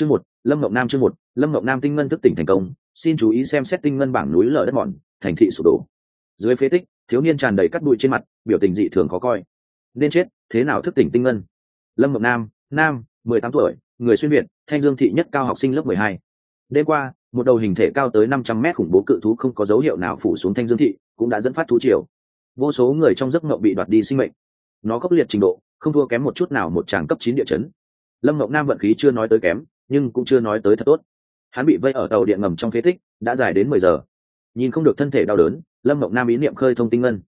chương một, lâm ngọc nam chương một, lâm ngọc nam tinh ngân thức tỉnh thành công, xin chú ý xem xét tinh ngân bảng núi lở đất mòn, thành thị sụp đổ. Dưới phế tích, thiếu niên tràn đầy cắt bụi trên mặt, biểu tình dị thường khó coi. Nên chết, thế nào thức tỉnh tinh ngân? Lâm ngọc nam nam, mười tám tuổi, người xuyên việt, thanh dương thị nhất cao học sinh lớp mười hai. Đêm qua, một đầu hình thể cao tới năm trăm mét khủng bố cự thú không có dấu hiệu nào phủ xuống thanh dương thị, cũng đã dẫn phát thú triều. Vô số người trong giấc mộng bị đoạt đi sinh mệnh. Nó khốc liệt trình độ, không thua kém một chút nào một tràng cấp chín địa chấn. Lâm mộng nam vận khí chưa nói tới kém nhưng cũng chưa nói tới thật tốt. Hắn bị vây ở tàu điện ngầm trong phế tích, đã dài đến mười giờ. Nhìn không được thân thể đau đớn, lâm mộng nam ý niệm khơi thông tinh ngân.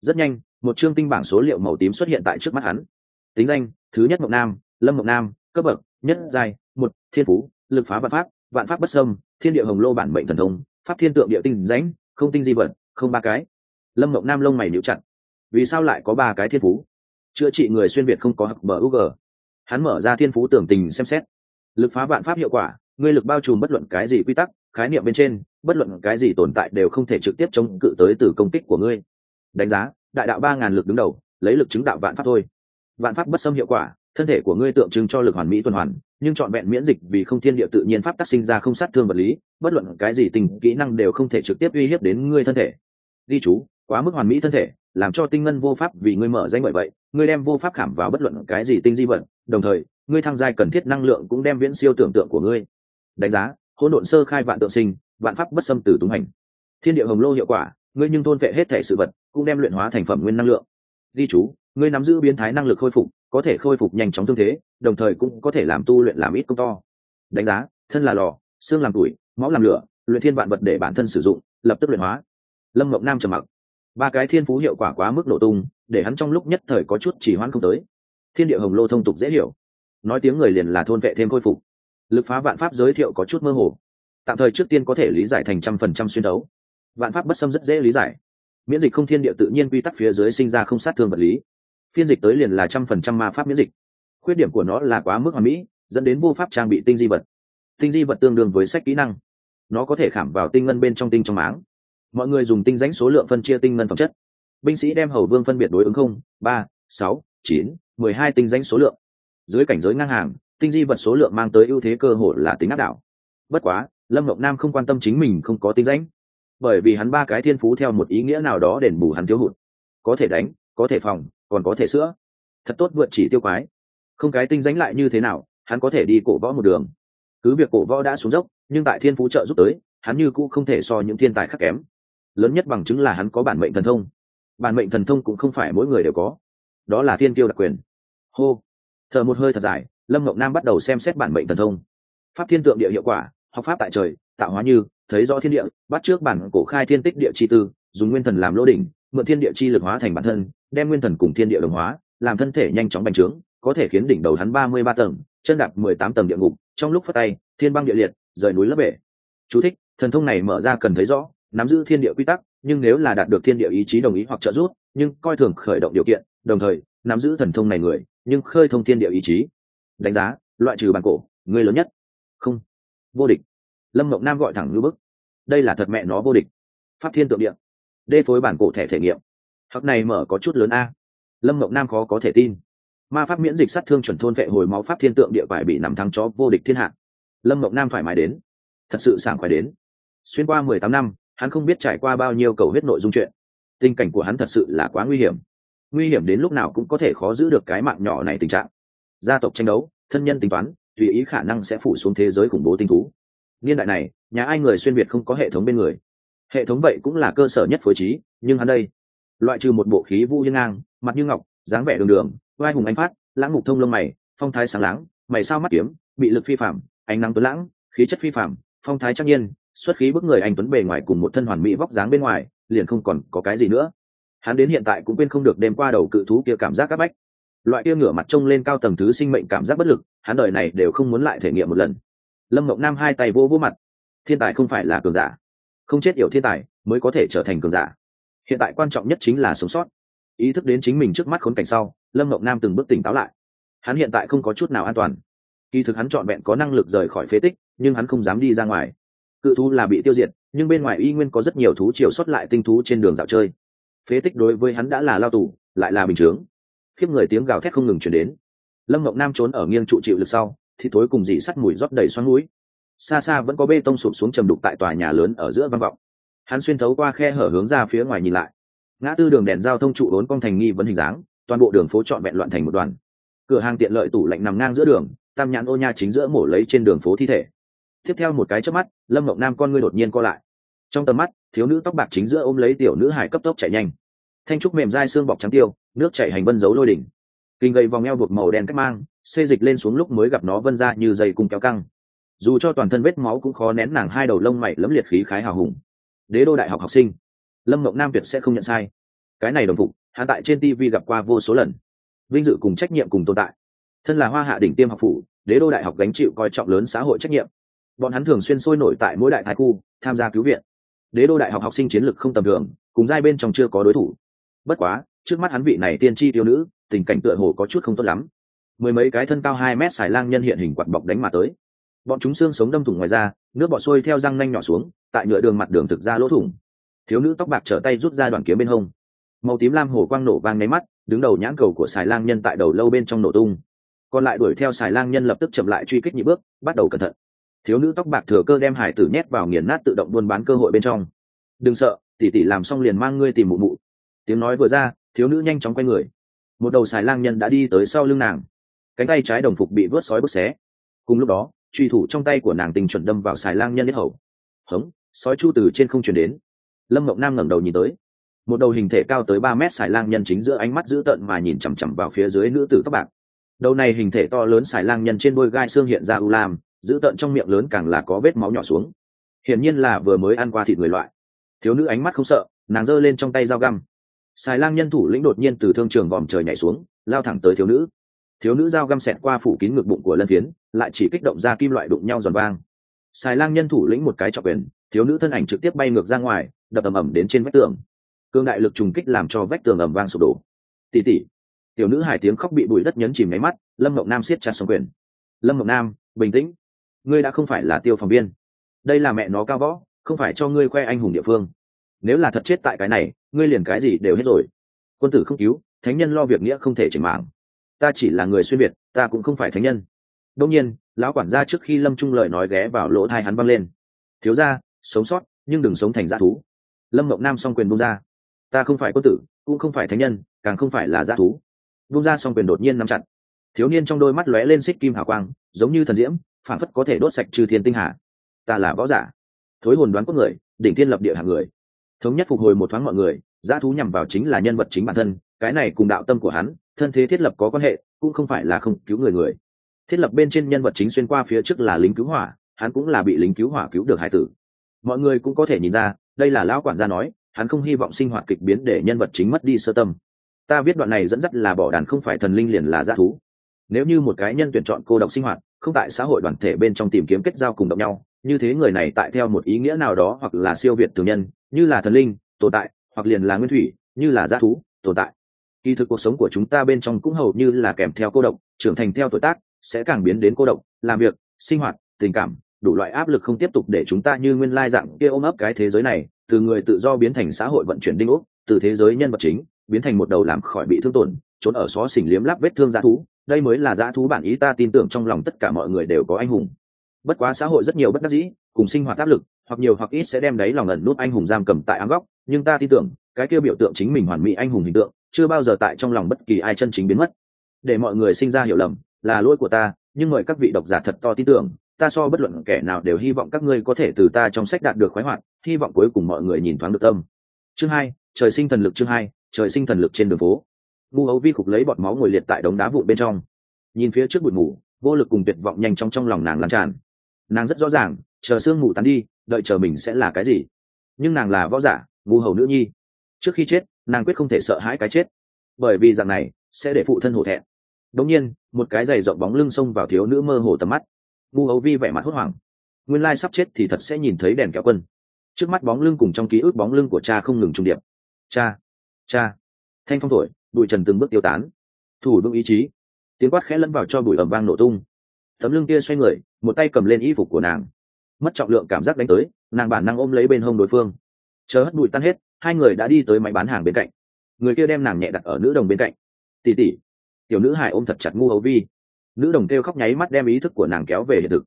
Rất nhanh, một chương tinh bảng số liệu màu tím xuất hiện tại trước mắt hắn. Tính danh, thứ nhất mộng nam, lâm mộng nam, cấp bậc, nhất dài một, thiên phú, lực phá vạn pháp vạn pháp bất sâm thiên địa hồng lô bản mệnh thần thông, pháp thiên tượng địa tinh rãnh, không tinh di vật, không ba cái. Lâm mộng nam lông mày níu chặt. Vì sao lại có ba cái thiên phú? Chữa trị người xuyên việt không có hặc bờ ug hắn mở ra thiên phú tưởng tình xem xét lực phá vạn pháp hiệu quả, ngươi lực bao trùm bất luận cái gì quy tắc, khái niệm bên trên, bất luận cái gì tồn tại đều không thể trực tiếp chống cự tới từ công kích của ngươi. Đánh giá, đại đạo ba ngàn lực đứng đầu, lấy lực chứng đạo vạn pháp thôi. Vạn pháp bất xâm hiệu quả, thân thể của ngươi tượng trưng cho lực hoàn mỹ tuần hoàn, nhưng trọn vẹn miễn dịch vì không thiên địa tự nhiên pháp tác sinh ra không sát thương vật lý, bất luận cái gì tình, kỹ năng đều không thể trực tiếp uy hiếp đến ngươi thân thể. Ghi chú, quá mức hoàn mỹ thân thể, làm cho tinh ngân vô pháp vì ngươi mở danh bởi vậy, ngươi đem vô pháp khảm vào bất luận cái gì tinh di vật, đồng thời ngươi thăng giai cần thiết năng lượng cũng đem viễn siêu tưởng tượng của ngươi. Đánh giá, hỗn độn sơ khai vạn tượng sinh, vạn pháp bất xâm từ túng hành. Thiên địa hồng lô hiệu quả, ngươi nhưng thôn vệ hết thể sự vật, cũng đem luyện hóa thành phẩm nguyên năng lượng. Di chú, ngươi nắm giữ biến thái năng lực khôi phục, có thể khôi phục nhanh chóng tương thế, đồng thời cũng có thể làm tu luyện làm ít công to. Đánh giá, thân là lò, xương làm tuổi, máu làm lửa, luyện thiên vạn vật để bản thân sử dụng, lập tức luyện hóa. Lâm mộng nam trầm mặc. Ba cái thiên phú hiệu quả quá mức nổ tung, để hắn trong lúc nhất thời có chút chỉ hoãn không tới. Thiên địa hồng lô thông tục dễ hiểu nói tiếng người liền là thôn vệ thêm khôi phục. Lực phá vạn pháp giới thiệu có chút mơ hồ. Tạm thời trước tiên có thể lý giải thành trăm phần trăm xuyên đấu. Vạn pháp bất xâm rất dễ lý giải. Miễn dịch không thiên địa tự nhiên quy tắc phía dưới sinh ra không sát thương vật lý. Phiên dịch tới liền là trăm phần trăm ma pháp miễn dịch. Khuyết điểm của nó là quá mức hoàn mỹ, dẫn đến vô pháp trang bị tinh di vật. Tinh di vật tương đương với sách kỹ năng. Nó có thể khảm vào tinh ngân bên trong tinh trong máng. Mọi người dùng tinh ránh số lượng phân chia tinh ngân phẩm chất. Binh sĩ đem hầu vương phân biệt đối ứng không, ba, sáu, chín, mười hai tinh ránh số lượng dưới cảnh giới ngang hàng, tinh di vật số lượng mang tới ưu thế cơ hội là tính áp đảo. Bất quá, lâm ngọc nam không quan tâm chính mình không có tinh danh. Bởi vì hắn ba cái thiên phú theo một ý nghĩa nào đó đền bù hắn thiếu hụt. Có thể đánh, có thể phòng, còn có thể sữa. Thật tốt vượt chỉ tiêu quái. Không cái tinh danh lại như thế nào, hắn có thể đi cổ võ một đường. Cứ việc cổ võ đã xuống dốc, nhưng tại thiên phú trợ giúp tới, hắn như cũ không thể so những thiên tài khác kém. Lớn nhất bằng chứng là hắn có bản mệnh thần thông. Bản mệnh thần thông cũng không phải mỗi người đều có. Đó là thiên tiêu đặc quyền. Hô thở một hơi thật dài, lâm ngọc nam bắt đầu xem xét bản mệnh thần thông. Pháp thiên tượng địa hiệu quả, học pháp tại trời, tạo hóa như, thấy rõ thiên địa, bắt trước bản cổ khai thiên tích địa chi tư, dùng nguyên thần làm lỗ đỉnh, mượn thiên địa chi lực hóa thành bản thân, đem nguyên thần cùng thiên địa đồng hóa, làm thân thể nhanh chóng bành trướng, có thể khiến đỉnh đầu hắn ba mươi ba tầng, chân đạp mười tám tầng địa ngục, trong lúc phát tay, thiên băng địa liệt, rời núi lấp bể. Chú thích, thần thông này mở ra cần thấy rõ, nắm giữ thiên địa quy tắc, nhưng nếu là đạt được thiên địa ý chí đồng ý hoặc trợ giúp, nhưng coi thường khởi động điều kiện, đồng thời, nắm giữ thần thông này người nhưng khơi thông thiên địa ý chí. Đánh giá, loại trừ bản cổ, người lớn nhất. Không. Vô địch. Lâm mộng nam gọi thẳng ngư bức. Đây là thật mẹ nó vô địch. Pháp thiên tượng địa. Đê phối bản cổ thẻ thể nghiệm. Hoặc này mở có chút lớn a. Lâm mộng nam khó có thể tin. Ma pháp miễn dịch sát thương chuẩn thôn vệ hồi máu pháp thiên tượng địa vải bị nằm thắng chó vô địch thiên hạ. Lâm mộng nam thoải mái đến. Thật sự sảng khoái đến. Xuyên qua mười tám năm, hắn không biết trải qua bao nhiêu cầu huyết nội dung chuyện. Tình cảnh của hắn thật sự là quá nguy hiểm nguy hiểm đến lúc nào cũng có thể khó giữ được cái mạng nhỏ này tình trạng. Gia tộc tranh đấu, thân nhân tính toán, tùy ý khả năng sẽ phủ xuống thế giới khủng bố tinh thú. Niên đại này, nhà ai người xuyên việt không có hệ thống bên người. Hệ thống vậy cũng là cơ sở nhất phối trí, nhưng hắn đây, loại trừ một bộ khí vũ như ngang, mặt như ngọc, dáng vẻ đường đường, vai hùng anh phát, lãng mục thông lông mày, phong thái sáng láng, mày sao mắt kiếm, bị lực phi phạm, ánh nắng tuấn lãng, khí chất phi phạm, phong thái trang nhiên, xuất khí bức người anh tuấn bề ngoài cùng một thân hoàn mỹ vóc dáng bên ngoài, liền không còn có cái gì nữa hắn đến hiện tại cũng quên không được đêm qua đầu cự thú kia cảm giác áp bách. Loại kia ngửa mặt trông lên cao tầng thứ sinh mệnh cảm giác bất lực, hắn đời này đều không muốn lại thể nghiệm một lần. Lâm mộng nam hai tay vô vô mặt. Thiên tài không phải là cường giả. Không chết yểu thiên tài mới có thể trở thành cường giả. Hiện tại quan trọng nhất chính là sống sót. Ý thức đến chính mình trước mắt khốn cảnh sau, lâm mộng nam từng bước tỉnh táo lại. Hắn hiện tại không có chút nào an toàn. Kỳ thực hắn trọn vẹn có năng lực rời khỏi phế tích, nhưng hắn không dám đi ra ngoài. Cự thú là bị tiêu diệt, nhưng bên ngoài y nguyên có rất nhiều thú chiều xuất lại tinh thú trên đường dạo chơi phế tích đối với hắn đã là lao tù, lại là bình chướng. Khiếp người tiếng gào thét không ngừng chuyển đến. Lâm mộng nam trốn ở nghiêng trụ chịu lực sau, thì thối cùng dị sắt mùi rót đầy xoắn núi xa xa vẫn có bê tông sụp xuống trầm đục tại tòa nhà lớn ở giữa văn vọng. Hắn xuyên thấu qua khe hở hướng ra phía ngoài nhìn lại. Ngã tư đường đèn giao thông trụ đốn cong thành nghi vấn hình dáng, toàn bộ đường phố trọn vẹn loạn thành một đoàn. Cửa hàng tiện lợi tủ lạnh nằm ngang giữa đường, tam nhãn ô nha chính giữa mổ lấy trên đường phố thi thể. Tiếp theo một cái chớp mắt, lâm mộng nam con ngươi đột nhiên co lại. Trong tầm mắt thiếu nữ tóc bạc chính giữa ôm lấy tiểu nữ hải cấp tốc chạy nhanh. Thanh trúc mềm dai xương bọc trắng tiêu, nước chảy hành vân giấu lôi đỉnh. Kinh gầy vòng eo buộc màu đen cách mang, xê dịch lên xuống lúc mới gặp nó vân ra như dây cung kéo căng. Dù cho toàn thân vết máu cũng khó nén nàng hai đầu lông mày lấm liệt khí khái hào hùng. Đế đô đại học học sinh. Lâm mộng nam tuyệt sẽ không nhận sai. Cái này đồng phục hạ tại trên tv gặp qua vô số lần. Vinh dự cùng trách nhiệm cùng tồn tại. Thân là hoa hạ đỉnh tiêm học phủ, đế đô đại học gánh chịu coi trọng lớn xã hội trách nhiệm. Bọn hắn thường xuyên sôi nổi tại mỗi đại thái khu, tham gia cứu viện đế đô đại học học sinh chiến lược không tầm thường, cùng giai bên trong chưa có đối thủ. Bất quá, trước mắt hắn vị này tiên tri tiêu nữ, tình cảnh tựa hồ có chút không tốt lắm. Mười mấy cái thân cao hai mét xài lang nhân hiện hình quạt bọc đánh mà tới. Bọn chúng xương sống đâm thủng ngoài ra nước bọt sôi theo răng nanh nhỏ xuống, tại nhựa đường mặt đường thực ra lỗ thủng. Thiếu nữ tóc bạc trở tay rút ra đoạn kiếm bên hông. Màu tím lam hồ quang nổ vang nháy mắt, đứng đầu nhãn cầu của xài lang nhân tại đầu lâu bên trong nổ tung. Còn lại đuổi theo xài lang nhân lập tức chậm lại truy kích nhị bước, bắt đầu cẩn thận thiếu nữ tóc bạc thừa cơ đem hải tử nhét vào nghiền nát tự động buôn bán cơ hội bên trong. Đừng sợ tỉ tỉ làm xong liền mang ngươi tìm mụ mụ. Tiếng nói vừa ra, thiếu nữ nhanh chóng quay người. Một đầu xài lang nhân đã đi tới sau lưng nàng. Cánh tay trái đồng phục bị vớt sói bức xé. Cùng lúc đó, truy thủ trong tay của nàng tình chuẩn đâm vào xài lang nhân nhất hầu. Hống, sói chu từ trên không chuyển đến. Lâm mộng nam ngẩng đầu nhìn tới. Một đầu hình thể cao tới ba mét xài lang nhân chính giữa ánh mắt dữ tợn mà nhìn chằm chằm vào phía dưới nữ tử tóc bạc. Đầu này hình thể to lớn xài lang nhân trên đôi gai xương hiện ra u lam dữ tợn trong miệng lớn càng là có vết máu nhỏ xuống. Hiển nhiên là vừa mới ăn qua thịt người loại. Thiếu nữ ánh mắt không sợ, nàng giơ lên trong tay dao găm. Xài lang nhân thủ lĩnh đột nhiên từ thương trường vòm trời nhảy xuống, lao thẳng tới thiếu nữ. Thiếu nữ dao găm xẹt qua phủ kín ngực bụng của lân phiến, lại chỉ kích động ra kim loại đụng nhau giòn vang. Xài lang nhân thủ lĩnh một cái trọng quyền, thiếu nữ thân ảnh trực tiếp bay ngược ra ngoài, đập ầm ầm đến trên vách tường. Cương đại lực trùng kích làm cho vách tường ầm vang sụp đổ. Tỉ tỉ tiểu nữ hải tiếng khóc bị bụi đất nhấn chìm máy mắt, lâm mộng nam siết chặt xong quyền. Lâm mộng nam, bình tĩnh ngươi đã không phải là tiêu phòng viên đây là mẹ nó cao võ, không phải cho ngươi khoe anh hùng địa phương. Nếu là thật chết tại cái này, ngươi liền cái gì đều hết rồi. Quân tử không cứu, thánh nhân lo việc nghĩa không thể chỉnh mạng. Ta chỉ là người xuyên việt, ta cũng không phải thánh nhân. Đông nhiên, lão quản gia trước khi lâm trung lời nói ghé vào lỗ thai hắn văng lên. Thiếu ra sống sót, nhưng đừng sống thành g thú. Lâm mộng nam s o n g quyền bung ra. Ta không phải quân tử, cũng không phải thánh nhân, càng không phải là g thú. Bung ra s o n g quyền đột nhiên nắm chặt. Thiếu niên trong đôi mắt lóe lên xích kim hào quang, giống như thần diễm phản phất có thể đốt sạch trừ thiên tinh hà. Ta là võ giả. Thối hồn đoán cốt người, đỉnh thiên lập địa hạng người. Thống nhất phục hồi một thoáng mọi người giá thú nhằm vào chính là nhân vật chính bản thân, cái này cùng đạo tâm của hắn, thân thế thiết lập có quan hệ, cũng không phải là không cứu người người. Thiết lập bên trên nhân vật chính xuyên qua phía trước là lính cứu hỏa, hắn cũng là bị lính cứu hỏa cứu được hải tử. Mọi người cũng có thể nhìn ra, đây là lão quản gia nói, hắn không hy vọng sinh hoạt kịch biến để nhân vật chính mất đi sơ tâm. Ta viết đoạn này dẫn dắt là bỏ đàn không phải thần linh liền là g thú. Nếu như một cái nhân tuyển chọn cô độc sinh hoạt không tại xã hội đoàn thể bên trong tìm kiếm kết giao cùng động nhau, như thế người này tại theo một ý nghĩa nào đó hoặc là siêu việt thường nhân, như là thần linh, tồn tại, hoặc liền là nguyên thủy, như là g thú, tồn tại. Kỳ thực cuộc sống của chúng ta bên trong cũng hầu như là kèm theo cô độc, trưởng thành theo tuổi tác sẽ càng biến đến cô độc, làm việc, sinh hoạt, tình cảm, đủ loại áp lực không tiếp tục để chúng ta như nguyên lai dạng kia ôm ấp cái thế giới này, từ người tự do biến thành xã hội vận chuyển đinh ốc, từ thế giới nhân vật chính biến thành một đầu làm khỏi bị thương tổn, trốn ở xó xỉnh liếm lắp vết thương g thú đây mới là dã thú bản ý ta tin tưởng trong lòng tất cả mọi người đều có anh hùng. Bất quá xã hội rất nhiều bất đắc dĩ, cùng sinh hoạt áp lực, hoặc nhiều hoặc ít sẽ đem đấy lòng ẩn nút anh hùng giam cầm tại ám góc, nhưng ta tin tưởng, cái kia biểu tượng chính mình hoàn mỹ anh hùng hình tượng, chưa bao giờ tại trong lòng bất kỳ ai chân chính biến mất. Để mọi người sinh ra hiểu lầm, là lỗi của ta, nhưng mời các vị độc giả thật to tin tưởng, ta so bất luận kẻ nào đều hy vọng các ngươi có thể từ ta trong sách đạt được khoái hoạt, hy vọng cuối cùng mọi người nhìn thoáng được tâm. Chương hai, trời sinh thần lực chương hai, trời sinh thần lực trên đường phố ngu ấu vi khục lấy bọt máu ngồi liệt tại đống đá vụn bên trong. Nhìn phía trước bụi mù, vô lực cùng tuyệt vọng nhanh trong trong lòng nàng lan tràn. Nàng rất rõ ràng, chờ sương mù tắn đi, đợi chờ mình sẽ là cái gì. Nhưng nàng là võ giả, ngu hầu nữ nhi. Trước khi chết, nàng quyết không thể sợ hãi cái chết. Bởi vì dạng này, sẽ để phụ thân hổ thẹn. Đống nhiên, một cái giày dọn bóng lưng xông vào thiếu nữ mơ hồ tầm mắt. Ngu hấu vi vẻ mặt hốt hoảng. Nguyên lai sắp chết thì thật sẽ nhìn thấy đèn kéo quân. Trước mắt bóng lưng cùng trong ký ức bóng lưng của cha không ngừng trung điệp. Cha cha, thanh phong thổi bụi trần từng bước tiêu tán. Thủ vững ý chí. Tiếng quát khẽ lẫn vào cho bụi ẩm vang nổ tung. Tấm lưng kia xoay người, một tay cầm lên y phục của nàng. Mất trọng lượng cảm giác đánh tới, nàng bản năng ôm lấy bên hông đối phương. Chờ hất bụi tan hết, hai người đã đi tới máy bán hàng bên cạnh. Người kia đem nàng nhẹ đặt ở nữ đồng bên cạnh. Tỉ tỉ tiểu nữ hải ôm thật chặt ngu hấu vi. Nữ đồng kêu khóc nháy mắt đem ý thức của nàng kéo về hiện thực.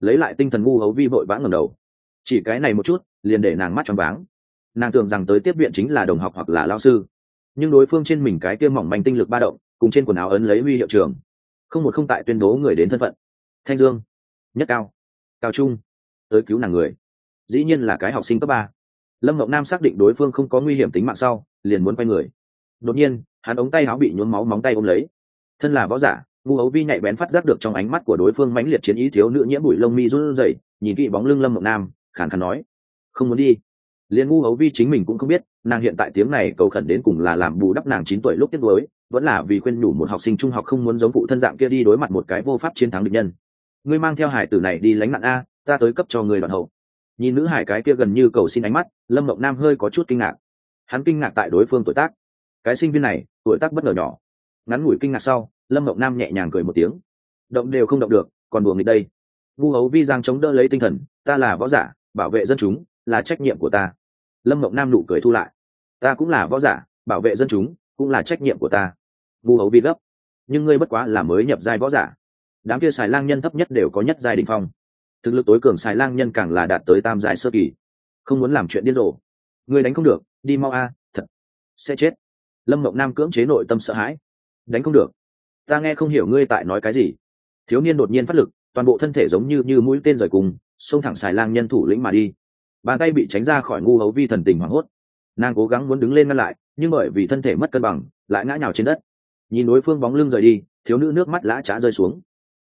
Lấy lại tinh thần ngu hấu vi vội vã ngầm đầu. Chỉ cái này một chút, liền để nàng mắt choáng váng. Nàng tưởng rằng tới tiếp viện chính là đồng học hoặc là lao sư nhưng đối phương trên mình cái kia mỏng manh tinh lực ba động, cùng trên quần áo ấn lấy huy hiệu trường. Không một không tại tuyên bố người đến thân phận. Thanh dương, nhất cao cao trung, tới cứu nàng người. Dĩ nhiên là cái học sinh cấp ba. Lâm ngọc nam xác định đối phương không có nguy hiểm tính mạng sau, liền muốn quay người. Đột nhiên, hắn ống tay áo bị nhuốm máu móng tay ôm lấy. Thân là võ giả, ngu ấu vi nhạy bén phát giác được trong ánh mắt của đối phương mãnh liệt chiến ý thiếu nữ nhiễm bụi lông mi run rẩy, nhìn kỹ bóng lưng lâm ngọc nam, khàn khàn nói, không muốn đi. Liền ngu ấu vi chính mình cũng không biết nàng hiện tại tiếng này cầu khẩn đến cùng là làm bù đắp nàng chín tuổi lúc tiếp đối vẫn là vì khuyên nhủ một học sinh trung học không muốn giống phụ thân dạng kia đi đối mặt một cái vô pháp chiến thắng địch nhân. Ngươi mang theo hải tử này đi lánh nạn a, ta tới cấp cho người đoạn hậu. Nhìn nữ hải cái kia gần như cầu xin ánh mắt, lâm mộng nam hơi có chút kinh ngạc. Hắn kinh ngạc tại đối phương tuổi tác. Cái sinh viên này, tuổi tác bất ngờ nhỏ. Ngắn ngủi kinh ngạc sau, lâm mộng nam nhẹ nhàng cười một tiếng. Động đều không động được, còn buồng nghịch đây. Vu hấu vi giang chống đỡ lấy tinh thần, ta là võ giả, bảo vệ dân chúng, là trách nhiệm của ta. Lâm mộng nam nụ cười thu lại ta cũng là võ giả, bảo vệ dân chúng, cũng là trách nhiệm của ta. Vu hấu vi gấp. Nhưng ngươi bất quá là mới nhập giai võ giả. Đám kia xài lang nhân thấp nhất đều có nhất giai đ ỉ n h phong. Thực lực tối cường xài lang nhân càng là đạt tới tam giai sơ kỳ. Không muốn làm chuyện điên rồ. Ngươi đánh không được, đi mau a, thật sẽ chết. Lâm mộng nam cưỡng chế nội tâm sợ hãi. Đánh không được. Ta nghe không hiểu ngươi tại nói cái gì. Thiếu niên đột nhiên phát lực, toàn bộ thân thể giống như như mũi tên rời cùng, xông thẳng xài lang nhân thủ lĩnh mà đi. Bàn tay bị tránh ra khỏi ngu hấu vi thần tình hoảng hốt nàng cố gắng muốn đứng lên ngăn lại, nhưng bởi vì thân thể mất cân bằng, lại ngã nhào trên đất. Nhìn đối phương bóng lưng rời đi, thiếu nữ nước mắt lã trá rơi xuống.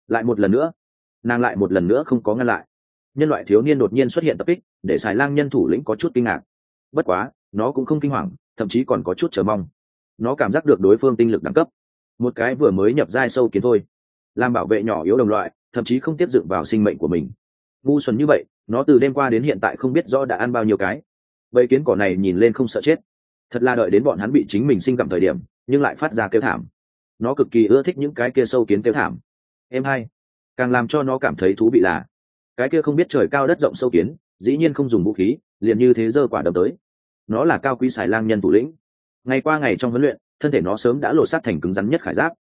Lại một lần nữa. Nàng lại một lần nữa không có ngăn lại. Nhân loại thiếu niên đột nhiên xuất hiện tập kích, để xài lang nhân thủ lĩnh có chút kinh ngạc. Bất quá, nó cũng không kinh hoàng, thậm chí còn có chút chờ mong. Nó cảm giác được đối phương tinh lực đẳng cấp. Một cái vừa mới nhập giai sâu kiến thôi. Làm bảo vệ nhỏ yếu đồng loại, thậm chí không tiếp dựng vào sinh mệnh của mình. Ngu xuẩn như vậy, nó từ đêm qua đến hiện tại không biết rõ đã ăn bao nhiêu cái bầy kiến cỏ này nhìn lên không sợ chết. Thật là đợi đến bọn hắn bị chính mình sinh cầm thời điểm, nhưng lại phát ra kêu thảm. Nó cực kỳ ưa thích những cái kia sâu kiến kêu thảm. Em hai, càng làm cho nó cảm thấy thú vị là, cái kia không biết trời cao đất rộng sâu kiến, dĩ nhiên không dùng vũ khí, liền như thế giơ quả đấm tới. Nó là cao quý xài lang nhân thủ lĩnh. Ngày qua ngày trong huấn luyện, thân thể nó sớm đã lột sát thành cứng rắn nhất khải giáp.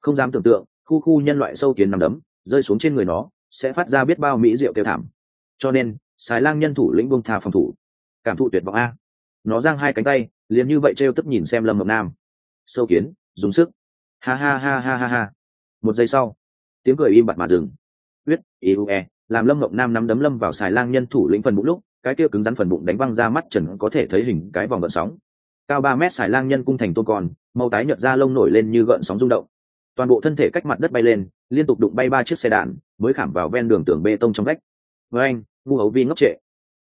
Không dám tưởng tượng, khu khu nhân loại sâu kiến nằm đấm, rơi xuống trên người nó, sẽ phát ra biết bao mỹ rượu kêu thảm. Cho nên, xài lang nhân thủ lĩnh bông thà phòng thủ cảm thụ tuyệt vọng a. Nó giang hai cánh tay, liền như vậy t r e o tức nhìn xem lâm ngọc nam. Sâu kiến, dùng sức. Ha ha ha ha ha ha. Một giây sau, tiếng cười im bặt mà dừng. Huyết iue làm lâm ngọc nam nắm đấm lâm vào xài lang nhân thủ lĩnh phần bụng lúc, cái kia cứng rắn phần bụng đánh văng ra mắt trần có thể thấy hình cái vòng gợn sóng. Cao ba mét xài lang nhân cung thành tôn còn, màu tái nhợt da lông nổi lên như gợn sóng rung động. Toàn bộ thân thể cách mặt đất bay lên, liên tục đụng bay ba chiếc xe đạn, mới khảm vào ven đường tường bê tông trong vách. Với anh ngu hấu vi ngốc trệ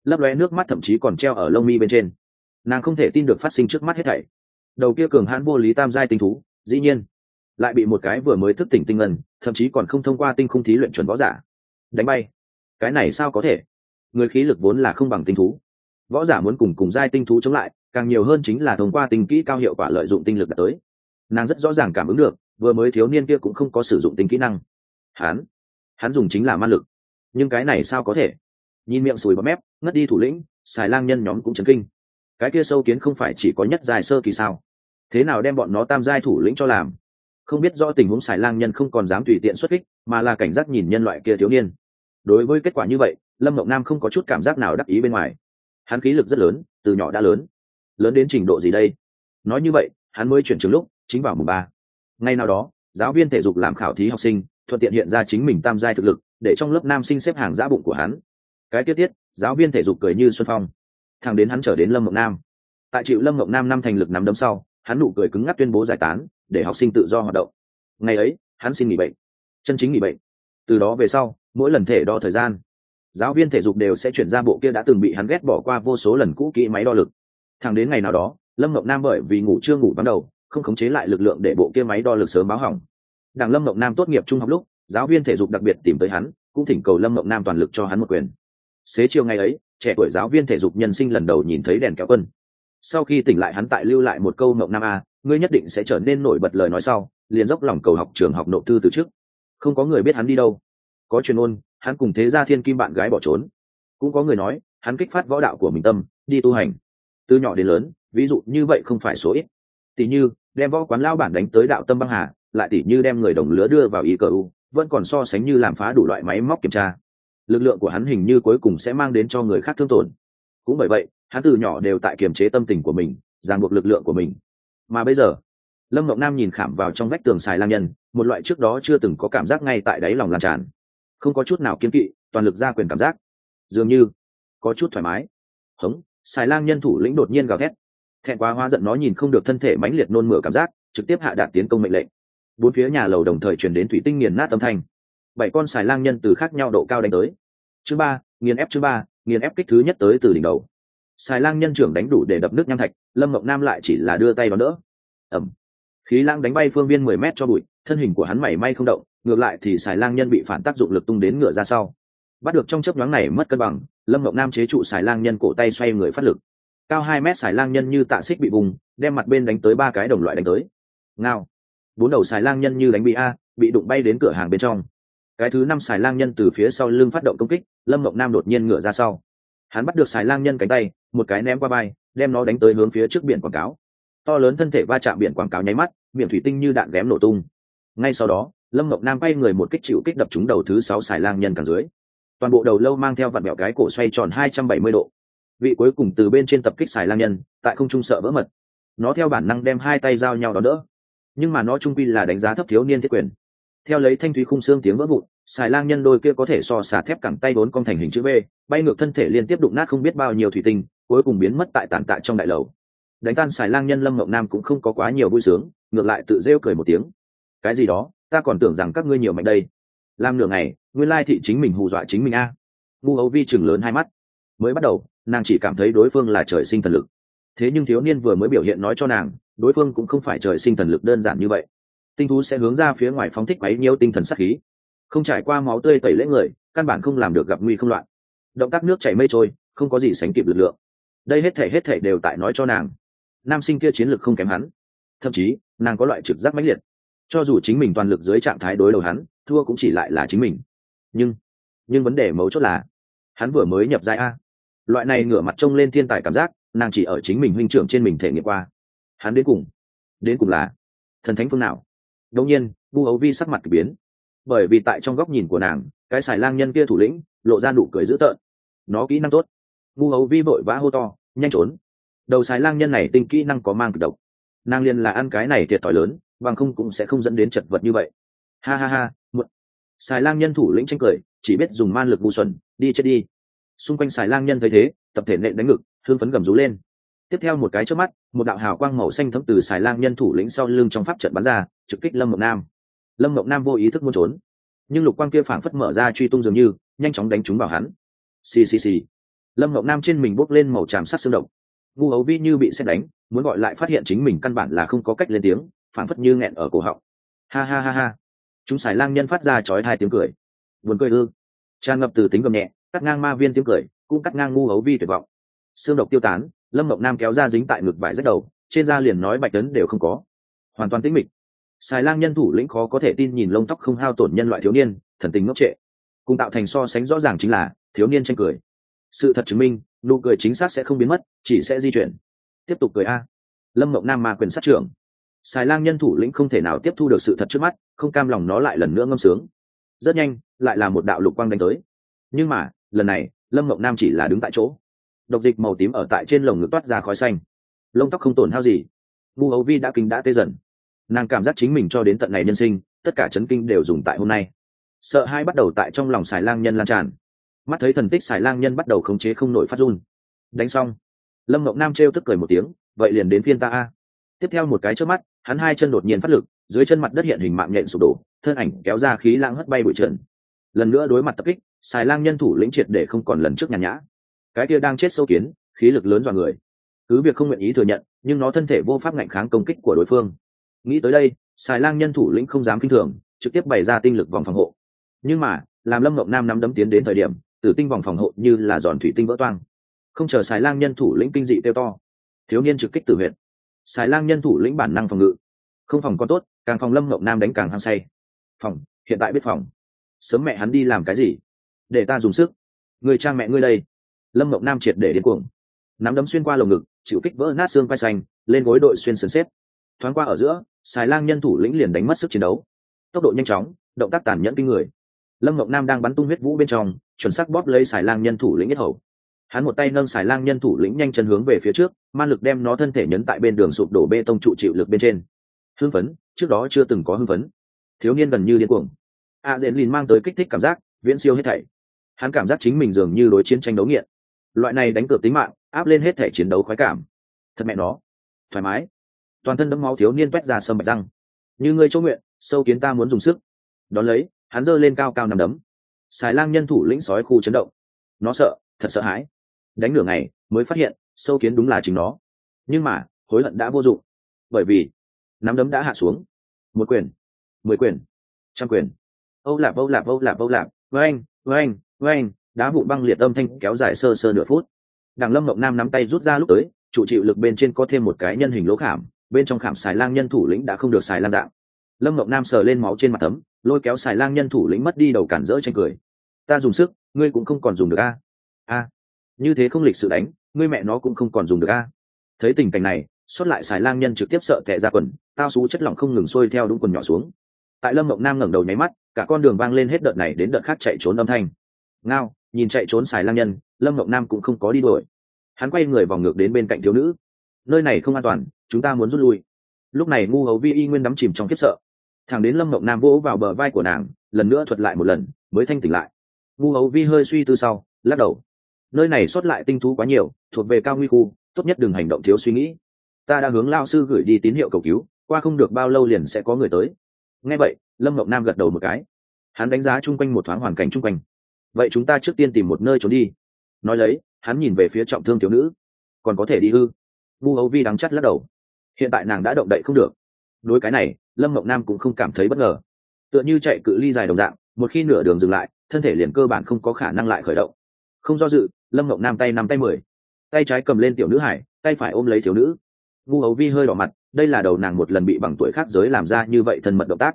lấp lóe nước mắt thậm chí còn treo ở lông mi bên trên. Nàng không thể tin được phát sinh trước mắt hết thảy. Đầu kia cường hãn vô lý tam giai tinh thú, dĩ nhiên, lại bị một cái vừa mới thức tỉnh tinh ngân, thậm chí còn không thông qua tinh không thí luyện chuẩn võ giả, đánh bay. Cái này sao có thể? Người khí lực vốn là không bằng tinh thú. Võ giả muốn cùng cùng giai tinh thú chống lại, càng nhiều hơn chính là thông qua tinh kỹ cao hiệu quả lợi dụng tinh lực đã tới. Nàng rất rõ ràng cảm ứng được, vừa mới thiếu niên kia cũng không có sử dụng tinh kỹ năng. Hắn hắn dùng chính là ma lực. Nhưng cái này sao có thể? Nhìn miệng sùi bọt mép, ngất đi thủ lĩnh, xài lang nhân nhóm cũng chấn kinh. Cái kia sâu kiến không phải chỉ có nhất dài sơ kỳ sao? Thế nào đem bọn nó tam giai thủ lĩnh cho làm? Không biết do tình huống xài lang nhân không còn dám tùy tiện xuất kích, mà là cảnh giác nhìn nhân loại kia thiếu niên. Đối với kết quả như vậy, lâm mộng nam không có chút cảm giác nào đắc ý bên ngoài. Hắn khí lực rất lớn, từ nhỏ đã lớn. Lớn đến trình độ gì đây? Nói như vậy, hắn mới chuyển trường lúc, chính vào mùng ba. Ngay nào đó, giáo viên thể dục làm khảo thí học sinh, thuận tiện hiện ra chính mình tam giai thực lực, để trong lớp nam sinh xếp hàng giã bụng của hắn cái tiết tiết, giáo viên thể dục cười như xuân phong. Thằng đến hắn trở đến lâm mộng nam. Tại chịu lâm mộng nam năm thành lực nắm đấm sau, hắn nụ cười cứng ngắc tuyên bố giải tán, để học sinh tự do hoạt động. Ngày ấy, hắn xin nghỉ bệnh. Chân chính nghỉ bệnh. Từ đó về sau, mỗi lần thể đo thời gian, giáo viên thể dục đều sẽ chuyển ra bộ kia đã từng bị hắn ghét bỏ qua vô số lần cũ kỹ máy đo lực. Thẳng đến ngày nào đó, lâm mộng nam bởi vì ngủ chưa ngủ bắt đầu, không khống chế lại lực lượng để bộ kia máy đo lực sớm báo hỏng. Đảng lâm mộng nam tốt nghiệp trung học lúc, giáo viên thể dục đặc biệt tìm tới hắn, cũng thỉnh cầu lâm mộng nam toàn lực cho hắn một quyền xế chiều ngày ấy, trẻ tuổi giáo viên thể dục nhân sinh lần đầu nhìn thấy đèn kéo quân. Sau khi tỉnh lại hắn tại lưu lại một câu mộng nam a, ngươi nhất định sẽ trở nên nổi bật lời nói sau, liền dốc lòng cầu học trường học nộp thư từ trước. Không có người biết hắn đi đâu. Có truyền ôn, hắn cùng thế gia thiên kim bạn gái bỏ trốn. Cũng có người nói, hắn kích phát võ đạo của mình tâm, đi tu hành. Từ nhỏ đến lớn, ví dụ như vậy không phải số ít. Tỷ như, đem võ quán lao bản đánh tới đạo tâm băng hà, lại tỷ như đem người đồng lứa đưa vào ý cờ u, vẫn còn so sánh như làm phá đủ loại máy móc kiểm tra lực lượng của hắn hình như cuối cùng sẽ mang đến cho người khác thương tổn. Cũng bởi vậy, hắn từ nhỏ đều tại kiềm chế tâm tình của mình, ràng buộc lực lượng của mình. Mà bây giờ, lâm ngọc nam nhìn khảm vào trong vách tường xài lang nhân, một loại trước đó chưa từng có cảm giác ngay tại đáy lòng lan tràn. Không có chút nào kiên kỵ, toàn lực ra quyền cảm giác. Dường như, có chút thoải mái. Hống, xài lang nhân thủ lĩnh đột nhiên gào thét. Thẹn quá hóa giận nó nhìn không được thân thể mãnh liệt nôn mửa cảm giác, trực tiếp hạ đạt tiến công mệnh lệnh. Bốn phía nhà lầu đồng thời chuyển đến thủy tinh nghiền nát âm thanh bảy con xài lang nhân từ khác nhau độ cao đánh tới. Chứ ba, nghiền ép chứ ba, nghiền ép kích thứ nhất tới từ đỉnh đầu. Xài lang nhân trưởng đánh đủ để đập nước nham thạch, lâm mộng nam lại chỉ là đưa tay vào đỡ. Ẩm khí lang đánh bay phương viên mười mét cho bụi, thân hình của hắn mảy may không động, ngược lại thì xài lang nhân bị phản tác dụng lực tung đến ngựa ra sau. Bắt được trong chấp nhoáng này mất cân bằng, lâm mộng nam chế trụ xài lang nhân cổ tay xoay người phát lực. Cao hai mét xài lang nhân như tạ xích bị vùng đem mặt bên đánh tới ba cái đồng loại đánh tới. Ngao. Bốn đầu xài lang nhân như đánh bị a, bị đụng bay đến cửa hàng bên trong cái thứ năm xài lang nhân từ phía sau lưng phát động công kích, lâm mộng nam đột nhiên ngựa ra sau. Hắn bắt được xài lang nhân cánh tay, một cái ném qua bay, đem nó đánh tới hướng phía trước biển quảng cáo. To lớn thân thể va chạm biển quảng cáo nháy mắt miệng thủy tinh như đạn ghém nổ tung. Ngay sau đó, lâm mộng nam bay người một kích chịu kích đập trúng đầu thứ sáu xài lang nhân càng dưới. Toàn bộ đầu lâu mang theo vạt mẹo cái cổ xoay tròn hai trăm bảy mươi độ. Vị cuối cùng từ bên trên tập kích xài lang nhân, tại không trung sợ vỡ mật. Nó theo bản năng đem hai tay giao nhau đó đỡ. Nhưng mà nó trung quy là đánh giá thấp thiếu niên thiết quyền theo lấy thanh thúy khung xương tiếng vỡ vụn, xài lang nhân đôi kia có thể so xả thép cẳng tay vốn cong thành hình chữ v, bay ngược thân thể liên tiếp đụng nát không biết bao nhiêu thủy tinh, cuối cùng biến mất tại tàn tạ trong đại lầu. Đánh tan xài lang nhân lâm mộng nam cũng không có quá nhiều vui sướng, ngược lại tự rêu cười một tiếng. Cái gì đó, ta còn tưởng rằng các ngươi nhiều mạnh đây. Làm nửa ngày, nguyên lai thị chính mình hù dọa chính mình a. Ngu ấu vi chừng lớn hai mắt. Mới bắt đầu, nàng chỉ cảm thấy đối phương là trời sinh thần lực. Thế nhưng thiếu niên vừa mới biểu hiện nói cho nàng, đối phương cũng không phải trời sinh thần lực đơn giản như vậy tinh thú sẽ hướng ra phía ngoài phóng thích quấy nhiêu tinh thần sát khí. Không trải qua máu tươi tẩy lễ người, căn bản không làm được gặp nguy không loạn. Động tác nước chảy mây trôi, không có gì sánh kịp lực lượng. Đây hết thể hết thể đều tại nói cho nàng. Nam sinh kia chiến lược không kém hắn. Thậm chí, nàng có loại trực giác mãnh liệt. Cho dù chính mình toàn lực dưới trạng thái đối đầu hắn, thua cũng chỉ lại là chính mình. Nhưng nhưng vấn đề mấu chốt là, hắn vừa mới nhập giai a. Loại này ngửa mặt trông lên thiên tài cảm giác, nàng chỉ ở chính mình huynh trưởng trên mình thể nghiệm qua. Hắn đến cùng đến cùng là thần thánh phương nào? Đông nhiên vu hấu vi sắc mặt kỳ biến. Bởi vì tại trong góc nhìn của nàng cái xài lang nhân kia thủ lĩnh lộ ra nụ cười dữ tợn. Nó kỹ năng tốt. Vu hấu vi vội vã hô to nhanh trốn. Đầu xài lang nhân này tinh kỹ năng có mang cực độc. Nàng liền là ăn cái này thiệt thòi lớn bằng không cũng sẽ không dẫn đến chật vật như vậy. Ha ha ha mượn, xài lang nhân thủ lĩnh tranh cười chỉ biết dùng man lực vu xuân, đi chết đi. Xung quanh xài lang nhân thấy thế tập thể nện đánh ngực thương phấn gầm rú lên tiếp theo một cái trước mắt, một đạo hào quang màu xanh thấm từ xài lang nhân thủ lĩnh sau lưng trong pháp trận bắn ra, trực kích lâm mộng nam. Lâm mộng nam vô ý thức muốn trốn, nhưng lục quang kia phảng phất mở ra truy tung dường như, nhanh chóng đánh trúng vào hắn. Xì xì xì. Lâm mộng nam trên mình bốc lên màu tràm sắc xương động ngu hấu vi như bị xét đánh, muốn gọi lại phát hiện chính mình căn bản là không có cách lên tiếng, phảng phất như nghẹn ở cổ họng. Ha ha ha ha. Chúng xài lang nhân phát ra chói hai tiếng cười. Buồn cười ư? Tràn ngập từ tính gầm nhẹ, cắt ngang ma viên tiếng cười, cũng cắt ngang ngu hấu vi tuyệt vọng. Xương độc tiêu tán lâm mộng nam kéo ra dính tại ngực vải rách đầu, trên da liền nói bạch tấn đều không có. Hoàn toàn tĩnh mịch. Xài lang nhân thủ lĩnh khó có thể tin nhìn lông tóc không hao tổn nhân loại thiếu niên, thần tình ngốc trệ. Cùng tạo thành so sánh rõ ràng chính là, thiếu niên tranh cười. Sự thật chứng minh, nụ cười chính xác sẽ không biến mất, chỉ sẽ di chuyển. Tiếp tục cười a. Lâm mộng nam ma quyền sát trưởng. Xài lang nhân thủ lĩnh không thể nào tiếp thu được sự thật trước mắt, không cam lòng nó lại lần nữa ngâm sướng. Rất nhanh, lại là một đạo lục quang đánh tới. Nhưng mà, lần này, lâm mộng nam chỉ là đứng tại chỗ độc dịch màu tím ở tại trên lồng ngực toát ra khói xanh. Lông tóc không tổn hao gì. Ngu hấu vi đã kinh đã tê dần. Nàng cảm giác chính mình cho đến tận ngày nhân sinh, tất cả chấn kinh đều dùng tại hôm nay. Sợ hai bắt đầu tại trong lòng xài lang nhân lan tràn. Mắt thấy thần tích xài lang nhân bắt đầu khống chế không nổi phát run. Đánh xong. Lâm mộng nam trêu tức cười một tiếng, vậy liền đến phiên ta a. Tiếp theo một cái trước mắt, hắn hai chân đột nhiên phát lực, dưới chân mặt đất hiện hình mạng nhện sụp đổ, thân ảnh kéo ra khí lang hất bay bụi trần. Lần nữa đối mặt tập kích, xài lang nhân thủ lĩnh triệt để không còn lần trước nhàn nhã cái kia đang chết sâu kiến, khí lực lớn dọa người. Cứ việc không nguyện ý thừa nhận, nhưng nó thân thể vô pháp ngạnh kháng công kích của đối phương. Nghĩ tới đây xài lang nhân thủ lĩnh không dám kinh thường, trực tiếp bày ra tinh lực vòng phòng hộ. Nhưng mà, làm lâm Ngọc nam nắm đấm tiến đến thời điểm, tử tinh vòng phòng hộ như là giòn thủy tinh vỡ toang. Không chờ xài lang nhân thủ lĩnh kinh dị tiêu to, thiếu niên trực kích tử huyện xài lang nhân thủ lĩnh bản năng phòng ngự. Không phòng có tốt, càng phòng lâm Ngọc nam đánh càng hăng say. Phòng, hiện tại biết phòng. Sớm mẹ hắn đi làm cái gì? Để ta dùng sức. Người cha mẹ ngươi đây lâm mộng nam triệt để điên cuồng. Nắm đấm xuyên qua lồng ngực, chịu kích vỡ nát xương vai xanh, lên gối đội xuyên sườn xếp. Thoáng qua ở giữa xài lang nhân thủ lĩnh liền đánh mất sức chiến đấu. Tốc độ nhanh chóng, động tác tàn nhẫn kinh người. Lâm mộng nam đang bắn tung huyết vũ bên trong, chuẩn xác bóp lấy xài lang nhân thủ lĩnh nhất hầu. Hắn một tay nâng xài lang nhân thủ lĩnh nhanh chân hướng về phía trước, man lực đem nó thân thể nhấn tại bên đường sụp đổ bê tông trụ chịu lực bên trên. Hưng phấn, trước đó chưa từng có hưng phấn. Thiếu niên gần như điên cuồng. A dễn lìn mang tới kích thích cảm giác, viễn siêu hết thảy. Hắn cảm giác chính mình dường như đối chiến tranh đấu nghiện loại này đánh cược tính mạng, áp lên hết thể chiến đấu khoái cảm. Thật mẹ nó. Thoải mái. Toàn thân đấm máu thiếu niên quét ra sâm bạch răng. Như ngươi chỗ nguyện, sâu kiến ta muốn dùng sức. Đón lấy, hắn giơ lên cao cao nằm đấm. Xài lang nhân thủ lĩnh sói khu chấn động. Nó sợ, thật sợ hãi. Đánh nửa ngày, mới phát hiện, sâu kiến đúng là chính nó. Nhưng mà, hối hận đã vô dụng. Bởi vì, nắm đấm đã hạ xuống. Một quyền, mười quyền, trăm quyền. Âu lạp âu lạp âu lạp âu lạp. Với anh với anh anh đá vụ băng liệt âm thanh kéo dài sơ sơ nửa phút. Đằng lâm mộng nam nắm tay rút ra lúc tới, chủ chịu lực bên trên có thêm một cái nhân hình lỗ khảm, bên trong khảm xài lang nhân thủ lĩnh đã không được xài lang dạng. Lâm mộng nam sờ lên máu trên mặt tấm lôi kéo xài lang nhân thủ lĩnh mất đi đầu cản rỡ tranh cười ta dùng sức, ngươi cũng không còn dùng được a. A, như thế không lịch sự đánh, ngươi mẹ nó cũng không còn dùng được a. Thấy tình cảnh này xuất lại xài lang nhân trực tiếp sợ tệ ra quần, tao xú chất lỏng không ngừng sôi theo đúng quần nhỏ xuống. Tại lâm mộng nam ngẩng đầu nháy mắt, cả con đường vang lên hết đợt này đến đợt khác chạy trốn âm thanh. Ngao nhìn chạy trốn xài lang nhân, lâm ngọc nam cũng không có đi đuổi. Hắn quay người vòng ngược đến bên cạnh thiếu nữ. Nơi này không an toàn, chúng ta muốn rút lui. Lúc này ngu hầu vi y nguyên đắm chìm trong khiếp sợ. Thằng đến lâm ngọc nam vỗ vào bờ vai của nàng, lần nữa thuật lại một lần, mới thanh tỉnh lại. Ngu hầu vi hơi suy tư sau, lắc đầu. Nơi này xuất lại tinh thú quá nhiều, thuộc về cao nguy khu, tốt nhất đừng hành động thiếu suy nghĩ. Ta đã hướng lao sư gửi đi tín hiệu cầu cứu, qua không được bao lâu liền sẽ có người tới. Nghe vậy, lâm ngọc nam gật đầu một cái. Hắn đánh giá chung quanh một thoáng hoàn cảnh chung quanh vậy chúng ta trước tiên tìm một nơi trốn đi. Nói lấy, hắn nhìn về phía trọng thương thiếu nữ. Còn có thể đi ư? Vu hấu vi đắng chắt lắc đầu. Hiện tại nàng đã động đậy không được. Đối cái này, lâm mộng nam cũng không cảm thấy bất ngờ. Tựa như chạy cự ly dài đồng dạng, một khi nửa đường dừng lại, thân thể liền cơ bản không có khả năng lại khởi động. Không do dự, lâm mộng nam tay nắm tay mười. Tay trái cầm lên tiểu nữ hải, tay phải ôm lấy thiếu nữ. Vu hấu vi hơi đỏ mặt, đây là đầu nàng một lần bị bằng tuổi khác giới làm ra như vậy thân mật động tác.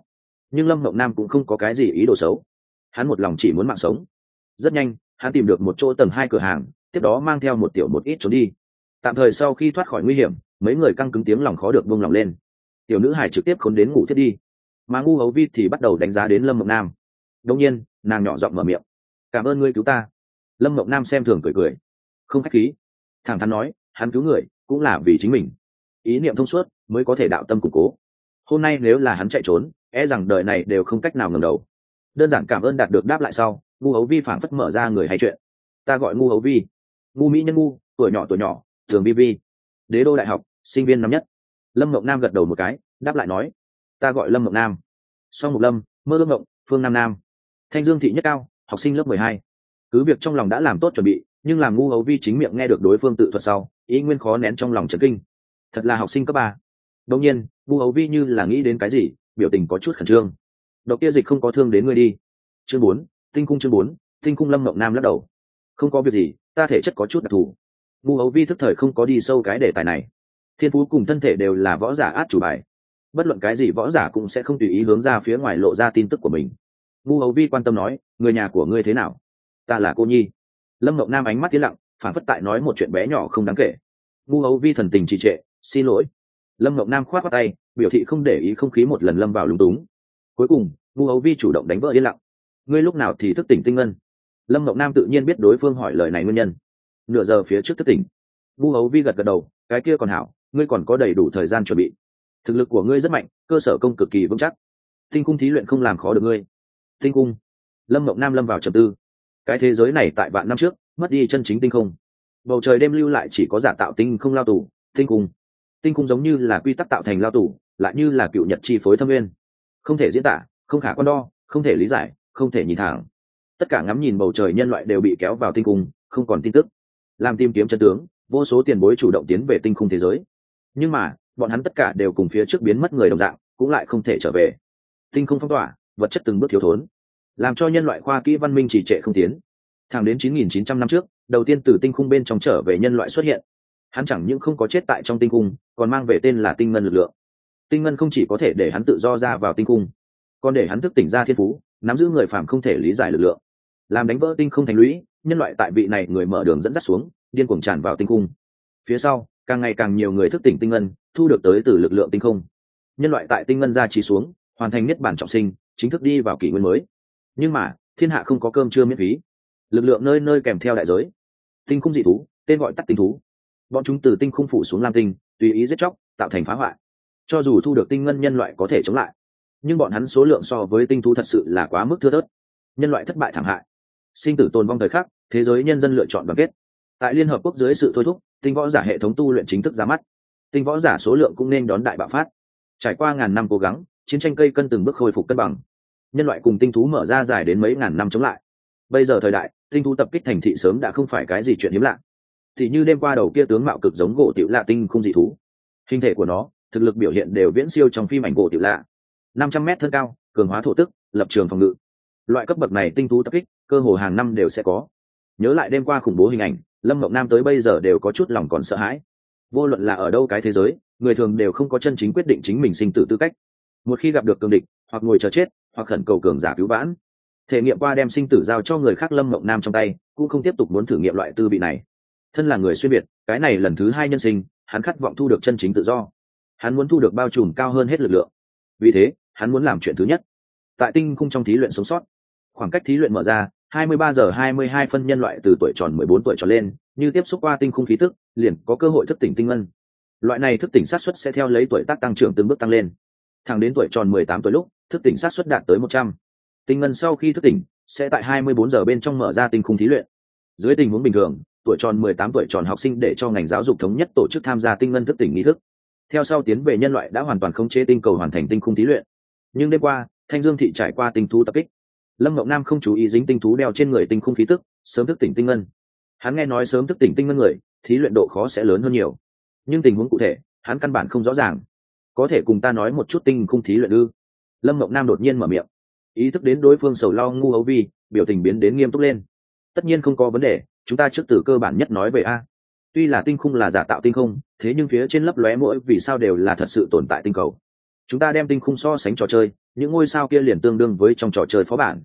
Nhưng lâm mộng nam cũng không có cái gì ý đồ xấu. Hắn một lòng chỉ muốn mạng sống rất nhanh, hắn tìm được một chỗ tầng hai cửa hàng, tiếp đó mang theo một tiểu một ít trốn đi. Tạm thời sau khi thoát khỏi nguy hiểm, mấy người căng cứng tiếng lòng khó được vung lòng lên. Tiểu nữ hải trực tiếp khốn đến ngủ thiết đi. Mà ngu hấu vi thì bắt đầu đánh giá đến lâm mộng nam. Đông nhiên, nàng nhỏ giọng mở miệng. Cảm ơn ngươi cứu ta. Lâm mộng nam xem thường cười cười. Không k h á c h khí. Thẳng thắn nói, hắn cứu người, cũng là vì chính mình. Ý niệm thông suốt mới có thể đạo tâm củng cố. Hôm nay nếu là hắn chạy trốn e rằng đời này đều không cách nào ngầm đầu. Đơn giản cảm ơn đạt được đáp lại sau ngu hấu vi phảng phất mở ra người hay chuyện. Ta gọi ngu hấu vi. Ngu mỹ nhân ngu, tuổi nhỏ tuổi nhỏ, thường vi vi. Đế đô đại học, sinh viên năm nhất. Lâm mộng nam gật đầu một cái, đáp lại nói, ta gọi lâm mộng nam. Sau một lâm, mơ Lâm mộng, phương nam nam. Thanh dương thị nhất cao, học sinh lớp mười hai. Cứ việc trong lòng đã làm tốt chuẩn bị, nhưng làm ngu hấu vi chính miệng nghe được đối phương tự thuật sau, ý nguyên khó nén trong lòng trấn kinh. Thật là học sinh cấp ba. Đông nhiên, ngu hấu vi như là nghĩ đến cái gì, biểu tình có chút khẩn trương. Độc kia dịch không có thương đến người đi. Chương bốn tinh cung chương bốn, tinh cung lâm mộng nam lắc đầu. Không có việc gì, ta thể chất có chút đặc thù. Ngu hấu vi thức thời không có đi sâu cái đề tài này. Thiên phú cùng thân thể đều là võ giả át chủ bài. Bất luận cái gì võ giả cũng sẽ không tùy ý hướng ra phía ngoài lộ ra tin tức của mình. Ngu hấu vi quan tâm nói, người nhà của ngươi thế nào? Ta là cô nhi. Lâm mộng nam ánh mắt t lặng, phản phất tại nói một chuyện bé nhỏ không đáng kể. Ngu hấu vi thần tình trì trệ, xin lỗi. Lâm mộng nam khoát h tay, biểu thị không để ý không khí một lần lâm vào lúng túng. Cuối cùng ngu hấu vi chủ động đánh vỡ yên lặng ngươi lúc nào thì thức tỉnh tinh ngân? Lâm mộng nam tự nhiên biết đối phương hỏi lời này nguyên nhân. Nửa giờ phía trước thức tỉnh. Vu hấu vi gật gật đầu, cái kia còn hảo, ngươi còn có đầy đủ thời gian chuẩn bị. Thực lực của ngươi rất mạnh, cơ sở công cực kỳ vững chắc. Tinh cung thí luyện không làm khó được ngươi. Tinh cung. Lâm mộng nam lâm vào trầm tư. Cái thế giới này tại vạn năm trước, mất đi chân chính tinh không. Bầu trời đêm lưu lại chỉ có giả tạo tinh không lao tù, tinh cung. Tinh cung giống như là quy tắc tạo thành lao tù, lại như là cựu nhật chi phối thâm nguyên. Không thể diễn tả, không khả quan đo, không thể lý giải không thể nhìn thẳng. Tất cả ngắm nhìn bầu trời nhân loại đều bị kéo vào tinh cung, không còn tin tức. Làm tìm kiếm chân tướng, vô số tiền bối chủ động tiến về tinh khung thế giới. Nhưng mà, bọn hắn tất cả đều cùng phía trước biến mất người đồng dạng, cũng lại không thể trở về. Tinh không phong tỏa, vật chất từng bước thiếu thốn. Làm cho nhân loại khoa kỹ văn minh trì trệ không tiến. Thẳng đến 9.900 năm trước, đầu tiên từ tinh khung bên trong trở về nhân loại xuất hiện. Hắn chẳng những không có chết tại trong tinh khung còn mang về tên là tinh ngân lực lượng. Tinh ngân không chỉ có thể để hắn tự do ra vào tinh khung còn để hắn thức tỉnh ra thiên phú nắm giữ người phàm không thể lý giải lực lượng. Làm đánh vỡ tinh không thành lũy, nhân loại tại vị này người mở đường dẫn dắt xuống, điên cuồng tràn vào tinh cung. Phía sau, càng ngày càng nhiều người thức tỉnh tinh ngân, thu được tới từ lực lượng tinh không. Nhân loại tại tinh ngân ra trí xuống, hoàn thành nhất bản trọng sinh, chính thức đi vào kỷ nguyên mới. Nhưng mà, thiên hạ không có cơm chưa miễn phí. Lực lượng nơi nơi kèm theo đại giới. Tinh khung dị thú, tên gọi tắt tinh thú. Bọn chúng từ tinh khung phủ xuống lam tinh, tùy ý giết chóc, tạo thành phá hoại. Cho dù thu được tinh ngân, nhân loại có thể chống lại nhưng bọn hắn số lượng so với tinh thú thật sự là quá mức thưa thớt. Nhân loại thất bại thảm hại. Sinh tử tồn vong thời khắc, thế giới nhân dân lựa chọn đoàn kết. Tại liên hợp quốc dưới sự thôi thúc, tinh võ giả hệ thống tu luyện chính thức ra mắt. Tinh võ giả số lượng cũng nên đón đại bạo phát. Trải qua ngàn năm cố gắng, chiến tranh cây cân từng bước khôi phục cân bằng. Nhân loại cùng tinh thú mở ra dài đến mấy ngàn năm chống lại. Bây giờ thời đại, tinh thú tập kích thành thị sớm đã không phải cái gì chuyện hiếm lạ. Thì như đêm qua đầu kia tướng mạo cực giống gỗ tiểu lạ tinh không dị thú. Hình thể của nó, thực lực biểu hiện đều viễn siêu trong phim ảnh gỗ tiểu lạ năm trăm mét thân cao, cường hóa thổ tức, lập trường phòng ngự. Loại cấp bậc này tinh thú tập kích, cơ hồ hàng năm đều sẽ có. Nhớ lại đêm qua khủng bố hình ảnh, lâm mộng nam tới bây giờ đều có chút lòng còn sợ hãi. Vô luận là ở đâu cái thế giới, người thường đều không có chân chính quyết định chính mình sinh tử tư cách. Một khi gặp được cường địch, hoặc ngồi chờ chết, hoặc khẩn cầu cường giả cứu vãn, thể nghiệm qua đem sinh tử giao cho người khác lâm mộng nam trong tay, cũng không tiếp tục muốn thử nghiệm loại tư vị này. Thân là người xuyên biệt cái này lần thứ hai nhân sinh, hắn khát vọng thu được chân chính tự do. Hắn muốn thu được bao trùm cao hơn hết lực lượng. Vì thế hắn muốn làm chuyện thứ nhất. Tại tinh khung trong thí luyện sống sót. Khoảng cách thí luyện mở ra 23 giờ 22 phân nhân loại từ tuổi tròn 14 tuổi trở lên, như tiếp xúc qua tinh khung khí tức, liền có cơ hội thức tỉnh tinh ngân. Loại này thức tỉnh sát xuất sẽ theo lấy tuổi tác tăng trưởng từng bước tăng lên. Thẳng đến tuổi tròn 18 tuổi lúc, thức tỉnh sát xuất đạt tới 100. tinh ngân sau khi thức tỉnh, sẽ tại 24 giờ bên trong mở ra tinh khung thí luyện. Dưới tình huống bình thường, tuổi tròn 18 tuổi tròn học sinh để cho ngành giáo dục thống nhất tổ chức tham gia tinh ngân thức tỉnh nghi thức. Theo sau tiến về nhân loại đã hoàn toàn khống chế tinh cầu hoàn thành tinh khung thí luyện nhưng đêm qua, thanh dương thị trải qua tinh thú tập kích. Lâm Mộng nam không chú ý dính tinh thú đeo trên người tinh khung khí tức, sớm thức tỉnh tinh ngân. Hắn nghe nói sớm thức tỉnh tinh ngân người, thí luyện độ khó sẽ lớn hơn nhiều. Nhưng tình huống cụ thể, hắn căn bản không rõ ràng. Có thể cùng ta nói một chút tinh khung thí luyện ư? Lâm Mộng nam đột nhiên mở miệng. Ý thức đến đối phương sầu lo ngu hấu vi, biểu tình biến đến nghiêm túc lên. Tất nhiên không có vấn đề, chúng ta trước từ cơ bản nhất nói về a. Tuy là tinh khung là giả tạo tinh không, thế nhưng phía trên lấp lóe mỗi vì sao đều là thật sự tồn tại tinh cầu chúng ta đem tinh khung so sánh trò chơi, những ngôi sao kia liền tương đương với trong trò chơi phó bản.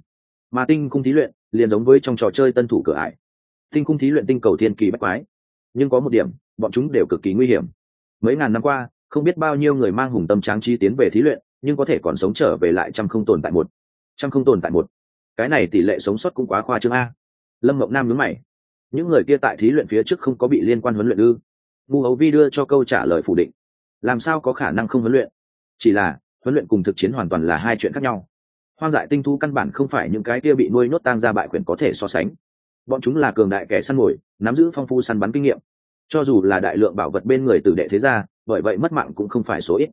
Mà tinh khung thí luyện liền giống với trong trò chơi tân thủ cửa ải. Tinh khung thí luyện tinh cầu thiên kỳ bách quái. Nhưng có một điểm, bọn chúng đều cực kỳ nguy hiểm. Mấy ngàn năm qua, không biết bao nhiêu người mang hùng tâm tráng chi tiến về thí luyện, nhưng có thể còn sống trở về lại trăm không tồn tại một. Trăm không tồn tại một. Cái này tỷ lệ sống sót cũng quá khoa trương a. Lâm mộng nam nhớ mày. Những người kia tại thí luyện phía trước không có bị liên quan huấn luyện ư? Ngu hấu vi đưa cho câu trả lời phủ định. Làm sao có khả năng không huấn luyện? Chỉ là, huấn luyện cùng thực chiến hoàn toàn là hai chuyện khác nhau. Hoang dại tinh thu căn bản không phải những cái kia bị nuôi nhốt tang ra bại quyền có thể so sánh. Bọn chúng là cường đại kẻ săn mồi, nắm giữ phong phu săn bắn kinh nghiệm. Cho dù là đại lượng bảo vật bên người tử đệ thế gia, bởi vậy mất mạng cũng không phải số ít.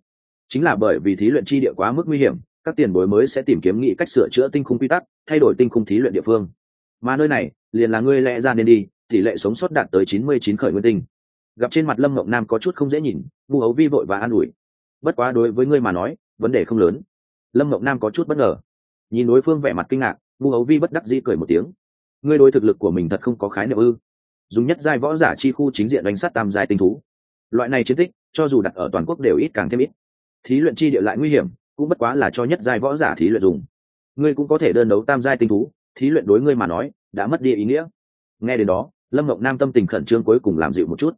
Chính là bởi vì thí luyện chi địa quá mức nguy hiểm, các tiền bối mới sẽ tìm kiếm nghị cách sửa chữa tinh khung quy tắc, thay đổi tinh khung thí luyện địa phương. Mà nơi này, liền là ngươi lẽ ra nên đi, tỷ lệ sống sót đạt tới chín mươi chín khởi nguyên tinh. Gặp trên mặt lâm ngọc nam có chút không dễ nhìn, vu hấu vi vội và an ủi bất quá đối với ngươi mà nói, vấn đề không lớn. Lâm ngọc nam có chút bất ngờ. Nhìn đối phương vẻ mặt kinh ngạc, vu hấu vi bất đắc dĩ cười một tiếng. Ngươi đối thực lực của mình thật không có khái niệm ư? Dùng nhất giai võ giả chi khu chính diện đánh sát tam giai tinh thú. Loại này chiến tích, cho dù đặt ở toàn quốc đều ít càng thêm ít. Thí luyện chi địa lại nguy hiểm, cũng bất quá là cho nhất giai võ giả thí luyện dùng. Ngươi cũng có thể đơn đấu tam giai tinh thú, thí luyện đối ngươi mà nói, đã mất đi ý nghĩa. Nghe đến đó, lâm ngọc nam tâm tình khẩn trương cuối cùng làm dịu một chút.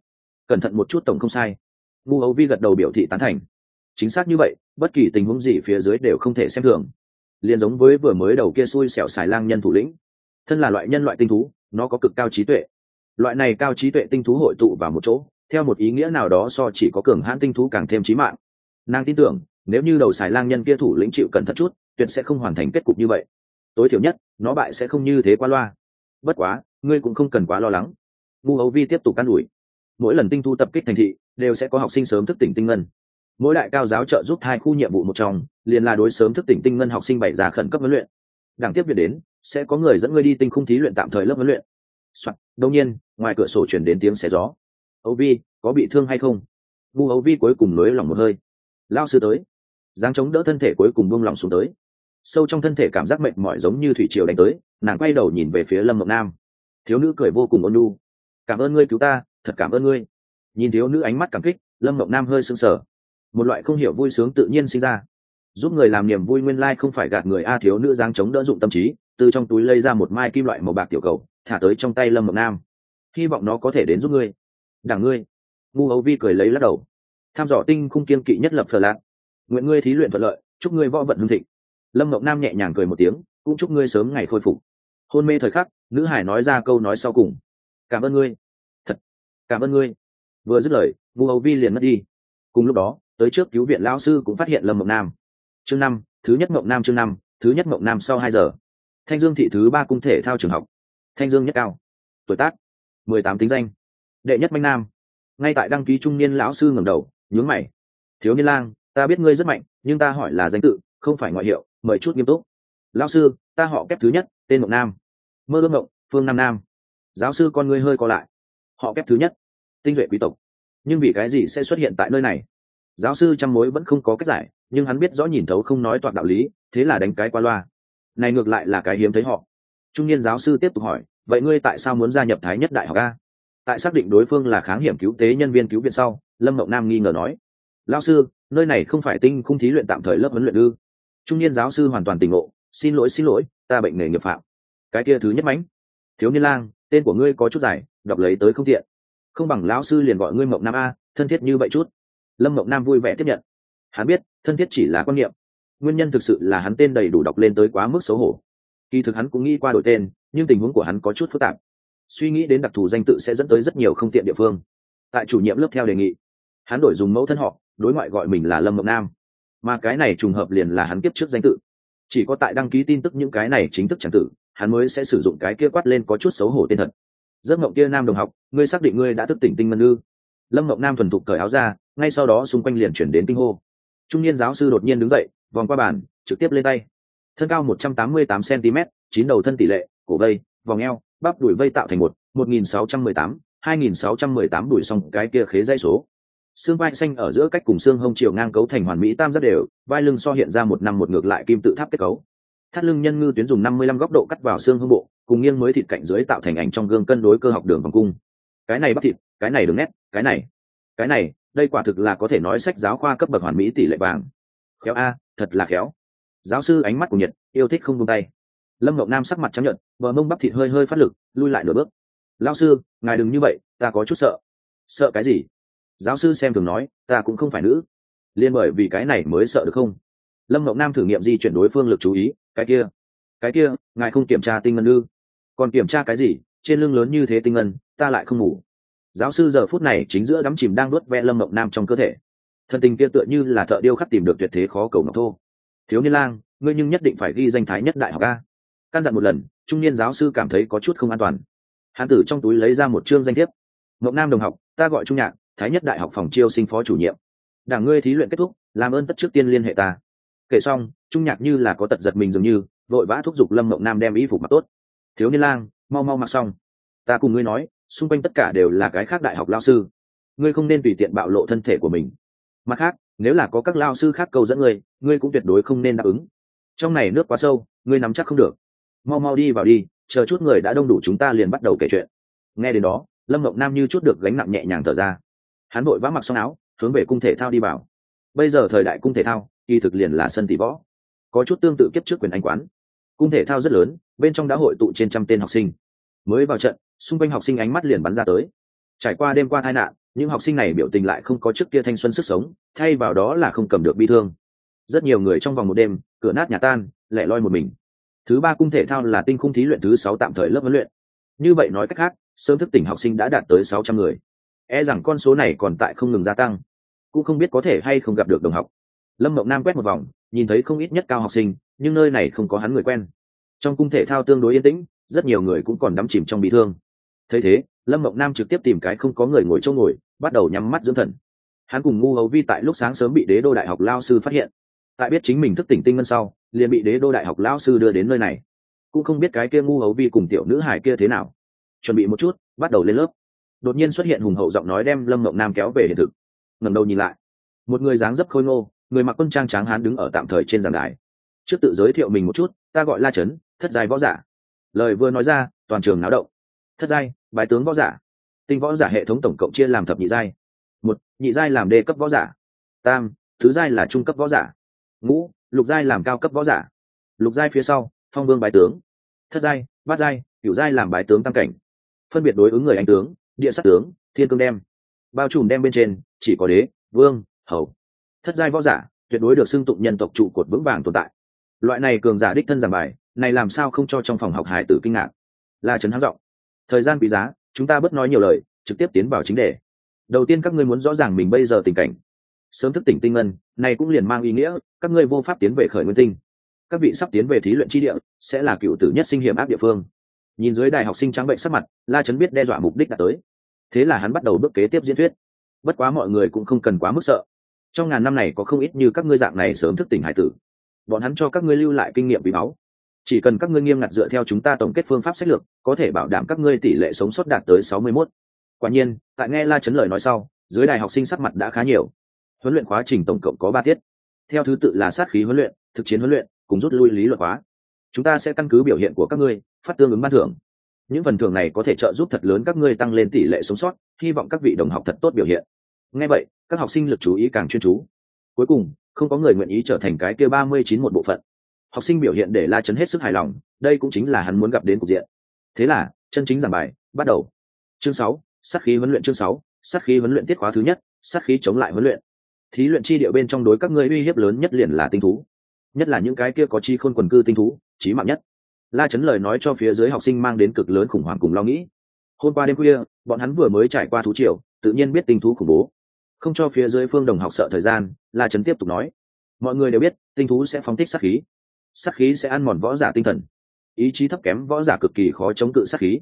Cẩn thận một chút tổng không sai. Ngu hấu vi gật đầu biểu thị tán thành chính xác như vậy, bất kỳ tình huống gì phía dưới đều không thể xem thường. Liền giống với vừa mới đầu kia xui xẻo xài lang nhân thủ lĩnh. Thân là loại nhân loại tinh thú, nó có cực cao trí tuệ. Loại này cao trí tuệ tinh thú hội tụ vào một chỗ, theo một ý nghĩa nào đó so chỉ có cường hãn tinh thú càng thêm trí mạng. Nàng tin tưởng, nếu như đầu xài lang nhân kia thủ lĩnh chịu cẩn thận chút, tuyệt sẽ không hoàn thành kết cục như vậy. Tối thiểu nhất, nó bại sẽ không như thế qua loa. Bất quá, ngươi cũng không cần quá lo lắng. Ngu hấu vi tiếp tục can ủi. Mỗi lần tinh thu tập kích thành thị, đều sẽ có học sinh sớm thức tỉnh tinh ngân mỗi đại cao giáo trợ giúp hai khu nhiệm vụ một trong, liền là đối sớm thức tỉnh tinh ngân học sinh bảy già khẩn cấp huấn luyện. Đảng tiếp việc đến, sẽ có người dẫn ngươi đi tinh khung thí luyện tạm thời lớp huấn luyện. Soạn. đông nhiên, ngoài cửa sổ chuyển đến tiếng xé gió. Âu vi, có bị thương hay không? Vu âu vi cuối cùng nới lỏng một hơi. Lao sư tới. Dáng chống đỡ thân thể cuối cùng buông lỏng xuống tới. Sâu trong thân thể cảm giác mệt mỏi giống như thủy triều đánh tới, nàng quay đầu nhìn về phía lâm mộng nam. Thiếu nữ cười vô cùng ôn lu cảm ơn ngươi cứu ta, thật cảm ơn ngươi. Nhìn thiếu nữ ánh mắt cảm kích, lâm mộng nam hơi sưng sờ một loại không hiểu vui sướng tự nhiên sinh ra. Giúp người làm niềm vui nguyên lai không phải gạt người a thiếu nữ giang chống đỡ dụng tâm trí, từ trong túi lây ra một mai kim loại màu bạc tiểu cầu, thả tới trong tay lâm mộng nam. Hy vọng nó có thể đến giúp ngươi. Đảng ngươi. Ngu hấu vi cười lấy lắc đầu. Tham dò tinh khung kiên kỵ nhất lập phờ lạc. Nguyện ngươi thí luyện thuận lợi, chúc ngươi võ vận hương thịnh. Lâm mộng nam nhẹ nhàng cười một tiếng, cũng chúc ngươi sớm ngày khôi phục. Hôn mê thời khắc, nữ hải nói ra câu nói sau cùng. Cảm ơn ngươi. Thật. Cảm ơn ngươi. Vừa dứt lời, ngu hầu vi liền mất đi. Cùng lúc đó tới trước cứu viện lão sư cũng phát hiện lâm mộng nam. Chương năm, thứ nhất mộng nam chương năm, thứ nhất mộng nam sau hai giờ. Thanh dương thị thứ ba cung thể thao trường học. Thanh dương nhất cao. Tuổi tác, mười tám tính danh. Đệ nhất manh nam. Ngay tại đăng ký trung niên lão sư ngẩng đầu, nhướng mày. Thiếu niên lang, ta biết ngươi rất mạnh, nhưng ta hỏi là danh tự, không phải ngoại hiệu, mời chút nghiêm túc. Lão sư, ta họ kép thứ nhất, tên mộng nam. Mơ ước mộng, phương nam nam. Giáo sư con ngươi hơi co lại. Họ kép thứ nhất. Tinh duệ quý tộc. Nhưng vì cái gì sẽ xuất hiện tại nơi này? Giáo sư trăm mối vẫn không có cách giải, nhưng hắn biết rõ nhìn thấu không nói toạc đạo lý, thế là đánh cái qua loa. Này ngược lại là cái hiếm thấy họ. Trung niên giáo sư tiếp tục hỏi, vậy ngươi tại sao muốn gia nhập thái nhất đại học a? Tại xác định đối phương là kháng hiểm cứu tế nhân viên cứu viện sau, lâm mộng nam nghi ngờ nói lao sư, nơi này không phải tinh khung thí luyện tạm thời lớp huấn luyện ư? Trung niên giáo sư hoàn toàn tỉnh ngộ, xin lỗi xin lỗi, ta bệnh nghề nghiệp phạm. Cái kia thứ nhất mánh. Thiếu niên lang, tên của ngươi có chút dài, đọc lấy tới không tiện. Không bằng lão sư liền gọi ngươi mộng nam a, thân thiết như vậy chút lâm mộng nam vui vẻ tiếp nhận. Hắn biết, thân thiết chỉ là quan niệm. Nguyên nhân thực sự là hắn tên đầy đủ đọc lên tới quá mức xấu hổ. Kỳ thực hắn cũng nghĩ qua đổi tên, nhưng tình huống của hắn có chút phức tạp. Suy nghĩ đến đặc thù danh tự sẽ dẫn tới rất nhiều không tiện địa phương. Tại chủ nhiệm lớp theo đề nghị, hắn đổi dùng mẫu thân họ, đối ngoại gọi mình là lâm mộng nam. Mà cái này trùng hợp liền là hắn tiếp trước danh tự. Chỉ có tại đăng ký tin tức những cái này chính thức chẳng tử hắn mới sẽ sử dụng cái kia quát lên có chút xấu hổ tên thật. Giấc mộng kia nam đồng học, ngươi xác định ngươi đã thức tỉnh tinh mân ư? Lâm mộng nam thuần thục cởi áo ra ngay sau đó xung quanh liền chuyển đến kinh hô. Trung niên giáo sư đột nhiên đứng dậy, vòng qua bàn, trực tiếp lên tay. Thân cao một trăm tám mươi tám cm chín đầu thân tỷ lệ, cổ vây, vòng eo, bắp đùi vây tạo thành một một nghìn sáu trăm mười tám, hai nghìn sáu trăm mười tám đùi xong cái kia khế dây số. Xương vai xanh ở giữa cách cùng xương hông chiều ngang cấu thành hoàn mỹ tam giác đều, vai lưng so hiện ra một năm một ngược lại kim tự tháp kết cấu. Thắt lưng nhân ngư tuyến dùng năm mươi lăm góc độ cắt vào xương hông bộ, cùng nghiêng mới thịt cạnh dưới tạo thành ảnh trong gương cân đối cơ học đường vòng cung. Cái này bắp thịt, cái này đường nét, cái này cái này đây quả thực là có thể nói sách giáo khoa cấp bậc hoàn mỹ tỷ lệ vàng. Khéo a, thật là khéo. Giáo sư ánh mắt của nhật, yêu thích không buông tay. Lâm ngọc nam sắc mặt trắng nhận bờ mông bắp thịt hơi hơi phát lực, lui lại nửa bước. Lao sư, ngài đừng như vậy, ta có chút sợ. Sợ cái gì? Giáo sư xem thường nói, ta cũng không phải nữ. Liên bởi vì cái này mới sợ được không? Lâm ngọc nam thử nghiệm di chuyển đối phương lực chú ý, cái kia cái kia, ngài không kiểm tra tinh ngân ư? Còn kiểm tra cái gì? Trên lưng lớn như thế tinh ngân, ta lại không ngủ giáo sư giờ phút này chính giữa đắm chìm đang đốt vẽ lâm mộng nam trong cơ thể. Thân tình kia tựa như là thợ điêu khắc tìm được tuyệt thế khó cầu ngọc thô. Thiếu niên lang, ngươi nhưng nhất định phải ghi danh thái nhất đại học a. Căn dặn một lần, trung niên giáo sư cảm thấy có chút không an toàn. Hán tử trong túi lấy ra một chương danh thiếp. Mộng nam đồng học, ta gọi trung nhạc, thái nhất đại học phòng chiêu sinh phó chủ nhiệm. Đảng ngươi thí luyện kết thúc, làm ơn tất trước tiên liên hệ ta. Kể xong, trung nhạc như là có tật giật mình dường như, vội vã thúc giục lâm mộng nam đem y phục mặc tốt. Thiếu niên lang, mau mau mặc xong. Ta cùng ngươi nói xung quanh tất cả đều là cái khác đại học lao sư. Ngươi không nên tùy tiện bạo lộ thân thể của mình. Mặt khác, nếu là có các lao sư khác cầu dẫn ngươi ngươi cũng tuyệt đối không nên đáp ứng. Trong này nước quá sâu, ngươi nắm chắc không được. Mau mau đi vào đi, chờ chút người đã đông đủ chúng ta liền bắt đầu kể chuyện. Nghe đến đó, lâm mộng nam như chút được gánh nặng nhẹ nhàng thở ra. Hắn vội vã mặc xong áo, hướng về cung thể thao đi vào. Bây giờ thời đại cung thể thao y thực liền là sân tỷ võ. Có chút tương tự kiếp trước quyền anh quán. Cung thể thao rất lớn, bên trong đã hội tụ trên trăm tên học sinh. Mới vào trận xung quanh học sinh ánh mắt liền bắn ra tới. Trải qua đêm qua tai nạn, những học sinh này biểu tình lại không có trước kia thanh xuân sức sống, thay vào đó là không cầm được bi thương. Rất nhiều người trong vòng một đêm, cửa nát nhà tan, lẻ loi một mình. Thứ ba cung thể thao là tinh khung thí luyện thứ sáu tạm thời lớp huấn luyện. Như vậy nói cách khác, sớm thức tỉnh học sinh đã đạt tới sáu trăm người. E rằng con số này còn tại không ngừng gia tăng. Cũng không biết có thể hay không gặp được đồng học. Lâm mộng nam quét một vòng, nhìn thấy không ít nhất cao học sinh, nhưng nơi này không có hắn người quen. Trong cung thể thao tương đối yên tĩnh, rất nhiều người cũng còn đắm chìm trong bị thương thấy thế, lâm mộng nam trực tiếp tìm cái không có người ngồi chỗ ngồi, bắt đầu nhắm mắt dưỡng thần. Hắn cùng ngu hầu vi tại lúc sáng sớm bị đế đô đại học lao sư phát hiện. Tại biết chính mình thức tỉnh tinh ngân sau, liền bị đế đô đại học lao sư đưa đến nơi này. Cũng không biết cái kia ngu hầu vi cùng tiểu nữ hải kia thế nào. Chuẩn bị một chút, bắt đầu lên lớp. Đột nhiên xuất hiện hùng hậu giọng nói đem lâm mộng nam kéo về hiện thực. Ngầm đầu nhìn lại. Một người dáng dấp khôi ngô, người mặc quân trang tráng hán đứng ở tạm thời trên giàn đài. Trước tự giới thiệu mình một chút, ta gọi la trấn, thất giai võ giả. Lời vừa nói ra, toàn trường náo động thất giai bài tướng võ giả. Tinh võ giả hệ thống tổng cộng chia làm thập nhị giai. Một, nhị giai làm đề cấp võ giả. Tam, thứ giai là trung cấp võ giả. Ngũ, lục giai làm cao cấp võ giả. Lục giai phía sau, phong vương bài tướng. Thất giai, bát giai, cửu giai làm bài tướng tam cảnh. Phân biệt đối ứng người anh tướng, địa sát tướng, thiên cương đem. Bao trùm đem bên trên, chỉ có đế, vương, hầu. Thất giai võ giả, tuyệt đối được xưng tụng nhân tộc trụ cột vững vàng tồn tại. Loại này cường giả đích thân giảng bài, này làm sao không cho trong phòng học hải tử kinh ngạc? La trấn hắng giọng thời gian quý giá, chúng ta bất nói nhiều lời, trực tiếp tiến vào chính đề. Đầu tiên các ngươi muốn rõ ràng mình bây giờ tình cảnh. Sớm thức tỉnh tinh ngân, này cũng liền mang ý nghĩa, các ngươi vô pháp tiến về khởi nguyên tinh. Các vị sắp tiến về thí luyện tri địa, sẽ là cựu tử nhất sinh hiểm áp địa phương. Nhìn dưới đài học sinh trắng bệnh sắc mặt, la trấn biết đe dọa mục đích đã tới. Thế là hắn bắt đầu bước kế tiếp diễn thuyết. Bất quá mọi người cũng không cần quá mức sợ. Trong ngàn năm này có không ít như các ngươi dạng này sớm thức tỉnh hải tử. Bọn hắn cho các ngươi lưu lại kinh nghiệm quý báu chỉ cần các ngươi nghiêm ngặt dựa theo chúng ta tổng kết phương pháp sách lược, có thể bảo đảm các ngươi tỷ lệ sống sót đạt tới sáu mươi 61. quả nhiên, tại nghe la chấn lời nói sau, dưới đài học sinh sắc mặt đã khá nhiều. Huấn luyện quá trình tổng cộng có ba tiết. Theo thứ tự là sát khí huấn luyện, thực chiến huấn luyện, cùng rút lui lý luận hóa. Chúng ta sẽ căn cứ biểu hiện của các ngươi, phát tương ứng ban thưởng. Những phần thưởng này có thể trợ giúp thật lớn các ngươi tăng lên tỷ lệ sống sót, hy vọng các vị đồng học thật tốt biểu hiện. Ngay vậy, các học sinh lực chú ý càng chuyên chú. Cuối cùng, không có người nguyện ý trở thành cái kia ba mươi chín một bộ phận học sinh biểu hiện để la chấn hết sức hài lòng, đây cũng chính là hắn muốn gặp đến cục diện. Thế là, chân chính giảng bài, bắt đầu. Chương sáu, sát khí huấn luyện chương sáu, sát khí huấn luyện tiết khóa thứ nhất, sát khí chống lại huấn luyện. Thí luyện chi địa bên trong đối các ngươi uy hiếp lớn nhất liền là tinh thú. Nhất là những cái kia có chi khôn quần cư tinh thú trí mạng nhất. La chấn lời nói cho phía dưới học sinh mang đến cực lớn khủng hoảng cùng lo nghĩ. Hôm qua đêm khuya, bọn hắn vừa mới trải qua thú triều, tự nhiên biết tinh thú khủng bố. Không cho phía dưới phương đồng học sợ thời gian, la chấn tiếp tục nói. Mọi người đều biết, tinh thú sẽ phóng thích sát khí sát khí sẽ ăn mòn võ giả tinh thần. Ý chí thấp kém võ giả cực kỳ khó chống cự sát khí.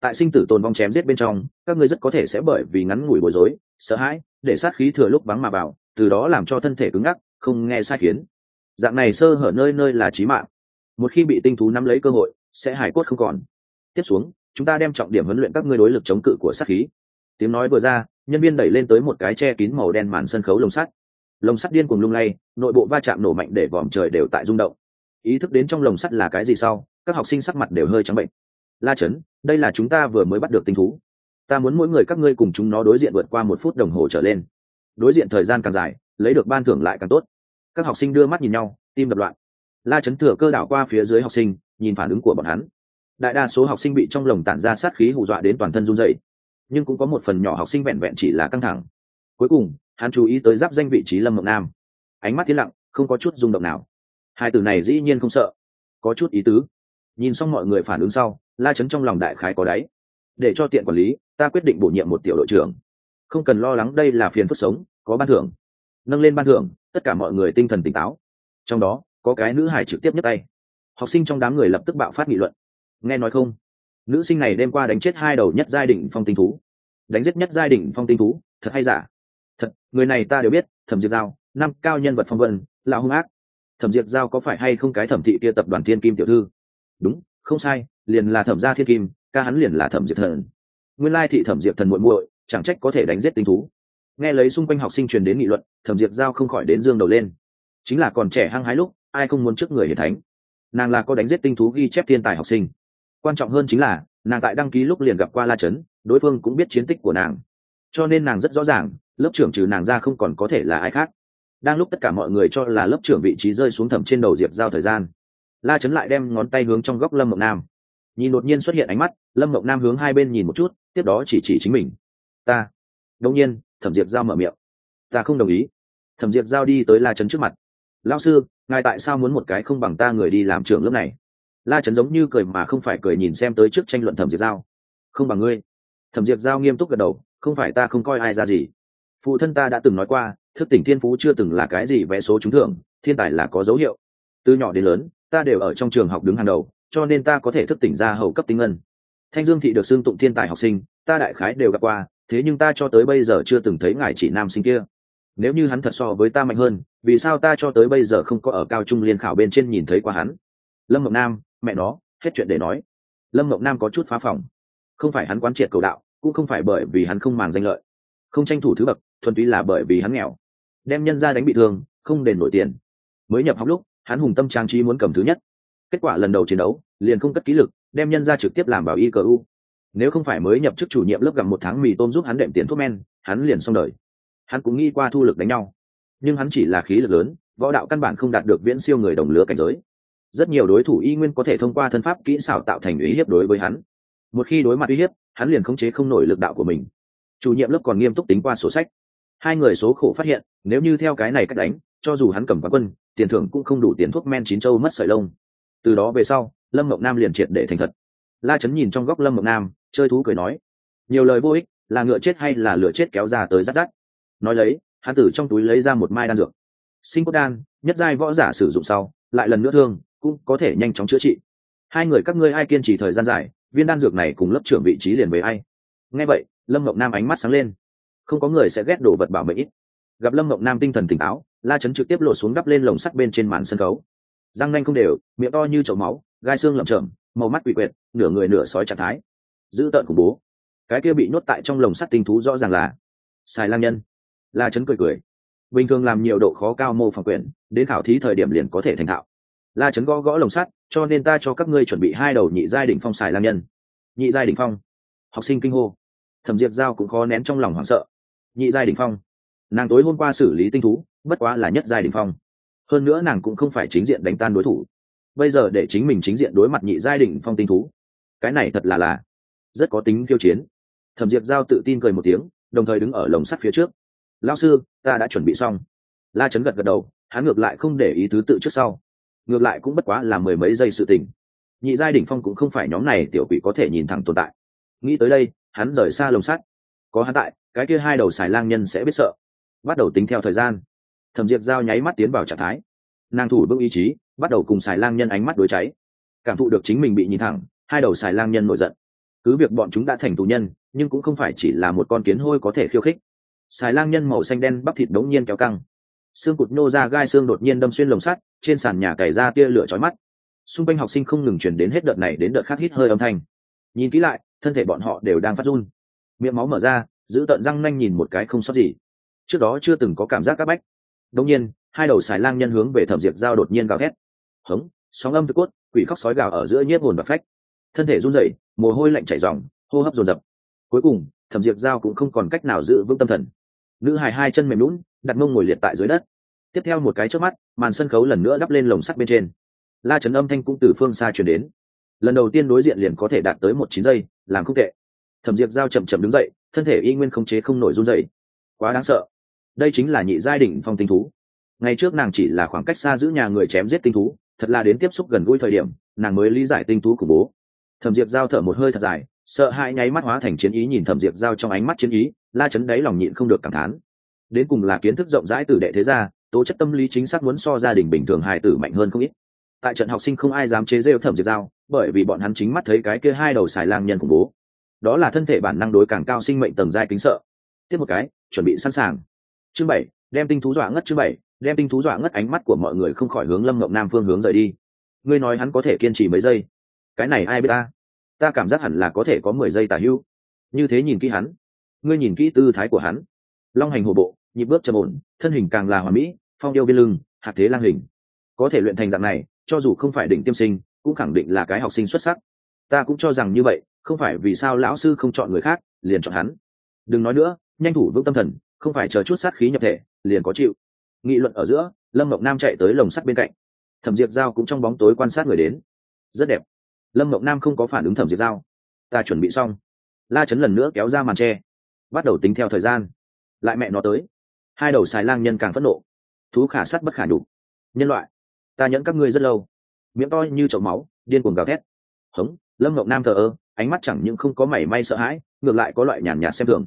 Tại sinh tử tồn vong chém giết bên trong, các ngươi rất có thể sẽ bởi vì ngắn ngủi bối rối, sợ hãi, để sát khí thừa lúc vắng mà vào, từ đó làm cho thân thể cứng ngắc, không nghe sai khiến. Dạng này sơ hở nơi nơi là trí mạng. Một khi bị tinh thú nắm lấy cơ hội, sẽ hải cốt không còn. Tiếp xuống, chúng ta đem trọng điểm huấn luyện các ngươi đối lực chống cự của sát khí. Tiếng nói vừa ra, nhân viên đẩy lên tới một cái che kín màu đen màn sân khấu lồng sắt. Lồng sắt điên cùng lung lay, nội bộ va chạm nổ mạnh để vòm trời đều tại rung động ý thức đến trong lồng sắt là cái gì sau các học sinh sắc mặt đều hơi trắng bệnh. La Trấn, đây là chúng ta vừa mới bắt được tinh thú. Ta muốn mỗi người các ngươi cùng chúng nó đối diện vượt qua một phút đồng hồ trở lên. Đối diện thời gian càng dài lấy được ban thưởng lại càng tốt. Các học sinh đưa mắt nhìn nhau tim đập loạn. La Trấn thừa cơ đảo qua phía dưới học sinh nhìn phản ứng của bọn hắn. Đại đa số học sinh bị trong lồng tản ra sát khí hù dọa đến toàn thân run dậy nhưng cũng có một phần nhỏ học sinh vẹn vẹn chỉ là căng thẳng. Cuối cùng hắn chú ý tới giáp danh vị trí lâm mộng nam. Ánh mắt tiến lặng không có chút rung động nào hai từ này dĩ nhiên không sợ. Có chút ý tứ. Nhìn xong mọi người phản ứng sau, la chấn trong lòng đại khái có đáy. Để cho tiện quản lý, ta quyết định bổ nhiệm một tiểu đội trưởng. Không cần lo lắng đây là phiền phức sống, có ban thưởng. Nâng lên ban thưởng, tất cả mọi người tinh thần tỉnh táo. Trong đó, có cái nữ hải trực tiếp nhấc tay. Học sinh trong đám người lập tức bạo phát nghị luận. Nghe nói không? Nữ sinh này đêm qua đánh chết hai đầu nhất giai đỉnh phong tinh thú. Đánh giết nhất giai đỉnh phong tinh thú, thật hay giả? Thật, người này ta đều biết, thẩm diệt giao, năm cao nhân vật phong vân, là hung ác thẩm diệt giao có phải hay không cái thẩm thị kia tập đoàn thiên kim tiểu thư? Đúng, không sai, liền là thẩm gia thiên kim, ca hắn liền là thẩm diệt thần. Nguyên lai thị thẩm diệt thần muội muội, chẳng trách có thể đánh giết tinh thú. Nghe lấy xung quanh học sinh truyền đến nghị luận, thẩm diệt giao không khỏi đến dương đầu lên. Chính là còn trẻ hăng hái lúc, ai không muốn trước người hiền thánh? Nàng là có đánh giết tinh thú ghi chép thiên tài học sinh. Quan trọng hơn chính là, nàng tại đăng ký lúc liền gặp qua la trấn, đối phương cũng biết chiến tích của nàng. Cho nên nàng rất rõ ràng, lớp trưởng trừ nàng ra không còn có thể là ai khác đang lúc tất cả mọi người cho là lớp trưởng vị trí rơi xuống thẩm trên đầu diệp giao thời gian. La trấn lại đem ngón tay hướng trong góc lâm mộng nam. Nhìn đột nhiên xuất hiện ánh mắt, lâm mộng nam hướng hai bên nhìn một chút, tiếp đó chỉ chỉ chính mình. Ta. Đông nhiên, thẩm diệp giao mở miệng. Ta không đồng ý. Thẩm diệp giao đi tới la trấn trước mặt. Lao sư, ngài tại sao muốn một cái không bằng ta người đi làm trưởng lớp này? La trấn giống như cười mà không phải cười nhìn xem tới trước tranh luận thẩm diệp giao. Không bằng ngươi. Thẩm diệp giao nghiêm túc gật đầu. Không phải ta không coi ai ra gì phụ thân ta đã từng nói qua, thức tỉnh thiên phú chưa từng là cái gì vẽ số trúng thưởng, thiên tài là có dấu hiệu. Từ nhỏ đến lớn, ta đều ở trong trường học đứng hàng đầu, cho nên ta có thể thức tỉnh ra hầu cấp tinh ngân. Thanh dương thị được xưng tụng thiên tài học sinh, ta đại khái đều gặp qua, thế nhưng ta cho tới bây giờ chưa từng thấy ngài chỉ nam sinh kia. Nếu như hắn thật so với ta mạnh hơn, vì sao ta cho tới bây giờ không có ở cao trung liên khảo bên trên nhìn thấy qua hắn? Lâm mộng nam, mẹ nó, hết chuyện để nói. Lâm mộng nam có chút phá phòng. Không phải hắn quán triệt cầu đạo, cũng không phải bởi vì hắn không màng danh lợi. Không tranh thủ thứ bậc thuần túy là bởi vì hắn nghèo. Đem nhân ra đánh bị thương, không đền nổi tiền. Mới nhập học lúc, hắn hùng tâm trang trí muốn cầm thứ nhất. Kết quả lần đầu chiến đấu, liền không cất ký lực, đem nhân ra trực tiếp làm vào y cờ u nếu không phải mới nhập chức chủ nhiệm lớp gặp một tháng mì tôm giúp hắn đệm tiền thuốc men, hắn liền xong đời. Hắn cũng nghĩ qua thu lực đánh nhau. Nhưng hắn chỉ là khí lực lớn, võ đạo căn bản không đạt được viễn siêu người đồng lứa cảnh giới. Rất nhiều đối thủ y nguyên có thể thông qua thân pháp kỹ xảo tạo thành uy hiếp đối với hắn. Một khi đối mặt uy hiếp, hắn liền khống chế không nổi lực đạo của mình. Chủ nhiệm lớp còn nghiêm túc tính qua sổ sách hai người số khổ phát hiện, nếu như theo cái này cách đánh, cho dù hắn cầm quán quân, tiền thưởng cũng không đủ tiền thuốc men chín châu mất sợi lông. Từ đó về sau, lâm mộng nam liền triệt để thành thật. La trấn nhìn trong góc lâm mộng nam, chơi thú cười nói, nhiều lời vô ích, là ngựa chết hay là lửa chết kéo ra tới rát rát. Nói lấy, hắn tử trong túi lấy ra một mai đan dược. Sinh cốt đan, nhất giai võ giả sử dụng sau, lại lần nữa thương, cũng có thể nhanh chóng chữa trị. Hai người các ngươi ai kiên trì thời gian dài, viên đan dược này cùng lớp trưởng vị trí liền với ai. Nghe vậy, lâm mộng nam ánh mắt sáng lên không có người sẽ ghét đồ vật bảo mệnh ít. Gặp lâm mộng nam tinh thần tỉnh táo, la chấn trực tiếp lộ xuống đắp lên lồng sắt bên trên màn sân khấu. Răng nanh không đều, miệng to như chậu máu, gai xương lậm chậm màu mắt quỷ quyệt, nửa người nửa sói trạng thái. Giữ tợn khủng bố. Cái kia bị nhốt tại trong lồng sắt tinh thú rõ ràng là xài lang nhân. La chấn cười cười. Bình thường làm nhiều độ khó cao mô phỏng quyền đến khảo thí thời điểm liền có thể thành thạo. La chấn gõ gõ lồng sắt, cho nên ta cho các ngươi chuẩn bị hai đầu nhị giai đỉnh phong xài lang nhân. Nhị giai đỉnh phong. Học sinh kinh hô. Thẩm diệp giao cũng khó nén trong lòng hoảng sợ nhị giai đỉnh phong. Nàng tối hôm qua xử lý tinh thú, bất quá là nhất giai đỉnh phong. Hơn nữa nàng cũng không phải chính diện đánh tan đối thủ. Bây giờ để chính mình chính diện đối mặt nhị giai đỉnh phong tinh thú, cái này thật là là rất có tính khiêu chiến. Thẩm diệp giao tự tin cười một tiếng, đồng thời đứng ở lồng sắt phía trước. Lao sư, ta đã chuẩn bị xong. La chấn gật gật đầu, hắn ngược lại không để ý thứ tự trước sau. Ngược lại cũng bất quá là mười mấy giây sự tình. Nhị giai đỉnh phong cũng không phải nhóm này tiểu quỷ có thể nhìn thẳng tồn tại. Nghĩ tới đây, hắn rời xa lồng sắt có hắn tại, cái kia hai đầu xài lang nhân sẽ biết sợ. Bắt đầu tính theo thời gian. Thẩm diệp giao nháy mắt tiến vào trạng thái. Nàng thủ vững ý chí, bắt đầu cùng xài lang nhân ánh mắt đối cháy. Cảm thụ được chính mình bị nhìn thẳng, hai đầu xài lang nhân nổi giận. Cứ việc bọn chúng đã thành tù nhân, nhưng cũng không phải chỉ là một con kiến hôi có thể khiêu khích. Xài lang nhân màu xanh đen bắp thịt đống nhiên kéo căng. Xương cụt nô ra gai xương đột nhiên đâm xuyên lồng sắt, trên sàn nhà cày ra tia lửa chói mắt. Xung quanh học sinh không ngừng chuyển đến hết đợt này đến đợt khác hít hơi âm thanh. Nhìn kỹ lại, thân thể bọn họ đều đang phát run miệng máu mở ra, giữ tận răng nanh nhìn một cái không sót gì. Trước đó chưa từng có cảm giác áp bách. Đông nhiên, hai đầu xài lang nhân hướng về thẩm diệp giao đột nhiên gào thét. Hống, sóng âm thức cốt, quỷ khóc sói gào ở giữa nhiếp hồn và phách. Thân thể run rẩy, mồ hôi lạnh chảy dòng hô hấp dồn dập. Cuối cùng, thẩm diệp giao cũng không còn cách nào giữ vững tâm thần. Nữ hài hai chân mềm lún đặt mông ngồi liệt tại dưới đất. Tiếp theo một cái trước mắt, màn sân khấu lần nữa đắp lên lồng sắt bên trên. La trấn âm thanh cũng từ phương xa chuyển đến. Lần đầu tiên đối diện liền có thể đạt tới một chín giây, làm không tệ thẩm diệp giao chậm chậm đứng dậy, thân thể y nguyên không chế không nổi run dậy quá đáng sợ. Đây chính là nhị giai đỉnh phong tinh thú. Ngày trước nàng chỉ là khoảng cách xa giữ nhà người chém giết tinh thú, thật là đến tiếp xúc gần gũi thời điểm, nàng mới lý giải tinh thú của bố. Thẩm diệp giao thở một hơi thật dài, sợ hãi nháy mắt hóa thành chiến ý nhìn thẩm diệp giao trong ánh mắt chiến ý, la chấn đáy lòng nhịn không được cảm thán. Đến cùng là kiến thức rộng rãi từ đệ thế gia, tố chất tâm lý chính xác muốn so gia đình bình thường hài tử mạnh hơn không ít. Tại trận học sinh không ai dám chế rêu thẩm diệp giao, bởi vì bọn hắn chính mắt thấy cái kia hai đầu xài lang nhân khủng bố đó là thân thể bản năng đối càng cao sinh mệnh tầng giai kính sợ. Tiếp một cái, chuẩn bị sẵn sàng. Chương bảy, đem tinh thú dọa ngất chương bảy, đem tinh thú dọa ngất ánh mắt của mọi người không khỏi hướng lâm ngọc nam phương hướng rời đi. Ngươi nói hắn có thể kiên trì mấy giây? Cái này ai biết ta? Ta cảm giác hẳn là có thể có mười giây tả hữu. Như thế nhìn kỹ hắn. Ngươi nhìn kỹ tư thái của hắn. Long hành hồ bộ, nhịp bước trầm ổn, thân hình càng là hòa mỹ, phong điêu biên lưng, hạt thế lang hình. Có thể luyện thành dạng này, cho dù không phải đỉnh tiêm sinh, cũng khẳng định là cái học sinh xuất sắc ta cũng cho rằng như vậy, không phải vì sao lão sư không chọn người khác, liền chọn hắn. Đừng nói nữa, nhanh thủ vững tâm thần, không phải chờ chút sát khí nhập thể, liền có chịu. Nghị luận ở giữa, lâm mộng nam chạy tới lồng sắt bên cạnh. Thẩm diệp giao cũng trong bóng tối quan sát người đến. Rất đẹp. Lâm mộng nam không có phản ứng thẩm diệp giao. Ta chuẩn bị xong. La chấn lần nữa kéo ra màn tre bắt đầu tính theo thời gian. Lại mẹ nó tới. Hai đầu xài lang nhân càng phẫn nộ. Thú khả sắt bất khả đủ nhân loại, ta nhẫn các ngươi rất lâu. Miệng to như chậu máu, điên cuồng gào thét. Hống lâm ngọc nam thờ ơ, ánh mắt chẳng những không có mảy may sợ hãi, ngược lại có loại nhàn nhạt xem thường.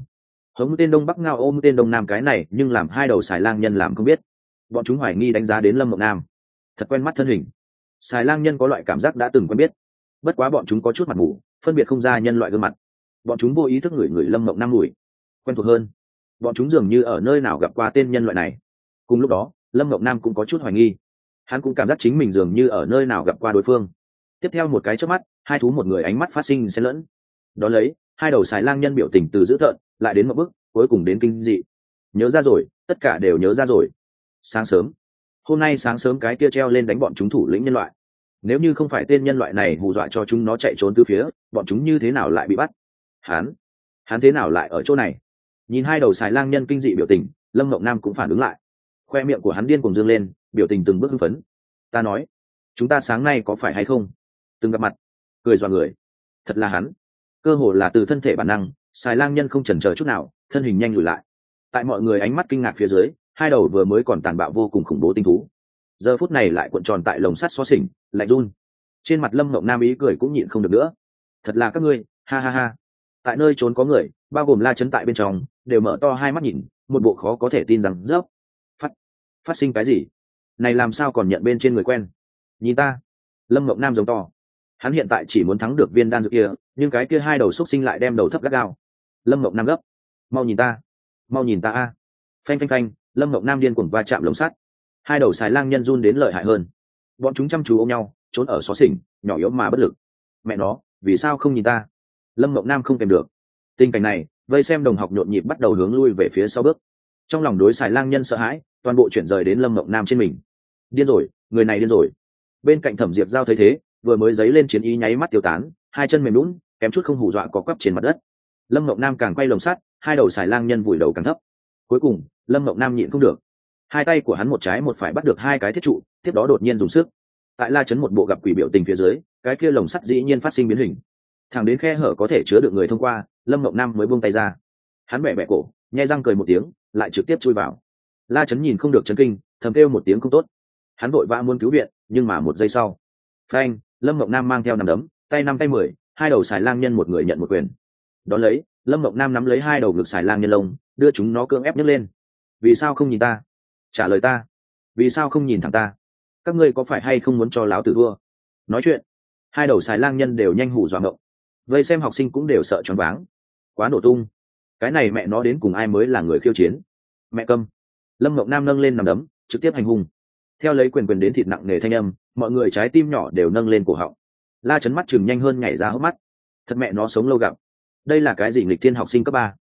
Hống tên đông bắc ngao ôm tên đông nam cái này, nhưng làm hai đầu xài lang nhân làm không biết. Bọn chúng hoài nghi đánh giá đến lâm ngọc nam. Thật quen mắt thân hình. Xài lang nhân có loại cảm giác đã từng quen biết. Bất quá bọn chúng có chút mặt mù, phân biệt không ra nhân loại gương mặt. Bọn chúng vô ý thức ngửi ngửi lâm mộng nam mùi. Quen thuộc hơn. Bọn chúng dường như ở nơi nào gặp qua tên nhân loại này. Cùng lúc đó, lâm mộng nam cũng có chút hoài nghi. Hắn cũng cảm giác chính mình dường như ở nơi nào gặp qua đối phương. Tiếp theo một cái trước mắt hai thú một người ánh mắt phát sinh xen lẫn. Đón lấy, hai đầu xài lang nhân biểu tình từ dữ thợn lại đến một bước, cuối cùng đến kinh dị. Nhớ ra rồi, tất cả đều nhớ ra rồi. Sáng sớm. Hôm nay sáng sớm cái kia treo lên đánh bọn chúng thủ lĩnh nhân loại. Nếu như không phải tên nhân loại này hù dọa cho chúng nó chạy trốn từ phía, bọn chúng như thế nào lại bị bắt? Hắn hắn thế nào lại ở chỗ này? Nhìn hai đầu xài lang nhân kinh dị biểu tình, lâm mộng nam cũng phản ứng lại. Khoe miệng của hắn điên cùng dương lên, biểu tình từng bước hưng phấn. Ta nói, chúng ta sáng nay có phải hay không? Từng gặp mặt cười dọa người. Thật là hắn. Cơ hồ là từ thân thể bản năng, xài lang nhân không chần chờ chút nào, thân hình nhanh lùi lại. Tại mọi người ánh mắt kinh ngạc phía dưới, hai đầu vừa mới còn tàn bạo vô cùng khủng bố tinh thú. Giờ phút này lại cuộn tròn tại lồng sắt xó xỉnh, lạnh run. Trên mặt lâm mộng nam ý cười cũng nhịn không được nữa. Thật là các ngươi, ha ha ha. Tại nơi trốn có người, bao gồm la chấn tại bên trong, đều mở to hai mắt nhìn, một bộ khó có thể tin rằng, dốc, phát phát sinh cái gì? Này làm sao còn nhận bên trên người quen? Nhìn ta. Lâm mộng nam giống to hắn hiện tại chỉ muốn thắng được viên đan dược kia, nhưng cái kia hai đầu xúc sinh lại đem đầu thấp gắt gao. Lâm mộng nam gấp. Mau nhìn ta. Mau nhìn ta a. Phanh phanh phanh, lâm mộng nam điên cuồng va chạm lồng sắt. Hai đầu xài lang nhân run đến lợi hại hơn. Bọn chúng chăm chú ôm nhau, trốn ở xó xỉnh, nhỏ yếu mà bất lực. Mẹ nó, vì sao không nhìn ta? Lâm mộng nam không kèm được. Tình cảnh này, vây xem đồng học nhộn nhịp bắt đầu hướng lui về phía sau bước. Trong lòng đối xài lang nhân sợ hãi, toàn bộ chuyển rời đến lâm mộng nam trên mình. Điên rồi, người này điên rồi. Bên cạnh thẩm diệp giao thấy thế vừa mới dấy lên chiến ý nháy mắt tiêu tán, hai chân mềm lún kém chút không hù dọa có quắp trên mặt đất. Lâm mộng nam càng quay lồng sắt, hai đầu xài lang nhân vùi đầu càng thấp. Cuối cùng, lâm mộng nam nhịn không được. Hai tay của hắn một trái một phải bắt được hai cái thiết trụ, tiếp đó đột nhiên dùng sức. Tại la chấn một bộ gặp quỷ biểu tình phía dưới, cái kia lồng sắt dĩ nhiên phát sinh biến hình. Thẳng đến khe hở có thể chứa được người thông qua, lâm mộng nam mới buông tay ra. Hắn bẻ bẻ cổ, nhai răng cười một tiếng, lại trực tiếp chui vào. La chấn nhìn không được chấn kinh, thầm kêu một tiếng không tốt. Hắn vội vã muốn cứu viện, nhưng mà một giây sau. Phanh! Lâm mộng nam mang theo nằm đấm, tay năm tay mười, hai đầu xài lang nhân một người nhận một quyền. Đón lấy, lâm mộng nam nắm lấy hai đầu ngực xài lang nhân lông, đưa chúng nó cưỡng ép nhấc lên. Vì sao không nhìn ta? Trả lời ta. Vì sao không nhìn thẳng ta? Các ngươi có phải hay không muốn cho láo tử thua? Nói chuyện. Hai đầu xài lang nhân đều nhanh hủ dọa mộng vây xem học sinh cũng đều sợ choáng váng. Quá nổ tung. Cái này mẹ nó đến cùng ai mới là người khiêu chiến? Mẹ câm. Lâm mộng nam nâng lên nằm đấm, trực tiếp hành hung theo lấy quyền quyền đến thịt nặng nề thanh âm, mọi người trái tim nhỏ đều nâng lên cổ họng. La chấn mắt chừng nhanh hơn nhảy ra hốc mắt. Thật mẹ nó sống lâu gặp. Đây là cái gì nghịch thiên học sinh cấp ba?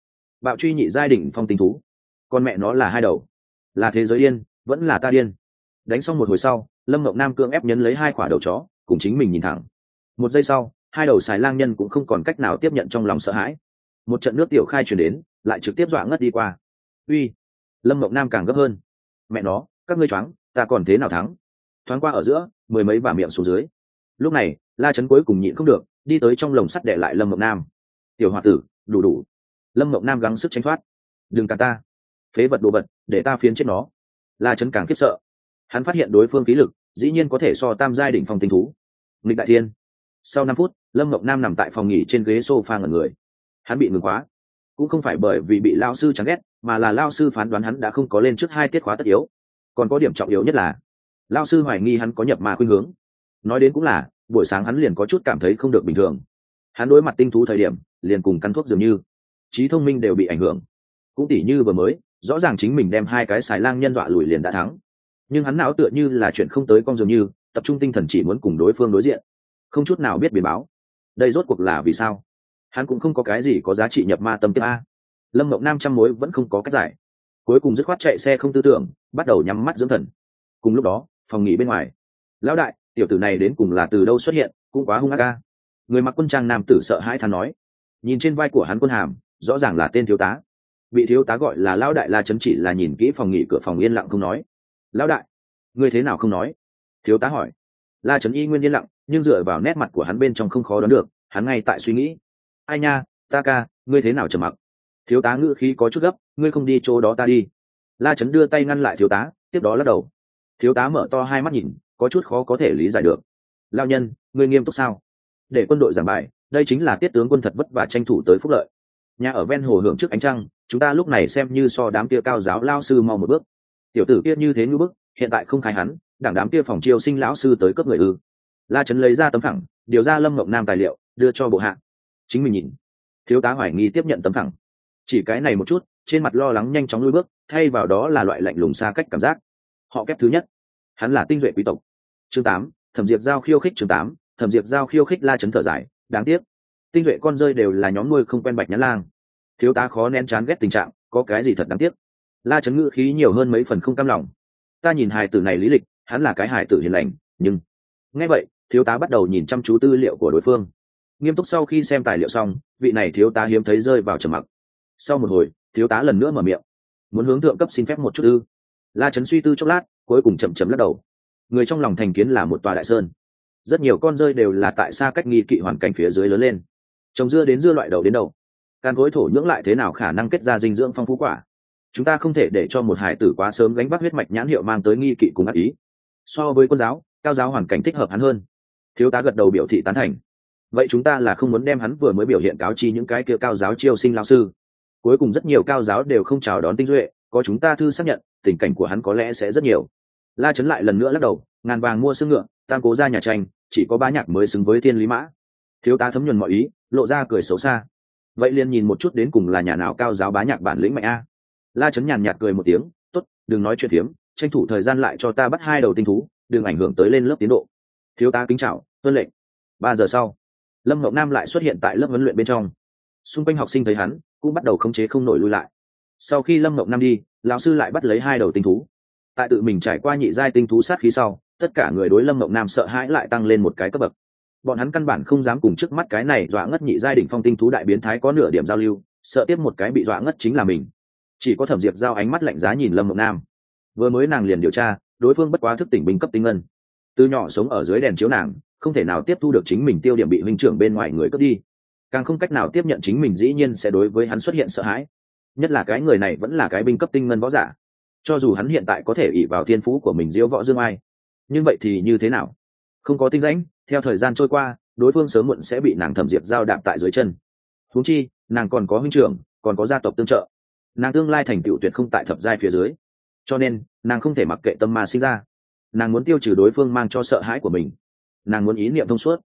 Bạo truy nhị giai đỉnh phong tình thú. Con mẹ nó là hai đầu. Là thế giới điên, vẫn là ta điên. Đánh xong một hồi sau, lâm mộng nam cưỡng ép nhấn lấy hai quả đầu chó, cùng chính mình nhìn thẳng. Một giây sau, hai đầu xài lang nhân cũng không còn cách nào tiếp nhận trong lòng sợ hãi. Một trận nước tiểu khai chuyển đến, lại trực tiếp dọa ngất đi qua. Uy! Lâm mộng nam càng gấp hơn. Mẹ nó, các ngươi choáng ta còn thế nào thắng? Thoáng qua ở giữa, mười mấy bà miệng xuống dưới. Lúc này, la chấn cuối cùng nhịn không được, đi tới trong lồng sắt đệ lại lâm mộng nam. Tiểu h o a tử, đủ đủ. Lâm mộng nam gắng sức tránh thoát. Đừng cả ta. Phế vật đồ vật, để ta phiến chết nó. La chấn càng khiếp sợ. Hắn phát hiện đối phương khí lực, dĩ nhiên có thể so tam giai đ ỉ n h phòng tinh thú. Nghịch đại thiên. Sau năm phút, lâm mộng nam nằm tại phòng nghỉ trên ghế s o f a ngẩn người. Hắn bị ngừng khóa. Cũng không phải bởi vì bị lao sư chán ghét, mà là lao sư phán đoán hắn đã không có lên trước hai tiết khóa tất yếu còn có điểm trọng yếu nhất là lao sư hoài nghi hắn có nhập ma khuynh hướng. Nói đến cũng là, buổi sáng hắn liền có chút cảm thấy không được bình thường. Hắn đối mặt tinh thú thời điểm, liền cùng căn thuốc dường như, trí thông minh đều bị ảnh hưởng. Cũng tỉ như vừa mới, rõ ràng chính mình đem hai cái xài lang nhân dọa lùi liền đã thắng. Nhưng hắn não tựa như là chuyện không tới con dường như, tập trung tinh thần chỉ muốn cùng đối phương đối diện. Không chút nào biết biển báo. Đây rốt cuộc là vì sao? Hắn cũng không có cái gì có giá trị nhập ma tâm tiếp a. Lâm mộng nam trăm mối vẫn không có cách giải cuối cùng dứt khoát chạy xe không tư tưởng, bắt đầu nhắm mắt dưỡng thần. Cùng lúc đó, phòng nghỉ bên ngoài, lão đại, tiểu tử này đến cùng là từ đâu xuất hiện, cũng quá hung ác ca người mặc quân trang nam tử sợ hãi thán nói. Nhìn trên vai của hắn quân hàm, rõ ràng là tên thiếu tá. Bị thiếu tá gọi là lão đại la chấn chỉ là nhìn kỹ phòng nghỉ cửa phòng yên lặng không nói. Lão đại, ngươi thế nào không nói? Thiếu tá hỏi. La chấn y nguyên yên lặng, nhưng dựa vào nét mặt của hắn bên trong không khó đoán được, hắn ngay tại suy nghĩ. Ai nha, ta ca, ngươi thế nào trầm mặc? Thiếu tá ngữ khí có chút gấp ngươi không đi chỗ đó ta đi. La chấn đưa tay ngăn lại thiếu tá tiếp đó lắc đầu. Thiếu tá mở to hai mắt nhìn có chút khó có thể lý giải được. Lao nhân ngươi nghiêm túc sao? Để quân đội giảng bài đây chính là tiết tướng quân thật vất vả tranh thủ tới phúc lợi. Nhà ở ven hồ hưởng trước ánh trăng chúng ta lúc này xem như so đám kia cao giáo lao sư mau một bước. Tiểu tử kia như thế như bức hiện tại không khai hắn đảng đám kia phòng chiêu sinh lão sư tới cấp người ư. La trấn lấy ra tấm thẳng, điều ra lâm ngọc nam tài liệu đưa cho bộ hạ. Chính mình nhìn. Thiếu tá hoài nghi tiếp nhận tấm thẳng chỉ cái này một chút, trên mặt lo lắng nhanh chóng lui bước, thay vào đó là loại lạnh lùng xa cách cảm giác. Họ kép thứ nhất. Hắn là tinh duệ quý tộc. Chương tám, thẩm diệp giao khiêu khích chương tám, thẩm diệp giao khiêu khích la chấn thở dài, đáng tiếc. Tinh duệ con rơi đều là nhóm nuôi không quen bạch nhãn lang. Thiếu tá khó nén chán ghét tình trạng, có cái gì thật đáng tiếc? La chấn ngữ khí nhiều hơn mấy phần không cam lòng. Ta nhìn hài tử này lý lịch, hắn là cái hài tử hiền lành, nhưng ngay vậy, thiếu tá bắt đầu nhìn chăm chú tư liệu của đối phương. Nghiêm túc sau khi xem tài liệu xong, vị này thiếu tá hiếm thấy rơi vào trầm mặc sau một hồi, thiếu tá lần nữa mở miệng. Muốn hướng thượng cấp xin phép một chút ư? La trấn suy tư chốc lát, cuối cùng chậm chậm lắc đầu. Người trong lòng thành kiến là một tòa đại sơn. Rất nhiều con rơi đều là tại xa cách nghi kỵ hoàn cảnh phía dưới lớn lên. Trồng dưa đến dưa loại đầu đến đầu. Can gối thổ nhưỡng lại thế nào khả năng kết ra dinh dưỡng phong phú quả? Chúng ta không thể để cho một hải tử quá sớm gánh vác huyết mạch nhãn hiệu mang tới nghi kỵ cùng ác ý. So với quân giáo, cao giáo hoàn cảnh thích hợp hắn hơn. Thiếu tá gật đầu biểu thị tán thành. Vậy chúng ta là không muốn đem hắn vừa mới biểu hiện cáo chi những cái kia cao giáo chiêu sinh lao sư cuối cùng rất nhiều cao giáo đều không chào đón tinh duệ, có chúng ta thư xác nhận, tình cảnh của hắn có lẽ sẽ rất nhiều. La Trấn lại lần nữa lắc đầu, ngàn vàng mua xương ngựa, tam cố ra nhà tranh, chỉ có ba nhạc mới xứng với thiên lý mã. Thiếu tá thấm nhuần mọi ý, lộ ra cười xấu xa. Vậy liền nhìn một chút đến cùng là nhà nào cao giáo bá nhạc bản lĩnh mạnh a. La Trấn nhàn nhạt cười một tiếng t ố t đừng nói chuyện phiếm, tranh thủ thời gian lại cho ta bắt hai đầu tinh thú, đừng ảnh hưởng tới lên lớp tiến độ. Thiếu tá kính chào, tuân lệnh. Ba giờ sau, lâm ngọc nam lại xuất hiện tại lớp huấn luyện bên trong xung quanh học sinh thấy hắn, cũng bắt đầu khống chế không nổi lui lại. Sau khi lâm mộng nam đi, lão sư lại bắt lấy hai đầu tinh thú. Tại tự mình trải qua nhị giai tinh thú sát khí sau, tất cả người đối lâm mộng nam sợ hãi lại tăng lên một cái cấp bậc. Bọn hắn căn bản không dám cùng trước mắt cái này dọa ngất nhị giai đỉnh phong tinh thú đại biến thái có nửa điểm giao lưu, sợ tiếp một cái bị dọa ngất chính là mình. Chỉ có thẩm diệp giao ánh mắt lạnh giá nhìn lâm mộng nam. Vừa mới nàng liền điều tra, đối phương bất quá thức tỉnh binh cấp tinh ngân. Từ nhỏ sống ở dưới đèn chiếu nàng, không thể nào tiếp thu được chính mình tiêu điểm bị huynh trưởng bên ngoài người cướp đi càng không cách nào tiếp nhận chính mình dĩ nhiên sẽ đối với hắn xuất hiện sợ hãi. Nhất là cái người này vẫn là cái binh cấp tinh ngân võ giả. Cho dù hắn hiện tại có thể ỉ vào thiên phú của mình diễu võ dương ai, nhưng vậy thì như thế nào? Không có tinh rãnh, theo thời gian trôi qua, đối phương sớm muộn sẽ bị nàng thẩm diệp giao đạp tại dưới chân. Thú chi, nàng còn có huynh trưởng, còn có gia tộc tương trợ. Nàng tương lai thành tựu tuyệt không tại thập giai phía dưới. Cho nên, nàng không thể mặc kệ tâm ma sinh ra. Nàng muốn tiêu trừ đối phương mang cho sợ hãi của mình. Nàng muốn ý niệm thông suốt.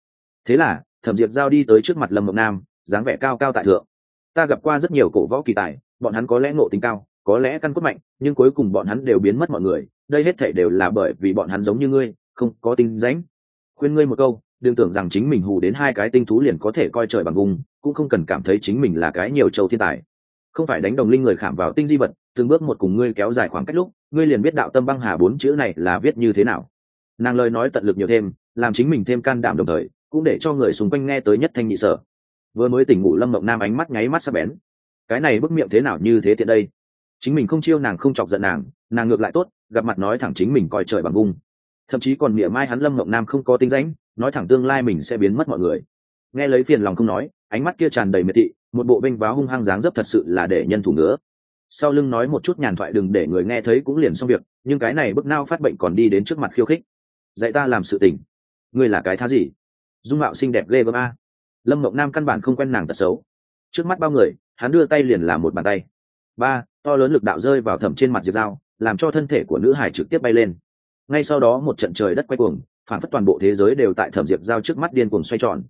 Thế là thẩm diệp giao đi tới trước mặt lâm mộng nam, dáng vẻ cao cao tại thượng. Ta gặp qua rất nhiều cổ võ kỳ tài, bọn hắn có lẽ ngộ tính cao, có lẽ căn cốt mạnh, nhưng cuối cùng bọn hắn đều biến mất mọi người, đây hết thể đều là bởi vì bọn hắn giống như ngươi, không có tinh rãnh. Khuyên ngươi một câu, đừng tưởng rằng chính mình hù đến hai cái tinh thú liền có thể coi trời bằng vùng, cũng không cần cảm thấy chính mình là cái nhiều châu thiên tài. Không phải đánh đồng linh người khảm vào tinh di vật, từng bước một cùng ngươi kéo dài khoảng cách lúc, ngươi liền biết đạo tâm băng hà bốn chữ này là viết như thế nào. Nàng lời nói tận lực nhiều thêm, làm chính mình thêm can đảm đồng thời cũng để cho người xung quanh nghe tới nhất thanh nhị sở. Vừa mới tỉnh ngủ lâm mộng nam ánh mắt nháy mắt sắp bén. Cái này bức miệng thế nào như thế tiện đây? Chính mình không chiêu nàng không chọc giận nàng nàng ngược lại tốt, gặp mặt nói thẳng chính mình coi trời bằng vung thậm chí còn miệng mai hắn lâm mộng nam không có tinh rãnh, nói thẳng tương lai mình sẽ biến mất mọi người. Nghe lấy phiền lòng không nói, ánh mắt kia tràn đầy miệt thị, một bộ bênh váo hung hăng dáng dấp thật sự là để nhân thủ ngứa. Sau lưng nói một chút nhàn thoại đừng để người nghe thấy cũng liền xong việc, nhưng cái này bức nao phát bệnh còn đi đến trước mặt khiêu khích. Dạy ta làm sự tình. Ngươi là cái thá gì? Dung mạo xinh đẹp ghê gớm a. Lâm mộng nam căn bản không quen nàng tật xấu. Trước mắt bao người, hắn đưa tay liền làm một bàn tay. Ba, to lớn lực đạo rơi vào thẩm trên mặt diệp dao làm cho thân thể của nữ hải trực tiếp bay lên. Ngay sau đó một trận trời đất quay cuồng, phản phất toàn bộ thế giới đều tại thẩm diệp dao trước mắt điên cuồng xoay tròn.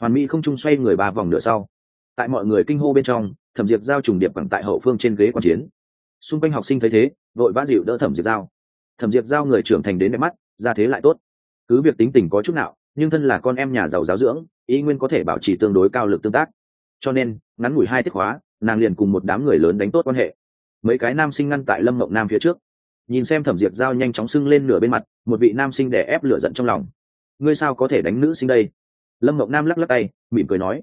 Hoàn mỹ không trung xoay người ba vòng nửa sau. Tại mọi người kinh hô bên trong, thẩm diệp giao trùng điệp bằng tại hậu phương trên ghế quan chiến. Xung quanh học sinh thấy thế, vội vã dịu đỡ thẩm diệp giao. Thẩm diệp giao người trưởng thành đến đẹp mắt, ra thế lại tốt. Cứ việc tính tình có chút nào nhưng thân là con em nhà giàu giáo dưỡng ý nguyên có thể bảo trì tương đối cao lực tương tác. Cho nên, ngắn ngủi hai tiết hóa, nàng liền cùng một đám người lớn đánh tốt quan hệ. Mấy cái nam sinh ngăn tại lâm mộng nam phía trước. Nhìn xem thẩm diệp giao nhanh chóng sưng lên nửa bên mặt, một vị nam sinh đè ép lửa giận trong lòng. Ngươi sao có thể đánh nữ sinh đây? Lâm mộng nam lắc lắc tay, mỉm cười nói.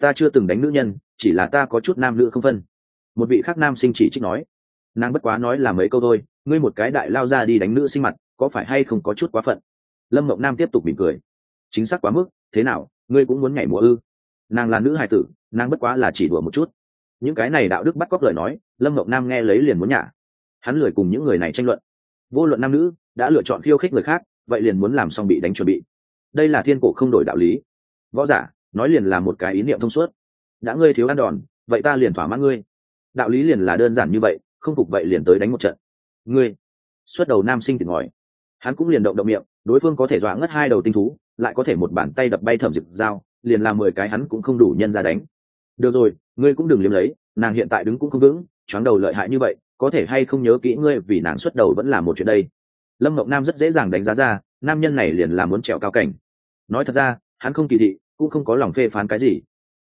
Ta chưa từng đánh nữ nhân, chỉ là ta có chút nam nữ không phân. Một vị khác nam sinh chỉ trích nói. Nàng bất quá nói là mấy câu thôi, ngươi một cái đại lao ra đi đánh nữ sinh mặt, có phải hay không có chút quá phận? Lâm mộng nam tiếp tục mỉm cười chính xác quá mức, thế nào, ngươi cũng muốn nhảy múa ư? Nàng là nữ hài tử, nàng bất quá là chỉ đùa một chút. Những cái này đạo đức bắt cóc lời nói, lâm mộng nam nghe lấy liền muốn nhả. Hắn lười cùng những người này tranh luận. Vô luận nam nữ, đã lựa chọn khiêu khích người khác, vậy liền muốn làm xong bị đánh chuẩn bị. Đây là thiên cổ không đổi đạo lý. Võ giả, nói liền là một cái ý niệm thông suốt. Đã ngươi thiếu ăn đòn, vậy ta liền thỏa mãn ngươi. Đạo lý liền là đơn giản như vậy, không phục vậy liền tới đánh một trận. Ngươi, xuất đầu nam sinh tỉnh ngòi hắn cũng liền động động miệng, đối phương có thể dọa ngất hai đầu tinh thú lại có thể một bàn tay đập bay thẩm dực dao liền làm mười cái hắn cũng không đủ nhân ra đánh. Được rồi, ngươi cũng đừng liếm lấy, nàng hiện tại đứng cũng không vững, choáng đầu lợi hại như vậy, có thể hay không nhớ kỹ ngươi vì nàng xuất đầu vẫn là một chuyện đây. Lâm mộng nam rất dễ dàng đánh giá ra, nam nhân này liền là muốn trèo cao cảnh. Nói thật ra, hắn không kỳ thị, cũng không có lòng phê phán cái gì.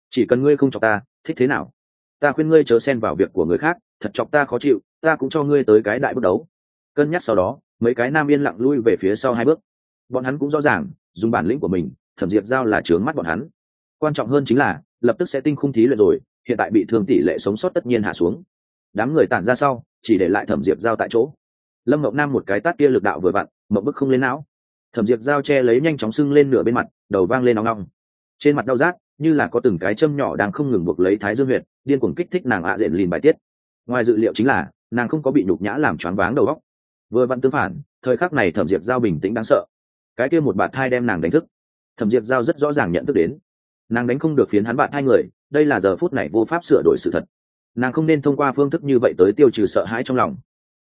Chỉ cần ngươi không chọc ta, thích thế nào? Ta khuyên ngươi chớ xen vào việc của người khác, thật chọc ta khó chịu, ta cũng cho ngươi tới cái đại bước đấu. Cân nhắc sau đó, mấy cái nam yên lặng lui về phía sau hai bước. Bọn hắn cũng rõ ràng dùng bản lĩnh của mình, thẩm diệp giao là trướng mắt bọn hắn. Quan trọng hơn chính là, lập tức sẽ tinh khung thí luyện rồi, hiện tại bị thương tỷ lệ sống sót tất nhiên hạ xuống. Đám người tản ra sau, chỉ để lại thẩm diệp giao tại chỗ. Lâm mộng nam một cái tát kia lực đạo vừa vặn, mộng bức không lên não. Thẩm diệp giao che lấy nhanh chóng sưng lên nửa bên mặt, đầu vang lên nóng nóng trên mặt đau rát, như là có từng cái châm nhỏ đang không ngừng buộc lấy thái dương huyệt, điên cuồng kích thích nàng ạ diện lìn bài tiết. Ngoài dự liệu chính là, nàng không có bị nhục nhã làm choáng váng đầu óc. Vừa vặn tương phản, thời khắc này thẩm diệp giao bình tĩnh đáng sợ cái kia một bạn thai đem nàng đánh thức. Thẩm diệp giao rất rõ ràng nhận thức đến. Nàng đánh không được phiến hắn bạn hai người, đây là giờ phút này vô pháp sửa đổi sự thật. Nàng không nên thông qua phương thức như vậy tới tiêu trừ sợ hãi trong lòng.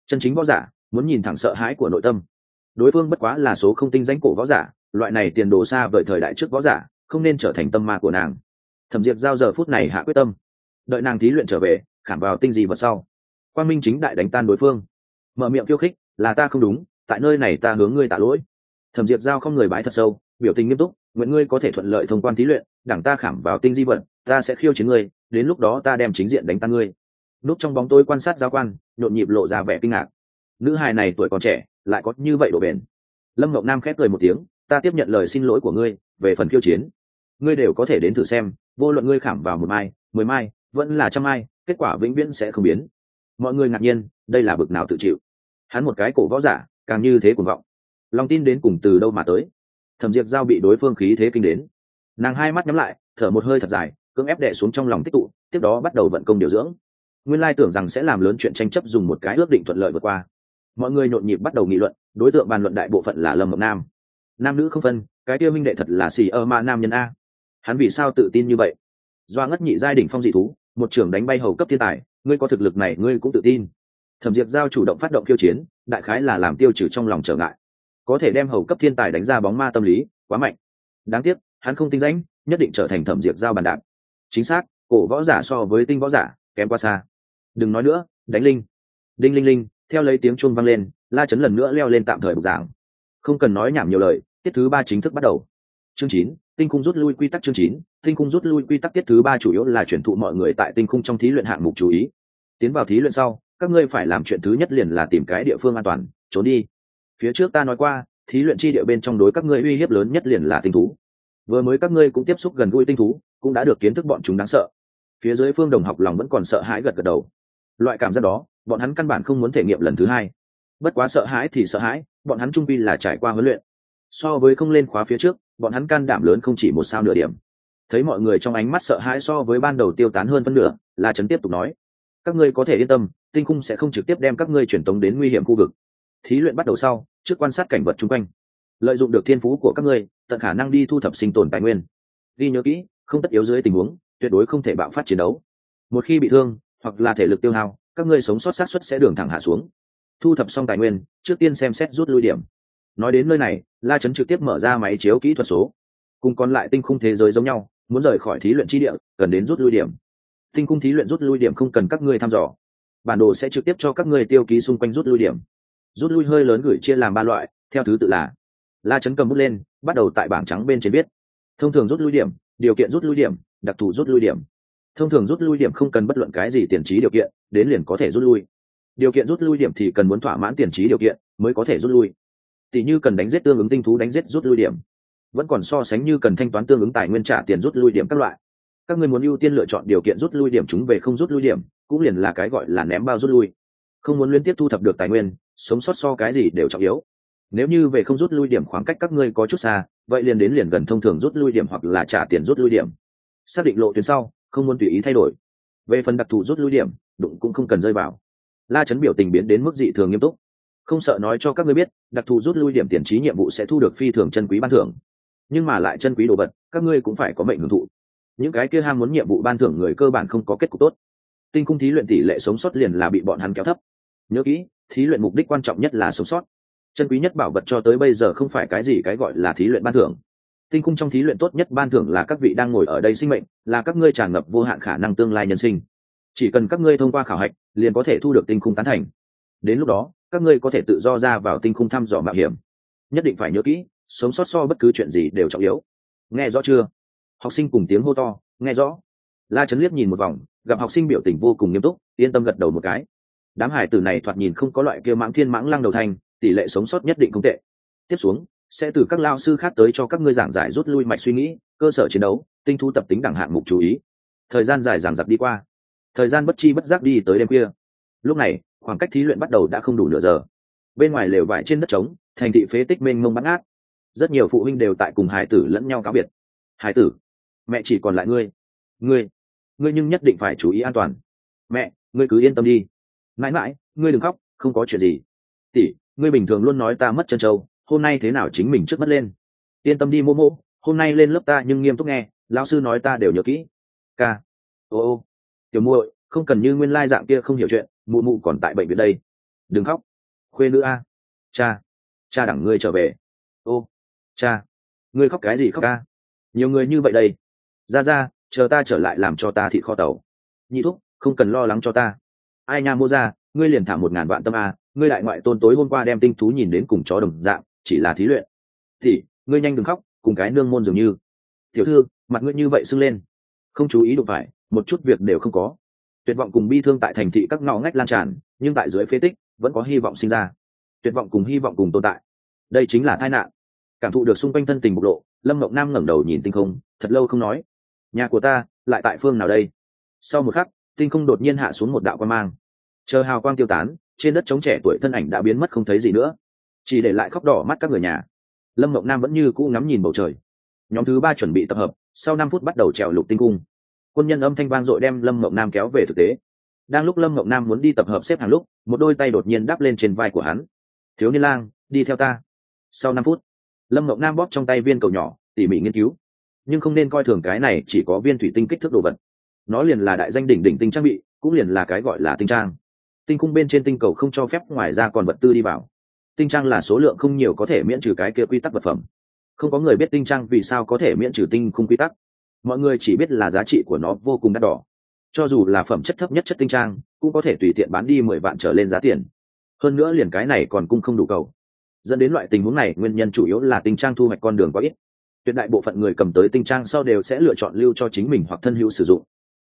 Chân chính võ giả, muốn nhìn thẳng sợ hãi của nội tâm. Đối phương bất quá là số không tinh danh cổ võ giả, loại này tiền đồ xa vời thời đại trước võ giả, không nên trở thành tâm ma của nàng. Thẩm diệp giao giờ phút này hạ quyết tâm. Đợi nàng thí luyện trở về, khảm vào tinh gì vật sau. Quan minh chính đại đánh tan đối phương. Mở miệng khiêu khích, là ta không đúng, tại nơi này ta hướng ngươi tạ lỗi thẩm diệp giao không người bái thật sâu, biểu tình nghiêm túc, nguyện ngươi có thể thuận lợi thông quan thí luyện, đảng ta khảm vào tinh di vật ta sẽ khiêu chiến ngươi, đến lúc đó ta đem chính diện đánh tan ngươi. Núp trong bóng tôi quan sát giao quan, nhộn nhịp lộ ra vẻ kinh ngạc. Nữ hài này tuổi còn trẻ, lại có như vậy độ bền. Lâm ngọc nam khép cười một tiếng, ta tiếp nhận lời xin lỗi của ngươi, về phần khiêu chiến. Ngươi đều có thể đến thử xem, vô luận ngươi khảm vào một mai, mười mai, vẫn là trăm mai, kết quả vĩnh viễn sẽ không biến. Mọi người ngạc nhiên, đây là bực nào tự chịu. Hắn một cái cổ võ giả, càng như thế cuồng vọng lòng tin đến cùng từ đâu mà tới? Thẩm diệp giao bị đối phương khí thế kinh đến. Nàng hai mắt nhắm lại, thở một hơi thật dài, cưỡng ép đẻ xuống trong lòng tích tụ, tiếp đó bắt đầu vận công điều dưỡng. Nguyên lai tưởng rằng sẽ làm lớn chuyện tranh chấp dùng một cái ước định thuận lợi vượt qua. Mọi người nhộn nhịp bắt đầu nghị luận, đối tượng bàn luận đại bộ phận là lâm mộng nam. Nam nữ không phân, cái tiêu minh đệ thật là xì ơ ma nam nhân a. Hắn vì sao tự tin như vậy? Do ngất nhị giai đỉnh phong dị thú, một trưởng đánh bay hầu cấp thiên tài, ngươi có thực lực này ngươi cũng tự tin. Thẩm diệp giao chủ động phát động kiêu chiến, đại khái là làm tiêu trừ trong lòng trở ngại có thể đem hầu cấp thiên tài đánh ra bóng ma tâm lý, quá mạnh. Đáng tiếc, hắn không tinh danh nhất định trở thành thẩm diệp giao bàn đạp. Chính xác, cổ võ giả so với tinh võ giả, kém qua xa. Đừng nói nữa, đánh linh. Đinh linh linh, theo lấy tiếng chuông vang lên, la chấn lần nữa leo lên tạm thời bục giảng. Không cần nói nhảm nhiều lời, tiết thứ ba chính thức bắt đầu. Chương chín, tinh khung rút lui quy tắc chương chín, tinh khung rút lui quy tắc tiết thứ ba chủ yếu là chuyển thụ mọi người tại tinh khung trong thí luyện hạng mục chú ý. Tiến vào thí luyện sau, các ngươi phải làm chuyện thứ nhất liền là tìm cái địa phương an toàn, trốn đi phía trước ta nói qua, thí luyện chi địa bên trong đối các ngươi uy hiếp lớn nhất liền là tinh thú. Vừa mới các ngươi cũng tiếp xúc gần gũi tinh thú, cũng đã được kiến thức bọn chúng đáng sợ. Phía dưới phương đồng học lòng vẫn còn sợ hãi gật gật đầu. Loại cảm giác đó, bọn hắn căn bản không muốn thể nghiệm lần thứ hai. Bất quá sợ hãi thì sợ hãi, bọn hắn trung pi là trải qua huấn luyện. So với không lên khóa phía trước, bọn hắn can đảm lớn không chỉ một sao nửa điểm. Thấy mọi người trong ánh mắt sợ hãi so với ban đầu tiêu tán hơn phân nửa là trấn tiếp tục nói. Các ngươi có thể yên tâm, tinh khung sẽ không trực tiếp đem các ngươi truyền tống đến nguy hiểm khu vực. Thí luyện bắt đầu sau trước quan sát cảnh vật chung quanh. Lợi dụng được thiên phú của các ngươi, tận khả năng đi thu thập sinh tồn tài nguyên. Ghi nhớ kỹ, không tất yếu dưới tình huống, tuyệt đối không thể bạo phát chiến đấu. Một khi bị thương, hoặc là thể lực tiêu hao, các ngươi sống sót sát xuất sẽ đường thẳng hạ xuống. Thu thập xong tài nguyên, trước tiên xem xét rút lui điểm. Nói đến nơi này, la chấn trực tiếp mở ra máy chiếu kỹ thuật số. Cùng còn lại tinh khung thế giới giống nhau, muốn rời khỏi thí luyện chi địa, cần đến rút lui điểm. Tinh khung thí luyện rút lui điểm không cần các ngươi thăm dò. Bản đồ sẽ trực tiếp cho các ngươi tiêu ký xung quanh rút lui điểm rút lui hơi lớn gửi chia làm ba loại theo thứ tự là la chấn cầm bút lên bắt đầu tại bảng trắng bên trên viết thông thường rút lui điểm điều kiện rút lui điểm đặc thù rút lui điểm thông thường rút lui điểm không cần bất luận cái gì tiền trí điều kiện đến liền có thể rút lui điều kiện rút lui điểm thì cần muốn thỏa mãn tiền trí điều kiện mới có thể rút lui tỷ như cần đánh giết tương ứng tinh thú đánh giết rút lui điểm vẫn còn so sánh như cần thanh toán tương ứng tài nguyên trả tiền rút lui điểm các loại các người muốn ưu tiên lựa chọn điều kiện rút lui điểm chúng về không rút lui điểm cũng liền là cái gọi là ném bao rút lui không muốn liên tiếp thu thập được tài nguyên, sống sót so cái gì đều trọng yếu. Nếu như về không rút lui điểm khoảng cách các ngươi có chút xa, vậy liền đến liền gần thông thường rút lui điểm hoặc là trả tiền rút lui điểm. Xác định lộ tuyến sau, không muốn tùy ý thay đổi. Về phần đặc thù rút lui điểm, đụng cũng không cần rơi vào. La chấn biểu tình biến đến mức dị thường nghiêm túc. Không sợ nói cho các ngươi biết, đặc thù rút lui điểm tiền trí nhiệm vụ sẽ thu được phi thường chân quý ban thưởng. Nhưng mà lại chân quý đồ vật, các ngươi cũng phải có mệnh hưởng thụ. Những cái kia ham muốn nhiệm vụ ban thưởng người cơ bản không có kết cục tốt. Tinh cung thí luyện tỷ lệ sống sót liền là bị bọn hắn kéo thấp nhớ kỹ, thí luyện mục đích quan trọng nhất là sống sót. Chân quý nhất bảo vật cho tới bây giờ không phải cái gì cái gọi là thí luyện ban thưởng. Tinh cung trong thí luyện tốt nhất ban thưởng là các vị đang ngồi ở đây sinh mệnh, là các ngươi tràn ngập vô hạn khả năng tương lai nhân sinh. Chỉ cần các ngươi thông qua khảo hạch, liền có thể thu được tinh cung tán thành. Đến lúc đó, các ngươi có thể tự do ra vào tinh cung thăm dò mạo hiểm. Nhất định phải nhớ kỹ, sống sót so bất cứ chuyện gì đều trọng yếu. Nghe rõ chưa? Học sinh cùng tiếng hô to, nghe rõ. La trấn liếc nhìn một vòng, gặp học sinh biểu tình vô cùng nghiêm túc, yên tâm gật đầu một cái đám hải tử này thoạt nhìn không có loại kia mãng thiên mãng lăng đầu thành, tỷ lệ sống sót nhất định không tệ. Tiếp xuống, sẽ từ các lao sư khác tới cho các ngươi giảng giải rút lui mạch suy nghĩ, cơ sở chiến đấu, tinh thu tập tính đẳng hạng mục chú ý. Thời gian dài giảng giặc đi qua. Thời gian bất chi bất giác đi tới đêm kia lúc này, khoảng cách thí luyện bắt đầu đã không đủ nửa giờ. Bên ngoài lều vải trên đất trống, thành thị phế tích mênh mông bắn át rất nhiều phụ huynh đều tại cùng hải tử lẫn nhau cáo biệt. Hải tử, mẹ chỉ còn lại ngươi. Ngươi ngươi nhưng nhất định phải chú ý an toàn. Mẹ, ngươi cứ yên tâm đi mãi mãi, ngươi đừng khóc, không có chuyện gì. Tỷ, ngươi bình thường luôn nói ta mất chân châu, hôm nay thế nào chính mình trước mất lên? Yên tâm đi, mô mô, hôm nay lên lớp ta nhưng nghiêm túc nghe, lão sư nói ta đều nhớ kỹ. Ca, ô ô, tiểu muội, không cần như nguyên lai dạng kia không hiểu chuyện, mụ mụ còn tại bệnh viện đây. Đừng khóc, khuê nữ a. Cha cha đẳng ngươi trở về. Ô, cha, ngươi khóc cái gì khóc ca nhiều người như vậy đây. Ra ra, chờ ta trở lại làm cho ta thị kho tàu. Nhị thúc, không cần lo lắng cho ta ai nha mô ra ngươi liền thả một ngàn vạn tâm a, ngươi đại ngoại tôn tối hôm qua đem tinh thú nhìn đến cùng chó đồng dạng, chỉ là thí luyện. Thì, ngươi nhanh đừng khóc, cùng cái nương môn dường như. Tiểu thư, mặt ngươi như vậy sưng lên. Không chú ý đụng phải, một chút việc đều không có. Tuyệt vọng cùng bi thương tại thành thị các ngõ ngách lan tràn, nhưng tại dưới phế tích, vẫn có hy vọng sinh ra. Tuyệt vọng cùng hy vọng cùng tồn tại. Đây chính là tai nạn. Cảm thụ được xung quanh thân tình bộc lộ, lâm mộng nam ngẩng đầu nhìn tinh không, thật lâu không nói. Nhà của ta, lại tại phương nào đây? Sau một khắc, tinh không đột nhiên hạ xuống một đạo quan mang chờ hào quang tiêu tán, trên đất trống trẻ tuổi thân ảnh đã biến mất không thấy gì nữa. Chỉ để lại khóc đỏ mắt các người nhà. Lâm mộng nam vẫn như cũ ngắm nhìn bầu trời. Nhóm thứ ba chuẩn bị tập hợp, sau năm phút bắt đầu trèo lục tinh cung. Quân nhân âm thanh vang dội đem lâm mộng nam kéo về thực tế. Đang lúc lâm mộng nam muốn đi tập hợp xếp hàng lúc, một đôi tay đột nhiên đáp lên trên vai của hắn. Thiếu niên lang, đi theo ta. Sau năm phút, lâm mộng nam bóp trong tay viên cầu nhỏ, tỉ mỉ nghiên cứu. Nhưng không nên coi thường cái này chỉ có viên thủy tinh kích thước đồ vật. Nó liền là đại danh đỉnh đỉnh tinh trang bị, cũng liền là cái gọi là tinh trang tinh cung bên trên tinh cầu không cho phép ngoài ra còn vật tư đi vào. Tinh trang là số lượng không nhiều có thể miễn trừ cái kia quy tắc vật phẩm. Không có người biết tinh trang vì sao có thể miễn trừ tinh khung quy tắc. Mọi người chỉ biết là giá trị của nó vô cùng đắt đỏ. Cho dù là phẩm chất thấp nhất chất tinh trang, cũng có thể tùy tiện bán đi mười vạn trở lên giá tiền. Hơn nữa liền cái này còn cung không đủ cầu. Dẫn đến loại tình huống này, nguyên nhân chủ yếu là tinh trang thu hoạch con đường quá ít. Tuyệt đại bộ phận người cầm tới tinh trang sau đều sẽ lựa chọn lưu cho chính mình hoặc thân hữu sử dụng.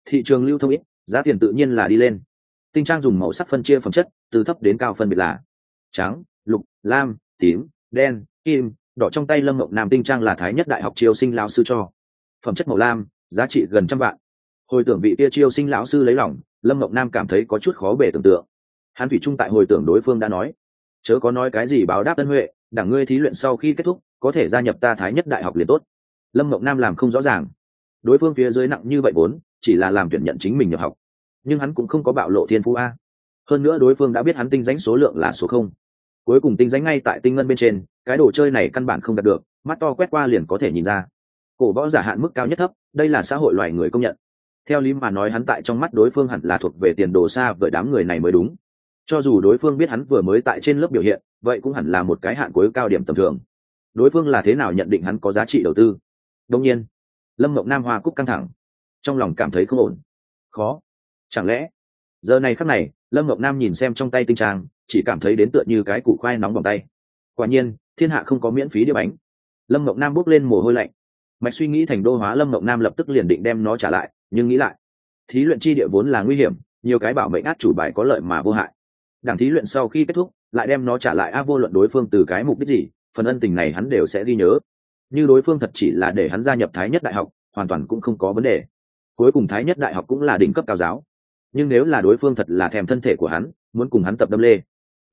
Thị trường lưu thông ít, giá tiền tự nhiên là đi lên tinh trang dùng màu sắc phân chia phẩm chất, từ thấp đến cao phân biệt là trắng, lục, lam, tím, đen, kim. Đỏ trong tay lâm mộng nam tinh trang là thái nhất đại học triều sinh lão sư cho. Phẩm chất màu lam, giá trị gần trăm vạn. Hồi tưởng vị kia triều sinh lão sư lấy lòng, lâm mộng nam cảm thấy có chút khó bể tưởng tượng. Hắn thủy trung tại hồi tưởng đối phương đã nói, chớ có nói cái gì báo đáp tân huệ, đảng ngươi thí luyện sau khi kết thúc, có thể gia nhập ta thái nhất đại học liền tốt. Lâm mộng nam làm không rõ ràng. Đối phương phía dưới nặng như vậy vốn, chỉ là làm tuyển nhận chính mình nhập học nhưng hắn cũng không có bạo lộ thiên phú a. Hơn nữa đối phương đã biết hắn tinh ránh số lượng là số không. Cuối cùng tinh ránh ngay tại tinh ngân bên trên, cái đồ chơi này căn bản không đạt được, mắt to quét qua liền có thể nhìn ra. Cổ võ giả hạn mức cao nhất thấp, đây là xã hội loài người công nhận. Theo lý mà nói hắn tại trong mắt đối phương hẳn là thuộc về tiền đồ xa với đám người này mới đúng. Cho dù đối phương biết hắn vừa mới tại trên lớp biểu hiện, vậy cũng hẳn là một cái hạn cuối cao điểm tầm thường. Đối phương là thế nào nhận định hắn có giá trị đầu tư? Đông nhiên, lâm mộng nam hoa cúc căng thẳng. Trong lòng cảm thấy không ổn. Khó chẳng lẽ? Giờ này khắc này, lâm ngọc nam nhìn xem trong tay tinh trang, chỉ cảm thấy đến tựa như cái củ khoai nóng bằng tay. Quả nhiên, thiên hạ không có miễn phí đĩa bánh. Lâm ngọc nam bước lên mồ hôi lạnh. Mạch suy nghĩ thành đô hóa, lâm ngọc nam lập tức liền định đem nó trả lại, nhưng nghĩ lại, thí luyện chi địa vốn là nguy hiểm, nhiều cái bảo mệnh át chủ bài có lợi mà vô hại. Đảng thí luyện sau khi kết thúc, lại đem nó trả lại, a vô luận đối phương từ cái mục đích gì, phần ân tình này hắn đều sẽ ghi nhớ. Như đối phương thật chỉ là để hắn gia nhập thái nhất đại học, hoàn toàn cũng không có vấn đề. Cuối cùng thái nhất đại học cũng là đỉnh cấp cao giáo nhưng nếu là đối phương thật là thèm thân thể của hắn, muốn cùng hắn tập đâm lê,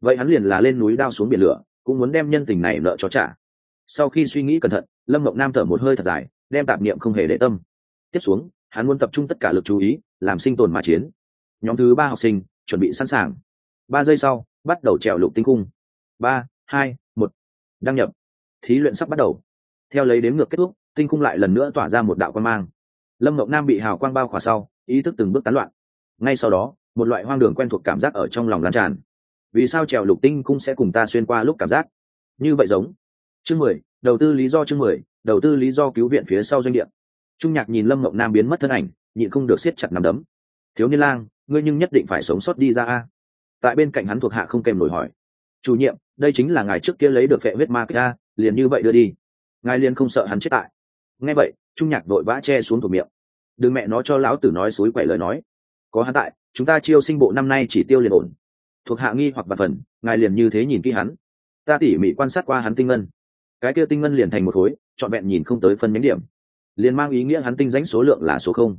vậy hắn liền là lên núi đao xuống biển lửa, cũng muốn đem nhân tình này nợ cho trả. Sau khi suy nghĩ cẩn thận, lâm mộng nam thở một hơi thật dài, đem tạp niệm không hề để tâm. Tiếp xuống, hắn muốn tập trung tất cả lực chú ý, làm sinh tồn mà chiến. Nhóm thứ ba học sinh, chuẩn bị sẵn sàng. Ba giây sau, bắt đầu trèo lục tinh cung. Ba, hai, một. Đăng nhập. Thí luyện sắp bắt đầu. Theo lấy đếm ngược kết thúc, tinh cung lại lần nữa tỏa ra một đạo quan mang. Lâm mộng nam bị hào quang bao khỏa sau, ý thức từng bước tán loạn ngay sau đó, một loại hoang đường quen thuộc cảm giác ở trong lòng lan tràn. Vì sao trèo lục tinh cũng sẽ cùng ta xuyên qua lúc cảm giác? Như vậy giống. Chương mười, đầu tư lý do chương mười, đầu tư lý do cứu viện phía sau doanh địa. Trung nhạc nhìn lâm mộng nam biến mất thân ảnh, nhịn không được siết chặt nằm đấm. Thiếu niên lang, ngươi nhưng nhất định phải sống sót đi ra a. Tại bên cạnh hắn thuộc hạ không kèm nổi hỏi. Chủ nhiệm, đây chính là ngài trước kia lấy được vệ huyết ma kia liền như vậy đưa đi. Ngài liền không sợ hắn chết tại. Nghe vậy, trung nhạc vội vã che xuống thuộc miệng. Đừng mẹ nó cho lão tử nói suối quậy lời nói có hắn tại, chúng ta chiêu sinh bộ năm nay chỉ tiêu liền ổn. Thuộc hạ nghi hoặc và phần, ngài liền như thế nhìn kỹ hắn. Ta tỉ mỉ quan sát qua hắn tinh ngân. Cái kia tinh ngân liền thành một khối, trọn vẹn nhìn không tới phân nhánh điểm. Liền mang ý nghĩa hắn tinh danh số lượng là số không.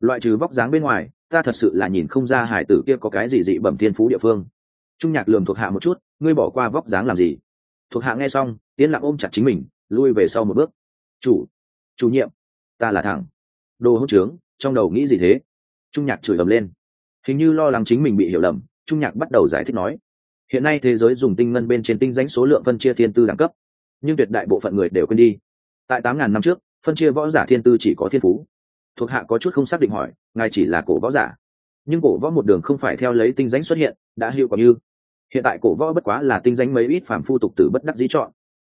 Loại trừ vóc dáng bên ngoài, ta thật sự là nhìn không ra hải tử kia có cái gì dị bẩm thiên phú địa phương. Trung nhạc lườm thuộc hạ một chút, ngươi bỏ qua vóc dáng làm gì? Thuộc hạ nghe xong tiến lặng ôm chặt chính mình, lui về sau một bước. Chủ chủ nhiệm, ta là thẳng đồ hỗn trướng, trong đầu nghĩ gì thế? Trung nhạc chửi ầm lên. Hình như lo lắng chính mình bị hiểu lầm, trung nhạc bắt đầu giải thích nói, hiện nay thế giới dùng tinh ngân bên trên tinh danh số lượng phân chia thiên tư đẳng cấp, nhưng tuyệt đại bộ phận người đều quên đi. Tại tám ngàn năm trước, phân chia võ giả thiên tư chỉ có thiên phú. Thuộc hạ có chút không xác định hỏi, ngài chỉ là cổ võ giả. Nhưng cổ võ một đường không phải theo lấy tinh danh xuất hiện, đã hiệu quả như. Hiện tại cổ võ bất quá là tinh danh mấy ít phàm phu tục tử bất đắc dĩ chọn.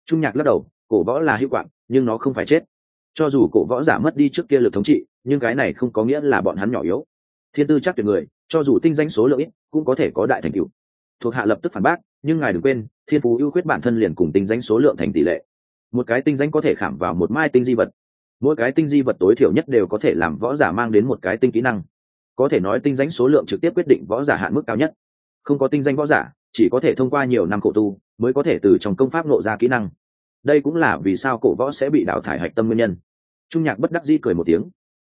Trung nhạc lắc đầu, cổ võ là hiệu quả nhưng nó không phải chết. Cho dù cổ võ giả mất đi trước kia lực thống trị nhưng cái này không có nghĩa là bọn hắn nhỏ yếu. Thiên tư chắc tuyệt người, cho dù tinh danh số lượng ít, cũng có thể có đại thành tựu. Thuộc hạ lập tức phản bác, nhưng ngài đừng quên, thiên phú ưu khuyết bản thân liền cùng tinh danh số lượng thành tỷ lệ. Một cái tinh danh có thể khảm vào một mai tinh di vật. Mỗi cái tinh di vật tối thiểu nhất đều có thể làm võ giả mang đến một cái tinh kỹ năng. Có thể nói tinh danh số lượng trực tiếp quyết định võ giả hạn mức cao nhất. Không có tinh danh võ giả, chỉ có thể thông qua nhiều năm khổ tu mới có thể từ trong công pháp nộ ra kỹ năng. Đây cũng là vì sao cổ võ sẽ bị đào thải hạch tâm nguyên nhân. Trung nhạc bất đắc dĩ cười một tiếng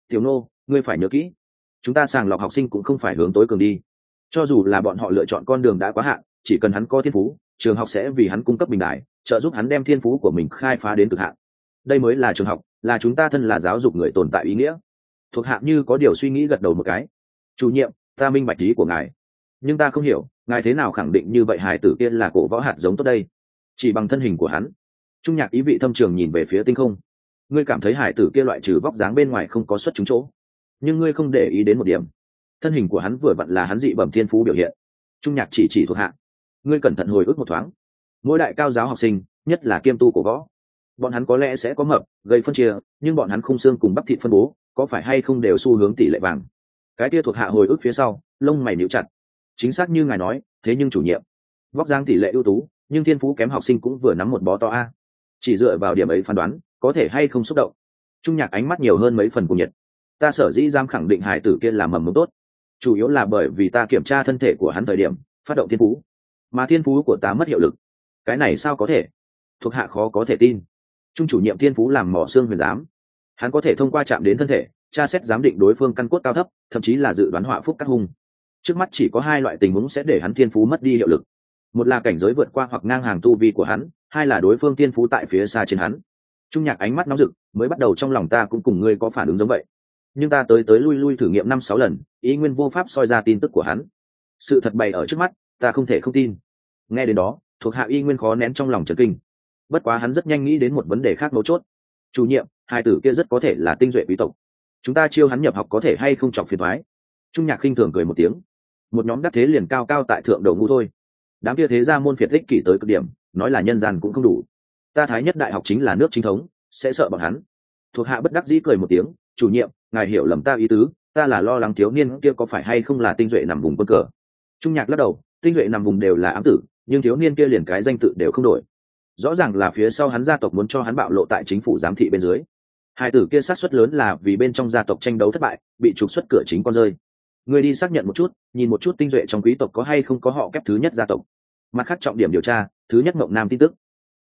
tiểu nô, ngươi phải nhớ kỹ, chúng ta sàng lọc học sinh cũng không phải hướng tối cường đi. Cho dù là bọn họ lựa chọn con đường đã quá hạn, chỉ cần hắn có thiên phú, trường học sẽ vì hắn cung cấp bình đại trợ giúp hắn đem thiên phú của mình khai phá đến cực hạn. Đây mới là trường học, là chúng ta thân là giáo dục người tồn tại ý nghĩa. Thuộc hạ như có điều suy nghĩ gật đầu một cái. Chủ nhiệm, ta minh bạch lý của ngài. Nhưng ta không hiểu, ngài thế nào khẳng định như vậy hải tử kia là cổ võ hạt giống tốt đây? Chỉ bằng thân hình của hắn. Trung nhạc ý vị thâm trường nhìn về phía tinh không ngươi cảm thấy hải tử kia loại trừ vóc dáng bên ngoài không có xuất chúng chỗ. Nhưng ngươi không để ý đến một điểm. Thân hình của hắn vừa vặn là hắn dị bẩm thiên phú biểu hiện. Trung nhạc chỉ chỉ thuộc hạ. Ngươi cẩn thận hồi ức một thoáng. Mỗi đại cao giáo học sinh, nhất là kiêm tu của võ, bọn hắn có lẽ sẽ có mập, gây phân chia, nhưng bọn hắn không xương cùng bắp thịt phân bố, có phải hay không đều xu hướng tỷ lệ vàng. Cái kia thuộc hạ hồi ức phía sau, lông mày níu chặt. Chính xác như ngài nói, thế nhưng chủ nhiệm, vóc dáng tỷ lệ ưu tú, nhưng thiên phú kém học sinh cũng vừa nắm một bó to a. Chỉ dựa vào điểm ấy phán đoán có thể hay không xúc động. Trung nhạc ánh mắt nhiều hơn mấy phần cùng nhiệt. Ta sở dĩ dám khẳng định hải tử kia là mầm mống tốt, chủ yếu là bởi vì ta kiểm tra thân thể của hắn thời điểm, phát động thiên phú. Mà thiên phú của ta mất hiệu lực. Cái này sao có thể? Thuộc hạ khó có thể tin. Trung chủ nhiệm thiên phú làm mỏ xương huyền giám. Hắn có thể thông qua chạm đến thân thể, tra xét giám định đối phương căn cốt cao thấp, thậm chí là dự đoán họa phúc các hung. Trước mắt chỉ có hai loại tình huống sẽ để hắn thiên phú mất đi hiệu lực. Một là cảnh giới vượt qua hoặc ngang hàng tu vi của hắn, hai là đối phương thiên phú tại phía xa trên hắn trung nhạc ánh mắt nóng rực, mới bắt đầu trong lòng ta cũng cùng ngươi có phản ứng giống vậy. Nhưng ta tới tới lui lui thử nghiệm năm sáu lần, ý nguyên vô pháp soi ra tin tức của hắn. Sự thật bày ở trước mắt, ta không thể không tin. Nghe đến đó, thuộc hạ y nguyên khó nén trong lòng trần kinh. Bất quá hắn rất nhanh nghĩ đến một vấn đề khác mấu chốt. Chủ nhiệm, hai tử kia rất có thể là tinh duệ quý tộc. Chúng ta chiêu hắn nhập học có thể hay không chọc phiền thoái trung nhạc khinh thường cười một tiếng. Một nhóm đắc thế liền cao cao tại thượng đầu ngu thôi. Đám kia thế ra môn phiệt thích kỷ tới cực điểm, nói là nhân gian cũng không đủ ta thái nhất đại học chính là nước chính thống, sẽ sợ bọn hắn. Thuộc hạ bất đắc dĩ cười một tiếng, chủ nhiệm, ngài hiểu lầm ta ý tứ, ta là lo lắng thiếu niên kia có phải hay không là tinh duệ nằm vùng quân cờ. Trung nhạc lắc đầu, tinh duệ nằm vùng đều là ám tử, nhưng thiếu niên kia liền cái danh tự đều không đổi. Rõ ràng là phía sau hắn gia tộc muốn cho hắn bạo lộ tại chính phủ giám thị bên dưới. Hai tử kia sát xuất lớn là vì bên trong gia tộc tranh đấu thất bại, bị trục xuất cửa chính con rơi. Người đi xác nhận một chút, nhìn một chút tinh duệ trong quý tộc có hay không có họ kép thứ nhất gia tộc. Mặt khác trọng điểm điều tra, thứ nhất mộng nam tin tức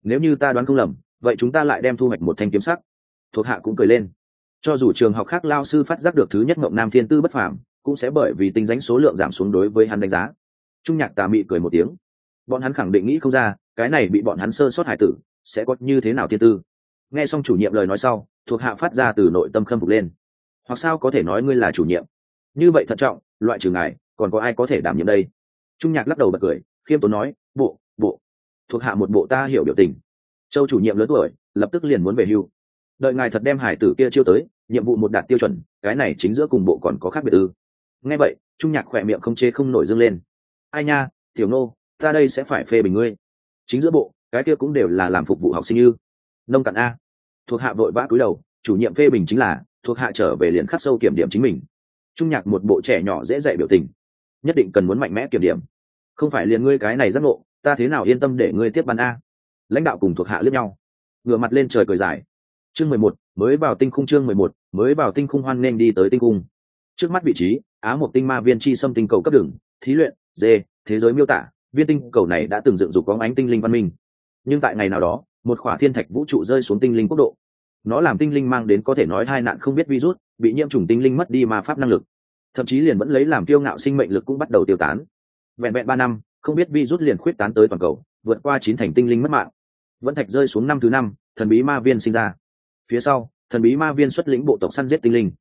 nếu như ta đoán không lầm, vậy chúng ta lại đem thu hoạch một thanh kiếm sắc. Thuộc hạ cũng cười lên. Cho dù trường học khác lao sư phát giác được thứ nhất mộng nam thiên tư bất phàm, cũng sẽ bởi vì tính danh số lượng giảm xuống đối với hắn đánh giá. Trung nhạc tà mị cười một tiếng. Bọn hắn khẳng định nghĩ không ra, cái này bị bọn hắn sơ sót hải tử, sẽ có như thế nào thiên tư. Nghe xong chủ nhiệm lời nói sau, thuộc hạ phát ra từ nội tâm khâm phục lên. Hoặc sao có thể nói ngươi là chủ nhiệm? Như vậy thận trọng, loại trừ ngài, còn có ai có thể đảm nhiệm đây? Trung nhạc lắc đầu bật cười, khiêm tốn nói, bộ bộ thuộc hạ một bộ ta hiểu biểu tình. Châu chủ nhiệm lớn tuổi, lập tức liền muốn về hưu. Đợi ngài thật đem hải tử kia chiêu tới, nhiệm vụ một đạt tiêu chuẩn, cái này chính giữa cùng bộ còn có khác biệt ư. Nghe vậy, trung nhạc khỏe miệng không chê không nổi dâng lên. Ai nha, tiểu nô, ta đây sẽ phải phê bình ngươi. Chính giữa bộ, cái kia cũng đều là làm phục vụ học sinh như nông cạn a. Thuộc hạ vội vã cúi đầu, chủ nhiệm phê bình chính là, thuộc hạ trở về liền khắc sâu kiểm điểm chính mình. Trung nhạc một bộ trẻ nhỏ dễ dạy biểu tình. Nhất định cần muốn mạnh mẽ kiểm điểm. Không phải liền ngươi cái này giác ngộ ta thế nào yên tâm để ngươi tiếp bắn a? Lãnh đạo cùng thuộc hạ lướt nhau. Ngửa mặt lên trời cười dài. Chương mười một, mới vào tinh khung chương mười một, mới vào tinh khung hoan nên đi tới tinh cung. Trước mắt vị trí, á một tinh ma viên chi xâm tinh cầu cấp đường, thí luyện, d, thế giới miêu tả, viên tinh cầu này đã từng dựng dục có ánh tinh linh văn minh. Nhưng tại ngày nào đó, một khỏa thiên thạch vũ trụ rơi xuống tinh linh quốc độ. Nó làm tinh linh mang đến có thể nói hai nạn không biết virus, bị nhiễm trùng tinh linh mất đi ma pháp năng lực. Thậm chí liền vẫn lấy làm kiêu ngạo sinh mệnh lực cũng bắt đầu tiêu tán. Vẹn vẹn ba năm không biết virus liền khuyết tán tới toàn cầu, vượt qua chín thành tinh linh mất mạng. Vẫn thạch rơi xuống năm thứ năm, thần bí ma viên sinh ra. Phía sau, thần bí ma viên xuất lĩnh bộ tộc săn giết tinh linh.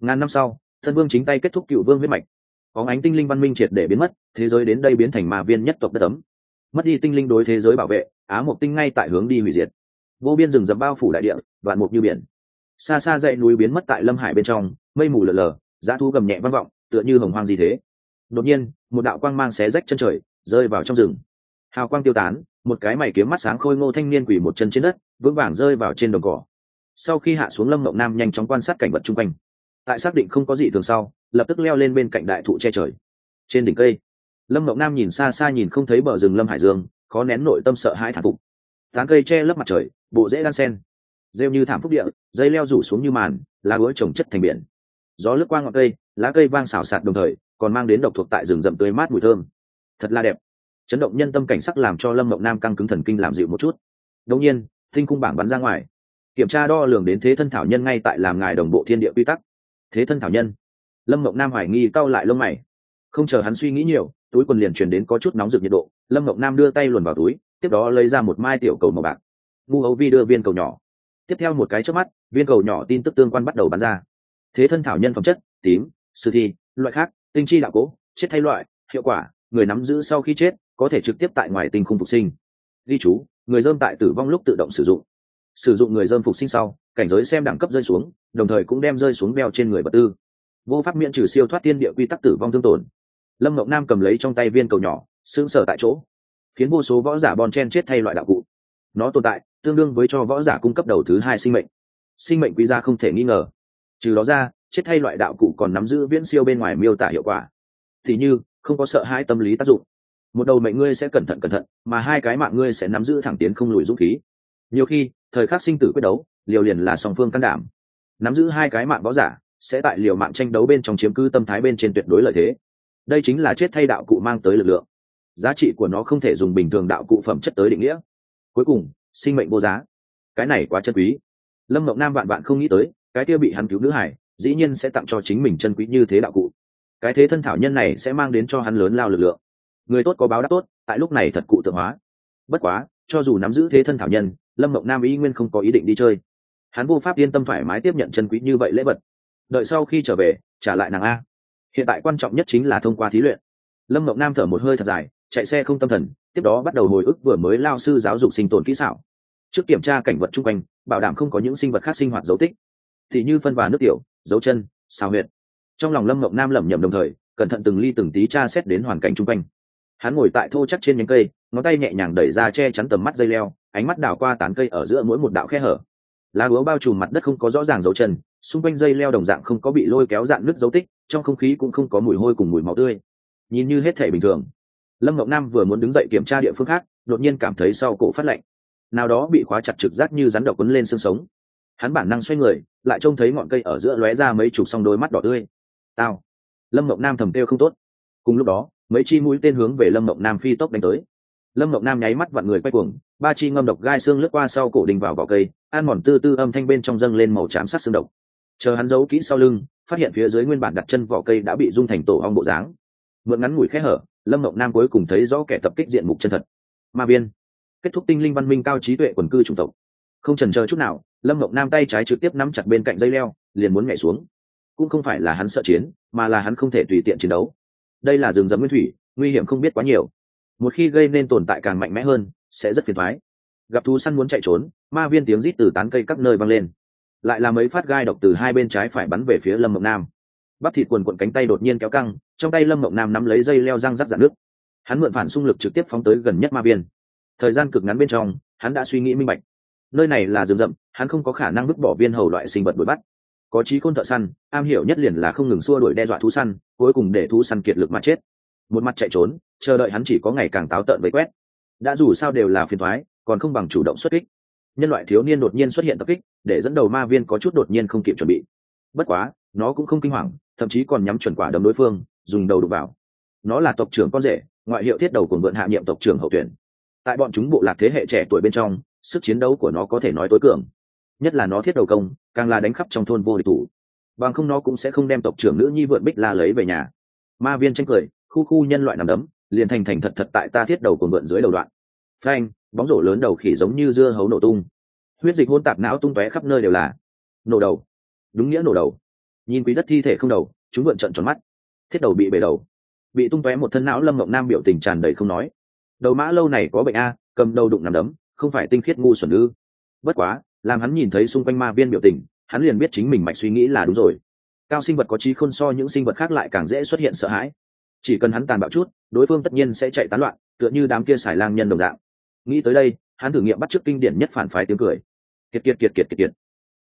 Ngàn năm sau, thân vương chính tay kết thúc cựu vương huyết mạch. Có ánh tinh linh văn minh triệt để biến mất, thế giới đến đây biến thành ma viên nhất tộc đất ấm. Mất đi tinh linh đối thế giới bảo vệ, á mộc tinh ngay tại hướng đi hủy diệt. Vô biên rừng rậm bao phủ đại địa, vạn mục như biển. Xa xa dãy núi biến mất tại lâm hải bên trong, mây mù lờ lờ giá thu gầm nhẹ vang vọng, tựa như hồng hoang gì thế. Đột nhiên, một đạo quang mang xé rách chân trời rơi vào trong rừng. Hào quang tiêu tán, một cái mày kiếm mắt sáng khôi ngô thanh niên quỳ một chân trên đất, vững vàng rơi vào trên đồng cỏ. Sau khi hạ xuống lâm mộng nam nhanh chóng quan sát cảnh vật chung quanh. Tại xác định không có gì thường sau, lập tức leo lên bên cạnh đại thụ che trời. Trên đỉnh cây, lâm mộng nam nhìn xa xa nhìn không thấy bờ rừng lâm hải dương, khó nén nội tâm sợ hãi thản phục. Tán cây che lấp mặt trời, bộ dễ đan sen. Rêu như thảm phúc địa, dây leo rủ xuống như màn, lá búa trồng chất thành biển. Gió lướt qua ngọn cây, lá cây vang xào xạc đồng thời, còn mang đến độc thuộc tại rừng rậm tươi mát mùi thơm thật là đẹp. Chấn động nhân tâm cảnh sắc làm cho lâm mộng nam căng cứng thần kinh làm dịu một chút. Đông nhiên thinh cung bảng bắn ra ngoài. Kiểm tra đo lường đến thế thân thảo nhân ngay tại làm ngài đồng bộ thiên địa quy tắc. Thế thân thảo nhân. Lâm mộng nam hoài nghi, cau lại lông mày. Không chờ hắn suy nghĩ nhiều, túi quần liền truyền đến có chút nóng rực nhiệt độ. Lâm mộng nam đưa tay luồn vào túi, tiếp đó lấy ra một mai tiểu cầu màu bạc. Ngu hấu vi đưa viên cầu nhỏ. Tiếp theo một cái trước mắt, viên cầu nhỏ tin tức tương quan bắt đầu bắn ra. Thế thân thảo nhân phẩm chất, tím, sử thi, loại khác, tinh chi đạo cố, chết thay loại, hiệu quả người nắm giữ sau khi chết, có thể trực tiếp tại ngoài tinh không phục sinh. Ghi chú, người dơm tại tử vong lúc tự động sử dụng. Sử dụng người dơm phục sinh sau, cảnh giới xem đẳng cấp rơi xuống, đồng thời cũng đem rơi xuống beo trên người vật tư. Vô pháp miễn trừ siêu thoát tiên địa quy tắc tử vong thương tổn. Lâm ngọc nam cầm lấy trong tay viên cầu nhỏ, sững sờ tại chỗ. Khiến vô số võ giả bon chen chết thay loại đạo cụ. Nó tồn tại, tương đương với cho võ giả cung cấp đầu thứ hai sinh mệnh. Sinh mệnh quý gia không thể nghi ngờ. Trừ đó ra, chết thay loại đạo cụ còn nắm giữ viễn siêu bên ngoài miêu tả hiệu quả. Thì như không có sợ hãi tâm lý tác dụng. Một đầu mệnh ngươi sẽ cẩn thận cẩn thận, mà hai cái mạng ngươi sẽ nắm giữ thẳng tiến không lùi dũng khí. Nhiều khi, thời khắc sinh tử quyết đấu, liều liền là song phương can đảm. Nắm giữ hai cái mạng võ giả, sẽ tại liều mạng tranh đấu bên trong chiếm cứ tâm thái bên trên tuyệt đối lợi thế. Đây chính là chết thay đạo cụ mang tới lực lượng. Giá trị của nó không thể dùng bình thường đạo cụ phẩm chất tới định nghĩa. Cuối cùng, sinh mệnh vô giá. Cái này quá chân quý. Lâm mộng nam vạn vạn không nghĩ tới, cái kia bị hắn cứu nữ hải dĩ nhiên sẽ tặng cho chính mình chân quý như thế đạo cụ cái thế thân thảo nhân này sẽ mang đến cho hắn lớn lao lực lượng. Người tốt có báo đáp tốt, tại lúc này thật cụ tượng hóa. Bất quá, cho dù nắm giữ thế thân thảo nhân, lâm mộng nam ý nguyên không có ý định đi chơi. Hắn vô pháp yên tâm thoải mái tiếp nhận chân quý như vậy lễ vật. Đợi sau khi trở về, trả lại nàng a. Hiện tại quan trọng nhất chính là thông qua thí luyện. Lâm mộng nam thở một hơi thật dài, chạy xe không tâm thần, tiếp đó bắt đầu hồi ức vừa mới lao sư giáo dục sinh tồn kỹ xảo. Trước kiểm tra cảnh vật chung quanh, bảo đảm không có những sinh vật khác sinh hoạt dấu tích. Thì như phân và nước tiểu, dấu chân, xào huyệt trong lòng lâm mộng nam lẩm nhẩm đồng thời, cẩn thận từng ly từng tí tra xét đến hoàn cảnh chung quanh. Hắn ngồi tại thô chắc trên nhánh cây, ngón tay nhẹ nhàng đẩy ra che chắn tầm mắt dây leo, ánh mắt đảo qua tán cây ở giữa mỗi một đạo khe hở. Lá lúa bao trùm mặt đất không có rõ ràng dấu chân, xung quanh dây leo đồng dạng không có bị lôi kéo dạng nước dấu tích, trong không khí cũng không có mùi hôi cùng mùi máu tươi. Nhìn như hết thể bình thường, lâm ngọc nam vừa muốn đứng dậy kiểm tra địa phương khác, đột nhiên cảm thấy sau cổ phát lạnh. Nào đó bị khóa chặt trực giác như rắn độc quấn lên xương sống. Hắn bản năng xoay người, lại trông thấy ngọn cây ở giữa lóe ra mấy chục song đôi mắt đỏ tươi tao. Lâm ngọc nam thầm kêu không tốt. Cùng lúc đó, mấy chi mũi tên hướng về lâm ngọc nam phi tốc đánh tới. Lâm ngọc nam nháy mắt vặn người quay cuồng, ba chi ngâm độc gai xương lướt qua sau cổ đình vào vỏ cây an mòn tư tư âm thanh bên trong dâng lên màu chám sát xương độc. Chờ hắn giấu kỹ sau lưng, phát hiện phía dưới nguyên bản đặt chân vỏ cây đã bị dung thành tổ ong bộ dáng. Mượn ngắn ngủi khẽ hở, lâm ngọc nam cuối cùng thấy rõ kẻ tập kích diện mục chân thật. Ma biên kết thúc tinh linh văn minh cao trí tuệ quần cư chủng tộc. Không trần chờ chút nào, lâm ngọc nam tay trái trực tiếp nắm chặt bên cạnh dây leo, liền muốn nhảy xuống cũng không phải là hắn sợ chiến, mà là hắn không thể tùy tiện chiến đấu. Đây là rừng rậm nguyên thủy, nguy hiểm không biết quá nhiều. Một khi gây nên tồn tại càng mạnh mẽ hơn, sẽ rất phiền thoái gặp thú săn muốn chạy trốn, ma viên tiếng rít từ tán cây các nơi vang lên. Lại là mấy phát gai độc từ hai bên trái phải bắn về phía lâm mộng nam. Bắp thịt quần quận cánh tay đột nhiên kéo căng, trong tay lâm mộng nam nắm lấy dây leo răng rắc dạn nước. Hắn mượn phản xung lực trực tiếp phóng tới gần nhất ma viên. Thời gian cực ngắn bên trong, hắn đã suy nghĩ minh bạch. Nơi này là rừng rậm, hắn không có khả năng vứt bỏ viên hầu loại sinh vật đuổi bắt có trí khôn thợ săn, am hiểu nhất liền là không ngừng xua đuổi đe dọa thú săn, cuối cùng để thú săn kiệt lực mà chết. Một mặt chạy trốn, chờ đợi hắn chỉ có ngày càng táo tợn với quét. Đã dù sao đều là phiền thoái còn không bằng chủ động xuất kích. Nhân loại thiếu niên đột nhiên xuất hiện tập kích, để dẫn đầu ma viên có chút đột nhiên không kịp chuẩn bị. Bất quá, nó cũng không kinh hoàng, thậm chí còn nhắm chuẩn quả đấm đối phương, dùng đầu đục vào. Nó là tộc trưởng con rể, ngoại hiệu thiết đầu của vượn hạ nhiệm tộc trưởng hậu tuyển. Tại bọn chúng bộ lạc thế hệ trẻ tuổi bên trong, sức chiến đấu của nó có thể nói tối cường. Nhất là nó thiết đầu công càng là đánh khắp trong thôn vô địch thủ. Bằng không nó cũng sẽ không đem tộc trưởng nữ nhi vượn bích la lấy về nhà. Ma viên tranh cười, khu khu nhân loại nằm đấm, liền thành thành thật thật tại ta thiết đầu của vượn dưới đầu đoạn. Phanh, bóng rổ lớn đầu khỉ giống như dưa hấu nổ tung. Huyết dịch hôn tạp não tung tóe khắp nơi đều là. Nổ đầu. Đúng nghĩa nổ đầu. Nhìn quý đất thi thể không đầu, chúng vượn trận tròn mắt. Thiết đầu bị bể đầu. Bị tung tóe một thân não lâm ngọc nam biểu tình tràn đầy không nói. Đầu mã lâu này có bệnh a, cầm đầu đụng nằm đấm, không phải tinh khiết ngu xuẩn ư. Bất quá làm hắn nhìn thấy xung quanh ma viên biểu tình, hắn liền biết chính mình mạch suy nghĩ là đúng rồi. Cao sinh vật có trí khôn so những sinh vật khác lại càng dễ xuất hiện sợ hãi. Chỉ cần hắn tàn bạo chút, đối phương tất nhiên sẽ chạy tán loạn, tựa như đám kia xài lang nhân đồng dạng. Nghĩ tới đây, hắn thử nghiệm bắt chước kinh điển nhất phản phái tiếng cười. Kiệt kiệt kiệt kiệt kiệt kiệt.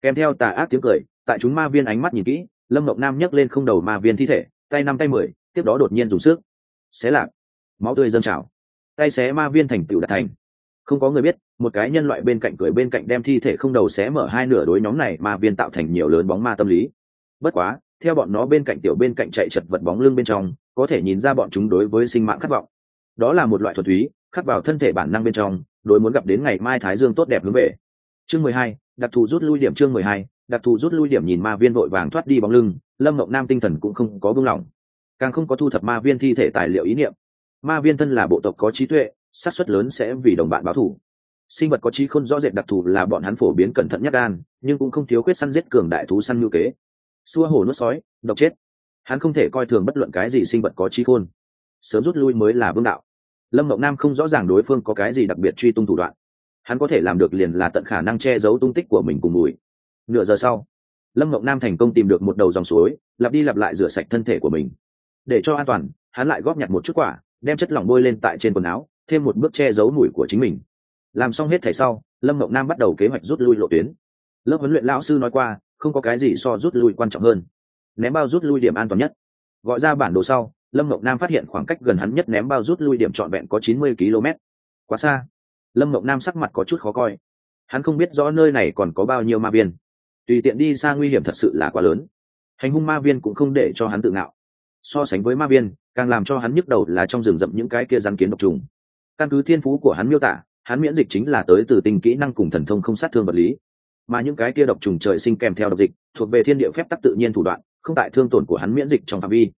Kèm theo tà ác tiếng cười, tại chúng ma viên ánh mắt nhìn kỹ, lâm mộng nam nhấc lên không đầu ma viên thi thể, tay năm tay mười, tiếp đó đột nhiên dùng sức. Xé lạc. Máu tươi dâng trào. Tay xé ma viên thành tựu đạt thành không có người biết, một cái nhân loại bên cạnh cười bên cạnh đem thi thể không đầu xé mở hai nửa đối nhóm này mà viên tạo thành nhiều lớn bóng ma tâm lý. Bất quá, theo bọn nó bên cạnh tiểu bên cạnh chạy chật vật bóng lưng bên trong, có thể nhìn ra bọn chúng đối với sinh mạng khát vọng. Đó là một loại thuật thúy, khắc vào thân thể bản năng bên trong, đối muốn gặp đến ngày mai thái dương tốt đẹp hướng về. Chương mười hai, đặc thù rút lui điểm chương mười hai, đặc thù rút lui điểm nhìn ma viên vội vàng thoát đi bóng lưng, lâm mộng nam tinh thần cũng không có vương lòng càng không có thu thập ma viên thi thể tài liệu ý niệm. Ma viên thân là bộ tộc có trí tuệ xác suất lớn sẽ vì đồng bạn báo thù. Sinh vật có trí không rõ rệt đặc thù là bọn hắn phổ biến cẩn thận nhất đan nhưng cũng không thiếu khuyết săn giết cường đại thú săn như kế. Xua hồ nuốt sói, độc chết. Hắn không thể coi thường bất luận cái gì sinh vật có trí khôn. Sớm rút lui mới là vương đạo. Lâm mộng nam không rõ ràng đối phương có cái gì đặc biệt truy tung thủ đoạn. Hắn có thể làm được liền là tận khả năng che giấu tung tích của mình cùng mùi. Nửa giờ sau, lâm mộng nam thành công tìm được một đầu dòng suối, lặp đi lặp lại rửa sạch thân thể của mình. Để cho an toàn, hắn lại góp nhặt một chút quả, đem chất lỏng bôi lên tại trên quần áo thêm một bước che giấu mùi của chính mình. Làm xong hết thảy sau, lâm mộng nam bắt đầu kế hoạch rút lui lộ tuyến. Lớp huấn luyện lão sư nói qua, không có cái gì so rút lui quan trọng hơn. Ném bao rút lui điểm an toàn nhất. Gọi ra bản đồ sau, lâm mộng nam phát hiện khoảng cách gần hắn nhất ném bao rút lui điểm trọn vẹn có chín mươi km. Quá xa. Lâm mộng nam sắc mặt có chút khó coi. Hắn không biết rõ nơi này còn có bao nhiêu ma viên. Tùy tiện đi xa nguy hiểm thật sự là quá lớn. Hành hung ma viên cũng không để cho hắn tự ngạo. So sánh với ma viên, càng làm cho hắn nhức đầu là trong rừng rậm những cái kia rắn kiến độc trùng căn cứ thiên phú của hắn miêu tả, hắn miễn dịch chính là tới từ tình kỹ năng cùng thần thông không sát thương vật lý. Mà những cái kia độc trùng trời sinh kèm theo độc dịch, thuộc về thiên địa phép tắc tự nhiên thủ đoạn, không tại thương tổn của hắn miễn dịch trong phạm vi.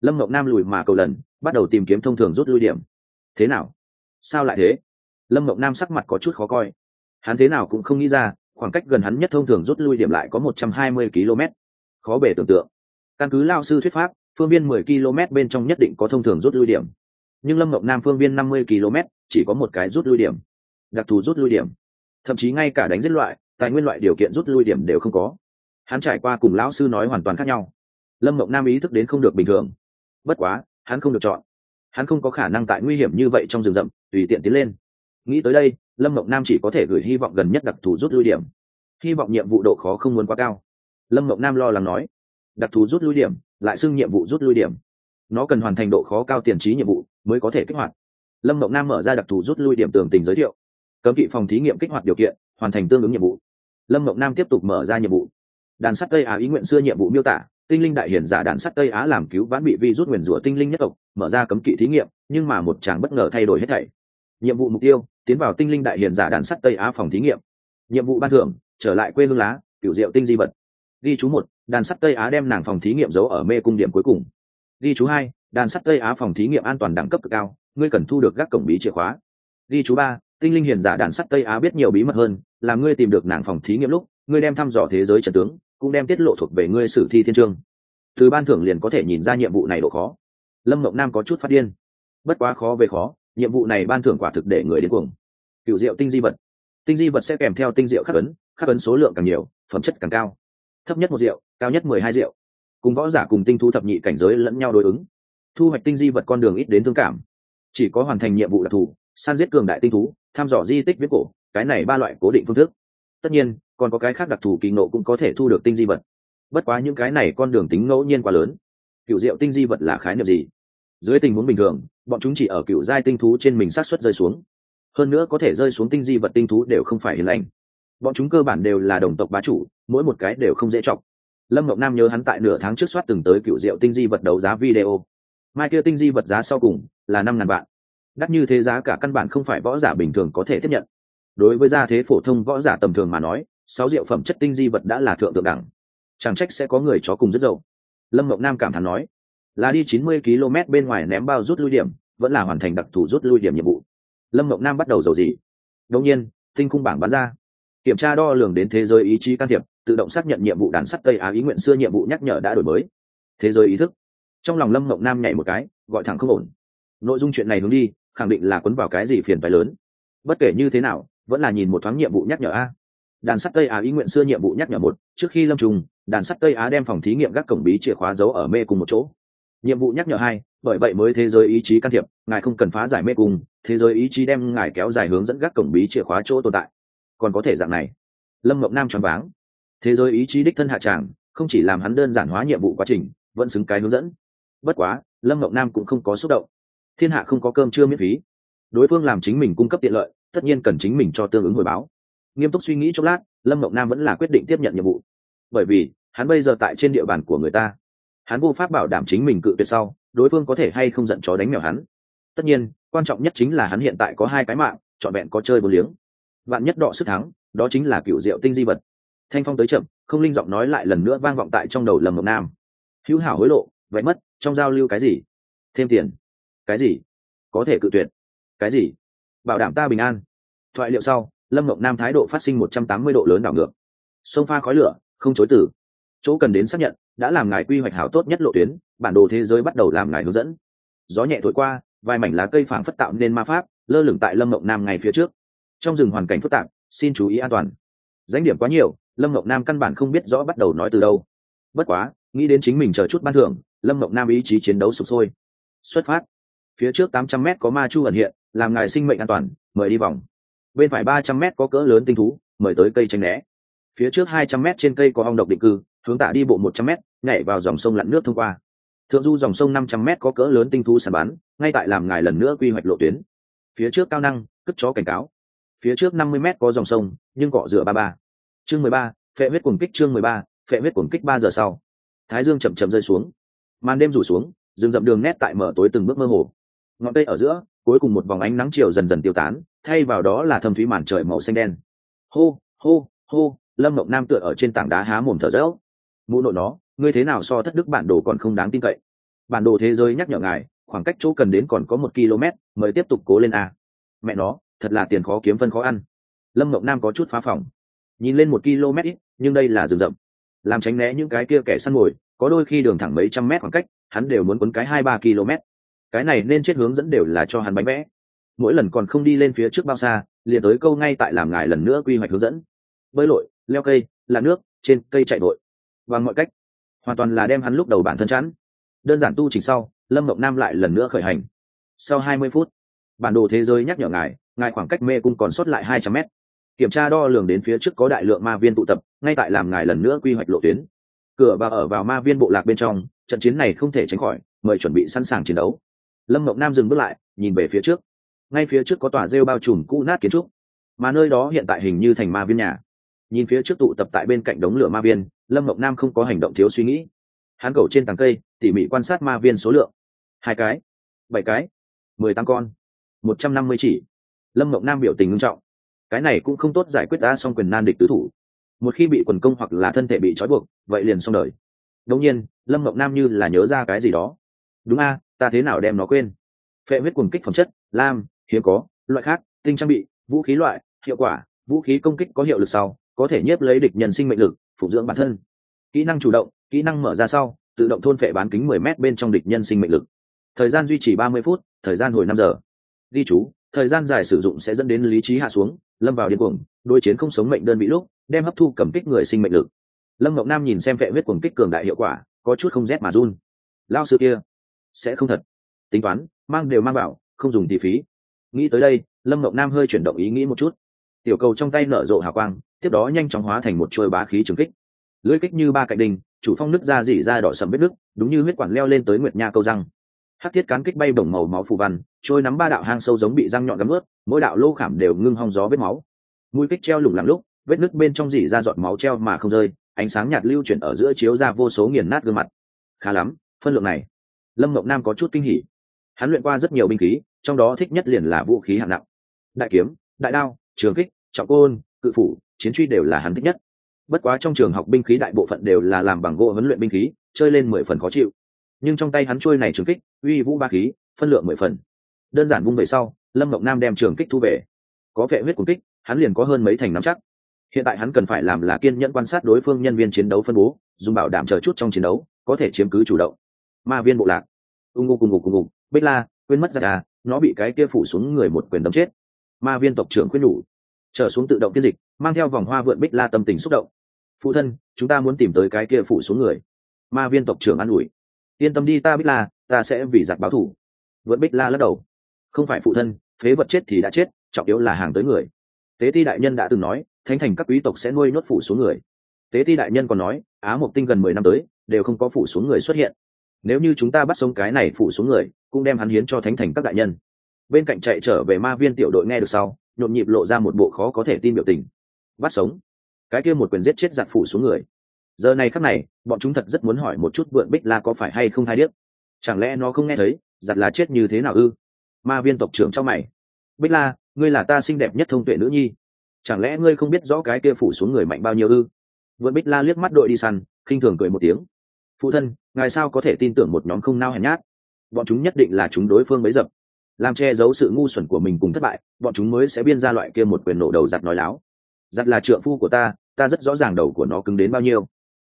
Lâm ngọc nam lùi mà cầu lần, bắt đầu tìm kiếm thông thường rút lui điểm. Thế nào? Sao lại thế? Lâm ngọc nam sắc mặt có chút khó coi. Hắn thế nào cũng không nghĩ ra, khoảng cách gần hắn nhất thông thường rút lui điểm lại có một trăm hai mươi km. Khó bể tưởng tượng. Căn cứ lao sư thuyết pháp, phương viên mười km bên trong nhất định có thông thường rút lui điểm nhưng lâm ngọc nam phương viên năm mươi km, chỉ có một cái rút lui điểm. Đặc thù rút lui điểm. Thậm chí ngay cả đánh giết loại, tài nguyên loại điều kiện rút lui điểm đều không có. Hắn trải qua cùng lão sư nói hoàn toàn khác nhau. Lâm mộng nam ý thức đến không được bình thường. Bất quá, hắn không được chọn. Hắn không có khả năng tại nguy hiểm như vậy trong rừng rậm, tùy tiện tiến lên. Nghĩ tới đây, lâm mộng nam chỉ có thể gửi hy vọng gần nhất đặc thù rút lui điểm. Hy vọng nhiệm vụ độ khó không muốn quá cao. Lâm mộng nam lo lắng nói. Đặc thù rút lui điểm, lại xưng nhiệm vụ rút lui điểm nó cần hoàn thành độ khó cao tiền trí nhiệm vụ mới có thể kích hoạt. Lâm mộng nam mở ra đặc thù rút lui điểm tường tình giới thiệu. Cấm kỵ phòng thí nghiệm kích hoạt điều kiện, hoàn thành tương ứng nhiệm vụ. Lâm mộng nam tiếp tục mở ra nhiệm vụ. Đàn sắt tây á ý nguyện xưa nhiệm vụ miêu tả, tinh linh đại hiển giả đàn sắt tây á làm cứu vãn bị vi rút nguyền rủa tinh linh nhất tộc, mở ra cấm kỵ thí nghiệm, nhưng mà một chàng bất ngờ thay đổi hết thảy. Nhiệm vụ mục tiêu, tiến vào tinh linh đại hiển giả đàn sắt tây á phòng thí nghiệm. Nhiệm vụ ban thưởng, trở lại quê hương lá cựu diệu tinh di vật. Ghi chú một, đàn sắt tây á đem nàng phòng thí nghiệm giấu ở mê cung điểm cuối cùng ghi chú hai, đàn sắt tây á phòng thí nghiệm an toàn đẳng cấp cực cao, ngươi cần thu được gác cổng bí chìa khóa. Ghi chú ba, tinh linh hiền giả đàn sắt tây á biết nhiều bí mật hơn, là ngươi tìm được nàng phòng thí nghiệm lúc, ngươi đem thăm dò thế giới trần tướng, cũng đem tiết lộ thuộc về ngươi sử thi thiên trương. Từ ban thưởng liền có thể nhìn ra nhiệm vụ này độ khó. Lâm mộng nam có chút phát điên. Bất quá khó về khó, nhiệm vụ này ban thưởng quả thực để người đến cuồng. Cựu diệu tinh di vật. Tinh di vật sẽ kèm theo tinh diệu khắc ấn khắc ấn số lượng càng nhiều, phẩm chất càng cao. Thấp nhất một rượu cao nhất mười hai rượu cùng võ giả cùng tinh thu thập nhị cảnh giới lẫn nhau đối ứng. Thu hoạch tinh di vật con đường ít đến thương cảm. Chỉ có hoàn thành nhiệm vụ đặc thù, săn giết cường đại tinh thú thăm dò di tích viết cổ, cái này ba loại cố định phương thức. Tất nhiên, còn có cái khác đặc thù kỳ nộ cũng có thể thu được tinh di vật. Bất quá những cái này con đường tính ngẫu nhiên quá lớn. Cựu diệu tinh di vật là khái niệm gì? Dưới tình huống bình thường, bọn chúng chỉ ở cựu giai tinh thú trên mình sát xuất rơi xuống. Hơn nữa có thể rơi xuống tinh di vật tinh thú đều không phải hiền lành. Bọn chúng cơ bản đều là đồng tộc bá chủ, mỗi một cái đều không dễ chọc lâm ngọc nam nhớ hắn tại nửa tháng trước soát từng tới cựu diệu tinh di vật đấu giá video. Mai kia tinh di vật giá sau cùng là năm ngàn vạn. Đắt như thế giá cả căn bản không phải võ giả bình thường có thể tiếp nhận. Đối với gia thế phổ thông võ giả tầm thường mà nói, sáu rượu phẩm chất tinh di vật đã là thượng thượng đẳng. Chẳng trách sẽ có người chó cùng rất dậu. Lâm mộng nam cảm thán nói, là đi chín mươi km bên ngoài ném bao rút lui điểm, vẫn là hoàn thành đặc thù rút lui điểm nhiệm vụ. Lâm mộng nam bắt đầu dầu gì đông nhiên, tinh cung bảng bán ra. Kiểm tra đo lường đến thế giới ý chí can thiệp tự động xác nhận nhiệm vụ đàn sắt tây á ý nguyện xưa nhiệm vụ nhắc nhở đã đổi mới. Thế giới ý thức. Trong lòng lâm mộng nam nhảy một cái, gọi thẳng không ổn. Nội dung chuyện này hướng đi, khẳng định là quấn vào cái gì phiền phái lớn. Bất kể như thế nào, vẫn là nhìn một thoáng nhiệm vụ nhắc nhở a. Đàn sắt tây á ý nguyện xưa nhiệm vụ nhắc nhở một, trước khi lâm trùng, đàn sắt tây á đem phòng thí nghiệm các cổng bí chìa khóa giấu ở mê cùng một chỗ. Nhiệm vụ nhắc nhở hai, bởi vậy mới thế giới ý chí can thiệp, ngài không cần phá giải mê cùng thế giới ý chí đem ngài kéo dài hướng dẫn các cổng bí chìa khóa chỗ tồn tại. Còn có thể dạng này. Lâm mộng nam choáng váng thế giới ý chí đích thân hạ tràng, không chỉ làm hắn đơn giản hóa nhiệm vụ quá trình, vẫn xứng cái hướng dẫn. Bất quá, lâm mộng nam cũng không có xúc động. Thiên hạ không có cơm chưa miễn phí. Đối phương làm chính mình cung cấp tiện lợi, tất nhiên cần chính mình cho tương ứng hồi báo. Nghiêm túc suy nghĩ chốc lát, lâm mộng nam vẫn là quyết định tiếp nhận nhiệm vụ. Bởi vì, hắn bây giờ tại trên địa bàn của người ta. Hắn vô pháp bảo đảm chính mình cự tuyệt sau, đối phương có thể hay không giận chó đánh mèo hắn. Tất nhiên, quan trọng nhất chính là hắn hiện tại có hai cái mạng, trọn vẹn có chơi vô liếng. Vạn nhất đọ sức thắng, đó chính là cựu diệu tinh di vật thanh phong tới chậm, không linh giọng nói lại lần nữa vang vọng tại trong đầu lầm mộng nam. Hữu hảo hối lộ vẽ mất, trong giao lưu cái gì? Thêm tiền. Cái gì? Có thể cự tuyệt. Cái gì? Bảo đảm ta bình an. Thoại liệu sau, lâm mộng nam thái độ phát sinh một trăm tám mươi độ lớn đảo ngược. Sông pha khói lửa, không chối từ. Chỗ cần đến xác nhận, đã làm ngài quy hoạch hảo tốt nhất lộ tuyến, bản đồ thế giới bắt đầu làm ngài hướng dẫn. Gió nhẹ thổi qua, vài mảnh lá cây phảng phất tạo nên ma pháp, lơ lửng tại lâm mộng nam ngay phía trước. Trong rừng hoàn cảnh phức tạp, xin chú ý an toàn. Danh điểm quá nhiều lâm mộng nam căn bản không biết rõ bắt đầu nói từ đâu. Bất quá, nghĩ đến chính mình chờ chút ban thưởng, lâm mộng nam ý chí chiến đấu sụp sôi. Xuất phát. Phía trước tám trăm m có ma chu ẩn hiện, làm ngài sinh mệnh an toàn, mời đi vòng. Bên phải ba trăm m có cỡ lớn tinh thú, mời tới cây tranh né. Phía trước hai trăm m trên cây có ong độc định cư, hướng tả đi bộ một trăm m nhảy vào dòng sông lặn nước thông qua. Thượng du dòng sông năm trăm m có cỡ lớn tinh thú sàn bán ngay tại làm ngài lần nữa quy hoạch lộ tuyến. Phía trước cao năng, cất chó cảnh cáo. Phía trước năm mươi m có dòng sông, nhưng cọ rửa ba ba chương mười ba, phệ huyết cuồng kích chương mười ba, phệ huyết cuồng kích ba giờ sau. Thái dương chậm chậm rơi xuống. Màn đêm rủ xuống, rừng rậm đường nét tại mở tối từng bước mơ hồ. Ngọn cây ở giữa, cuối cùng một vòng ánh nắng chiều dần dần tiêu tán, thay vào đó là thâm thúy màn trời màu xanh đen. Hô hô hô, lâm mộng nam tựa ở trên tảng đá há mồm thở rỡ mụ nội nó, ngươi thế nào so thất đức bản đồ còn không đáng tin cậy? Bản đồ thế giới nhắc nhở ngài, khoảng cách chỗ cần đến còn có một km, mời tiếp tục cố lên a. Mẹ nó, thật là tiền khó kiếm phân khó ăn. Lâm mộng nam có chút phá phòng nhìn lên một km ít, nhưng đây là rừng rậm. Làm tránh né những cái kia kẻ săn mồi, có đôi khi đường thẳng mấy trăm mét khoảng cách, hắn đều muốn quấn cái hai ba km. Cái này nên chết hướng dẫn đều là cho hắn bánh vẽ. Mỗi lần còn không đi lên phía trước bao xa, liền tới câu ngay tại làm ngài lần nữa quy hoạch hướng dẫn. Bơi lội, leo cây là nước, trên cây chạy vội. Bằng mọi cách, hoàn toàn là đem hắn lúc đầu bản thân chắn. Đơn giản tu trình sau, lâm mộng nam lại lần nữa khởi hành. Sau hai mươi phút, bản đồ thế giới nhắc nhở ngài ngài khoảng cách mê cung còn sót lại hai trăm mét kiểm tra đo lường đến phía trước có đại lượng ma viên tụ tập, ngay tại làm ngài lần nữa quy hoạch lộ tuyến. Cửa và ở vào ma viên bộ lạc bên trong, trận chiến này không thể tránh khỏi, mời chuẩn bị sẵn sàng chiến đấu. Lâm mộng nam dừng bước lại, nhìn về phía trước. Ngay phía trước có tòa rêu bao trùm cũ nát kiến trúc, mà nơi đó hiện tại hình như thành ma viên nhà. Nhìn phía trước tụ tập tại bên cạnh đống lửa ma viên, lâm mộng nam không có hành động thiếu suy nghĩ. Hắn cầu trên tàng cây, tỉ mỉ quan sát ma viên số lượng. Hai cái, bảy cái, mười tám con, một trăm năm mươi chỉ. Lâm mộng nam biểu tình nghiêm trọng cái này cũng không tốt giải quyết ta song quyền nan địch tứ thủ. Một khi bị quần công hoặc là thân thể bị trói buộc, vậy liền xong đời. Đông nhiên, lâm mộng nam như là nhớ ra cái gì đó. Đúng a, ta thế nào đem nó quên? Phệ huyết quần kích phẩm chất, lam, hiếm có, loại khác, tinh trang bị, vũ khí loại, hiệu quả, vũ khí công kích có hiệu lực sau, có thể nhiếp lấy địch nhân sinh mệnh lực phục dưỡng bản thân. Kỹ năng chủ động, kỹ năng mở ra sau, tự động thôn phệ bán kính 10 m bên trong địch nhân sinh mệnh lực. Thời gian duy trì 30 phút, thời gian hồi năm giờ. Ghi chú, thời gian dài sử dụng sẽ dẫn đến lý trí hạ xuống lâm vào điên cuồng, đối chiến không sống mệnh đơn vị lúc, đem hấp thu cầm kích người sinh mệnh lực. Lâm ngọc nam nhìn xem vệ huyết cuồng kích cường đại hiệu quả, có chút không rét mà run. Lao sư kia, sẽ không thật. Tính toán, mang đều mang vào không dùng tỷ phí. Nghĩ tới đây, lâm ngọc nam hơi chuyển động ý nghĩ một chút. Tiểu cầu trong tay nở rộ hào quang, tiếp đó nhanh chóng hóa thành một chuôi bá khí trừng kích. Lưỡi kích như ba cạnh đình, chủ phong nước ra dỉ ra đỏ sầm vết nước đúng như huyết quản leo lên tới nguyệt nha câu răng hát thiết cán kích bay bổng màu máu phù văn, trôi nắm ba đạo hang sâu giống bị răng nhọn gắm ướt, mỗi đạo lô khảm đều ngưng hong gió vết máu. Mũi kích treo lủng lẳng lúc, vết nứt bên trong dỉ ra giọt máu treo mà không rơi, ánh sáng nhạt lưu chuyển ở giữa chiếu ra vô số nghiền nát gương mặt. Khá lắm, phân lượng này. Lâm mộng nam có chút kinh hỉ. Hắn luyện qua rất nhiều binh khí, trong đó thích nhất liền là vũ khí hạng nặng. Đại kiếm, đại đao, trường kích, trọng côn, cự phủ, chiến truy đều là hắn thích nhất. Bất quá trong trường học binh khí đại bộ phận đều là làm bằng gỗ huấn luyện binh khí, chơi lên mười phần khó chịu nhưng trong tay hắn trôi này trường kích, uy vũ ba khí, phân lượng mười phần. Đơn giản vung về sau, lâm mộng nam đem trường kích thu về. Có vệ huyết cuốn kích, hắn liền có hơn mấy thành nắm chắc. Hiện tại hắn cần phải làm là kiên nhẫn quan sát đối phương nhân viên chiến đấu phân bố, dùng bảo đảm chờ chút trong chiến đấu, có thể chiếm cứ chủ động. Ma viên bộ lạc. Ung ngục cùng ngục cùng ngục bích la, quên mất ra à nó bị cái kia phủ xuống người một quyền đấm chết. Ma viên tộc trưởng khuyên nhủ. Trở xuống tự động tiên dịch, mang theo vòng hoa vượn bích la tâm tình xúc động. Phụ thân, chúng ta muốn tìm tới cái kia phủ xuống người. Ma viên tộc trưởng an ủi yên tâm đi, ta bích la ta sẽ vì giặc báo thủ. Vượt bích la lắc đầu. Không phải phụ thân, phế vật chết thì đã chết, trọng yếu là hàng tới người. Tế ti đại nhân đã từng nói, thánh thành các quý tộc sẽ nuôi nốt phủ xuống người. Tế ti đại nhân còn nói, á mộc tinh gần mười năm tới, đều không có phủ xuống người xuất hiện. Nếu như chúng ta bắt sống cái này phủ xuống người, cũng đem hắn hiến cho thánh thành các đại nhân. Bên cạnh chạy trở về ma viên tiểu đội nghe được sau, nhộn nhịp lộ ra một bộ khó có thể tin biểu tình. Bắt sống. Cái kia một quyền giết chết giặc phủ xuống người giờ này khắc này, bọn chúng thật rất muốn hỏi một chút vượn bích la có phải hay không hay điếc. Chẳng lẽ nó không nghe thấy, giặt là chết như thế nào ư? Ma viên tộc trưởng cho mày. Bích la, ngươi là ta xinh đẹp nhất thông tuệ nữ nhi. Chẳng lẽ ngươi không biết rõ cái kia phủ xuống người mạnh bao nhiêu ư? Vượn bích la liếc mắt đội đi săn, khinh thường cười một tiếng. Phụ thân, ngài sao có thể tin tưởng một nhóm không nao hèn nhát? Bọn chúng nhất định là chúng đối phương bấy dập. Làm che giấu sự ngu xuẩn của mình cùng thất bại, bọn chúng mới sẽ biên ra loại kia một quyền nổ đầu giặt nói láo. Giặt là trượng phu của ta ta rất rõ ràng đầu của nó cứng đến bao nhiêu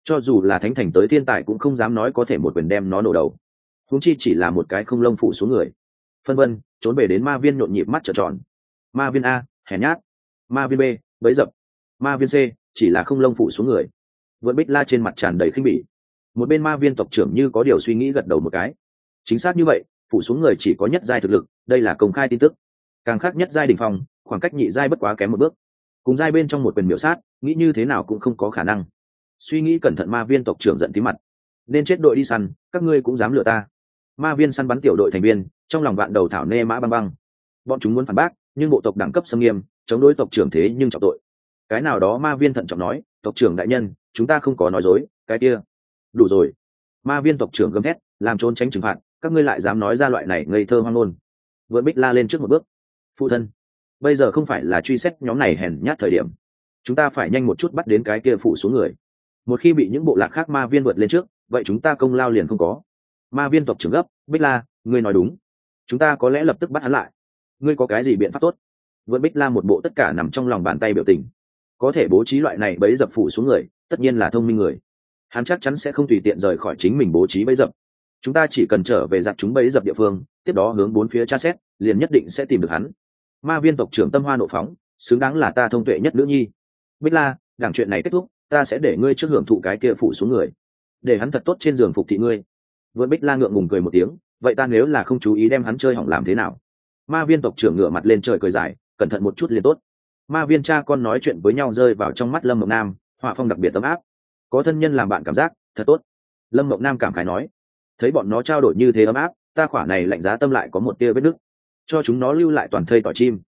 cho dù là thánh thành tới thiên tài cũng không dám nói có thể một quyền đem nó nổ đầu. Húng chi chỉ là một cái không lông phủ xuống người. Phân vân trốn về đến ma viên nhộn nhịp mắt trợn tròn. Ma viên a hèn nhát. Ma viên b bấy dập. Ma viên c chỉ là không lông phủ xuống người. Vượn bích la trên mặt tràn đầy khinh bỉ. Một bên ma viên tộc trưởng như có điều suy nghĩ gật đầu một cái. Chính xác như vậy phủ xuống người chỉ có nhất giai thực lực đây là công khai tin tức. Càng khác nhất giai đình phòng, khoảng cách nhị giai bất quá kém một bước. Cùng giai bên trong một quyền miểu sát nghĩ như thế nào cũng không có khả năng suy nghĩ cẩn thận ma viên tộc trưởng giận tí mặt. Nên chết đội đi săn, các ngươi cũng dám lừa ta. Ma viên săn bắn tiểu đội thành viên, trong lòng vạn đầu thảo nê mã băng băng. Bọn chúng muốn phản bác, nhưng bộ tộc đẳng cấp xâm nghiêm, chống đối tộc trưởng thế nhưng trọng tội. Cái nào đó ma viên thận trọng nói, tộc trưởng đại nhân, chúng ta không có nói dối, cái kia. Đủ rồi. Ma viên tộc trưởng gầm thét, làm trốn tránh trừng phạt, các ngươi lại dám nói ra loại này ngây thơ hoang ngôn. Vượt bích la lên trước một bước. Phụ thân, bây giờ không phải là truy xét nhóm này hèn nhát thời điểm. Chúng ta phải nhanh một chút bắt đến cái kia phụ xuống người một khi bị những bộ lạc khác ma viên vượt lên trước, vậy chúng ta công lao liền không có. Ma viên tộc trưởng gấp, bích la, ngươi nói đúng. Chúng ta có lẽ lập tức bắt hắn lại. Ngươi có cái gì biện pháp tốt? Vượt bích la một bộ tất cả nằm trong lòng bàn tay biểu tình. Có thể bố trí loại này bấy dập phủ xuống người, tất nhiên là thông minh người. Hắn chắc chắn sẽ không tùy tiện rời khỏi chính mình bố trí bấy dập. Chúng ta chỉ cần trở về giặc chúng bấy dập địa phương, tiếp đó hướng bốn phía tra xét, liền nhất định sẽ tìm được hắn. Ma viên tộc trưởng tâm hoa nộ phóng, xứng đáng là ta thông tuệ nhất nữ nhi. Bích la, đảng chuyện này kết thúc ta sẽ để ngươi trước hưởng thụ cái kia phủ xuống người, để hắn thật tốt trên giường phục thị ngươi. Vượt bích la ngượng ngùng cười một tiếng, vậy ta nếu là không chú ý đem hắn chơi hỏng làm thế nào? Ma viên tộc trưởng ngửa mặt lên trời cười dài, cẩn thận một chút liền tốt. Ma viên cha con nói chuyện với nhau rơi vào trong mắt lâm mộng nam, họa phong đặc biệt tấm áp. Có thân nhân làm bạn cảm giác, thật tốt. Lâm mộng nam cảm khái nói, thấy bọn nó trao đổi như thế ấm áp, ta khỏa này lạnh giá tâm lại có một tia vết nứt, cho chúng nó lưu lại toàn thây tỏi chim.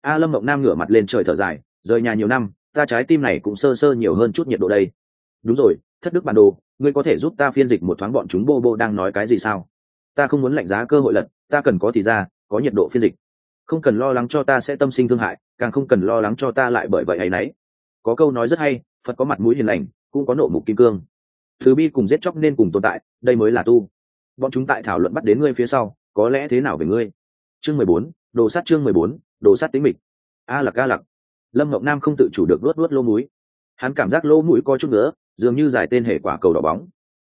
A lâm mộng nam ngửa mặt lên trời thở dài, rời nhà nhiều năm ta trái tim này cũng sơ sơ nhiều hơn chút nhiệt độ đây. Đúng rồi, thất đức bản đồ, ngươi có thể giúp ta phiên dịch một thoáng bọn chúng bô bô đang nói cái gì sao? Ta không muốn lạnh giá cơ hội lật, ta cần có thì ra, có nhiệt độ phiên dịch. Không cần lo lắng cho ta sẽ tâm sinh thương hại, càng không cần lo lắng cho ta lại bởi vậy hay nấy. Có câu nói rất hay, phật có mặt mũi hiền lành, cũng có nộ mục kim cương. Thứ bi cùng giết chóc nên cùng tồn tại, đây mới là tu. Bọn chúng tại thảo luận bắt đến ngươi phía sau, có lẽ thế nào về ngươi? Chương mười bốn, đồ sát chương mười bốn, đồ sát tính mịch. A lạc a lạc lâm mộng nam không tự chủ được luốt luốt lô mũi. Hắn cảm giác lô mũi có chút nữa dường như giải tên hệ quả cầu đỏ bóng.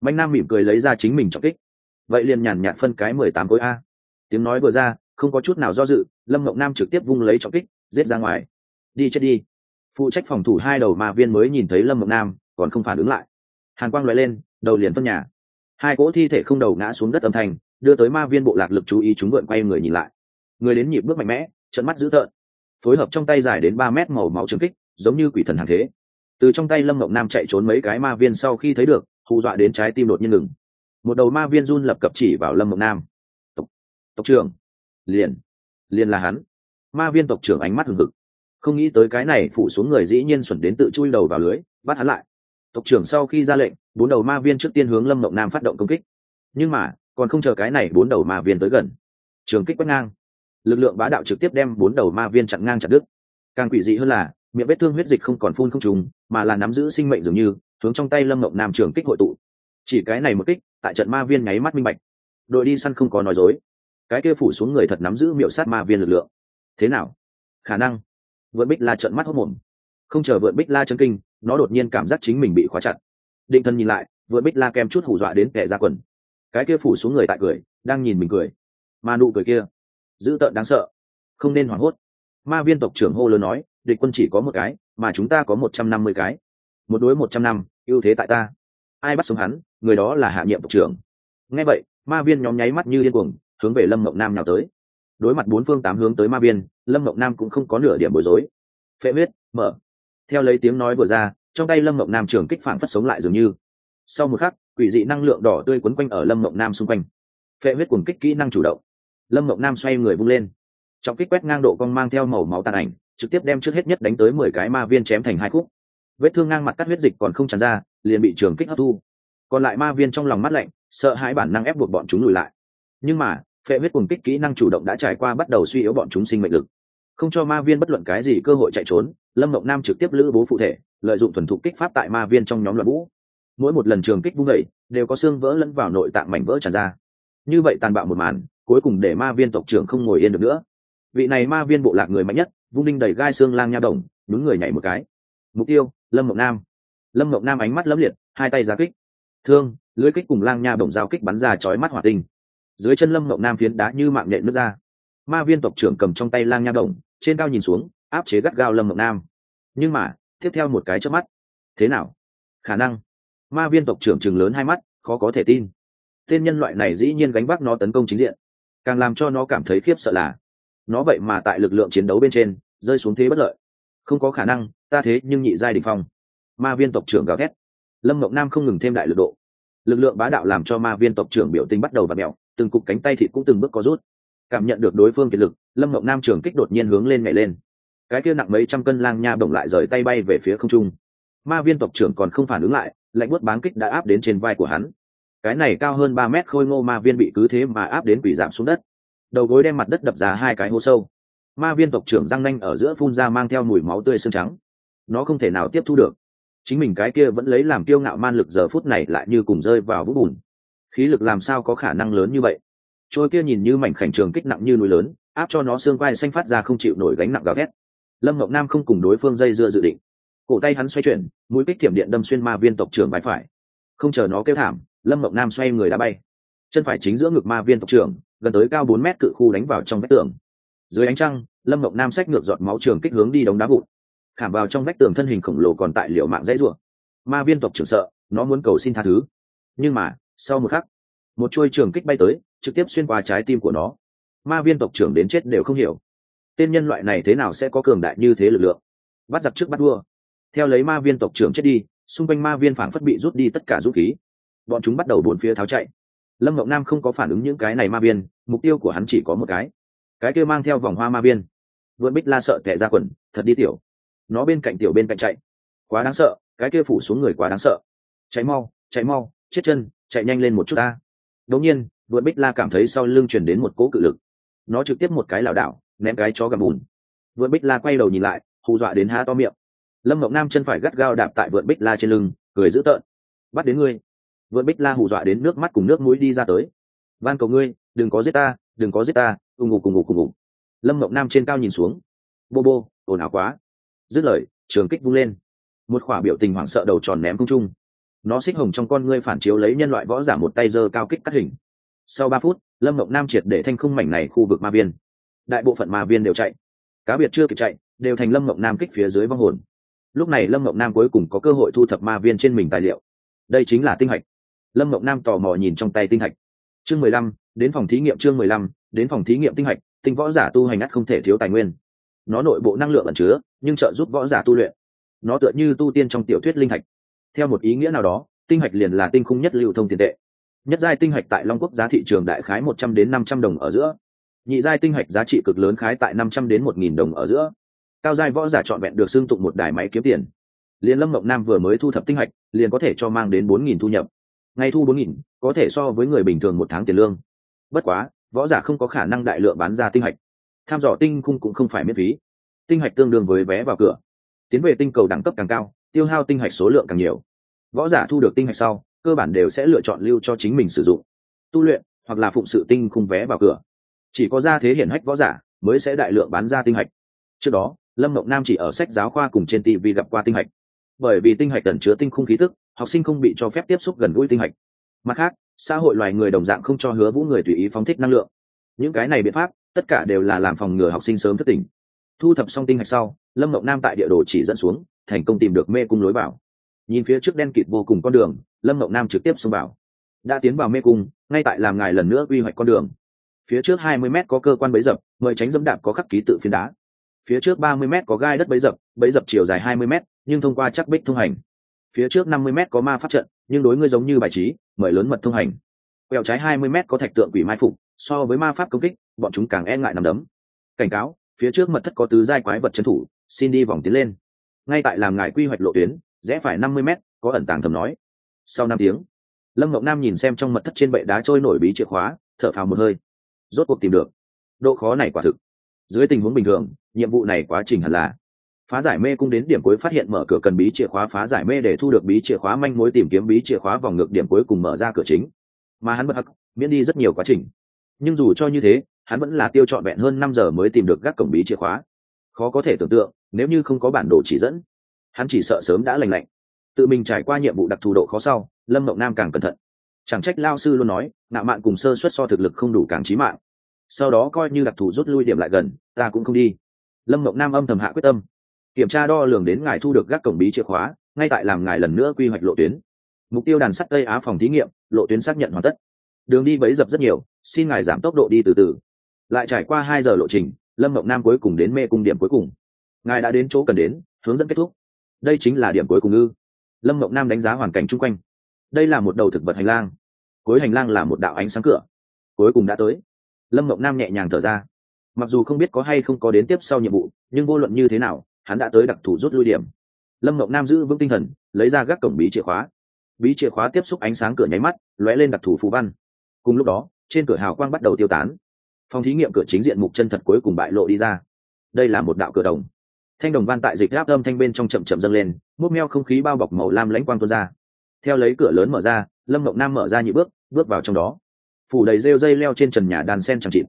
Mạnh nam mỉm cười lấy ra chính mình trọng kích. Vậy liền nhàn nhạt phân cái mười tám khối a. Tiếng nói vừa ra, không có chút nào do dự, lâm mộng nam trực tiếp vung lấy trọng kích, giết ra ngoài. Đi chết đi. Phụ trách phòng thủ hai đầu ma viên mới nhìn thấy lâm mộng nam, còn không phản ứng lại. Hàn quang loại lên, đầu liền phân nhà. Hai cỗ thi thể không đầu ngã xuống đất âm thanh, đưa tới ma viên bộ lạc lực chú ý chúng vượn quay người nhìn lại. Người đến nhịp bước mạnh mẽ trận mắt dữ tợn phối hợp trong tay dài đến ba mét màu máu trường kích, giống như quỷ thần hàng thế. Từ trong tay lâm ngọc nam chạy trốn mấy cái ma viên sau khi thấy được, hù dọa đến trái tim đột nhiên ngừng. Một đầu ma viên run lập cập chỉ vào lâm ngọc nam. Tộc tộc trưởng. Liền liền là hắn. Ma viên tộc trưởng ánh mắt hừng hực. Không nghĩ tới cái này phụ xuống người dĩ nhiên xuẩn đến tự chui đầu vào lưới, bắt hắn lại. Tộc trưởng sau khi ra lệnh, bốn đầu ma viên trước tiên hướng lâm ngọc nam phát động công kích. Nhưng mà, còn không chờ cái này bốn đầu ma viên tới gần. Trường kích quét ngang lực lượng bá đạo trực tiếp đem bốn đầu ma viên chặn ngang chặt đứt. Càng quỷ dị hơn là, miệng vết thương huyết dịch không còn phun không trùng, mà là nắm giữ sinh mệnh dường như, hướng trong tay lâm mộng nam trường kích hội tụ. Chỉ cái này một kích, tại trận ma viên nháy mắt minh bạch. Đội đi săn không có nói dối. Cái kia phủ xuống người thật nắm giữ miệu sát ma viên lực lượng. Thế nào? Khả năng. Vượn bích la trận mắt hốc mồm. Không chờ vượn bích la chân kinh, nó đột nhiên cảm giác chính mình bị khóa chặt. Định thân nhìn lại vượn bích la kem chút hù dọa đến kẻ ra quần. Cái kia phủ xuống người tại cười, đang nhìn mình cười. Mà nụ cười kia dữ tợn đáng sợ. Không nên hoảng hốt. Ma viên tộc trưởng hô lớn nói, địch quân chỉ có một cái, mà chúng ta có một trăm năm mươi cái. Một đối một trăm năm, ưu thế tại ta. Ai bắt sống hắn, người đó là hạ nhiệm tộc trưởng. Nghe vậy, ma viên nhóm nháy mắt như điên cuồng, hướng về lâm mộng nam nào tới. Đối mặt bốn phương tám hướng tới ma viên, lâm mộng nam cũng không có nửa điểm bối rối. Phệ huyết, mở. Theo lấy tiếng nói vừa ra, trong tay lâm mộng nam trường kích phản phất sống lại dường như. Sau một khắc, quỷ dị năng lượng đỏ tươi quấn quanh ở lâm mộng nam xung quanh. Phệ huyết cuồng kích kỹ năng chủ động lâm mộng nam xoay người vung lên. Trọng kích quét ngang độ cong mang theo màu máu tàn ảnh, trực tiếp đem trước hết nhất đánh tới mười cái ma viên chém thành hai khúc. Vết thương ngang mặt cắt huyết dịch còn không tràn ra, liền bị trường kích hấp thu. Còn lại ma viên trong lòng mắt lạnh, sợ hãi bản năng ép buộc bọn chúng lùi lại. Nhưng mà, phệ huyết cuồng kích kỹ năng chủ động đã trải qua bắt đầu suy yếu bọn chúng sinh mệnh lực. Không cho ma viên bất luận cái gì cơ hội chạy trốn, lâm mộng nam trực tiếp lữ bố phụ thể, lợi dụng thuần thục kích pháp tại ma viên trong nhóm loạn vũ. Mỗi một lần trường kích vung vẩy đều có xương vỡ lẫn vào nội tạng mảnh vỡ tràn ra. Như vậy tàn bạo một màn cuối cùng để ma viên tộc trưởng không ngồi yên được nữa. Vị này ma viên bộ lạc người mạnh nhất, vung đinh đầy gai xương lang nha đồng đúng người nhảy một cái. Mục tiêu, lâm mộng nam. Lâm mộng nam ánh mắt lấm liệt, hai tay ra kích. Thương lưới kích cùng lang nha đồng giao kích bắn ra chói mắt hỏa tinh. Dưới chân lâm mộng nam phiến đá như mạng nhện nước ra. Ma viên tộc trưởng cầm trong tay lang nha đồng, trên cao nhìn xuống, áp chế gắt gao lâm mộng nam. Nhưng mà, tiếp theo một cái trước mắt. Thế nào? Khả năng. Ma viên tộc trưởng chừng lớn hai mắt, khó có thể tin. Tên nhân loại này dĩ nhiên gánh vác nó tấn công chính diện càng làm cho nó cảm thấy khiếp sợ là, nó vậy mà tại lực lượng chiến đấu bên trên, rơi xuống thế bất lợi. Không có khả năng, ta thế nhưng nhị giai đình phong. Ma viên tộc trưởng gào thét. Lâm mộng nam không ngừng thêm đại lực độ. Lực lượng bá đạo làm cho ma viên tộc trưởng biểu tình bắt đầu và mẹo từng cục cánh tay thịt cũng từng bước có rút. Cảm nhận được đối phương kiệt lực, lâm mộng nam trưởng kích đột nhiên hướng lên mẹ lên. Cái kia nặng mấy trăm cân lang nha bổng lại rời tay bay về phía không trung. Ma viên tộc trưởng còn không phản ứng lại, lạnh bớt báng kích đã áp đến trên vai của hắn cái này cao hơn ba mét khôi ngô ma viên bị cứ thế mà áp đến quỷ giảm xuống đất. Đầu gối đem mặt đất đập ra hai cái hố sâu. Ma viên tộc trưởng răng nanh ở giữa phun ra mang theo mùi máu tươi xương trắng. Nó không thể nào tiếp thu được. Chính mình cái kia vẫn lấy làm kiêu ngạo man lực giờ phút này lại như cùng rơi vào vũng bùn. Khí lực làm sao có khả năng lớn như vậy? Trôi kia nhìn như mảnh khảnh trường kích nặng như núi lớn, áp cho nó xương quai xanh phát ra không chịu nổi gánh nặng gào thét. Lâm ngọc nam không cùng đối phương dây dưa dự định. Cổ tay hắn xoay chuyển, mũi kích thiểm điện đâm xuyên ma viên tộc trưởng bãi phải. Không chờ nó kêu thảm lâm ngọc nam xoay người đá bay. Chân phải chính giữa ngực ma viên tộc trưởng, gần tới cao bốn mét cự khu đánh vào trong vách tường. Dưới ánh trăng, lâm ngọc nam xách ngược giọt máu trường kích hướng đi đống đá vụn. Khảm vào trong vách tường thân hình khổng lồ còn tại liệu mạng dãy rủa. Ma viên tộc trưởng sợ, nó muốn cầu xin tha thứ. Nhưng mà, sau một khắc, một chuôi trường kích bay tới, trực tiếp xuyên qua trái tim của nó. Ma viên tộc trưởng đến chết đều không hiểu. Tên nhân loại này thế nào sẽ có cường đại như thế lực lượng? Bắt giặc trước bắt vua. Theo lấy ma viên tộc trưởng chết đi, xung quanh ma viên phảng phất bị rút đi tất cả dũng khí bọn chúng bắt đầu bốn phía tháo chạy. Lâm ngọc nam không có phản ứng những cái này ma viên, mục tiêu của hắn chỉ có một cái. Cái kia mang theo vòng hoa ma viên. Vượn bích la sợ tệ ra quần, thật đi tiểu. Nó bên cạnh tiểu bên cạnh chạy. Quá đáng sợ, cái kia phủ xuống người quá đáng sợ. Cháy mau cháy mau, chết chân, chạy nhanh lên một chút ta. Đống nhiên, vượn bích la cảm thấy sau lưng chuyển đến một cỗ cự lực. Nó trực tiếp một cái lảo đảo, ném cái chó gầm bùn. Vượn bích la quay đầu nhìn lại, hù dọa đến há to miệng. Lâm mộng nam chân phải gắt gao đạp tại vượn bích la trên lưng, cười dữ tợn. Bắt đến ngươi vượn bích la hù dọa đến nước mắt cùng nước mũi đi ra tới. Van cầu ngươi, đừng có giết ta, đừng có giết ta, ùng ục cùng ục cùng ục lâm mộng nam trên cao nhìn xuống. Bô bô, ồn ào quá. Dứt lời, trường kích vung lên. Một khỏa biểu tình hoảng sợ đầu tròn ném không trung. Nó xích hồng trong con ngươi phản chiếu lấy nhân loại võ giả một tay giơ cao kích cắt hình. Sau ba phút, lâm mộng nam triệt để thanh không mảnh này khu vực ma viên. Đại bộ phận ma viên đều chạy. Cá biệt chưa kịp chạy, đều thành lâm mộng nam kích phía dưới vong hồn. Lúc này lâm mộng nam cuối cùng có cơ hội thu thập ma viên trên mình tài liệu. Đây chính là tinh hạch lâm mộng nam tò mò nhìn trong tay tinh hạch. Chương mười lăm, đến phòng thí nghiệm chương mười lăm, đến phòng thí nghiệm tinh hạch, tinh võ giả tu hành ắt không thể thiếu tài nguyên. Nó nội bộ năng lượng ẩn chứa, nhưng trợ giúp võ giả tu luyện. Nó tựa như tu tiên trong tiểu thuyết linh hạch. Theo một ý nghĩa nào đó, tinh hạch liền là tinh khung nhất lưu thông tiền tệ. Nhất giai tinh hạch tại long quốc giá thị trường đại khái một trăm đến năm trăm đồng ở giữa. Nhị giai tinh hạch giá trị cực lớn khái tại năm trăm đến một nghìn đồng ở giữa. Cao giai võ giả trọn vẹn được xưng tụng một đài máy kiếm tiền. Liền lâm mộng nam vừa mới thu thập tinh hạch, liền có thể cho mang đến bốn nghìn thu nhập ngày thu bốn nghìn, có thể so với người bình thường một tháng tiền lương. Bất quá, võ giả không có khả năng đại lượng bán ra tinh hạch. Tham dò tinh khung cũng không phải miễn phí. Tinh hạch tương đương với vé vào cửa. Tiến về tinh cầu đẳng cấp càng cao, tiêu hao tinh hạch số lượng càng nhiều. Võ giả thu được tinh hạch sau, cơ bản đều sẽ lựa chọn lưu cho chính mình sử dụng. Tu luyện, hoặc là phụng sự tinh khung vé vào cửa. Chỉ có ra thế hiển hách võ giả mới sẽ đại lượng bán ra tinh hạch. Trước đó, lâm mộng nam chỉ ở sách giáo khoa cùng trên tv gặp qua tinh hạch bởi vì tinh hạch cần chứa tinh khung khí tức, học sinh không bị cho phép tiếp xúc gần gũi tinh hạch. Mặt khác, xã hội loài người đồng dạng không cho hứa vũ người tùy ý phóng thích năng lượng. Những cái này biện pháp, tất cả đều là làm phòng ngừa học sinh sớm thất tỉnh. Thu thập xong tinh hạch sau, lâm mộng nam tại địa đồ chỉ dẫn xuống, thành công tìm được mê cung lối vào. Nhìn phía trước đen kịt vô cùng con đường, lâm mộng nam trực tiếp xông vào. Đã tiến vào mê cung, ngay tại làm ngài lần nữa quy hoạch con đường. Phía trước hai mươi m có cơ quan bấy dập, mời tránh dẫm đạp có khắc ký tự phiến đá phía trước ba mươi m có gai đất bấy dập bấy dập chiều dài hai mươi m nhưng thông qua chắc bích thông hành. Phía trước năm mươi m có ma pháp trận, nhưng đối ngươi giống như bài trí, mời lớn mật thông hành. Quẹo trái hai mươi m có thạch tượng quỷ mai phục, so với ma pháp công kích, bọn chúng càng e ngại nằm đấm. Cảnh cáo, phía trước mật thất có tứ giai quái vật trấn thủ, xin đi vòng tiến lên. Ngay tại làm ngài quy hoạch lộ tuyến, rẽ phải năm mươi m có ẩn tàng thầm nói. Sau năm tiếng, lâm ngọc nam nhìn xem trong mật thất trên bệ đá trôi nổi bí chìa khóa, thở phào một hơi. Rốt cuộc tìm được. Độ khó này quả thực dưới tình huống bình thường, nhiệm vụ này quá trình hẳn là phá giải mê cung đến điểm cuối phát hiện mở cửa cần bí chìa khóa phá giải mê để thu được bí chìa khóa manh mối tìm kiếm bí chìa khóa vòng ngược điểm cuối cùng mở ra cửa chính. Mà hắn bất hắc, miễn đi rất nhiều quá trình. Nhưng dù cho như thế, hắn vẫn là tiêu trọn vẹn hơn năm giờ mới tìm được các cổng bí chìa khóa. Khó có thể tưởng tượng, nếu như không có bản đồ chỉ dẫn, hắn chỉ sợ sớm đã lành lạnh. Tự mình trải qua nhiệm vụ đặc thù độ khó sau, lâm mộng nam càng cẩn thận. Chẳng trách lao sư luôn nói nạo mạn cùng sơ suất so thực lực không đủ càng trí mạng sau đó coi như đặc thù rút lui điểm lại gần, ta cũng không đi. Lâm mộng nam âm thầm hạ quyết tâm. Kiểm tra đo lường đến ngài thu được gác cổng bí chìa khóa, ngay tại làm ngài lần nữa quy hoạch lộ tuyến. Mục tiêu đàn sắt tây á phòng thí nghiệm, lộ tuyến xác nhận hoàn tất. Đường đi bấy dập rất nhiều, xin ngài giảm tốc độ đi từ từ. Lại trải qua hai giờ lộ trình, lâm mộng nam cuối cùng đến mê cung điểm cuối cùng. Ngài đã đến chỗ cần đến, hướng dẫn kết thúc. Đây chính là điểm cuối cùng ư? Lâm mộng nam đánh giá hoàn cảnh chung quanh. Đây là một đầu thực vật hành lang. Cuối hành lang là một đạo ánh sáng cửa. Cuối cùng đã tới lâm mộng nam nhẹ nhàng thở ra. Mặc dù không biết có hay không có đến tiếp sau nhiệm vụ, nhưng vô luận như thế nào, hắn đã tới đặc thù rút lui điểm. Lâm mộng nam giữ vững tinh thần, lấy ra gác cổng bí chìa khóa. Bí chìa khóa tiếp xúc ánh sáng cửa nháy mắt, lóe lên đặc thù phú văn. Cùng lúc đó, trên cửa hào quang bắt đầu tiêu tán. Phòng thí nghiệm cửa chính diện mục chân thật cuối cùng bại lộ đi ra. Đây là một đạo cửa đồng. Thanh đồng van tại dịch áp âm thanh bên trong chậm chậm dâng lên múc meo không khí bao bọc màu lam lãnh quang tuôn ra. Theo lấy cửa lớn mở ra, lâm mộng nam mở ra nhị bước bước vào trong đó phủ đầy rêu dây leo trên trần nhà đàn sen chẳng chịt.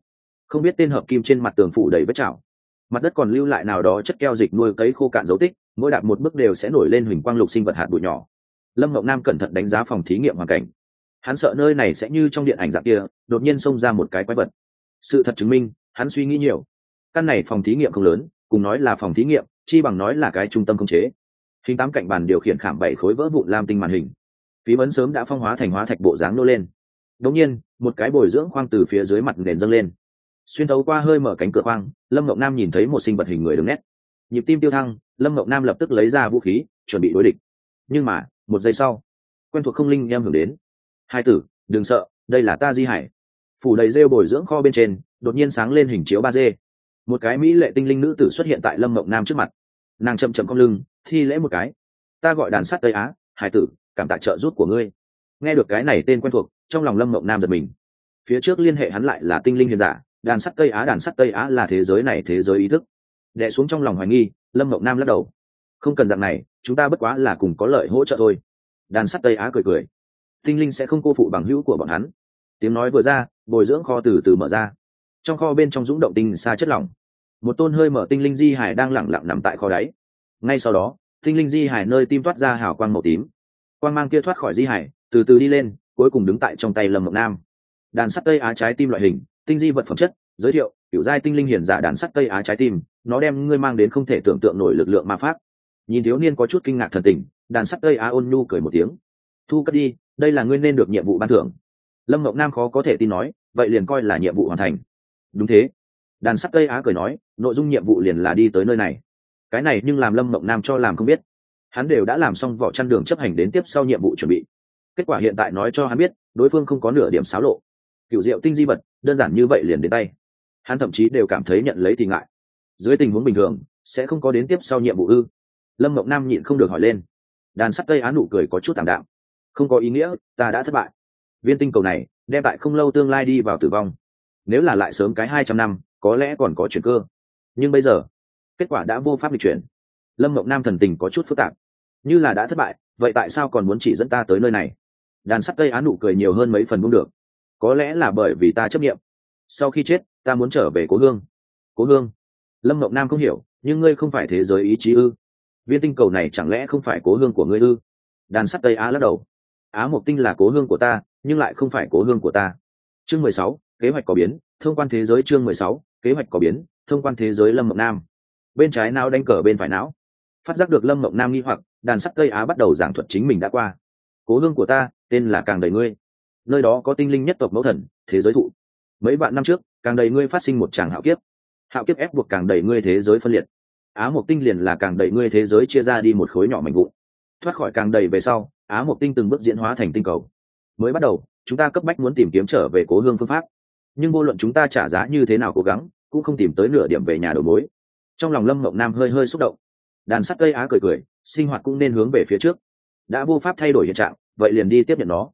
Không biết tên hợp kim trên mặt tường phủ đầy vết chảo. Mặt đất còn lưu lại nào đó chất keo dịch nuôi cấy khô cạn dấu tích, mỗi đạp một bước đều sẽ nổi lên huỳnh quang lục sinh vật hạt bụi nhỏ. Lâm ngọc nam cẩn thận đánh giá phòng thí nghiệm hoàn cảnh. Hắn sợ nơi này sẽ như trong điện ảnh dạng kia, đột nhiên xông ra một cái quái vật. Sự thật chứng minh, hắn suy nghĩ nhiều. Căn này phòng thí nghiệm không lớn, cùng nói là phòng thí nghiệm, chi bằng nói là cái trung tâm công chế. Hình tám cạnh bàn điều khiển khảm bảy khối vỡ vụn lam tinh màn hình. Phí vấn sớm đã phong hóa thành hóa thạch bộ dáng nô lên đống nhiên, một cái bồi dưỡng khoang từ phía dưới mặt nền dâng lên. Xuyên thấu qua hơi mở cánh cửa khoang, lâm ngọc nam nhìn thấy một sinh vật hình người đường nét. Nhịp tim tiêu thăng, lâm ngọc nam lập tức lấy ra vũ khí, chuẩn bị đối địch. Nhưng mà, một giây sau, quen thuộc không linh em hưởng đến. Hai tử, đừng sợ, đây là ta di hải. Phủ đầy rêu bồi dưỡng kho bên trên, đột nhiên sáng lên hình chiếu ba d. Một cái mỹ lệ tinh linh nữ tử xuất hiện tại lâm ngọc nam trước mặt. Nàng chậm chậm cong lưng, thi lễ một cái. Ta gọi đàn sắt tây á, hải tử, cảm tạ trợ giúp của ngươi. Nghe được cái này tên quen thuộc trong lòng lâm ngọc nam giật mình. Phía trước liên hệ hắn lại là tinh linh hiền giả, đàn sắt tây á, đàn sắt tây á là thế giới này thế giới ý thức. Đẻ xuống trong lòng hoài nghi, lâm mộng nam lắc đầu. Không cần dạng này, chúng ta bất quá là cùng có lợi hỗ trợ thôi. Đàn sắt tây á cười cười. Tinh linh sẽ không cô phụ bằng hữu của bọn hắn. Tiếng nói vừa ra, bồi dưỡng kho từ từ mở ra. Trong kho bên trong dũng động tinh xa chất lỏng. Một tôn hơi mở tinh linh di hải đang lẳng lặng nằm tại kho đáy. Ngay sau đó, tinh linh di hải nơi tim toát ra hào quang màu tím. Quang mang kia thoát khỏi di hải, từ từ đi lên cuối cùng đứng tại trong tay lâm mộng nam. Đàn sắt tây á trái tim loại hình, tinh di vật phẩm chất, giới thiệu, kiểu giai tinh linh hiền giả đàn sắt tây á trái tim, nó đem ngươi mang đến không thể tưởng tượng nổi lực lượng ma pháp. Nhìn thiếu niên có chút kinh ngạc thần tình, đàn sắt tây á ôn nhu cười một tiếng. Thu cất đi, đây là ngươi nên được nhiệm vụ ban thưởng. Lâm ngọc nam khó có thể tin nói, vậy liền coi là nhiệm vụ hoàn thành. Đúng thế. Đàn sắt tây á cười nói, nội dung nhiệm vụ liền là đi tới nơi này. Cái này nhưng làm lâm ngọc nam cho làm không biết. Hắn đều đã làm xong vỏ chăn đường chấp hành đến tiếp sau nhiệm vụ chuẩn bị kết quả hiện tại nói cho hắn biết, đối phương không có nửa điểm xáo lộ. Cựu diệu tinh di vật, đơn giản như vậy liền đến tay. Hắn thậm chí đều cảm thấy nhận lấy thì ngại. Dưới tình huống bình thường, sẽ không có đến tiếp sau nhiệm vụ ư? Lâm mộng nam nhịn không được hỏi lên. Đàn sắt tây á nụ cười có chút tảm đạm. Không có ý nghĩa, ta đã thất bại. Viên tinh cầu này, đem lại không lâu tương lai đi vào tử vong. Nếu là lại sớm cái hai trăm năm, có lẽ còn có chuyện cơ. Nhưng bây giờ, kết quả đã vô pháp lịch chuyển. Lâm mộng nam thần tình có chút phức tạp. Như là đã thất bại, vậy tại sao còn muốn chỉ dẫn ta tới nơi này? Đàn sắt tây á nụ cười nhiều hơn mấy phần cũng được. Có lẽ là bởi vì ta chấp nghiệm. Sau khi chết, ta muốn trở về cố hương. Cố hương. Lâm mộng nam không hiểu, nhưng ngươi không phải thế giới ý chí ư? Viên tinh cầu này chẳng lẽ không phải cố hương của ngươi ư? Đàn sắt tây á lắc đầu. Á mộc tinh là cố hương của ta, nhưng lại không phải cố hương của ta. Chương mười sáu, kế hoạch có biến, thông quan thế giới chương mười sáu, kế hoạch có biến, thông quan thế giới lâm mộng nam. Bên trái não đánh cờ bên phải não. Phát giác được lâm mộng nam nghi hoặc, đàn sắt cây á bắt đầu giảng thuật chính mình đã qua cố hương của ta, tên là càng đầy ngươi. Nơi đó có tinh linh nhất tộc mẫu thần, thế giới thụ. Mấy vạn năm trước, càng đầy ngươi phát sinh một tràng hạo kiếp. Hạo kiếp ép buộc càng đầy ngươi thế giới phân liệt. Á một tinh liền là càng đầy ngươi thế giới chia ra đi một khối nhỏ mảnh vụn. Thoát khỏi càng đầy về sau, á một tinh từng bước diễn hóa thành tinh cầu. Mới bắt đầu, chúng ta cấp bách muốn tìm kiếm trở về cố hương phương pháp. Nhưng vô luận chúng ta trả giá như thế nào cố gắng, cũng không tìm tới nửa điểm về nhà đầu mối. Trong lòng lâm mộng nam hơi hơi xúc động. Đàn sắt cây á cười cười, sinh hoạt cũng nên hướng về phía trước đã vô pháp thay đổi hiện trạng, vậy liền đi tiếp nhận nó.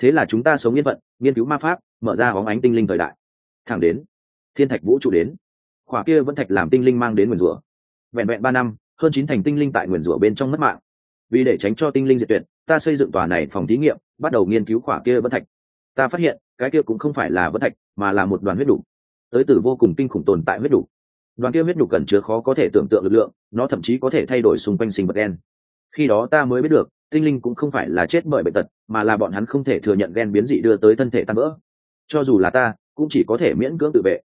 Thế là chúng ta sống yên vận nghiên cứu ma pháp, mở ra hóng ánh tinh linh thời đại. Thẳng đến, thiên thạch vũ trụ đến. Khỏa kia vẫn thạch làm tinh linh mang đến nguyền rủa. Vẹn vẹn ba năm, hơn chín thành tinh linh tại nguyền rủa bên trong mất mạng. Vì để tránh cho tinh linh diệt tuyệt, ta xây dựng tòa này phòng thí nghiệm, bắt đầu nghiên cứu khỏa kia vẫn thạch. Ta phát hiện, cái kia cũng không phải là vẫn thạch, mà là một đoàn huyết đủ. Tới từ vô cùng kinh khủng tồn tại huyết đủ. Đoàn kia huyết đủ cần chứa khó có thể tưởng tượng lực lượng, nó thậm chí có thể thay đổi xung quanh sinh vật đen khi đó ta mới biết được, tinh linh cũng không phải là chết bởi bệnh tật, mà là bọn hắn không thể thừa nhận gen biến dị đưa tới thân thể tan vỡ. Cho dù là ta, cũng chỉ có thể miễn cưỡng tự vệ.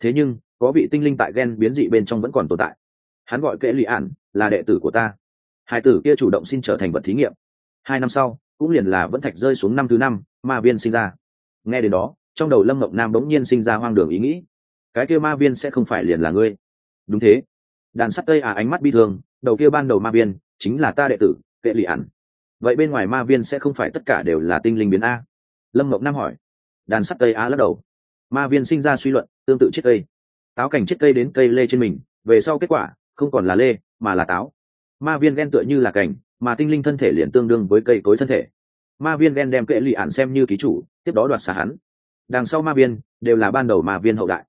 Thế nhưng, có vị tinh linh tại gen biến dị bên trong vẫn còn tồn tại. Hắn gọi kệ lụy ản, là đệ tử của ta. Hai tử kia chủ động xin trở thành vật thí nghiệm. Hai năm sau, cũng liền là vẫn thạch rơi xuống năm thứ năm, ma viên sinh ra. Nghe đến đó, trong đầu lâm mộng nam bỗng nhiên sinh ra hoang đường ý nghĩ. Cái kia ma viên sẽ không phải liền là ngươi. Đúng thế. Đàn sắt tây à ánh mắt bi thương, đầu kia ban đầu ma viên chính là ta đệ tử, kệ lì ản. Vậy bên ngoài ma viên sẽ không phải tất cả đều là tinh linh biến a? Lâm mộng nam hỏi. Đàn sắt cây a lắc đầu. Ma viên sinh ra suy luận, tương tự chiếc cây. Táo cảnh chiếc cây đến cây lê trên mình, về sau kết quả, không còn là lê, mà là táo. Ma viên ghen tựa như là cảnh, mà tinh linh thân thể liền tương đương với cây cối thân thể. Ma viên ghen đem kệ lụy ạn xem như ký chủ, tiếp đó đoạt xả hắn. Đằng sau ma viên, đều là ban đầu ma viên hậu đại.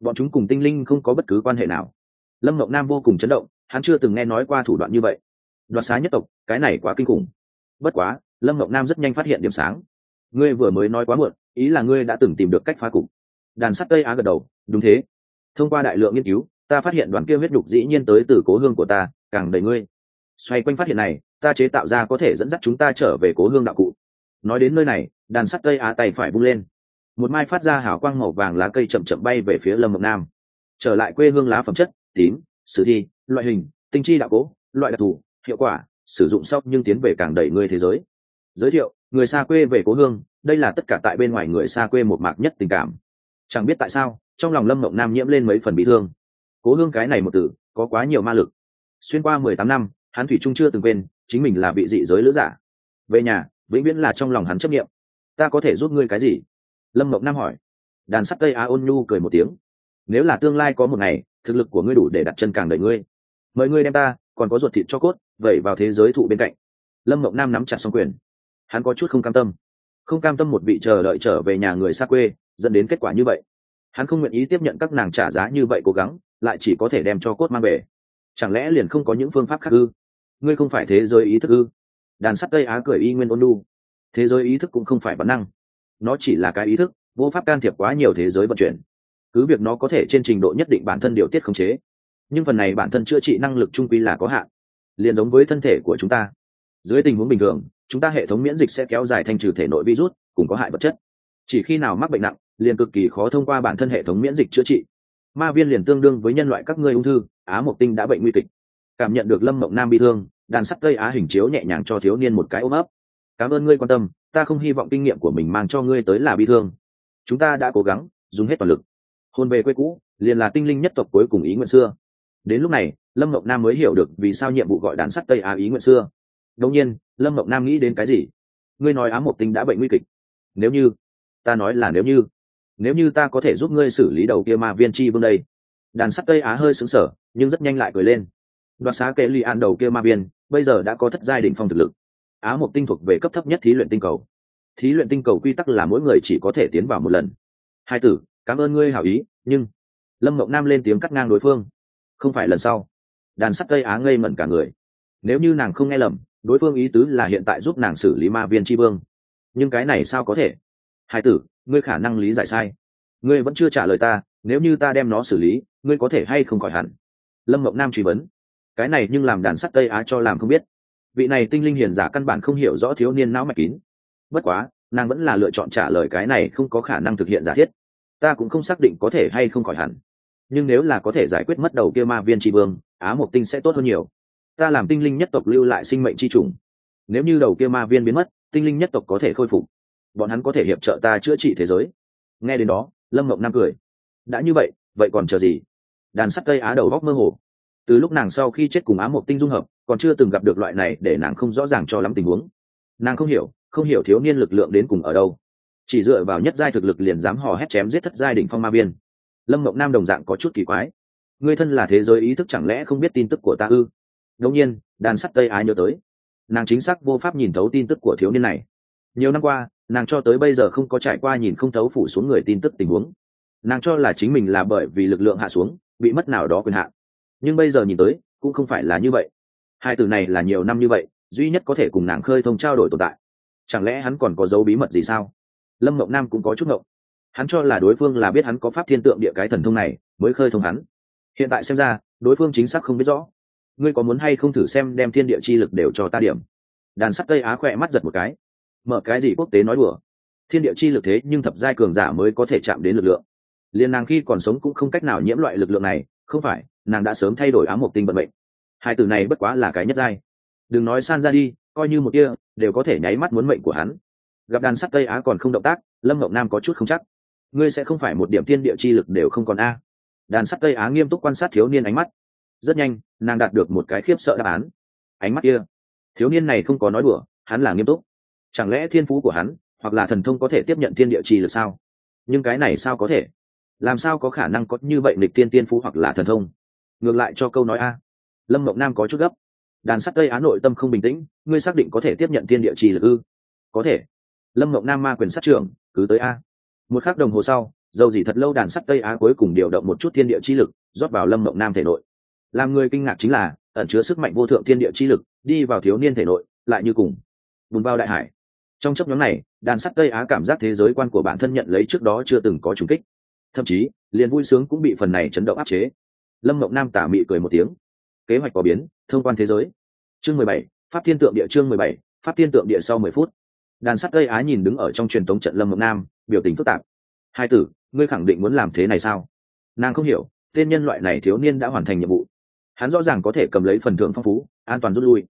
Bọn chúng cùng tinh linh không có bất cứ quan hệ nào. Lâm ngọc nam vô cùng chấn động, hắn chưa từng nghe nói qua thủ đoạn như vậy đoạt xá nhất tộc, cái này quá kinh khủng. Bất quá, lâm ngọc nam rất nhanh phát hiện điểm sáng. Ngươi vừa mới nói quá muộn, ý là ngươi đã từng tìm được cách phá cục. Đàn sắt tây á gật đầu, đúng thế. Thông qua đại lượng nghiên cứu, ta phát hiện đoàn kia huyết đục dĩ nhiên tới từ cố hương của ta, càng đầy ngươi. Xoay quanh phát hiện này, ta chế tạo ra có thể dẫn dắt chúng ta trở về cố hương đạo cụ. Nói đến nơi này, đàn sắt tây á tay phải bung lên. Một mai phát ra hào quang màu vàng lá cây chậm chậm bay về phía lâm mộng nam. Trở lại quê hương lá phẩm chất, tím, sử thi, loại hình, tinh chi đạo cố, loại đặc thù hiệu quả, sử dụng sau nhưng tiến về càng đẩy người thế giới. Giới thiệu, người xa quê về cố hương, đây là tất cả tại bên ngoài người xa quê một mạc nhất tình cảm. Chẳng biết tại sao, trong lòng lâm mộng nam nhiễm lên mấy phần bị thương. Cố hương cái này một tử có quá nhiều ma lực. Xuyên qua mười tám năm, hắn thủy trung chưa từng quên, chính mình là bị dị giới lữ giả. Về nhà, vĩnh viễn là trong lòng hắn chấp nghiệm ta có thể giúp ngươi cái gì? Lâm mộng nam hỏi. Đàn sắt Tây á ôn nhu cười một tiếng. Nếu là tương lai có một ngày, thực lực của ngươi đủ để đặt chân càng đợi ngươi. Mời ngươi đem ta còn có ruột thịt cho cốt vẩy vào thế giới thụ bên cạnh. Lâm mộng nam nắm chặt xong quyền. Hắn có chút không cam tâm. Không cam tâm một vị chờ đợi trở về nhà người xa quê, dẫn đến kết quả như vậy. Hắn không nguyện ý tiếp nhận các nàng trả giá như vậy cố gắng, lại chỉ có thể đem cho cốt mang về. Chẳng lẽ liền không có những phương pháp khác ư? Ngươi không phải thế giới ý thức ư? Đàn sắt tây á cười y nguyên ôn lu thế giới ý thức cũng không phải bản năng. Nó chỉ là cái ý thức, vô pháp can thiệp quá nhiều thế giới vận chuyển. Cứ việc nó có thể trên trình độ nhất định bản thân điều tiết khống chế nhưng phần này bản thân chữa trị năng lực trung quy là có hạn. Liền giống với thân thể của chúng ta. Dưới tình huống bình thường, chúng ta hệ thống miễn dịch sẽ kéo dài thanh trừ thể nội virus, cùng có hại vật chất. Chỉ khi nào mắc bệnh nặng, liền cực kỳ khó thông qua bản thân hệ thống miễn dịch chữa trị. Ma viên liền tương đương với nhân loại các ngươi ung thư, á mộc tinh đã bệnh nguy kịch. Cảm nhận được lâm mộng nam bị thương, đàn sắt tây á hình chiếu nhẹ nhàng cho thiếu niên một cái ôm ấp. Cảm ơn ngươi quan tâm, ta không hy vọng kinh nghiệm của mình mang cho ngươi tới là bị thương. Chúng ta đã cố gắng, dùng hết toàn lực. Hôn về quê cũ, liền là tinh linh nhất tộc cuối cùng ý nguyện xưa đến lúc này, lâm mộng nam mới hiểu được vì sao nhiệm vụ gọi đàn sắt tây á ý nguyện xưa. Đông nhiên, lâm mộng nam nghĩ đến cái gì? Ngươi nói ám mộc tinh đã bệnh nguy kịch. Nếu như, ta nói là nếu như nếu như ta có thể giúp ngươi xử lý đầu kia ma viên chi vương đây. Đàn sắt tây á hơi xứng sở nhưng rất nhanh lại cười lên. Đoạt xá kệ li an đầu kia ma viên, bây giờ đã có thất giai đình phong thực lực. Á mộc tinh thuộc về cấp thấp nhất thí luyện tinh cầu. Thí luyện tinh cầu quy tắc là mỗi người chỉ có thể tiến vào một lần. Hai tử, cảm ơn ngươi hảo ý, nhưng, lâm mộng nam lên tiếng cắt ngang đối phương không phải lần sau. Đàn sắt tây á ngây mẩn cả người. Nếu như nàng không nghe lầm, đối phương ý tứ là hiện tại giúp nàng xử lý ma viên tri vương. Nhưng cái này sao có thể? Hai tử, ngươi khả năng lý giải sai. Ngươi vẫn chưa trả lời ta, nếu như ta đem nó xử lý, ngươi có thể hay không khỏi hẳn? Lâm mộng nam truy vấn. Cái này nhưng làm đàn sắt tây á cho làm không biết. Vị này tinh linh hiền giả căn bản không hiểu rõ thiếu niên não mạch kín. Bất quá, nàng vẫn là lựa chọn trả lời cái này không có khả năng thực hiện giả thiết. Ta cũng không xác định có thể hay không khỏi hẳn nhưng nếu là có thể giải quyết mất đầu kia ma viên tri vương, á mộc tinh sẽ tốt hơn nhiều. Ta làm tinh linh nhất tộc lưu lại sinh mệnh tri trùng nếu như đầu kia ma viên biến mất, tinh linh nhất tộc có thể khôi phục. Bọn hắn có thể hiệp trợ ta chữa trị thế giới. Nghe đến đó, lâm mộng nam cười. Đã như vậy vậy còn chờ gì? Đàn sắt cây á đầu góc mơ hồ. Từ lúc nàng sau khi chết cùng á mộc tinh dung hợp, còn chưa từng gặp được loại này để nàng không rõ ràng cho lắm tình huống. Nàng không hiểu không hiểu thiếu niên lực lượng đến cùng ở đâu. Chỉ dựa vào nhất giai thực lực liền dám hò hét chém giết thất giai đỉnh phong ma viên lâm mộng nam đồng dạng có chút kỳ quái. Người thân là thế giới ý thức chẳng lẽ không biết tin tức của ta ư? Đông nhiên, đàn sắt tây ái nhớ tới. Nàng chính xác vô pháp nhìn thấu tin tức của thiếu niên này. Nhiều năm qua, nàng cho tới bây giờ không có trải qua nhìn không thấu phủ xuống người tin tức tình huống. Nàng cho là chính mình là bởi vì lực lượng hạ xuống, bị mất nào đó quyền hạn. Nhưng bây giờ nhìn tới, cũng không phải là như vậy. Hai từ này là nhiều năm như vậy, duy nhất có thể cùng nàng khơi thông trao đổi tồn tại. Chẳng lẽ hắn còn có dấu bí mật gì sao? Lâm mộng nam cũng có chút mộng hắn cho là đối phương là biết hắn có pháp thiên tượng địa cái thần thông này, mới khơi thông hắn. Hiện tại xem ra, đối phương chính xác không biết rõ. Ngươi có muốn hay không thử xem đem thiên địa chi lực đều cho ta điểm? Đàn sắt cây á khỏe mắt giật một cái. Mở cái gì quốc tế nói đùa? Thiên địa chi lực thế nhưng thập giai cường giả mới có thể chạm đến lực lượng. Liên nàng khi còn sống cũng không cách nào nhiễm loại lực lượng này, không phải, nàng đã sớm thay đổi ám mộc tinh vận mệnh. Hai từ này bất quá là cái nhất giai. Đừng nói san ra đi, coi như một kia, đều có thể nháy mắt muốn mệnh của hắn. Gặp đàn sắt tây á còn không động tác, lâm ngọc nam có chút không chắc ngươi sẽ không phải một điểm thiên địa chi lực đều không còn a. Đàn sắt tây á nghiêm túc quan sát thiếu niên ánh mắt. Rất nhanh, nàng đạt được một cái khiếp sợ đáp án. Ánh mắt kia. Thiếu niên này không có nói đùa, hắn là nghiêm túc. Chẳng lẽ thiên phú của hắn, hoặc là thần thông có thể tiếp nhận thiên địa chi lực sao? Nhưng cái này sao có thể? Làm sao có khả năng có như vậy nịch tiên tiên phú hoặc là thần thông? Ngược lại cho câu nói a. Lâm mộng nam có chút gấp. Đàn sắt tây á nội tâm không bình tĩnh, ngươi xác định có thể tiếp nhận thiên địa chi lực ư? Có thể. Lâm mộng nam ma quyền sát trưởng, cứ tới a một khắc đồng hồ sau, dầu gì thật lâu đàn sắt tây á cuối cùng điều động một chút thiên địa chi lực, rót vào lâm mộng nam thể nội. Làm người kinh ngạc chính là, ẩn chứa sức mạnh vô thượng thiên địa chi lực, đi vào thiếu niên thể nội, lại như cùng bùn vào đại hải. Trong chấp nhóm này, đàn sắt tây á cảm giác thế giới quan của bản thân nhận lấy trước đó chưa từng có trùng kích. Thậm chí, liền vui sướng cũng bị phần này chấn động áp chế. Lâm mộng nam tả mị cười một tiếng. Kế hoạch có biến, thông quan thế giới. Chương mười bảy, pháp thiên tượng địa chương mười bảy, pháp thiên tượng địa sau mười phút. Đàn sắt tây á nhìn đứng ở trong truyền thống trận lâm mộng nam biểu tình phức tạp. Hai tử, ngươi khẳng định muốn làm thế này sao? Nàng không hiểu, tên nhân loại này thiếu niên đã hoàn thành nhiệm vụ. Hắn rõ ràng có thể cầm lấy phần thưởng phong phú, an toàn rút lui.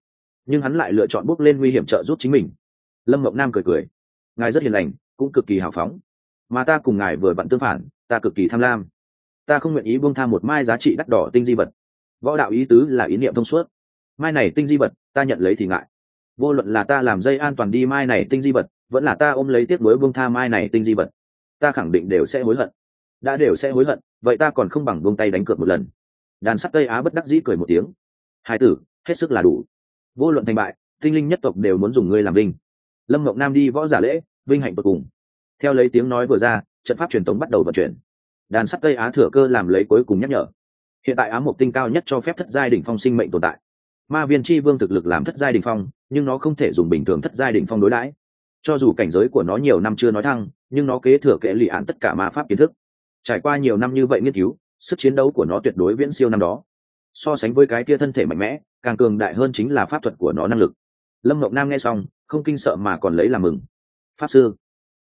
Nhưng hắn lại lựa chọn bước lên nguy hiểm trợ giúp chính mình. Lâm mộng nam cười cười. Ngài rất hiền lành, cũng cực kỳ hào phóng. Mà ta cùng ngài vừa vặn tương phản, ta cực kỳ tham lam. Ta không nguyện ý buông tham một mai giá trị đắt đỏ tinh di vật. Võ đạo ý tứ là ý niệm thông suốt. Mai này tinh di vật, ta nhận lấy thì ngại. Vô luận là ta làm dây an toàn đi mai này tinh di vật vẫn là ta ôm lấy tiếc nuối buông tha mai này tinh di vật. Ta khẳng định đều sẽ hối hận. Đã đều sẽ hối hận, vậy ta còn không bằng buông tay đánh cược một lần. Đàn sắt tây á bất đắc dĩ cười một tiếng. Hai tử, hết sức là đủ. Vô luận thành bại, tinh linh nhất tộc đều muốn dùng ngươi làm linh lâm ngọc nam đi võ giả lễ, vinh hạnh tột cùng. Theo lấy tiếng nói vừa ra, trận pháp truyền thống bắt đầu vận chuyển. Đàn sắt tây á thừa cơ làm lấy cuối cùng nhắc nhở. Hiện tại á mục tinh cao nhất cho phép thất giai đỉnh phong sinh mệnh tồn tại. Ma viên chi vương thực lực làm thất giai đỉnh phong, nhưng nó không thể dùng bình thường thất giai đỉnh phong đối đãi cho dù cảnh giới của nó nhiều năm chưa nói thăng, nhưng nó kế thừa kệ lì án tất cả ma pháp kiến thức. Trải qua nhiều năm như vậy nghiên cứu, sức chiến đấu của nó tuyệt đối viễn siêu năm đó. So sánh với cái kia thân thể mạnh mẽ, càng cường đại hơn chính là pháp thuật của nó năng lực. Lâm ngọc nam nghe xong, không kinh sợ mà còn lấy làm mừng. Pháp sư,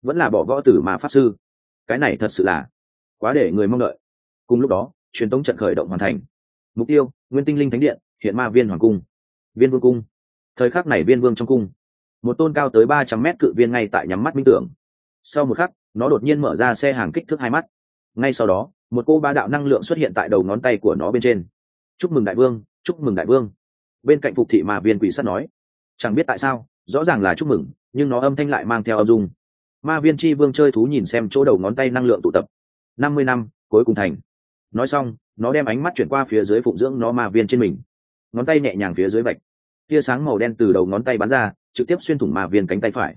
vẫn là bỏ võ tử mà pháp sư. Cái này thật sự là quá để người mong đợi. Cùng lúc đó, truyền tống trận khởi động hoàn thành. Mục tiêu, nguyên tinh linh thánh điện, hiện ma viên hoàng cung. Viên vương cung. Thời khắc này viên vương trong cung một tôn cao tới ba trăm mét cự viên ngay tại nhắm mắt minh tưởng. Sau một khắc, nó đột nhiên mở ra xe hàng kích thước hai mắt. Ngay sau đó, một cô ba đạo năng lượng xuất hiện tại đầu ngón tay của nó bên trên. Chúc mừng đại vương, chúc mừng đại vương. Bên cạnh phục thị mà viên quỷ sắt nói. Chẳng biết tại sao, rõ ràng là chúc mừng, nhưng nó âm thanh lại mang theo âm dung. Ma viên chi vương chơi thú nhìn xem chỗ đầu ngón tay năng lượng tụ tập. Năm mươi năm, cuối cùng thành. Nói xong, nó đem ánh mắt chuyển qua phía dưới phụng dưỡng nó ma viên trên mình. Ngón tay nhẹ nhàng phía dưới vạch. Tia sáng màu đen từ đầu ngón tay bắn ra trực tiếp xuyên thủng ma viên cánh tay phải.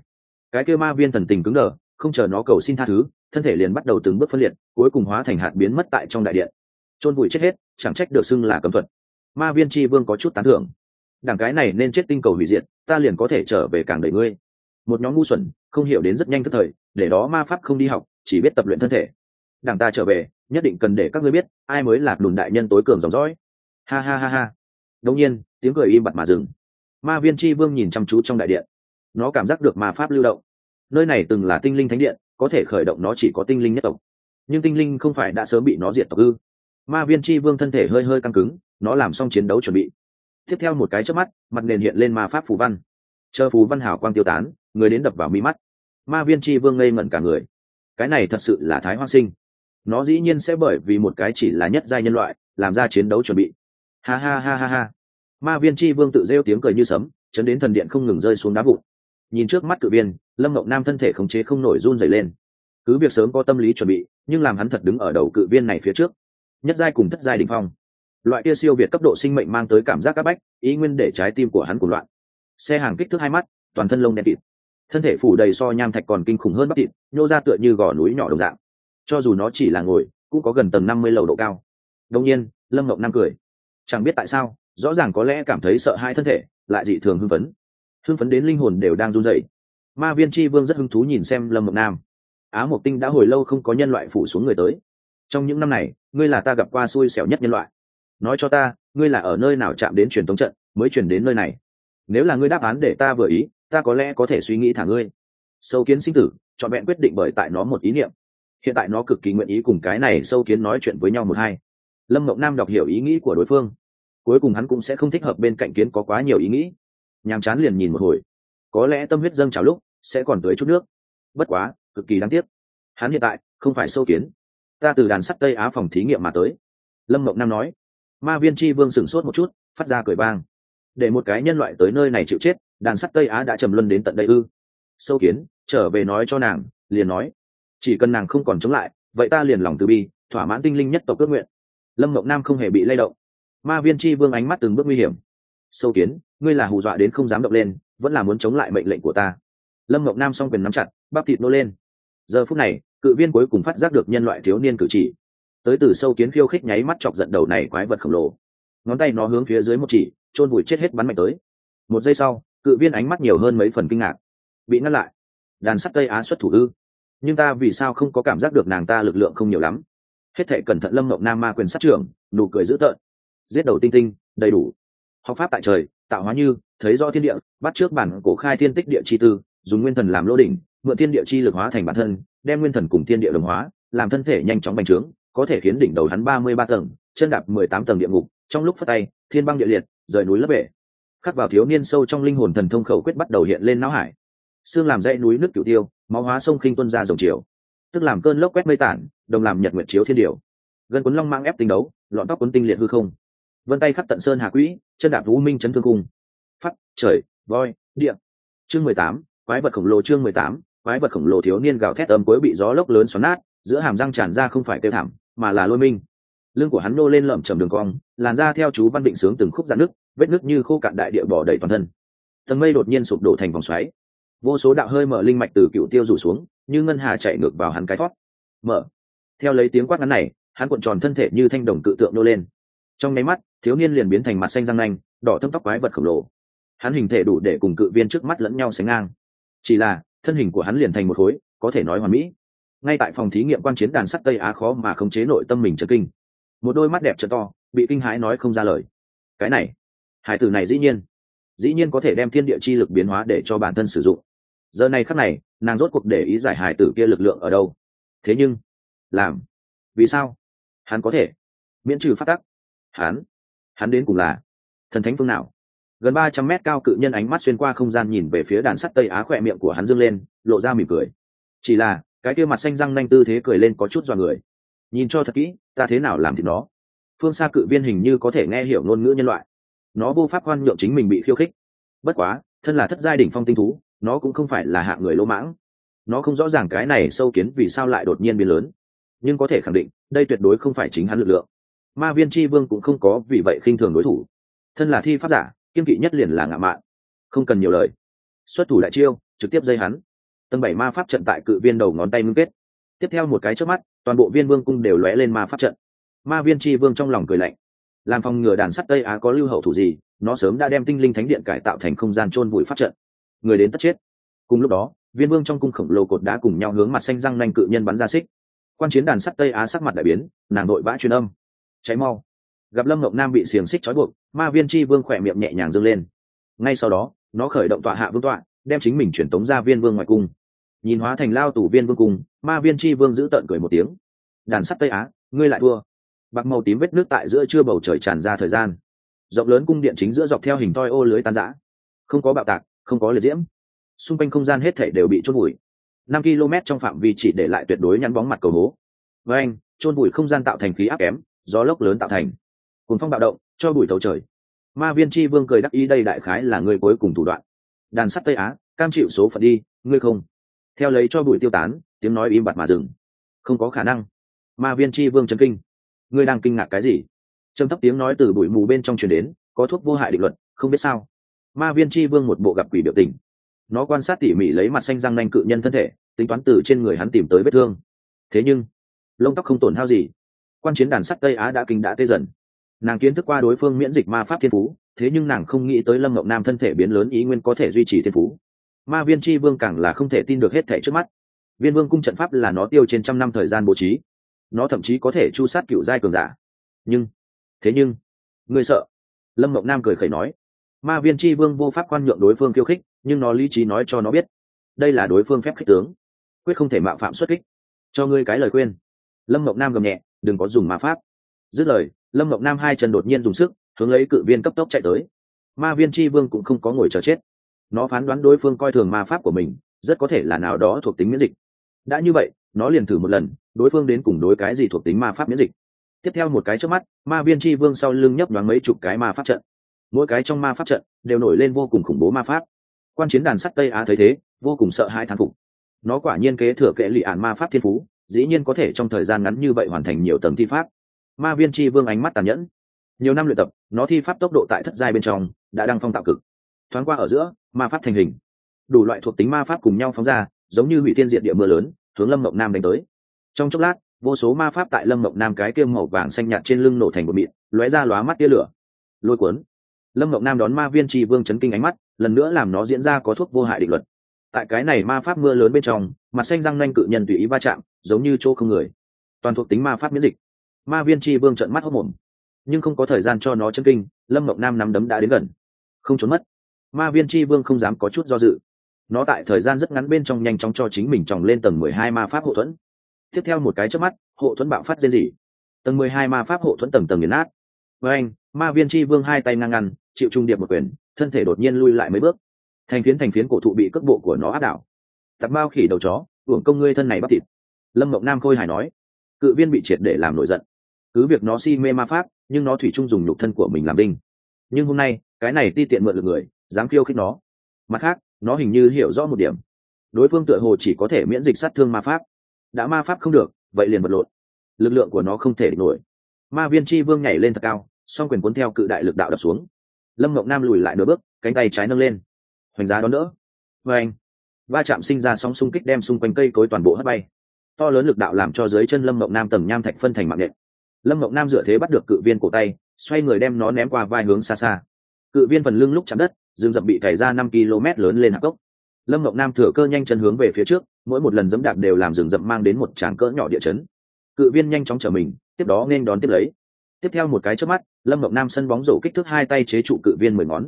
Cái kia ma viên thần tình cứng đờ, không chờ nó cầu xin tha thứ, thân thể liền bắt đầu từng bước phân liệt, cuối cùng hóa thành hạt biến mất tại trong đại điện. Chôn bụi chết hết, chẳng trách được xưng là cấm thuật. Ma viên tri vương có chút tán thưởng. Đảng cái này nên chết tinh cầu hủy diệt, ta liền có thể trở về càng đời ngươi. Một nhóm ngu xuẩn, không hiểu đến rất nhanh tức thời, để đó ma pháp không đi học, chỉ biết tập luyện thân thể. Đảng ta trở về, nhất định cần để các ngươi biết, ai mới là lùn đại nhân tối cường dòng dõi. Ha ha ha ha. Đông nhiên, tiếng cười im bặt mà dừng ma viên tri vương nhìn chăm chú trong đại điện. Nó cảm giác được ma pháp lưu động. Nơi này từng là tinh linh thánh điện, có thể khởi động nó chỉ có tinh linh nhất tộc. Nhưng tinh linh không phải đã sớm bị nó diệt tộc ư? Ma viên chi vương thân thể hơi hơi căng cứng, nó làm xong chiến đấu chuẩn bị. Tiếp theo một cái chớp mắt, mặt nền hiện lên ma pháp phù văn. Chờ phù văn hảo quang tiêu tán, người đến đập vào mi mắt. Ma viên chi vương ngây ngẩn cả người. Cái này thật sự là thái hoa sinh. Nó dĩ nhiên sẽ bởi vì một cái chỉ là nhất giai nhân loại, làm ra chiến đấu chuẩn bị. Ha ha ha ha ha ma viên chi vương tự rêu tiếng cười như sấm, chấn đến thần điện không ngừng rơi xuống đá vụn. Nhìn trước mắt cự viên, lâm mộng nam thân thể khống chế không nổi run dày lên. Cứ việc sớm có tâm lý chuẩn bị, nhưng làm hắn thật đứng ở đầu cự viên này phía trước. Nhất giai cùng thất giai đ ỉ n h phong. Loại kia siêu việt cấp độ sinh mệnh mang tới cảm giác c áp bách, ý nguyên để trái tim của hắn của loạn. Xe hàng kích thước hai mắt, toàn thân lông đen kịt. Thân thể phủ đầy so nham thạch còn kinh khủng hơn bắp thịt, nhô ra tựa như gò núi nhỏ đồng dạng. Cho dù nó chỉ là ngồi, cũng có gần tầng năm mươi lầu độ cao. Đông nhiên, lâm mộng nam cười. Chẳng biết tại sao rõ ràng có lẽ cảm thấy sợ hai thân thể, lại dị thường hưng phấn. Hưng phấn đến linh hồn đều đang run rẩy. Ma viên tri vương rất hứng thú nhìn xem lâm mộng nam. Á mộc tinh đã hồi lâu không có nhân loại phủ xuống người tới. Trong những năm này, ngươi là ta gặp qua xui xẻo nhất nhân loại. Nói cho ta, ngươi là ở nơi nào chạm đến truyền thống trận mới chuyển đến nơi này? Nếu là ngươi đáp án để ta vừa ý, ta có lẽ có thể suy nghĩ thả ngươi. Sâu kiến sinh tử chọn vẹn quyết định bởi tại nó một ý niệm. Hiện tại nó cực kỳ nguyện ý cùng cái này sâu kiến nói chuyện với nhau một hai. Lâm mộng nam đọc hiểu ý nghĩ của đối phương cuối cùng hắn cũng sẽ không thích hợp bên cạnh kiến có quá nhiều ý nghĩ. Nhàm chán liền nhìn một hồi. Có lẽ tâm huyết dâng trào lúc, sẽ còn tới chút nước. Bất quá, cực kỳ đáng tiếc. Hắn hiện tại, không phải sâu kiến. Ta từ đàn sắt tây á phòng thí nghiệm mà tới. Lâm mộng nam nói. Ma viên tri vương sửng sốt một chút, phát ra cười bang để một cái nhân loại tới nơi này chịu chết, đàn sắt tây á đã trầm luân đến tận đây ư. Sâu kiến, trở về nói cho nàng, liền nói. Chỉ cần nàng không còn chống lại, vậy ta liền lòng từ bi, thỏa mãn tinh linh nhất tộc ước nguyện. Lâm mộng nam không hề bị lay động ma viên tri vương ánh mắt từng bước nguy hiểm. Sâu kiến, ngươi là hù dọa đến không dám động lên, vẫn là muốn chống lại mệnh lệnh của ta. Lâm ngọc nam s o n g quyền nắm chặt, bắp thịt nô lên. Giờ phút này, cự viên cuối cùng phát giác được nhân loại thiếu niên cử chỉ. Tới từ sâu kiến khiêu khích nháy mắt chọc giận đầu này quái vật khổng lồ. Ngón tay nó hướng phía dưới một chỉ, chôn vùi chết hết bắn mạnh tới. Một giây sau, cự viên ánh mắt nhiều hơn mấy phần kinh ngạc. Bị ngăn lại. Đàn sắt tây á xuất thủ ư? Nhưng ta vì sao không có cảm giác được nàng ta lực lượng không nhiều lắm? Hết thệ cẩn thận lâm ngọc nam ma quyền sát trưởng, nụ cười dữ tợn giết đầu tinh tinh, đầy đủ. Học pháp tại trời, tạo hóa như, thấy rõ thiên địa, bắt trước bản cổ khai thiên tích địa chi tư, dùng nguyên thần làm lô đỉnh, mượn thiên địa chi lực hóa thành bản thân, đem nguyên thần cùng thiên địa đồng hóa, làm thân thể nhanh chóng bành trướng, có thể khiến đỉnh đầu hắn ba mươi ba tầng, chân đạp mười tám tầng địa ngục, trong lúc phát tay, thiên băng địa liệt, rời núi lấp bể. Khắc vào thiếu niên sâu trong linh hồn thần thông khẩu quyết bắt đầu hiện lên não hải. Xương làm dãy núi nước cửu tiêu, máu hóa sông khinh tuân ra dòng chiều. Tức làm cơn lốc quét mây tản, đồng làm nhật nguyệt chiếu thiên điều gần cuốn long mang ép tinh đấu, lọn tóc cuốn tinh liệt hư không vân tay khắc tận sơn hà quỹ, chân đạp vũ minh chấn thương cung. Phát trời, voi, địa. Chương mười tám, quái vật khổng lồ chương mười tám, quái vật khổng lồ thiếu niên gào thét âm cuối bị gió lốc lớn xoắn nát, giữa hàm răng tràn ra không phải tiêu thảm, mà là lôi minh. Lưng của hắn nô lên lởm chầm đường cong, làn ra theo chú văn định sướng từng khúc dạn nước vết nước như khô cạn đại địa bỏ đầy toàn thân. Tầng mây đột nhiên sụp đổ thành vòng xoáy. Vô số đạo hơi mở linh mạch từ cựu tiêu rủ xuống, như ngân hà chạy ngược vào hắn cái thoát mở. Theo lấy tiếng quát ngắn này, hắn cuộn tròn thân thể như thanh đồng cự tượng nô lên. Trong nháy mắt thiếu niên liền biến thành mặt xanh răng nanh, đỏ thâm tóc quái vật khổng lồ. Hắn hình thể đủ để cùng cự viên trước mắt lẫn nhau sánh ngang. Chỉ là, thân hình của hắn liền thành một khối, có thể nói hoàn mỹ. Ngay tại phòng thí nghiệm quan chiến đàn sắt tây á khó mà khống chế nội tâm mình chấn kinh. Một đôi mắt đẹp trợ to, bị kinh hãi nói không ra lời. Cái này, hải tử này dĩ nhiên dĩ nhiên có thể đem thiên địa chi lực biến hóa để cho bản thân sử dụng. Giờ này khắc này, nàng rốt cuộc để ý giải hải tử kia lực lượng ở đâu. Thế nhưng, làm, vì sao? Hắn có thể miễn trừ phát tắc. Hắn hắn đến cùng là thần thánh phương nào? Gần ba trăm mét cao cự nhân ánh mắt xuyên qua không gian nhìn về phía đàn sắt tây á khỏe miệng của hắn dâng lên, lộ ra mỉm cười. Chỉ là, cái kia mặt xanh răng nanh tư thế cười lên có chút dọa người. Nhìn cho thật kỹ, ta thế nào làm thì nó? Phương xa cự viên hình như có thể nghe hiểu ngôn ngữ nhân loại. Nó vô pháp khoan nhượng chính mình bị khiêu khích. Bất quá, thân là thất giai đỉnh phong tinh thú, nó cũng không phải là hạng người lỗ mãng. Nó không rõ ràng cái này sâu kiến vì sao lại đột nhiên biến lớn. Nhưng có thể khẳng định, đây tuyệt đối không phải chính hắn lực lượng ma viên tri vương cũng không có vì vậy khinh thường đối thủ. Thân là thi pháp giả, kiên kỵ nhất liền là ngạo mạn, không cần nhiều lời. Xuất thủ đại chiêu, trực tiếp dây hắn. Tầng bảy ma pháp trận tại cự viên đầu ngón tay ngưng kết. Tiếp theo một cái trước mắt, toàn bộ viên vương cung đều lóe lên ma pháp trận. Ma viên tri vương trong lòng cười lạnh. Làm phòng ngừa đàn sắt tây á có lưu hậu thủ gì, nó sớm đã đem tinh linh thánh điện cải tạo thành không gian chôn vùi pháp trận. Người đến tất chết. Cùng lúc đó, viên vương trong cung khổng lồ cột đá cùng nhau hướng mặt xanh răng nanh cự nhân bắn ra xích. Quan chiến đàn sắt tây á sắc mặt đại biến, nàng nội vã truyền âm cháy mau. Gặp lâm ngọc nam bị xiềng xích trói buộc, ma viên chi vương khỏe miệng nhẹ nhàng dâng lên. Ngay sau đó, nó khởi động tọa hạ vương tọa, đem chính mình chuyển tống ra viên vương ngoài cung. Nhìn hóa thành lao tù viên vương cung ma viên chi vương giữ tợn cười một tiếng. Đàn sắt tây á, ngươi lại thua. Bạc màu tím vết nước tại giữa trưa bầu trời tràn ra thời gian. Rộng lớn cung điện chính giữa dọc theo hình toi ô lưới tan rã. Không có bạo tạc, không có liệt diễm. Xung quanh không gian hết thể đều bị chôn bụi năm km trong phạm vi chỉ để lại tuyệt đối nhắn bóng mặt cầu hố. Với anh, chôn bụi không gian tạo thành khí áp kém gió lốc lớn tạo thành. Cùng phong bạo động, cho bụi tấu trời. Ma viên tri vương cười đắc ý, đây đại khái là người cuối cùng thủ đoạn. Đàn sắt tây á, cam chịu số phận đi, ngươi không? Theo lấy cho bụi tiêu tán, tiếng nói im bặt mà dừng. Không có khả năng. Ma viên tri vương chấn kinh. Ngươi đang kinh ngạc cái gì? Trầm thấp tiếng nói từ bụi mù bên trong truyền đến, có thuốc vô hại định luật, không biết sao. Ma viên tri vương một bộ gặp quỷ biểu tình. Nó quan sát tỉ mỉ lấy mặt xanh răng nanh cự nhân thân thể, tính toán từ trên người hắn tìm tới vết thương. Thế nhưng, lông tóc không tổn hao gì quan chiến đàn sắt tây á đã kinh đã tê dần. Nàng kiến thức qua đối phương miễn dịch ma pháp thiên phú, thế nhưng nàng không nghĩ tới lâm ngọc nam thân thể biến lớn ý nguyên có thể duy trì thiên phú. Ma viên tri vương càng là không thể tin được hết thể trước mắt. Viên vương cung trận pháp là nó tiêu trên trăm năm thời gian bố trí. Nó thậm chí có thể chu sát cựu giai cường giả. Nhưng, thế nhưng người sợ? Lâm ngọc nam cười khẩy nói. Ma viên tri vương vô pháp quan nhượng đối phương khiêu khích, nhưng nó lý trí nói cho nó biết. Đây là đối phương phép khích tướng, quyết không thể mạo phạm xuất kích. Cho ngươi cái lời khuyên. Lâm mộng nam gầm nhẹ đừng có dùng ma pháp. Dứt lời, lâm mộng nam hai chân đột nhiên dùng sức, hướng lấy cự viên cấp tốc chạy tới. Ma viên tri vương cũng không có ngồi chờ chết. Nó phán đoán đối phương coi thường ma pháp của mình, rất có thể là nào đó thuộc tính miễn dịch. Đã như vậy, nó liền thử một lần, đối phương đến cùng đối cái gì thuộc tính ma pháp miễn dịch. Tiếp theo một cái trước mắt, ma viên tri vương sau lưng nhấp nhoáng mấy chục cái ma pháp trận. Mỗi cái trong ma pháp trận đều nổi lên vô cùng khủng bố ma pháp. Quan chiến đàn sắt tây á thấy thế, vô cùng sợ hai thán phục. Nó quả nhiên kế thừa kệ lụy ản ma pháp thiên phú dĩ nhiên có thể trong thời gian ngắn như vậy hoàn thành nhiều tầng thi pháp. Ma viên tri vương ánh mắt tàn nhẫn. Nhiều năm luyện tập, nó thi pháp tốc độ tại thất giai bên trong đã đang phong tạo cực. Thoáng qua ở giữa, ma pháp thành hình. Đủ loại thuộc tính ma pháp cùng nhau phóng ra, giống như hủy thiên diện địa mưa lớn, hướng lâm mộng nam đánh tới. Trong chốc lát, vô số ma pháp tại lâm mộng nam cái kiêm màu vàng xanh nhạt trên lưng nổ thành một mịn, lóe ra lóa mắt tia lửa. Lôi cuốn. Lâm mộng nam đón ma viên tri vương chấn kinh ánh mắt, lần nữa làm nó diễn ra có thuốc vô hại định luật. Tại cái này ma pháp mưa lớn bên trong mặt xanh răng nanh cự nhân tùy ý va chạm, giống như chỗ không người. Toàn thuộc tính ma pháp miễn dịch. Ma viên tri vương trợn mắt hốc mồm. Nhưng không có thời gian cho nó chân kinh, lâm mộng nam nắm đấm đã đến gần. Không trốn mất. Ma viên tri vương không dám có chút do dự. Nó tại thời gian rất ngắn bên trong nhanh chóng cho chính mình tròng lên tầng mười hai ma pháp hộ thuẫn. Tiếp theo một cái trước mắt, hộ thuẫn bạo phát rên rỉ. Tầng mười hai ma pháp hộ thuẫn tầng tầng nghiền nát. Với anh, ma viên tri vương hai tay ngang ngăn, chịu trung điệp một quyền, thân thể đột nhiên lui lại mấy bước. Thành phiến thành phiến cổ thụ bị cước bộ của nó áp đảo tập bao khỉ đầu chó, uổng công ngươi thân này bắt thịt. Lâm mộng nam khôi hài nói, cự viên bị triệt để làm nổi giận. Cứ việc nó si mê ma pháp, nhưng nó thủy chung dùng nhục thân của mình làm đinh. Nhưng hôm nay, cái này ti tiện mượn được người, dám khiêu khích nó. Mặt khác, nó hình như hiểu rõ một điểm. Đối phương tựa hồ chỉ có thể miễn dịch sát thương ma pháp. Đã ma pháp không được, vậy liền vật lộn. Lực lượng của nó không thể nổi. Ma viên chi vương nhảy lên thật cao, song quyền cuốn theo cự đại lực đạo đập xuống. Lâm mộng nam lùi lại nửa bước, cánh tay trái nâng lên. Hoành giá đón đỡ. Và anh va chạm sinh ra sóng xung kích đem xung quanh cây cối toàn bộ hất bay. To lớn lực đạo làm cho dưới chân lâm mộng nam tầng nham thạch phân thành mạng nện. Lâm mộng nam dựa thế bắt được cự viên cổ tay, xoay người đem nó ném qua vai hướng xa xa. Cự viên phần lưng lúc chạm đất, rừng rậm bị cày ra năm km lớn lên hạc cốc. Lâm mộng nam thừa cơ nhanh chân hướng về phía trước, mỗi một lần dẫm đạp đều làm rừng rậm mang đến một tràng cỡ nhỏ địa chấn. Cự viên nhanh chóng trở mình, tiếp đó nên đón tiếp lấy. Tiếp theo một cái trước mắt, lâm mộng nam sân bóng rổ kích thước hai tay chế trụ cự viên mười ngón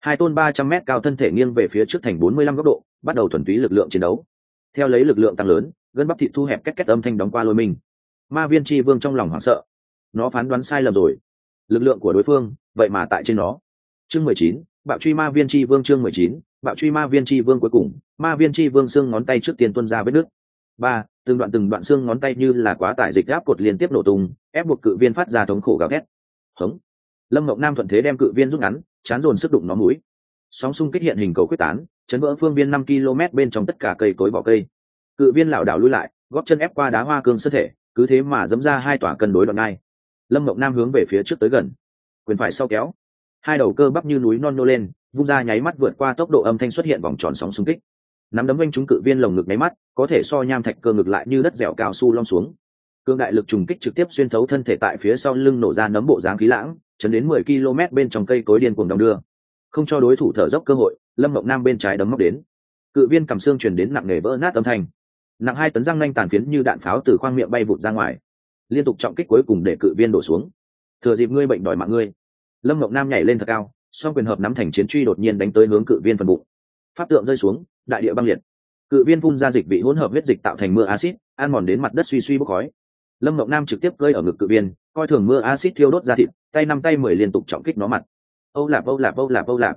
hai tôn ba trăm m cao thân thể nghiêng về phía trước thành bốn mươi lăm góc độ, bắt đầu thuần túy lực lượng chiến đấu. Theo lấy lực lượng tăng lớn, gân bắp thịt thu hẹp cách cách âm thanh đóng qua lôi mình. Ma viên tri vương trong lòng hoảng sợ. Nó phán đoán sai lầm rồi. Lực lượng của đối phương, vậy mà tại trên nó. Chương mười chín, bạo truy ma viên tri vương chương mười chín, bạo truy ma viên tri vương cuối cùng, ma viên tri vương xương ngón tay trước tiên tuân ra vết nước ba, từng đoạn từng đoạn xương ngón tay như là quá tải dịch áp cột liên tiếp nổ tung, ép buộc cự viên phát ra thống khổ gào thét. Hống. Lâm ngọc nam thuận thế đem cự viên rút ngắn chán dồn sức đụng nó mũi. Sóng xung kích hiện hình cầu quyết tán, chấn vỡ phương viên năm km bên trong tất cả cây cối vỏ cây. Cự viên lảo đảo lui lại, góp chân ép qua đá hoa cương sơ thể, cứ thế mà dẫm ra hai tòa cân đối đoạn ngay lâm mộng nam hướng về phía trước tới gần. Quyền phải sau kéo. Hai đầu cơ bắp như núi non nô lên, vung ra nháy mắt vượt qua tốc độ âm thanh xuất hiện vòng tròn sóng xung kích. Nắm đấm anh chúng cự viên lồng ngực nháy mắt, có thể so nham thạch cơ ngực lại như đất dẻo cao su lom xuống. Cương đại lực trùng kích trực tiếp xuyên thấu thân thể tại phía sau lưng nổ ra nấm bộ dáng khí lãng chấn đến mười km bên trong cây cối điên cuồng đồng đưa. Không cho đối thủ thở dốc cơ hội, lâm mộng nam bên trái đấm móc đến. Cự viên cầm xương chuyển đến nặng nề vỡ nát âm thanh. Nặng hai tấn răng nanh tàn phiến như đạn pháo từ khoang miệng bay vụt ra ngoài. Liên tục trọng kích cuối cùng để cự viên đổ xuống. Thừa dịp ngươi bệnh đòi mạng ngươi. Lâm mộng nam nhảy lên thật cao, song quyền hợp nắm thành chiến truy đột nhiên đánh tới hướng cự viên phần bụng. Pháp tượng rơi xuống, đại địa băng liệt. Cự viên phun ra dịch bị hỗn hợp huyết dịch tạo thành mưa acid ăn mòn đến mặt đất suy suy bốc khói. Lâm mộng nam trực tiếp cơi ở ngực cự viên, coi thường mưa acid thiêu đốt ra thịt tay năm tay mười liên tục trọng kích nó mặt. Âu lạp âu lạp âu lạp âu lạp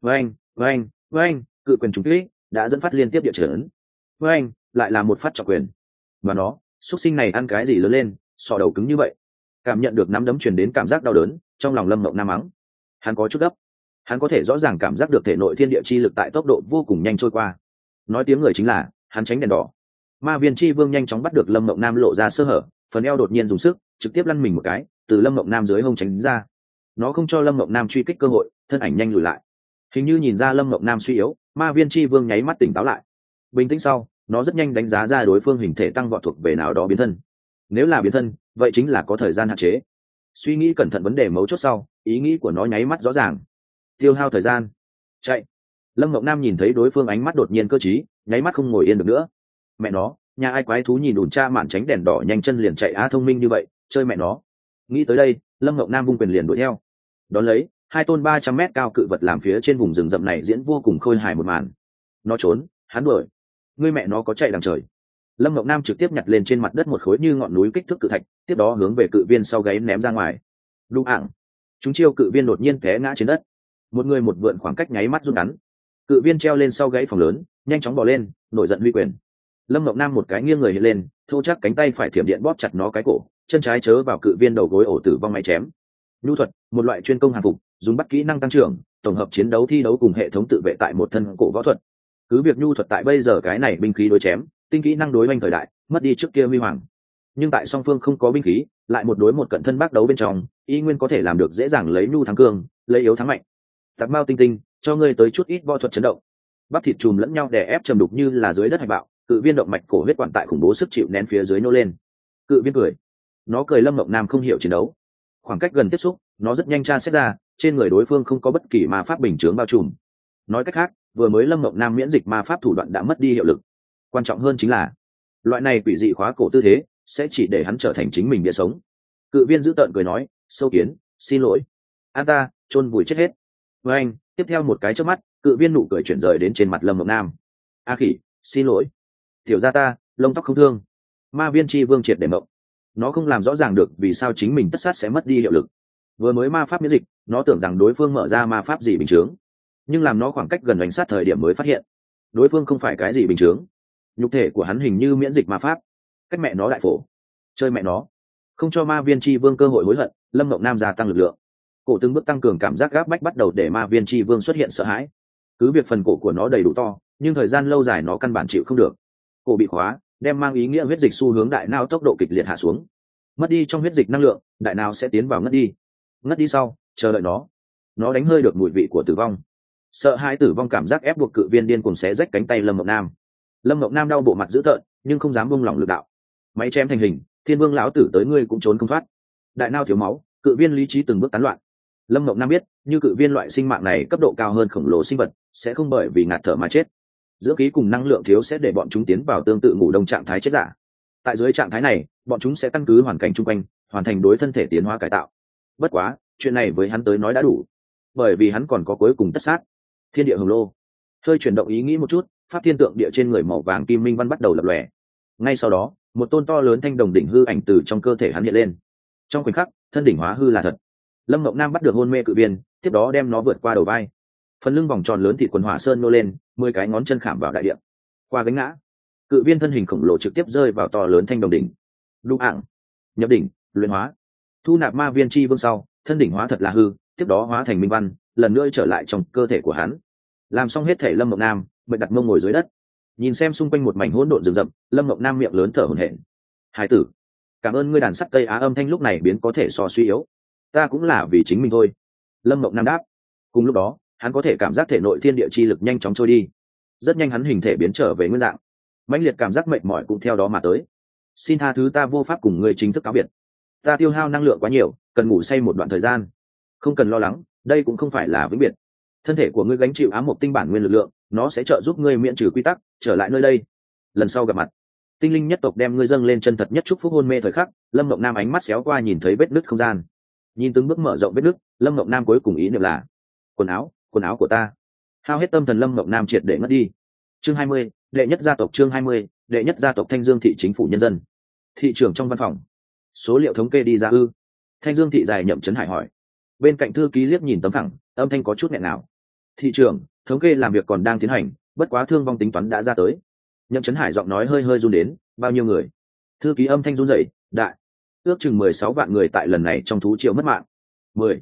vâng vâng vâng cự quyền trúng kích đã dẫn phát liên tiếp địa trở vâng lại là một phát trọng quyền. Và nó xuất sinh này ăn cái gì lớn lên, sọ đầu cứng như vậy. Cảm nhận được nắm đấm truyền đến cảm giác đau đớn, trong lòng lâm mộng nam mắng. Hắn có chút gấp. Hắn có thể rõ ràng cảm giác được thể nội thiên địa chi lực tại tốc độ vô cùng nhanh trôi qua. Nói tiếng người chính là, hắn tránh đèn đỏ. Ma viên chi vương nhanh chóng bắt được lâm mộng nam lộ ra sơ hở, phần eo đột nhiên dùng sức, trực tiếp lăn mình một cái từ lâm mộng nam dưới hông tránh ra. Nó không cho lâm mộng nam truy kích cơ hội, thân ảnh nhanh lùi lại. Hình như nhìn ra lâm mộng nam suy yếu, ma viên chi vương nháy mắt tỉnh táo lại. Bình tĩnh sau, nó rất nhanh đánh giá ra đối phương hình thể tăng vọt thuộc về nào đó biến thân. Nếu là biến thân, vậy chính là có thời gian hạn chế. Suy nghĩ cẩn thận vấn đề mấu chốt sau, ý nghĩ của nó nháy mắt rõ ràng. Tiêu hao thời gian. Chạy. Lâm mộng nam nhìn thấy đối phương ánh mắt đột nhiên cơ t nháy mắt không ngồi yên được nữa. Mẹ nó, nhà ai quái thú nhìn đùn cha mạn tránh đèn đỏ nhanh chân liền chạy á thông minh như vậy, chơi mẹ nó nghĩ tới đây, lâm ngọc nam vung quyền liền đuổi theo. Đón lấy, hai tôn ba trăm mét cao cự vật làm phía trên vùng rừng rậm này diễn vô cùng khôi hài một màn. Nó trốn, hắn đuổi. Người mẹ nó có chạy đằng trời. Lâm ngọc nam trực tiếp nhặt lên trên mặt đất một khối như ngọn núi kích thước cự thạch, tiếp đó hướng về cự viên sau gáy ném ra ngoài. Lụ ảng. Chúng chiêu cự viên đột nhiên té ngã trên đất. Một người một vượn khoảng cách nháy mắt rút ngắn. Cự viên treo lên sau gáy phòng lớn, nhanh chóng bỏ lên, nổi giận huy quyền. Lâm ngọc nam một cái nghiêng người hiện lên, thô chắc cánh tay phải thiểm điện bóp chặt nó cái cổ chân trái chớ vào cự viên đầu gối ổ tử vong máy chém. Nhu thuật, một loại chuyên công hàng phục, dùng bắt kỹ năng tăng trưởng, tổng hợp chiến đấu thi đấu cùng hệ thống tự vệ tại một thân cổ võ thuật. Cứ việc nhu thuật tại bây giờ cái này binh khí đối chém, tinh kỹ năng đối oanh thời đại, mất đi trước kia huy hoàng. Nhưng tại song phương không có binh khí, lại một đối một cận thân bác đấu bên trong, y nguyên có thể làm được dễ dàng lấy nhu thắng cương, lấy yếu thắng mạnh. Tạp mao tinh tinh, cho ngươi tới chút ít võ thuật chấn động. Bắp thịt chùm lẫn nhau đè ép trầm đục như là dưới đất hạch bạo, cự viên động mạch cổ huyết quản tại khủng bố sức chịu nén phía dưới nô lên. Cự viên cười nó cười lâm mộng nam không hiểu chiến đấu. Khoảng cách gần tiếp xúc, nó rất nhanh tra xét ra, trên người đối phương không có bất kỳ ma pháp bình chướng bao trùm. Nói cách khác, vừa mới lâm mộng nam miễn dịch ma pháp thủ đoạn đã mất đi hiệu lực. Quan trọng hơn chính là, loại này quỷ dị khóa cổ tư thế sẽ chỉ để hắn trở thành chính mình bia sống. Cự viên giữ tợn cười nói, sâu kiến, xin lỗi. An ta, chôn vùi chết hết. Với anh, tiếp theo một cái trước mắt, cự viên nụ cười chuyển rời đến trên mặt lâm mộng nam. A khỉ, xin lỗi. Tiểu ra ta, lông tóc không thương. Ma viên tri vương triệt để mộng nó không làm rõ ràng được vì sao chính mình tất sát sẽ mất đi hiệu lực. Vừa mới ma pháp miễn dịch, nó tưởng rằng đối phương mở ra ma pháp gì bình chướng. Nhưng làm nó khoảng cách gần đánh sát thời điểm mới phát hiện, đối phương không phải cái gì bình chướng. Nhục thể của hắn hình như miễn dịch ma pháp. Cách mẹ nó đại phổ. Chơi mẹ nó. Không cho ma viên tri vương cơ hội hối hận, lâm mộng nam gia tăng lực lượng. Cổ từng bước tăng cường cảm giác gáp bách bắt đầu để ma viên tri vương xuất hiện sợ hãi. Cứ việc phần cổ của nó đầy đủ to, nhưng thời gian lâu dài nó căn bản chịu không được. Cổ bị khóa đem mang ý nghĩa huyết dịch xu hướng đại não tốc độ kịch liệt hạ xuống. Mất đi trong huyết dịch năng lượng, đại não sẽ tiến vào ngất đi. Ngất đi sau, chờ đợi nó. Nó đánh hơi được mùi vị của tử vong. Sợ hai tử vong cảm giác ép buộc cự viên điên cùng xé rách cánh tay lâm mộng nam. Lâm mộng nam đau bộ mặt dữ tợn, nhưng không dám buông lỏng lực đạo. Máy chém thành hình, thiên vương lão tử tới ngươi cũng trốn không thoát. Đại nao thiếu máu, cự viên lý trí từng bước tán loạn. Lâm mộng nam biết, như cự viên loại sinh mạng này cấp độ cao hơn khổng lồ sinh vật, sẽ không bởi vì ngạt thở mà chết dưỡng khí cùng năng lượng thiếu sẽ để bọn chúng tiến vào tương tự ngủ đông trạng thái chết giả. Tại dưới trạng thái này, bọn chúng sẽ căn cứ hoàn cảnh chung quanh, hoàn thành đối thân thể tiến hóa cải tạo. Bất quá, chuyện này với hắn tới nói đã đủ. Bởi vì hắn còn có cuối cùng tất sát. Thiên địa hồng lô. Hơi chuyển động ý nghĩ một chút, pháp thiên tượng địa trên người màu vàng kim minh văn bắt đầu lập lòe. Ngay sau đó, một tôn to lớn thanh đồng đỉnh hư ảnh từ trong cơ thể hắn hiện lên. Trong khoảnh khắc, thân đỉnh hóa hư là thật. Lâm mộng nam bắt được hôn mê cự viên, tiếp đó đem nó vượt qua đầu vai phần lưng vòng tròn lớn thịt quần hỏa sơn nô lên, mười cái ngón chân khảm vào đại điện qua gánh ngã, cự viên thân hình khổng lồ trực tiếp rơi vào to lớn thanh đồng đỉnh. Đụng ảng nhập đỉnh, luyện hóa. Thu nạp ma viên chi vương sau, thân đỉnh hóa thật là hư, tiếp đó hóa thành minh văn, lần nữa trở lại trong cơ thể của hắn. Làm xong hết thể lâm mộng nam, mệnh đặt mông ngồi dưới đất. Nhìn xem xung quanh một mảnh hỗn độn rừng rậm, lâm mộng nam miệng lớn thở hổn hển. Hải tử, cảm ơn ngươi đàn sắt tây á âm thanh lúc này biến có thể so suy yếu. Ta cũng là vì chính mình thôi. Lâm mộng nam đáp. Cùng lúc đó hắn có thể cảm giác thể nội thiên địa chi lực nhanh chóng trôi đi. Rất nhanh hắn hình thể biến trở về nguyên dạng. Mãnh liệt cảm giác mệt mỏi cũng theo đó mà tới. Xin tha thứ ta vô pháp cùng ngươi chính thức cáo biệt. Ta tiêu hao năng lượng quá nhiều, cần ngủ say một đoạn thời gian. Không cần lo lắng, đây cũng không phải là vĩnh biệt. Thân thể của ngươi gánh chịu ám một tinh bản nguyên lực lượng, nó sẽ trợ giúp ngươi miễn trừ quy tắc, trở lại nơi đây. Lần sau gặp mặt. Tinh linh nhất tộc đem ngươi dâng lên chân thật nhất chúc phúc hôn mê thời khắc, lâm mộng nam ánh mắt xéo qua nhìn thấy vết nứt không gian. Nhìn từng bước mở rộng vết nứt, lâm mộng nam cuối cùng ý niệm là, quần áo quần áo của ta. Hao hết tâm thần lâm mộng nam triệt để ngất đi. Chương hai mươi, đệ nhất gia tộc chương hai mươi, đệ nhất gia tộc thanh dương thị chính phủ nhân dân. Thị trưởng trong văn phòng. Số liệu thống kê đi ra ư. Thanh dương thị dài nhậm trấn hải hỏi. Bên cạnh thư ký liếc nhìn tấm thẳng âm thanh có chút nghẹn nào thị trưởng, thống kê làm việc còn đang tiến hành, bất quá thương vong tính toán đã ra tới. Nhậm trấn hải giọng nói hơi hơi run đến, bao nhiêu người? Thư ký âm thanh run rẩy, đại. Ước chừng mười sáu vạn người tại lần này trong thú triệu mất mạng. Mười.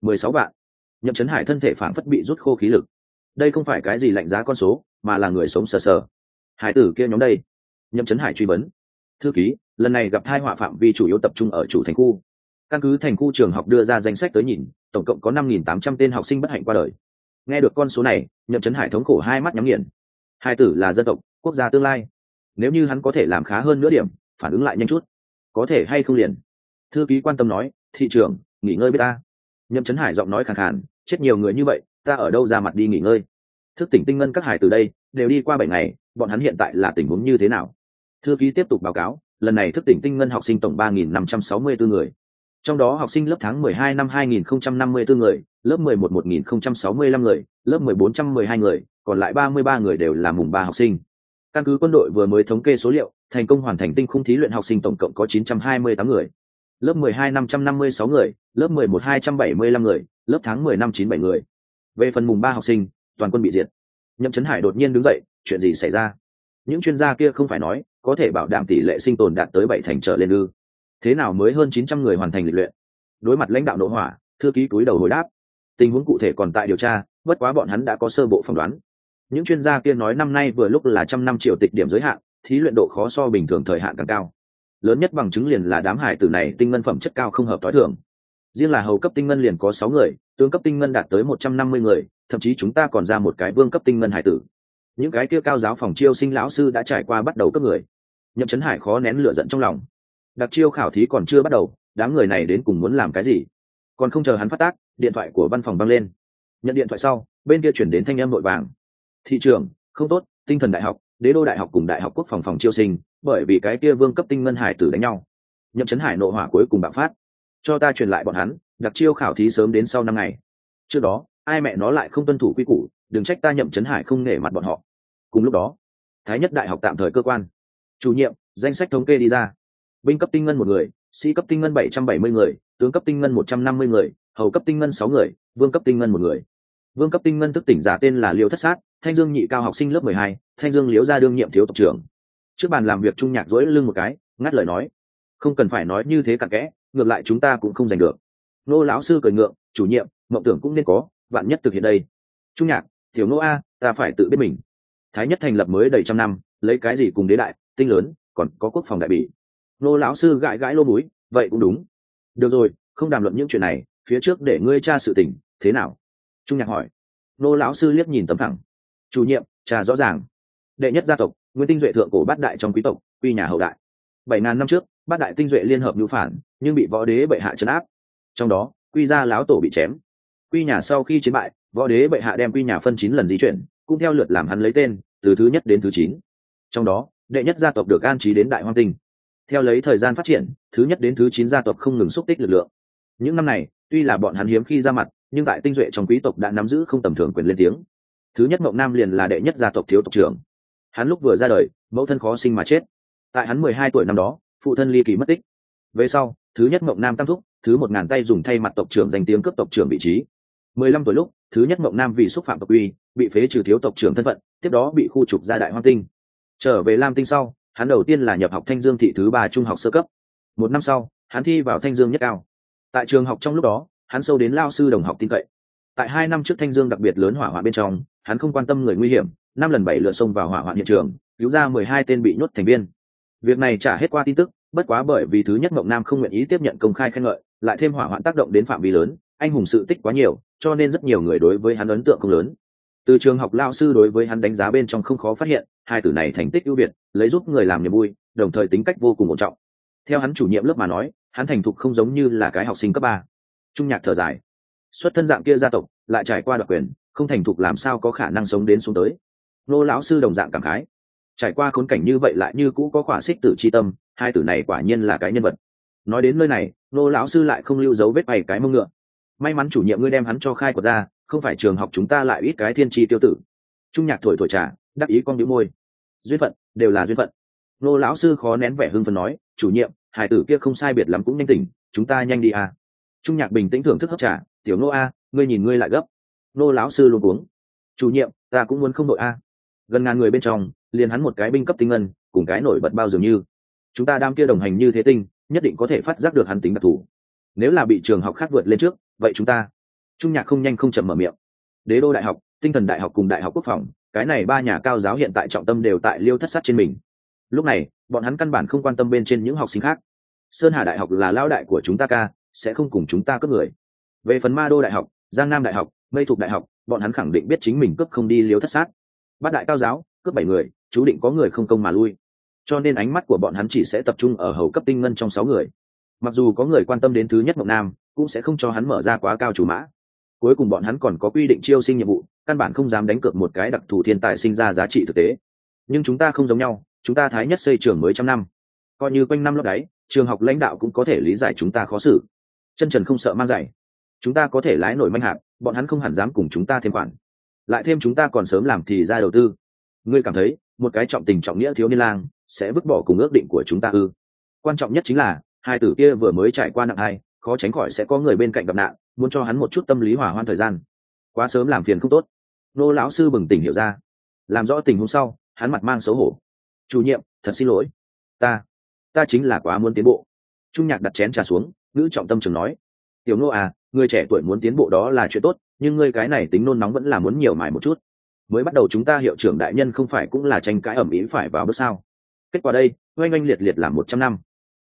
Mười sáu vạn nhậm Chấn hải thân thể phảng phất bị rút khô khí lực. Đây không phải cái gì lạnh giá con số, mà là người sống sờ sờ. Hải tử kia nhóm đây. Nhậm Chấn hải truy vấn. Thư ký, lần này gặp thai họa phạm vi chủ yếu tập trung ở chủ thành khu. Căn cứ thành khu trường học đưa ra danh sách tới nhìn, tổng cộng có năm nghìn tám trăm tên học sinh bất hạnh qua đời. Nghe được con số này, nhậm Chấn hải thống khổ hai mắt nhắm nghiền. Hai tử là dân tộc, quốc gia tương lai. Nếu như hắn có thể làm khá hơn nữa điểm, phản ứng lại nhanh chút. Có thể hay không liền? Thư ký quan tâm nói, thị trường nghỉ ngơi với ta. Nhậm Chấn hải giọng nói khàn khàn chết nhiều người như vậy, ta ở đâu ra mặt đi nghỉ ngơi? Thức tỉnh tinh ngân các hải từ đây, đều đi qua bảy ngày, bọn hắn hiện tại là tình huống như thế nào? Thư ký tiếp tục báo cáo, lần này thức tỉnh tinh ngân học sinh tổng ba nghìn năm trăm sáu mươi bốn người. Trong đó học sinh lớp tháng mười hai năm hai nghìn không trăm năm mươi bốn người, lớp mười một một nghìn không trăm sáu mươi lăm người, lớp mười bốn trăm mười hai người, còn lại ba mươi ba người đều là mùng ba học sinh. Căn cứ quân đội vừa mới thống kê số liệu, thành công hoàn thành tinh khung thí luyện học sinh tổng cộng có chín trăm hai mươi tám người. Lớp mười hai năm trăm năm mươi sáu người lớp mười một hai trăm bảy mươi lăm người, lớp tháng mười năm chín bảy người. Về phần mùng ba học sinh, toàn quân bị diệt. Nhậm trấn hải đột nhiên đứng dậy, chuyện gì xảy ra? Những chuyên gia kia không phải nói, có thể bảo đảm tỷ lệ sinh tồn đạt tới bảy thành trở lên ư. Thế nào mới hơn chín trăm người hoàn thành lịch luyện? Đối mặt lãnh đạo nội hỏa, thư ký túi đầu hồi đáp. Tình huống cụ thể còn tại điều tra, bất quá bọn hắn đã có sơ bộ phỏng đoán. Những chuyên gia kia nói năm nay vừa lúc là trăm năm triệu tịch điểm giới hạn, thí luyện độ khó so bình thường thời hạn càng cao. Lớn nhất bằng chứng liền là đám hải tử này tinh ngân phẩm chất cao không hợp tối thường riêng là hầu cấp tinh ngân liền có sáu người, tướng cấp tinh ngân đạt tới một trăm năm mươi người, thậm chí chúng ta còn ra một cái vương cấp tinh ngân hải tử. Những cái kia cao giáo phòng chiêu sinh lão sư đã trải qua bắt đầu cấp người. Nhậm trấn hải khó nén lửa giận trong lòng. Đặc chiêu khảo thí còn chưa bắt đầu, đám người này đến cùng muốn làm cái gì? Còn không chờ hắn phát tác, điện thoại của văn phòng băng lên. Nhận điện thoại sau, bên kia chuyển đến thanh âm nội vàng. Thị trường, không tốt, tinh thần đại học, đế đô đại học cùng đại học quốc phòng phòng chiêu sinh, bởi vì cái kia vương cấp tinh ngân hải tử đánh nhau. Nhậm trấn hải nộ hỏa cuối cùng bạo phát cho ta truyền lại bọn hắn, đặc chiêu khảo thí sớm đến sau năm ngày. Trước đó, ai mẹ nó lại không tuân thủ quy củ, đừng trách ta nhậm trấn hải không nể mặt bọn họ. Cùng lúc đó, thái nhất đại học tạm thời cơ quan. Chủ nhiệm, danh sách thống kê đi ra. Binh cấp tinh ngân một người, sĩ cấp tinh ngân bảy trăm bảy mươi người, tướng cấp tinh ngân một trăm năm mươi người, hầu cấp tinh ngân sáu người, vương cấp tinh ngân một người. Vương cấp tinh ngân thức tỉnh giả tên là liêu thất sát, thanh dương nhị cao học sinh lớp mười hai, thanh dương liếu ra đương nhiệm thiếu tộc trưởng. Trước bàn làm việc trung nhạc dỗi lưng một cái, ngắt lời nói. Không cần phải nói như thế cặn kẽ ngược lại chúng ta cũng không giành được. Nô lão sư cười ngượng, chủ nhiệm, mộng tưởng cũng nên có, vạn nhất thực hiện đây. Trung nhạc thiếu nô a, ta phải tự biết mình. Thái nhất thành lập mới đầy trăm năm, lấy cái gì cùng đế đại, tinh lớn, còn có quốc phòng đại bỉ. Nô lão sư gãi gãi lô múi vậy cũng đúng. Được rồi, không đàm luận những chuyện này, phía trước để ngươi tra sự tình, thế nào? Trung nhạc hỏi. Nô lão sư liếc nhìn tấm thẳng. Chủ nhiệm trà rõ ràng. Đệ nhất gia tộc, nguyên tinh duệ thượng cổ bát đại trong quý tộc, quy nhà hậu đại. Bảy ngàn năm trước bát đại tinh duệ liên hợp nhu phản, nhưng bị võ đế bệ hạ trấn áp. Trong đó, quy gia láo tổ bị chém. Quy nhà sau khi chiến bại, võ đế bệ hạ đem quy nhà phân chín lần di chuyển, cũng theo lượt làm hắn lấy tên, từ thứ nhất đến thứ chín. Trong đó, đệ nhất gia tộc được an trí đến đại hoang tinh. Theo lấy thời gian phát triển, thứ nhất đến thứ chín gia tộc không ngừng xúc tích lực lượng. Những năm này, tuy là bọn hắn hiếm khi ra mặt, nhưng tại tinh duệ trong quý tộc đã nắm giữ không tầm thường quyền lên tiếng. Thứ nhất mộng nam liền là đệ nhất gia tộc thiếu tộc trưởng. Hắn lúc vừa ra đời, mẫu thân khó sinh mà chết. Tại hắn mười hai tuổi năm đó phụ thân ly kỳ mất tích. Về sau, thứ nhất mộng nam tam thúc, thứ một ngàn tay dùng thay mặt tộc trưởng danh tiếng cướp tộc trưởng vị trí. Mười lăm tuổi lúc, thứ nhất mộng nam vì xúc phạm tộc uy, bị phế trừ thiếu tộc trưởng thân phận, tiếp đó bị khu trục ra đại hoang tinh. Trở về lam tinh sau, hắn đầu tiên là nhập học thanh dương thị thứ ba trung học sơ cấp. Một năm sau, hắn thi vào thanh dương nhất cao. Tại trường học trong lúc đó, hắn sâu đến lao sư đồng học tin cậy. Tại hai năm trước thanh dương đặc biệt lớn hỏa hoạn bên trong, hắn không quan tâm người nguy hiểm, năm lần bảy lượt xông vào hỏa hoạn hiện trường, cứu ra mười hai tên bị nhốt thành viên việc này trả hết qua tin tức, bất quá bởi vì thứ nhất mộng nam không nguyện ý tiếp nhận công khai khen ngợi, lại thêm hỏa hoạn tác động đến phạm vi lớn, anh hùng sự tích quá nhiều, cho nên rất nhiều người đối với hắn ấn tượng không lớn. Từ trường học lao sư đối với hắn đánh giá bên trong không khó phát hiện, hai tử này thành tích ưu việt, lấy giúp người làm niềm vui, đồng thời tính cách vô cùng ổn trọng. Theo hắn chủ nhiệm lớp mà nói, hắn thành thục không giống như là cái học sinh cấp ba. Trung nhạc thở dài. Xuất thân dạng kia gia tộc, lại trải qua đặc quyền, không thành thục làm sao có khả năng sống đến xuống tới. Nô lão sư đồng dạng cảm khái trải qua khốn cảnh như vậy lại như cũ có khỏa xích tử c h i tâm, hai tử này quả nhiên là cái nhân vật. Nói đến nơi này, nô lão sư lại không lưu dấu vết bày cái mông ngựa. May mắn chủ nhiệm ngươi đem hắn cho khai quật ra, không phải trường học chúng ta lại ít cái thiên tri tiêu tử. Trung nhạc thổi thổi trà, đắc ý con đĩu môi. Duyên phận, đều là duyên phận. Nô lão sư khó nén vẻ hưng phần nói, chủ nhiệm hải tử kia không sai biệt lắm cũng nhanh tỉnh, chúng ta nhanh đi à. trung nhạc bình tĩnh thưởng thức hấp trà, tiểu nô a, ngươi nhìn ngươi lại gấp. Nô lão sư luôn uống. Chủ nhiệm, ta cũng muốn không đội a. Gần ngàn người bên trong liền hắn một cái binh cấp tinh ngân, cùng cái nổi bật bao dường như. Chúng ta đam kia đồng hành như thế tinh, nhất định có thể phát giác được hắn tính đặc thù. Nếu là bị trường học khác vượt lên trước, vậy chúng ta, trung nhạc không nhanh không chậm mở miệng. Đế đô đại học, tinh thần đại học cùng đại học quốc phòng, cái này ba nhà cao giáo hiện tại trọng tâm đều tại liêu thất sát trên mình. Lúc này, bọn hắn căn bản không quan tâm bên trên những học sinh khác. Sơn hà đại học là lao đại của chúng ta ca, sẽ không cùng chúng ta cướp người. Về phần ma đô đại học, giang nam đại học, mây thuộc đại học, bọn hắn khẳng định biết chính mình cướp không đi liêu thất sát. Bát đại cao giáo, cướp bảy người chú định có người không công mà lui. Cho nên ánh mắt của bọn hắn chỉ sẽ tập trung ở hầu cấp tinh ngân trong sáu người. Mặc dù có người quan tâm đến thứ nhất mộng nam, cũng sẽ không cho hắn mở ra quá cao chủ mã. Cuối cùng bọn hắn còn có quy định chiêu sinh nhiệm vụ, căn bản không dám đánh cược một cái đặc thù thiên tài sinh ra giá trị thực tế. Nhưng chúng ta không giống nhau, chúng ta thái nhất xây trường mới trăm năm. Coi như quanh năm lót đáy, trường học lãnh đạo cũng có thể lý giải chúng ta khó xử. Chân trần không sợ mang giày chúng ta có thể lái nổi manh hạt bọn hắn không hẳn dám cùng chúng ta thêm khoản. Lại thêm chúng ta còn sớm làm thì ra đầu tư. Ngươi cảm thấy một cái trọng tình trọng nghĩa thiếu niên lang sẽ vứt bỏ cùng ước định của chúng ta ư. Quan trọng nhất chính là, hai tử kia vừa mới trải qua nặng hai, khó tránh khỏi sẽ có người bên cạnh gặp nạn, muốn cho hắn một chút tâm lý hỏa hoan thời gian. Quá sớm làm phiền không tốt. Nô lão sư bừng tỉnh hiểu ra. Làm rõ tình huống sau, hắn mặt mang xấu hổ. Chủ nhiệm, thật xin lỗi. Ta ta chính là quá muốn tiến bộ. Trung nhạc đặt chén trà xuống, ngữ trọng tâm trường nói. Tiểu nô à người trẻ tuổi muốn tiến bộ đó là chuyện tốt, nhưng ngươi cái này tính nôn nóng vẫn là muốn nhiều mài một chút mới bắt đầu chúng ta hiệu trưởng đại nhân không phải cũng là tranh cãi ẩm ý phải vào bước sao? Kết quả đây, oanh oanh liệt liệt là một trăm năm.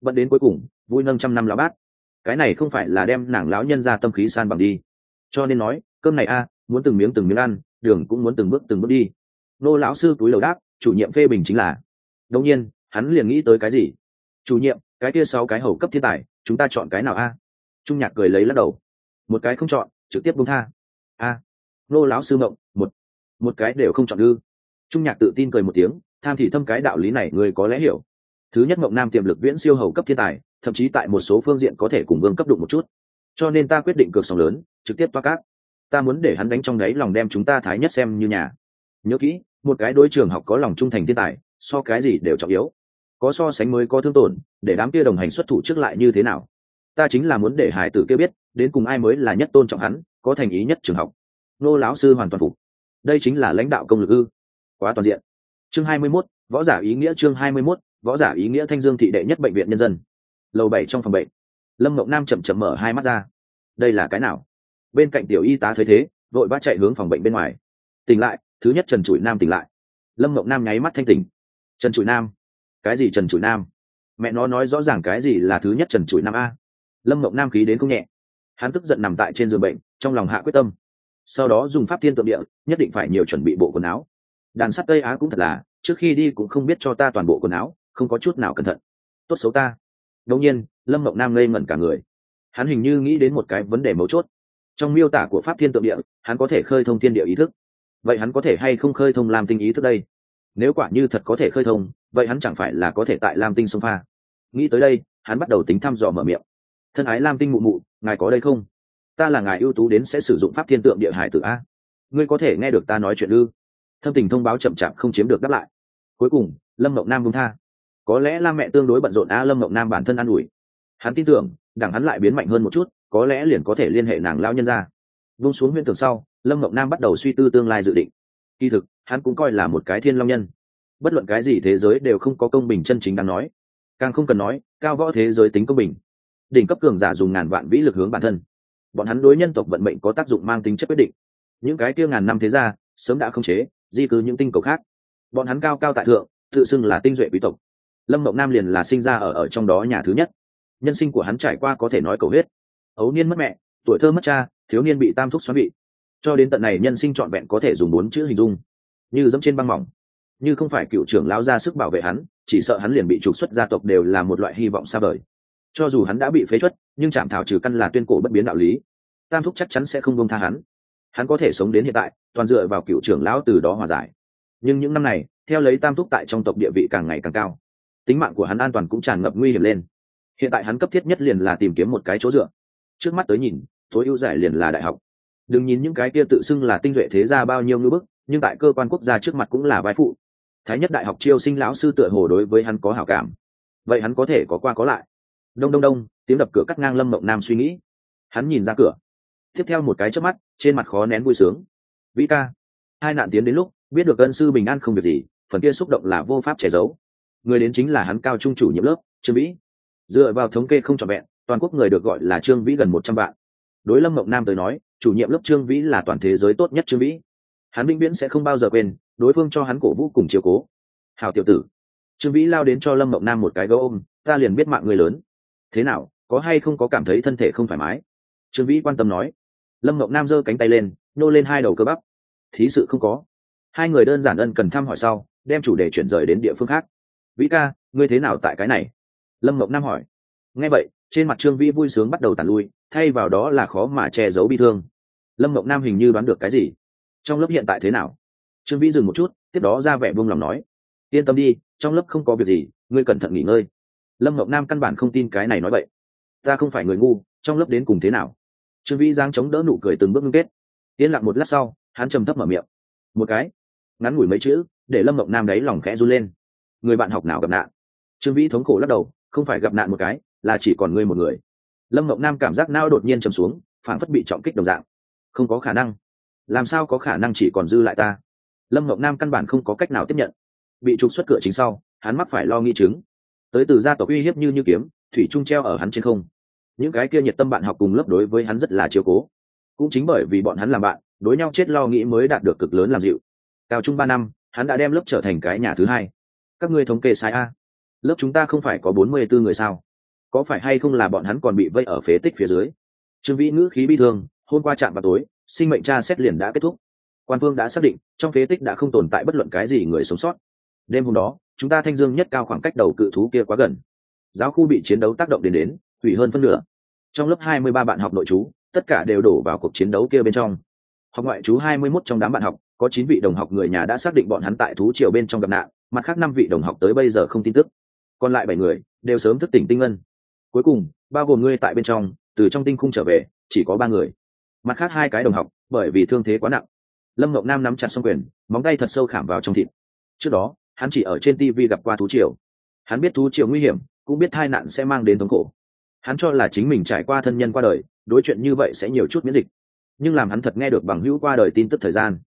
Vẫn đến cuối cùng, vui nâng trăm năm lão bát. Cái này không phải là đem nàng lão nhân ra tâm khí san bằng đi. Cho nên nói, cơm này a, muốn từng miếng từng miếng ăn, đường cũng muốn từng bước từng bước đi. Nô lão sư túi lầu đáp, chủ nhiệm phê bình chính là. Đông nhiên, hắn liền nghĩ tới cái gì? Chủ nhiệm, cái kia sáu cái hầu cấp thiên tài, chúng ta chọn cái nào a? Trung nhạc cười lấy lắc đầu. Một cái không chọn, trực tiếp bung tha. A. Nô lão sư mộng, một một cái đều không chọn ư. Trung nhạc tự tin cười một tiếng, tham thị thâm cái đạo lý này người có lẽ hiểu. Thứ nhất mộng nam tiềm lực viễn siêu hầu cấp thiên tài, thậm chí tại một số phương diện có thể cùng vương cấp đụng một chút. Cho nên ta quyết định cược sòng lớn, trực tiếp toa cát. Ta muốn để hắn đánh trong đấy lòng đem chúng ta thái nhất xem như nhà. Nhớ kỹ, một cái đối trường học có lòng trung thành thiên tài, so cái gì đều trọng yếu. Có so sánh mới có thương tổn, để đám kia đồng hành xuất thủ trước lại như thế nào? Ta chính là muốn để hải tử kia biết, đến cùng ai mới là nhất tôn trọng hắn, có thành ý nhất trường học. Nô lão sư hoàn toàn phục đây chính là lãnh đạo công lực ư? Quá toàn diện. Chương hai mươi 21, võ giả ý nghĩa chương hai mươi 21, võ giả ý nghĩa thanh dương thị đệ nhất bệnh viện nhân dân. Lầu bảy trong phòng bệnh. Lâm mộng nam chậm chậm mở hai mắt ra. Đây là cái nào? Bên cạnh tiểu y tá thấy thế vội vã chạy hướng phòng bệnh bên ngoài. Tỉnh lại thứ nhất trần trụi nam tỉnh lại. Lâm mộng nam nháy mắt thanh tỉnh. Trần trụi nam? Cái gì trần trụi nam? Mẹ nó nói rõ ràng cái gì là thứ nhất trần trụi nam a? Lâm mộng nam khí đến không nhẹ. Hắn tức giận nằm tại trên giường bệnh trong lòng hạ quyết tâm sau đó dùng pháp thiên tượng địa, nhất định phải nhiều chuẩn bị bộ quần áo. Đàn sắt tây á cũng thật là, trước khi đi cũng không biết cho ta toàn bộ quần áo, không có chút nào cẩn thận. Tốt xấu ta. Đông nhiên, lâm mộng nam ngây ngẩn cả người. Hắn hình như nghĩ đến một cái vấn đề mấu chốt. Trong miêu tả của pháp thiên tượng địa, hắn có thể khơi thông thiên địa ý thức. Vậy hắn có thể hay không khơi thông làm tinh ý thức đây? Nếu quả như thật có thể khơi thông, vậy hắn chẳng phải là có thể tại lam tinh sông pha. Nghĩ tới đây, hắn bắt đầu tính thăm dò mở miệng. Thân ái lam tinh mụ mụ, ngài có đây không? Ta là ngài ưu tú đến sẽ sử dụng pháp thiên tượng địa hải tử a. Ngươi có thể nghe được ta nói chuyện ư? Thâm tình thông báo chậm chạp không chiếm được đáp lại. Cuối cùng, lâm mộng nam bung tha. Có lẽ la mẹ tương đối bận rộn a, lâm mộng nam bản thân an ủi. Hắn tin tưởng, đảng hắn lại biến mạnh hơn một chút, có lẽ liền có thể liên hệ nàng lao nhân ra. Vung xuống huyện tưởng sau, lâm mộng nam bắt đầu suy tư tương lai dự định. Kỳ thực, hắn cũng coi là một cái thiên long nhân. Bất luận cái gì thế giới đều không có công bình chân chính đáng nói. Càng không cần nói, cao võ thế giới tính công bình. Đỉnh cấp cường giả dùng ngàn vạn vĩ lực hướng bản thân bọn hắn đối nhân tộc vận mệnh có tác dụng mang tính chất quyết định. Những cái kia ngàn năm thế gia, sớm đã không chế, di cư những tinh cầu khác. Bọn hắn cao cao tại thượng, tự xưng là tinh duệ quý tộc. Lâm mộng nam liền là sinh ra ở ở trong đó nhà thứ nhất. Nhân sinh của hắn trải qua có thể nói cầu huyết. Ấu niên mất mẹ, tuổi thơ mất cha, thiếu niên bị tam thúc xoắn bị. Cho đến tận này nhân sinh trọn vẹn có thể dùng bốn chữ hình dung. Như dẫm trên băng mỏng. Như không phải cựu trưởng lao ra sức bảo vệ hắn, chỉ sợ hắn liền bị trục xuất gia tộc đều là một loại hy vọng xa vời cho dù hắn đã bị phế chuất, nhưng chạm thảo trừ căn là tuyên cổ bất biến đạo lý, tam thúc chắc chắn sẽ không bông tha hắn. Hắn có thể sống đến hiện tại, toàn dựa vào cựu trưởng lão từ đó hòa giải. Nhưng những năm này, theo lấy tam thúc tại trong tộc địa vị càng ngày càng cao, tính mạng của hắn an toàn cũng tràn ngập nguy hiểm lên. Hiện tại hắn cấp thiết nhất liền là tìm kiếm một cái chỗ dựa. Trước mắt tới nhìn, tối ưu giải liền là đại học. Đừng nhìn những cái kia tự xưng là tinh duệ thế gia bao nhiêu ngư bức, nhưng tại cơ quan quốc gia trước mặt cũng là vai phụ. Thái nhất đại học chiêu sinh lão sư tựa hồ đối với hắn có hảo cảm. Vậy hắn có thể có qua có lại đông đông đông, tiếng đập cửa cắt ngang lâm mộng nam suy nghĩ. Hắn nhìn ra cửa. Tiếp theo một cái chớp mắt, trên mặt khó nén vui sướng. Vĩ ca. Hai nạn tiến đến lúc, biết được ân sư bình an không việc gì, phần kia xúc động là vô pháp che giấu. Người đến chính là hắn cao trung chủ nhiệm lớp, trương vĩ. Dựa vào thống kê không trọn vẹn, toàn quốc người được gọi là trương vĩ gần một trăm vạn. Đối lâm mộng nam tới nói, chủ nhiệm lớp trương vĩ là toàn thế giới tốt nhất trương vĩ. Hắn vĩnh viễn sẽ không bao giờ quên, đối phương cho hắn cổ vũ cùng chiều cố. Hào tiểu tử. Trương vĩ lao đến cho lâm mộng nam một cái gấu ôm, ta liền biết mạng người lớn thế nào, có hay không có cảm thấy thân thể không thoải mái? Trương vĩ quan tâm nói. Lâm mộng nam giơ cánh tay lên nô lên hai đầu cơ bắp. Thí sự không có. Hai người đơn giản ân cần thăm hỏi sau, đem chủ đề chuyển rời đến địa phương khác. Vĩ ca, ngươi thế nào tại cái này? Lâm mộng nam hỏi. Nghe vậy, trên mặt trương vĩ vui sướng bắt đầu tàn lui, thay vào đó là khó mà che giấu bi thương. Lâm mộng nam hình như đoán được cái gì? Trong lớp hiện tại thế nào? Trương vĩ dừng một chút, tiếp đó ra vẻ buông lòng nói. Yên tâm đi, trong lớp không có việc gì, ngươi cẩn thận nghỉ ngơi lâm ngọc nam căn bản không tin cái này nói vậy ta không phải người ngu, trong lớp đến cùng thế nào? Trương vĩ giang chống đỡ nụ cười từng bước ngưng kết. Yên lặng một lát sau, hắn trầm thấp mở miệng. Một cái. Ngắn ngủi mấy chữ, để lâm ngọc nam đấy lòng khẽ run lên. Người bạn học nào gặp nạn? Trương vĩ thống khổ lắc đầu, không phải gặp nạn một cái, là chỉ còn ngươi một người. Lâm ngọc nam cảm giác nao đột nhiên trầm xuống phản phất bị trọng kích đồng dạng. Không có khả năng. Làm sao có khả năng chỉ còn dư lại ta? Lâm ngọc nam căn bản không có cách nào tiếp nhận. Bị trục xuất cửa chính sau, hắn mắc phải lo nghi chứng tới từ gia tộc uy hiếp như như kiếm, thủy trung treo ở hắn trên không. Những cái kia nhiệt tâm bạn học cùng lớp đối với hắn rất là chiều cố. Cũng chính bởi vì bọn hắn làm bạn, đối nhau chết lo nghĩ mới đạt được cực lớn làm dịu. Cao trung ba năm, hắn đã đem lớp trở thành cái nhà thứ hai. Các ngươi thống kê sai a? Lớp chúng ta không phải có bốn mươi bốn người sao? Có phải hay không là bọn hắn còn bị vây ở phế tích phía dưới? Trương vĩ ngữ khí bi thương, hôm qua chạm vào tối, sinh mệnh tra xét liền đã kết thúc. Quan phương đã xác định, trong phế tích đã không tồn tại bất luận cái gì người sống sót. Đêm hôm đó chúng ta thanh dương nhất cao khoảng cách đầu cự thú kia quá gần. Giáo khu bị chiến đấu tác động đến đến, hủy hơn phân nửa. Trong lớp hai mươi ba bạn học nội trú tất cả đều đổ vào cuộc chiến đấu kia bên trong. Học ngoại trú hai mươi 21 trong đám bạn học, có chín vị đồng học người nhà đã xác định bọn hắn tại thú triều bên trong gặp nạn, mặt khác năm vị đồng học tới bây giờ không tin tức. Còn lại bảy người đều sớm thức tỉnh tinh ngân. Cuối cùng, bao gồm ngươi tại bên trong, từ trong tinh khung trở về, chỉ có ba người. Mặt khác hai cái đồng học, bởi vì thương thế quá nặng. Lâm ngọc nam nắm chặt xong quyền, móng tay thật sâu khảm vào trong thịt. Trước đó hắn chỉ ở trên tv gặp qua thú triều. Hắn biết thú triều nguy hiểm, cũng biết tai nạn sẽ mang đến thống khổ. Hắn cho là chính mình trải qua thân nhân qua đời, đối chuyện như vậy sẽ nhiều chút miễn dịch. Nhưng làm hắn thật nghe được bằng hữu qua đời tin tức thời gian,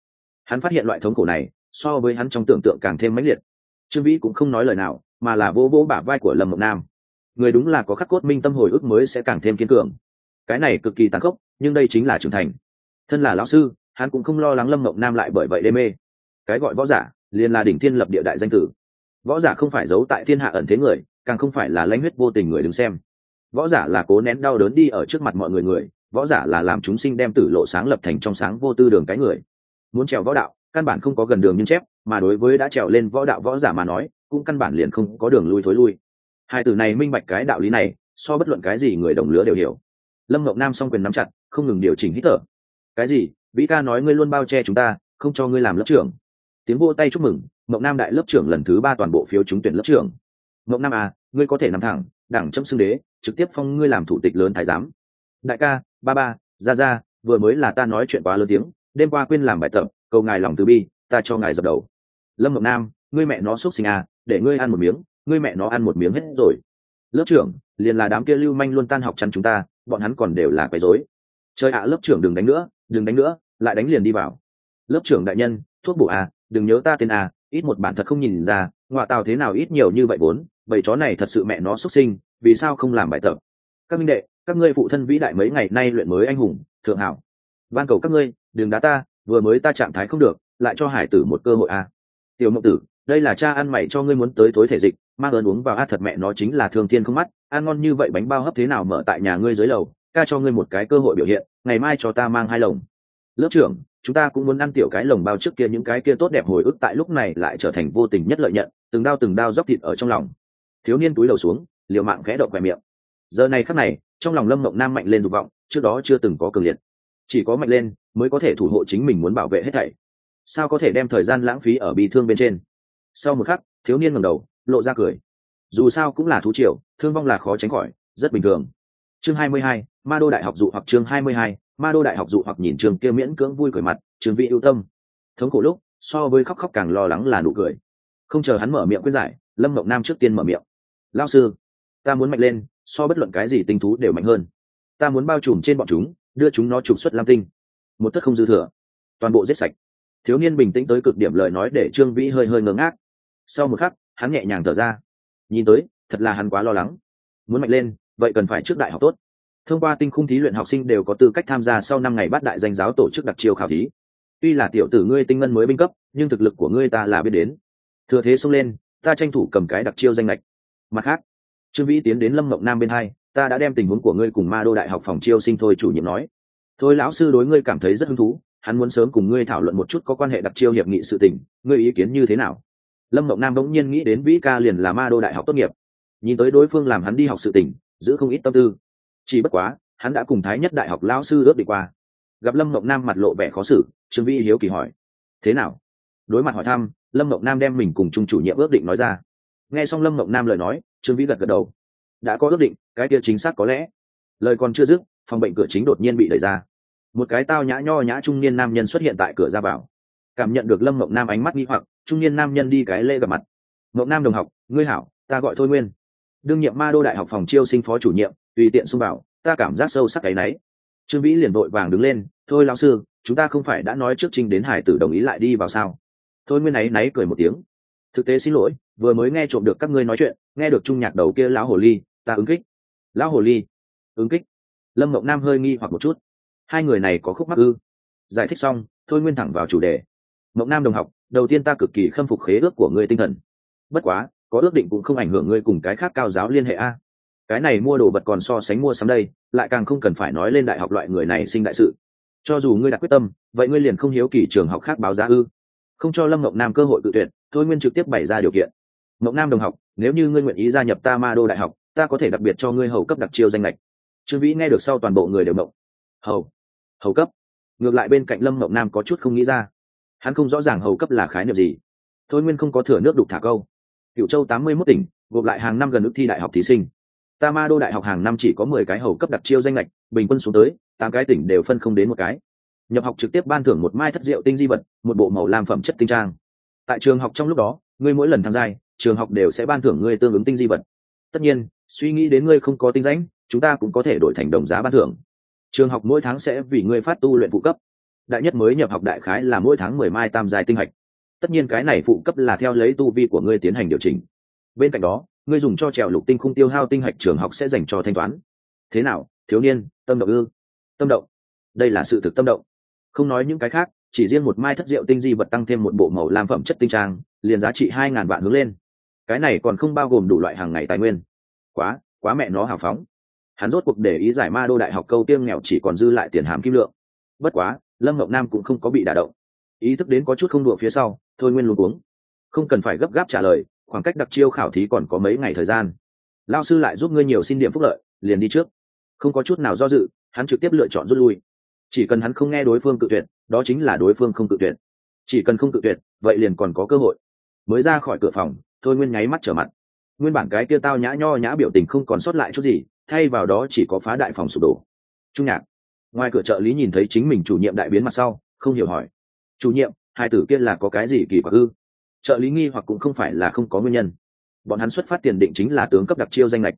hắn phát hiện loại thống khổ này so với hắn trong tưởng tượng càng thêm mãnh liệt. Trương vĩ cũng không nói lời nào, mà là vô vô bả vai của lâm mộng nam. Người đúng là có khắc cốt minh tâm hồi ức mới sẽ càng thêm kiên cường. Cái này cực kỳ tàn khốc, nhưng đây chính là trưởng thành. Thân là lão sư, hắn cũng không lo lắng lâm mộng nam lại bởi vậy đê mê. Cái gọi võ giả liền là đỉnh thiên lập địa đại danh tử. Võ giả không phải giấu tại thiên hạ ẩn thế người, càng không phải là lãnh huyết vô tình người đứng xem. Võ giả là cố nén đau đớn đi ở trước mặt mọi người người, võ giả là làm chúng sinh đem tử lộ sáng lập thành trong sáng vô tư đường cái người. Muốn trèo võ đạo, căn bản không có gần đường nhưng chép, mà đối với đã trèo lên võ đạo võ giả mà nói, cũng căn bản liền không có đường lui thối lui. Hai từ này minh bạch cái đạo lý này, so bất luận cái gì người đồng lứa đều hiểu. Lâm ngọc nam song quyền nắm chặt, không ngừng điều chỉnh hít thở. Cái gì? Vĩ ca nói ngươi luôn bao che chúng ta, không cho ngươi làm lớp trưởng tiếng vô tay chúc mừng ngọc nam đại lớp trưởng lần thứ ba toàn bộ phiếu trúng tuyển lớp trưởng. Ngọc nam à ngươi có thể nằm thẳng đảng chấm xưng đế, trực tiếp phong ngươi làm thủ tịch lớn thái giám. Đại ca, ba ba, ra ra, vừa mới là ta nói chuyện quá lớn tiếng, đêm qua quên làm bài tập, cầu ngài lòng từ bi, ta cho ngài dập đầu. Lâm ngọc nam, ngươi mẹ nó xúc sinh à để ngươi ăn một miếng, ngươi mẹ nó ăn một miếng hết rồi. Lớp trưởng, liền là đám kia lưu manh luôn tan học chắn chúng ta, bọn hắn còn đều là quấy rối. Chơi ạ, lớp trưởng đừng đánh nữa, đừng đánh nữa, lại đánh liền đi vào lớp trưởng đại nhân, thuốc bổ à đừng nhớ ta tên à ít một bản thật không nhìn ra ngoại tào thế nào ít nhiều như vậy vốn bầy chó này thật sự mẹ nó xuất sinh, vì sao không làm bài tập? Các minh đệ, các ngươi phụ thân vĩ đại mấy ngày nay luyện mới anh hùng, thượng hảo. Van cầu các ngươi, đừng đá ta, vừa mới ta trạng thái không được, lại cho hải tử một cơ hội à tiểu mộng tử, đây là cha ăn mày cho ngươi muốn tới tối thể dịch, mang ơn uống vào a thật mẹ nó chính là thương thiên không mắt, ăn ngon như vậy bánh bao hấp thế nào mở tại nhà ngươi dưới lầu, ca cho ngươi một cái cơ hội biểu hiện, ngày mai cho ta mang hai lồng. Lớp trưởng chúng ta cũng muốn ăn tiểu cái lồng bao trước kia những cái kia tốt đẹp hồi ức tại lúc này lại trở thành vô tình nhất lợi nhận từng đao từng đao dóc thịt ở trong lòng. Thiếu niên túi đầu xuống liều mạng khẽ động vẻ miệng. Giờ này khắc này trong lòng lâm mộng nam mạnh lên dục vọng trước đó chưa từng có cường liệt. Chỉ có mạnh lên mới có thể thủ hộ chính mình muốn bảo vệ hết thảy. Sao có thể đem thời gian lãng phí ở bi thương bên trên? Sau một khắc thiếu niên ngẩng đầu lộ ra cười. Dù sao cũng là thú triều thương vong là khó tránh khỏi rất bình thường. Chương 22, ma đô đại học dụ hoặc chương 22, ma đô đại học dụ hoặc nhìn trường kia miễn cưỡng vui cười mặt, trường vị ưu tâm. Thống khổ lúc, so với khóc khóc càng lo lắng là nụ cười. Không chờ hắn mở miệng quyết giải, lâm mộng nam trước tiên mở miệng. Lao sư, ta muốn mạnh lên, so bất luận cái gì tinh thú đều mạnh hơn. Ta muốn bao trùm trên bọn chúng, đưa chúng nó trục xuất lam tinh. Một tất không dư thừa. Toàn bộ giết sạch. Thiếu niên bình tĩnh tới cực điểm lời nói để trương vĩ hơi hơi ngớ ngác. Sau một khắc, hắn nhẹ nhàng thở ra. Nhìn tới, thật là hắn quá lo lắng. Muốn mạnh lên, vậy cần phải trước đại học tốt thông qua tinh khung thí luyện học sinh đều có tư cách tham gia sau năm ngày bắt đại danh giáo tổ chức đặc chiêu khảo thí. Tuy là tiểu tử ngươi tinh ngân mới binh cấp, nhưng thực lực của ngươi ta là biết đến. Thừa thế xông lên, ta tranh thủ cầm cái đặc chiêu danh lệch mặt khác, trương vĩ tiến đến lâm mộng nam bên hai, ta đã đem tình huống của ngươi cùng ma đô đại học phòng chiêu sinh thôi chủ nhiệm nói. Thôi lão sư đối ngươi cảm thấy rất hứng thú, hắn muốn sớm cùng ngươi thảo luận một chút có quan hệ đặc chiêu hiệp nghị sự tình, ngươi ý kiến như thế nào? Lâm mộng nam bỗng nhiên nghĩ đến vĩ ca liền là ma đô đại học tốt nghiệp. Nhìn tới đối phương làm hắn đi học sự tình, giữ không ít tâm tư chỉ bất quá, hắn đã cùng thái nhất đại học lão sư ước đi qua. Gặp lâm mộng nam mặt lộ vẻ khó xử, trương vĩ hiếu kỳ hỏi, thế nào? Đối mặt hỏi thăm, lâm mộng nam đem mình cùng chung chủ nhiệm ước định nói ra. Nghe xong lâm mộng nam lời nói, trương vĩ gật gật đầu. Đã có ước định, cái kia chính xác có lẽ. Lời còn chưa dứt, phòng bệnh cửa chính đột nhiên bị đẩy ra. Một cái tao nhã nho nhã trung niên nam nhân xuất hiện tại cửa ra vào. Cảm nhận được lâm mộng nam ánh mắt nghi hoặc, trung niên nam nhân đi cái lễ gặp mặt. Mộng nam đồng học, ngươi hảo, ta gọi thôi nguyên. Đương nhiệm ma đô đại học phòng chiêu sinh phó chủ nhiệm tùy tiện xung bảo ta cảm giác sâu sắc cái náy trương vĩ liền vội vàng đứng lên, thôi lão sư, chúng ta không phải đã nói trước trinh đến hải tử đồng ý lại đi vào sao? Thôi nguyên ấy náy cười một tiếng. Thực tế xin lỗi, vừa mới nghe trộm được các ngươi nói chuyện, nghe được trung nhạc đầu kia lão hồ ly, ta ứng kích. Lão hồ ly? Ứng kích. Lâm mộng nam hơi nghi hoặc một chút. Hai người này có khúc mắc ư? Giải thích xong, thôi nguyên thẳng vào chủ đề. Mộng nam đồng học, đầu tiên ta cực kỳ khâm phục khế ước của ngươi tinh thần. Bất quá, có ước định cũng không ảnh hưởng ngươi cùng cái khác cao giáo liên hệ a cái này mua đồ vật còn so sánh mua sắm đây, lại càng không cần phải nói lên đại học loại người này sinh đại sự. Cho dù ngươi đặt quyết tâm, vậy ngươi liền không hiếu kỳ trường học khác báo giá ư? Không cho lâm ngọc nam cơ hội tự tuyển, thôi nguyên trực tiếp bày ra điều kiện. Ngọc nam đồng học, nếu như ngươi nguyện ý gia nhập ta ma đô đại học, ta có thể đặc biệt cho ngươi hầu cấp đặc chiêu danh lệch. Trương vĩ nghe được sau toàn bộ người đều mộng hầu. Hầu cấp. Ngược lại bên cạnh lâm ngọc nam có chút không nghĩ ra. Hắn không rõ ràng hầu cấp là khái niệm gì. Thôi nguyên không có thừa nước đục thả câu. Cựu châu tám mươi mốt tỉnh, gộp lại hàng năm gần ước thi đại học thí sinh ta ma đô đại học hàng năm chỉ có mười cái hầu cấp đặc chiêu danh lệch, bình quân xuống tới, tám cái tỉnh đều phân không đến một cái. Nhập học trực tiếp ban thưởng một mai thất diệu tinh di vật, một bộ màu làm phẩm chất tinh trang. Tại trường học trong lúc đó, ngươi mỗi lần tham gia, trường học đều sẽ ban thưởng ngươi tương ứng tinh di vật. Tất nhiên, suy nghĩ đến ngươi không có tinh danh chúng ta cũng có thể đổi thành đồng giá ban thưởng. Trường học mỗi tháng sẽ vì ngươi phát tu luyện phụ cấp. Đại nhất mới nhập học đại khái là mỗi tháng mười mai tam dài tinh hạch. Tất nhiên cái này phụ cấp là theo lấy tu vi của ngươi tiến hành điều chỉnh. Bên cạnh đó ngươi dùng cho trèo lục tinh khung tiêu hao tinh hạch trường học sẽ dành cho thanh toán. Thế nào, thiếu niên, tâm động ư? Tâm động. Đây là sự thực tâm động. Không nói những cái khác, chỉ riêng một mai thất diệu tinh di vật tăng thêm một bộ màu làm phẩm chất tinh trang, liền giá trị hai ngàn vạn hướng lên. Cái này còn không bao gồm đủ loại hàng ngày tài nguyên. Quá quá mẹ nó hào phóng. Hắn rốt cuộc để ý giải ma đô đại học câu tiêm nghèo chỉ còn dư lại tiền hàm kim lượng. Bất quá, lâm ngọc nam cũng không có bị đả động. Ý thức đến có chút không đùa phía sau, thôi nguyên luôn uống không cần phải gấp gáp trả lời khoảng cách đặc chiêu khảo thí còn có mấy ngày thời gian. Lao sư lại giúp ngươi nhiều xin điểm phúc lợi, liền đi trước. Không có chút nào do dự, hắn trực tiếp lựa chọn rút lui. Chỉ cần hắn không nghe đối phương cự tuyệt, đó chính là đối phương không cự tuyệt. Chỉ cần không cự tuyệt, vậy liền còn có cơ hội. Mới ra khỏi cửa phòng, thôi nguyên nháy mắt trở mặt. Nguyên bản cái kia tao nhã nho nhã biểu tình không còn sót lại chút gì, thay vào đó chỉ có phá đại phòng sụp đổ. Trung nhạc. Ngoài cửa trợ lý nhìn thấy chính mình chủ nhiệm đại biến mặt sau, không hiểu hỏi. Chủ nhiệm, hai tử kia là có cái gì kỳ quặc ư? Trợ lý nghi hoặc cũng không phải là không có nguyên nhân. Bọn hắn xuất phát tiền định chính là tướng cấp đặc chiêu danh lệch.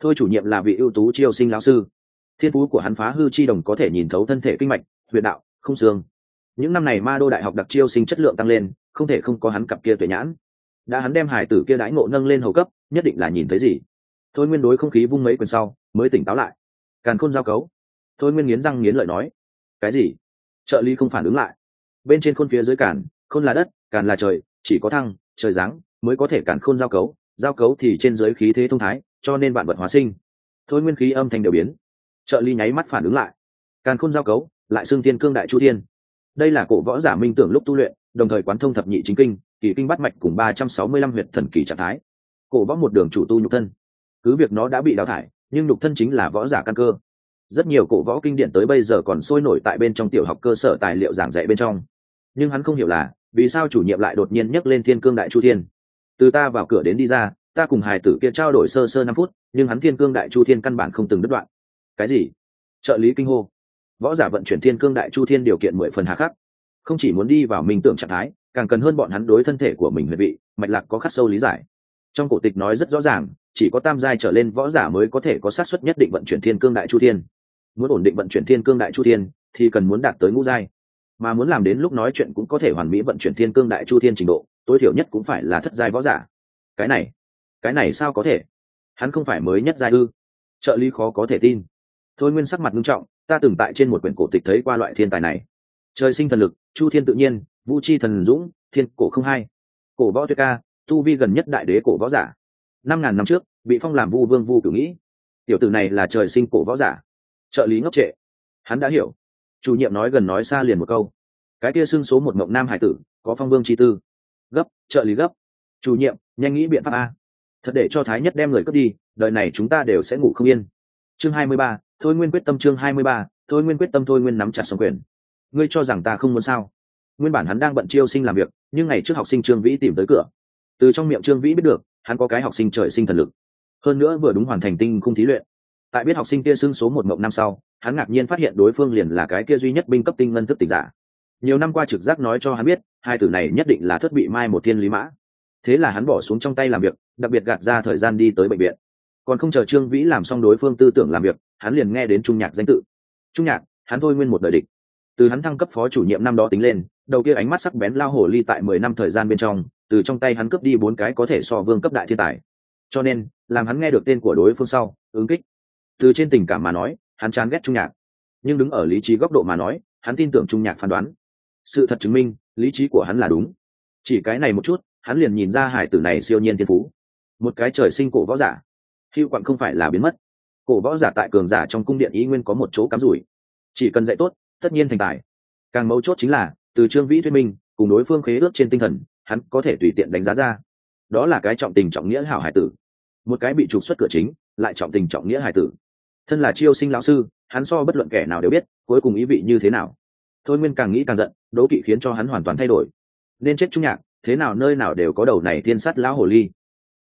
Thôi chủ nhiệm là vị ưu tú chiêu sinh lão sư. Thiên phú của hắn phá hư chi đồng có thể nhìn thấu thân thể kinh mạch huyệt đạo, không xương. Những năm này ma đô đại học đặc chiêu sinh chất lượng tăng lên, không thể không có hắn cặp kia tuệ nhãn. Đã hắn đem hải tử kia đãi ngộ nâng lên hầu cấp, nhất định là nhìn thấy gì? Thôi nguyên đối không khí vung mấy quyền sau, mới tỉnh táo lại. Càn khôn giao cấu. Thôi nguyên nghiến răng nghiến lợi nói, cái gì? Trợ lý không phản ứng lại. Bên trên khôn phía dưới càn, khôn là đất, càn là trời chỉ có thăng, trời giáng mới có thể cản khôn giao cấu giao cấu thì trên dưới khí thế thông thái, cho nên bạn vật hóa sinh. Thôi nguyên khí âm thanh đều biến. Trợ ly nháy mắt phản ứng lại. Càn khôn giao cấu, lại xương tiên cương đại chu thiên. Đây là cổ võ giả minh tưởng lúc tu luyện, đồng thời quán thông thập nhị chính kinh, kỳ kinh bắt mạch cùng ba trăm sáu mươi lăm huyệt thần kỳ trạng thái. Cổ võ một đường chủ tu nhục thân. Cứ việc nó đã bị đào thải, nhưng nhục thân chính là võ giả căn cơ. Rất nhiều cổ võ kinh điển tới bây giờ còn sôi nổi tại bên trong tiểu học cơ sở tài liệu giảng dạy bên trong. Nhưng hắn không hiểu là vì sao chủ nhiệm lại đột nhiên nhắc lên thiên cương đại chu thiên? Từ ta vào cửa đến đi ra, ta cùng hải tử kia trao đổi sơ sơ năm phút, nhưng hắn thiên cương đại chu thiên căn bản không từng đứt đoạn. Cái gì? Trợ lý kinh hô. Võ giả vận chuyển thiên cương đại chu thiên điều kiện mười phần hà khắc. Không chỉ muốn đi vào minh tưởng trạng thái, càng cần hơn bọn hắn đối thân thể của mình huyệt vị, mạch lạc có khắc sâu lý giải. Trong cổ tịch nói rất rõ ràng, chỉ có tam giai trở lên võ giả mới có thể có xác suất nhất định vận chuyển thiên cương đại chu thiên. Muốn ổn định vận chuyển thiên cương đại chu thiên, thì cần muốn đạt tới ngũ giai mà muốn làm đến lúc nói chuyện cũng có thể hoàn mỹ vận chuyển thiên cương đại chu thiên trình độ, tối thiểu nhất cũng phải là thất giai võ giả. Cái này cái này sao có thể? Hắn không phải mới nhất giai ư? Trợ lý khó có thể tin. Thôi nguyên sắc mặt nghiêm trọng, ta từng tại trên một quyển cổ tịch thấy qua loại thiên tài này. Trời sinh thần lực, chu thiên tự nhiên, vũ chi thần dũng, thiên cổ không hai. Cổ võ tuyệt ca, tu vi gần nhất đại đế cổ võ giả. Năm ngàn năm trước, bị phong làm vu vương vu cửu nghĩ. Tiểu tử này là trời sinh cổ võ giả. Trợ lý ngốc trệ. Hắn đã hiểu chủ nhiệm nói gần nói xa liền một câu. Cái kia xưng số một mộng nam hải tử, có phong vương chi tư. Gấp, trợ lý gấp. Chủ nhiệm, nhanh nghĩ biện pháp a. Thật để cho thái nhất đem người cướp đi đợi này chúng ta đều sẽ ngủ không yên. Chương hai mươi ba, thôi nguyên quyết tâm chương hai mươi ba, thôi nguyên quyết tâm thôi nguyên nắm chặt sòng quyền. Ngươi cho rằng ta không muốn sao? Nguyên bản hắn đang bận chiêu sinh làm việc, nhưng ngày trước học sinh trương vĩ tìm tới cửa. Từ trong miệng trương vĩ biết được, hắn có cái học sinh trời sinh thần lực. Hơn nữa vừa đúng hoàn thành tinh khung thí luyện tại biết học sinh kia xưng số một mộng năm sau, hắn ngạc nhiên phát hiện đối phương liền là cái kia duy nhất binh cấp tinh ngân thức tỉnh giả. Nhiều năm qua trực giác nói cho hắn biết, hai tử này nhất định là thất bị mai một thiên lý mã. Thế là hắn bỏ xuống trong tay làm việc, đặc biệt gạt ra thời gian đi tới bệnh viện. Còn không chờ trương vĩ làm xong đối phương tư tưởng làm việc, hắn liền nghe đến trung nhạc danh tự. Trung nhạc, hắn thôi nguyên một đời địch. Từ hắn thăng cấp phó chủ nhiệm năm đó tính lên, đầu kia ánh mắt sắc bén lao hổ ly tại mười năm thời gian bên trong, từ trong tay hắn cướp đi bốn cái có thể so vương cấp đại thiên tài. Cho nên, làm hắn nghe được tên của đối phương sau, ứng kích từ trên tình cảm mà nói, hắn chán ghét trung nhạc. Nhưng đứng ở lý trí góc độ mà nói, hắn tin tưởng trung nhạc phán đoán. Sự thật chứng minh, lý trí của hắn là đúng. Chỉ cái này một chút, hắn liền nhìn ra hải tử này siêu nhiên thiên phú. Một cái trời sinh cổ võ giả. Hữu quặng không phải là biến mất. Cổ võ giả tại cường giả trong cung điện ý nguyên có một chỗ cắm rủi. Chỉ cần dạy tốt, tất nhiên thành tài. Càng mấu chốt chính là, từ trương vĩ thuyết minh, cùng đối phương khế ước trên tinh thần, hắn có thể tùy tiện đánh giá ra. Đó là cái trọng tình trọng nghĩa hảo hải tử. Một cái bị trục xuất cửa chính, lại trọng tình trọng nghĩa hải tử thân là chiêu sinh lão sư, hắn so bất luận kẻ nào đều biết, cuối cùng ý vị như thế nào. Thôi nguyên càng nghĩ càng giận, đố kỵ khiến cho hắn hoàn toàn thay đổi. Nên chết trung nhạc, thế nào nơi nào đều có đầu này thiên sắt lão hồ ly.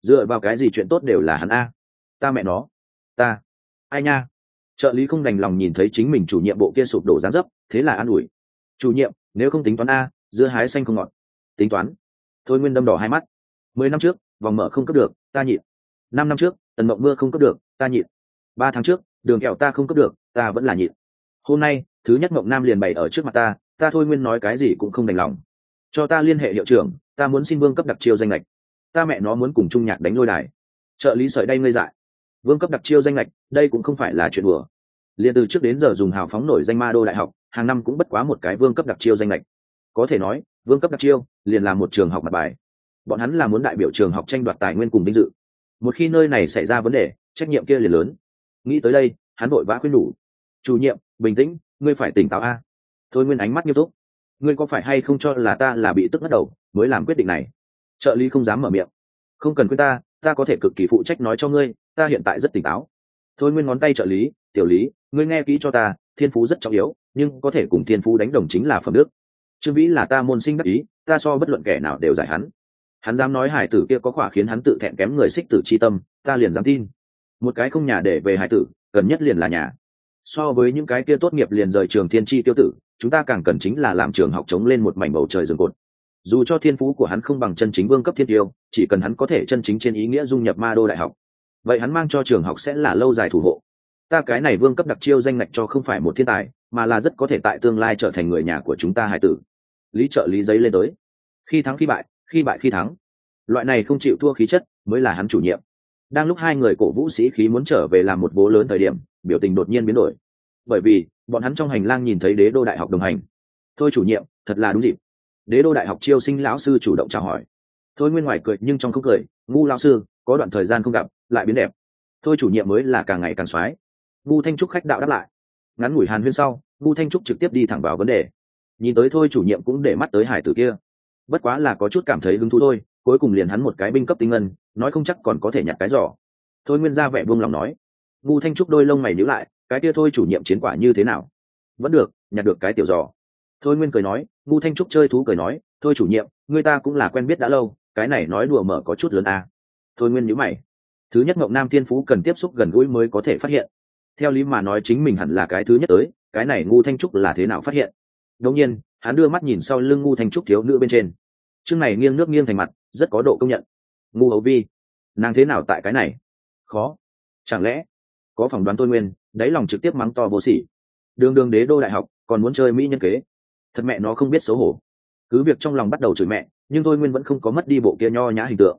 Dựa vào cái gì chuyện tốt đều là hắn a. Ta mẹ nó. Ta. Ai nha. Trợ lý không đành lòng nhìn thấy chính mình chủ nhiệm bộ kia sụp đổ gián dấp, thế là an ủi. Chủ nhiệm, nếu không tính toán a, dưa hái xanh không ngọt. Tính toán. Thôi nguyên đâm đỏ hai mắt. Mười năm trước, vòng mở không cấp được, ta nhịn. Năm năm trước, tần mộng mưa không cấp được, ta nhịn. Ba tháng trước đường kẹo ta không cấp được, ta vẫn là nhịn. Hôm nay, thứ nhất mộng nam liền bày ở trước mặt ta ta thôi nguyên nói cái gì cũng không đành lòng. Cho ta liên hệ hiệu trưởng, ta muốn xin vương cấp đặc chiêu danh lệch. Ta mẹ nó muốn cùng trung nhạc đánh lôi đài. Trợ lý sợi đây ngây dại. Vương cấp đặc chiêu danh lệch, đây cũng không phải là chuyện vừa. liền từ trước đến giờ dùng hào phóng nổi danh ma đô đại học, hàng năm cũng bất quá một cái vương cấp đặc chiêu danh lệch. Có thể nói, vương cấp đặc chiêu, liền là một trường học mặt bài. Bọn hắn là muốn đại biểu trường học tranh đoạt tài nguyên cùng vinh dự. Một khi nơi này xảy ra vấn đề, trách nhiệm kia liền lớn nghĩ tới đây, hắn vội vã khuyên nhủ. Chủ nhiệm, bình tĩnh, ngươi phải tỉnh táo a. Thôi nguyên ánh mắt nghiêm túc. Ngươi có phải hay không cho là ta là bị tức bắt đầu, mới làm quyết định này? Trợ lý không dám mở miệng. Không cần quên ta ta có thể cực kỳ phụ trách nói cho ngươi, ta hiện tại rất tỉnh táo. Thôi nguyên ngón tay trợ lý, tiểu lý, ngươi nghe kỹ cho ta, thiên phú rất trọng yếu, nhưng có thể cùng thiên phú đánh đồng chính là phẩm đức. Trương vĩ là ta môn sinh đắc ý, ta so bất luận kẻ nào đều giải hắn. Hắn dám nói hải tử kia có khỏa khiến hắn tự thẹn kém người xích tử c h i tâm, ta liền dám tin một cái không nhà để về hải tử cần nhất liền là nhà. So với những cái kia tốt nghiệp liền rời trường thiên tri tiêu tử, chúng ta càng cần chính là làm trường học chống lên một mảnh bầu trời rừng cột. Dù cho thiên phú của hắn không bằng chân chính vương cấp thiên tiêu, chỉ cần hắn có thể chân chính trên ý nghĩa dung nhập ma đô đại học, vậy hắn mang cho trường học sẽ là lâu dài thủ hộ. Ta cái này vương cấp đặc chiêu danh ngạch cho không phải một thiên tài, mà là rất có thể tại tương lai trở thành người nhà của chúng ta hải tử. Lý trợ lý giấy lên tới. Khi thắng khi bại khi bại khi thắng. Loại này không chịu thua khí chất mới là hắn chủ nhiệm đang lúc hai người cổ vũ sĩ khí muốn trở về làm một bố lớn thời điểm, biểu tình đột nhiên biến đổi. Bởi vì, bọn hắn trong hành lang nhìn thấy đế đô đại học đồng hành. Thôi chủ nhiệm, thật là đúng dịp. Đế đô đại học chiêu sinh lão sư chủ động chào hỏi. Thôi nguyên ngoài cười nhưng trong không cười, ngu lão sư, có đoạn thời gian không gặp, lại biến đẹp. Thôi chủ nhiệm mới là càng ngày càng soái ngu thanh trúc khách đạo đáp lại. Ngắn ngủi hàn huyên sau ngu thanh trúc trực tiếp đi thẳng vào vấn đề. Nhìn tới thôi chủ nhiệm cũng để mắt tới hải tử kia. Bất quá là có chút cảm thấy hứng thú thôi, cuối cùng liền hắn một cái binh cấp tinh ngân nói không chắc còn có thể nhặt cái giỏ. Thôi nguyên ra vẻ buông lòng nói. Ngu thanh trúc đôi lông mày nhíu lại, cái kia thôi chủ nhiệm chiến quả như thế nào? Vẫn được, nhặt được cái tiểu giỏ. Thôi nguyên cười nói ngu thanh trúc chơi thú cười nói, thôi chủ nhiệm, người ta cũng là quen biết đã lâu, cái này nói đùa mở có chút lớn à. thôi nguyên nhíu mày. Thứ nhất mộng nam thiên phú cần tiếp xúc gần gũi mới có thể phát hiện. Theo lý mà nói chính mình hẳn là cái thứ nhất tới, cái này ngu thanh trúc là thế nào phát hiện? Đống nhiên, hắn đưa mắt nhìn sau lưng ngu thanh trúc thiếu nữ bên trên. Chương này nghiêng nước nghiêng thành mặt, rất có độ công nhận ngu hấu vi. Nàng thế nào tại cái này? Khó. Chẳng lẽ có phỏng đoán tôi nguyên, đáy lòng trực tiếp mắng to vô sỉ? Đường đường đế đô đại học, còn muốn chơi mỹ nhân kế. Thật mẹ nó không biết xấu hổ. Cứ việc trong lòng bắt đầu chửi mẹ, nhưng tôi nguyên vẫn không có mất đi bộ kia nho nhã hình tượng.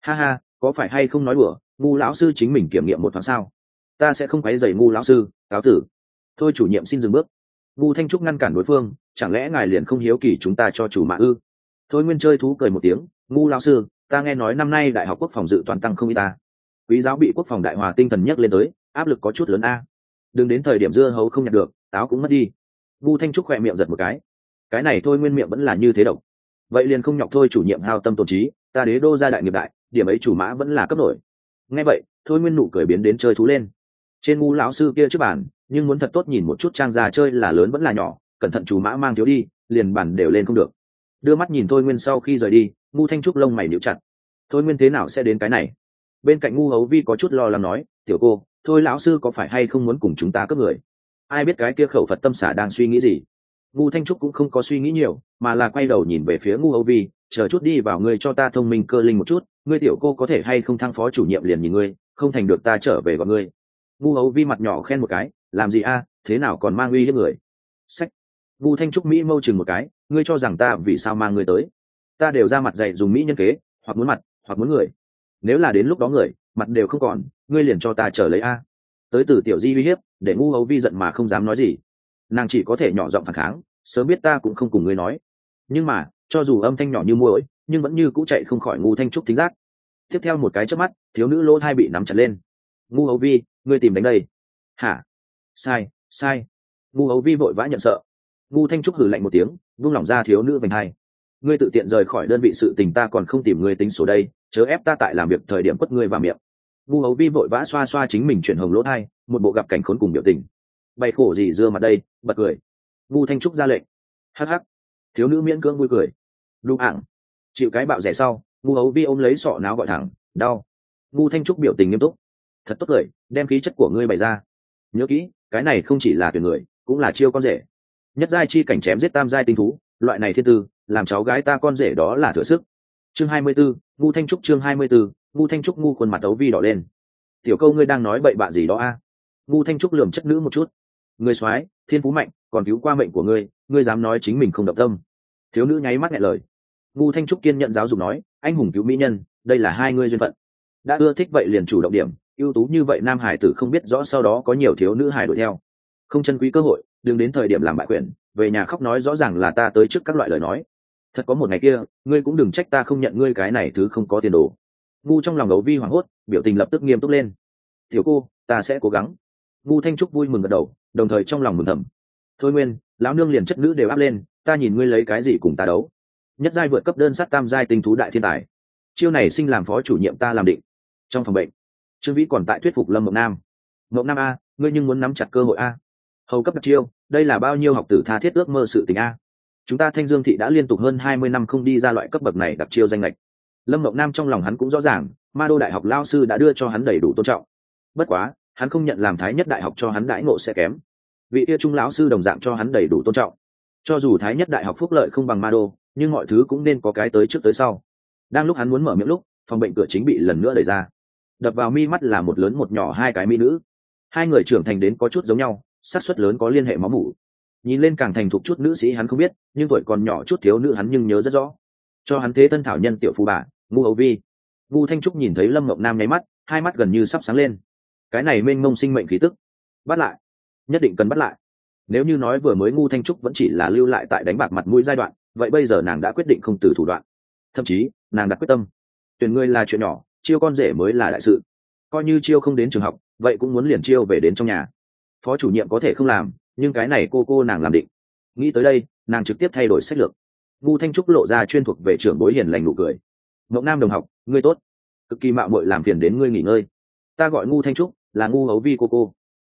Ha ha, có phải hay không nói đùa, ngu lão sư chính mình kiểm nghiệm một tháng sao? Ta sẽ không quấy dày ngu lão sư, cáo tử. Thôi chủ nhiệm xin dừng bước. Ngu thanh trúc ngăn cản đối phương, chẳng lẽ ngài liền không hiếu kỳ chúng ta cho chủ mạ ư? Thôi nguyên chơi thú cười một tiếng, ngu lão sư ta nghe nói năm nay đại học quốc phòng dự toàn tăng không y ta. Quý giáo bị quốc phòng đại hòa tinh thần nhắc lên tới, áp lực có chút lớn a. Đừng đến thời điểm dưa hấu không nhặt được, táo cũng mất đi. Vu thanh trúc khỏe miệng giật một cái. Cái này thôi nguyên miệng vẫn là như thế độc. Vậy liền không nhọc thôi chủ nhiệm hao tâm tổn trí, ta đế đô gia đại nghiệp đại, điểm ấy chủ mã vẫn là cấp nổi. Nghe vậy, thôi nguyên nụ cười biến đến chơi thú lên. Trên ngu lão sư kia trước bàn, nhưng muốn thật tốt nhìn một chút trang già chơi là lớn vẫn là nhỏ, cẩn thận chủ mã mang thiếu đi, liền bản đều lên không được. Đưa mắt nhìn thôi nguyên sau khi rời đi ngu thanh trúc lông mày níu chặt. Thôi nguyên thế nào sẽ đến cái này? Bên cạnh ngu hấu vi có chút lo lắng nói, tiểu cô, thôi lão sư có phải hay không muốn cùng chúng ta cướp người? Ai biết cái kia khẩu phật tâm xả đang suy nghĩ gì? Ngu thanh trúc cũng không có suy nghĩ nhiều, mà là quay đầu nhìn về phía ngu hấu vi, chờ chút đi vào ngươi cho ta thông minh cơ linh một chút, ngươi tiểu cô có thể hay không thăng phó chủ nhiệm liền nhìn ngươi, không thành được ta trở về gọi ngươi. Ngu hấu vi mặt nhỏ khen một cái, làm gì a, thế nào còn mang uy hiếp người? Sách. Ngu thanh trúc mỹ mâu chừng một cái, ngươi cho rằng ta vì sao mang ngươi tới? Ta đều ra mặt dạy dùng mỹ nhân kế, hoặc muốn mặt, hoặc muốn người. Nếu là đến lúc đó người, mặt đều không còn, ngươi liền cho ta trở lấy a. Tới từ tiểu di uy hiếp, để ngu hấu vi giận mà không dám nói gì. Nàng chỉ có thể nhỏ giọng phản kháng, sớm biết ta cũng không cùng ngươi nói. Nhưng mà, cho dù âm thanh nhỏ như muỗi, nhưng vẫn như cũ chạy không khỏi ngu thanh trúc thính giác. Tiếp theo một cái chớp mắt, thiếu nữ lỗ thai bị nắm chặt lên. Ngu hấu vi, ngươi tìm đánh đây. Hả? Sai sai. Ngu hấu vi vội vã nhận sợ. Ngu thanh trúc hử lạnh một tiếng, vung lỏng ra thiếu nữ vành hai ngươi tự tiện rời khỏi đơn vị sự tình ta còn không tìm ngươi tính số đây, chớ ép ta tại làm việc thời điểm quất ngươi vào miệng. Vu hấu vi vội vã xoa xoa chính mình chuyển hồng lỗ thai, một bộ gặp cảnh khốn cùng biểu tình. Bày khổ gì dưa mặt đây, bật cười. Vu thanh trúc ra lệnh. Hắc hắc. Thiếu nữ miễn cưỡng vui cười. Đu ảng. Chịu cái bạo rẻ sau, vu hấu vi ôm lấy sọ náo gọi thẳng, đau. Vu thanh trúc biểu tình nghiêm túc. Thật tốt cười, đem khí chất của ngươi bày ra. Nhớ kỹ, cái này không chỉ là tuyển người, cũng là chiêu con rể. Nhất giai chi cảnh chém giết tam giai tinh thú, loại này thiên tư làm cháu gái ta con rể đó là thừa sức. Chương hai mươi 24, ngu thanh trúc chương hai mươi 24, ngu thanh trúc ngu khuôn mặt đấu vi đỏ lên. Tiểu câu ngươi đang nói bậy bạ gì đó a? Ngu thanh trúc lườm chất nữ một chút. Ngươi soái thiên phú mạnh còn cứu qua mệnh của ngươi ngươi dám nói chính mình không động tâm. Thiếu nữ nháy mắt nhẹ lời. Ngu thanh trúc kiên nhận giáo dục nói anh hùng cứu mỹ nhân đây là hai ngươi duyên phận. Đã ưa thích vậy liền chủ động điểm ưu tú như vậy nam hải tử không biết rõ sau đó có nhiều thiếu nữ hải đuổi theo. Không chân quý cơ hội đừng đến thời điểm làm bại quyền về nhà khóc nói rõ ràng là ta tới trước các loại lời nói thật có một ngày kia, ngươi cũng đừng trách ta không nhận ngươi cái này thứ không có tiền đồ. Ngu trong lòng đấu vi hoảng hốt, biểu tình lập tức nghiêm túc lên. Tiểu cô, ta sẽ cố gắng. Ngu thanh trúc vui mừng gật đầu, đồng thời trong lòng mừng thầm. Thôi nguyên, lão nương liền chất nữ đều áp lên, ta nhìn ngươi lấy cái gì cùng ta đấu. Nhất giai vượt cấp đơn sát tam giai tinh thú đại thiên tài. Chiêu này sinh làm phó chủ nhiệm ta làm định. Trong phòng bệnh, trương vĩ còn tại thuyết phục lâm mộng nam. Mộng nam a, ngươi nhưng muốn nắm chặt cơ hội a. Hầu cấp đặc chiêu, đây là bao nhiêu học tử tha thiết ước mơ sự tình a chúng ta thanh dương thị đã liên tục hơn hai mươi năm không đi ra loại cấp bậc này đặc chiêu danh lệch lâm mộng nam trong lòng hắn cũng rõ ràng, ma đô đại học lao sư đã đưa cho hắn đầy đủ tôn trọng. Bất quá, hắn không nhận làm thái nhất đại học cho hắn đãi ngộ sẽ kém. Vị tia trung lão sư đồng dạng cho hắn đầy đủ tôn trọng. Cho dù thái nhất đại học phúc lợi không bằng ma đô, nhưng mọi thứ cũng nên có cái tới trước tới sau. Đang lúc hắn muốn mở miệng lúc, phòng bệnh cửa chính bị lần nữa đẩy ra. Đập vào mi mắt là một lớn một nhỏ hai cái mỹ nữ. Hai người trưởng thành đến có chút giống nhau, xác suất lớn có liên hệ máu mủ nhìn lên càng thành thục chút nữ sĩ hắn không biết, nhưng tuổi còn nhỏ chút thiếu nữ hắn nhưng nhớ rất rõ. Cho hắn thế thân thảo nhân tiểu phú bà, ngu hầu vi. Ngu thanh trúc nhìn thấy lâm mộng nam nháy mắt, hai mắt gần như sắp sáng lên. Cái này mênh mông sinh mệnh khí tức, bắt lại. Nhất định cần bắt lại. Nếu như nói vừa mới ngu thanh trúc vẫn chỉ là lưu lại tại đánh bạc mặt mũi giai đoạn, vậy bây giờ nàng đã quyết định không từ thủ đoạn. Thậm chí, nàng đã quyết tâm. Tuyển ngươi là chuyện nhỏ, chiêu con rể mới là đại sự. Coi như chiêu không đến trường học, vậy cũng muốn liền chiêu về đến trong nhà. Phó chủ nhiệm có thể không làm nhưng cái này cô cô nàng làm định. Nghĩ tới đây, nàng trực tiếp thay đổi sách lược. Ngu thanh trúc lộ ra chuyên thuộc về trưởng bối hiền lành nụ cười. Mộng nam đồng học, ngươi tốt. Cực kỳ mạo mội làm phiền đến ngươi nghỉ ngơi. Ta gọi ngu thanh trúc, là ngu hấu vi cô cô.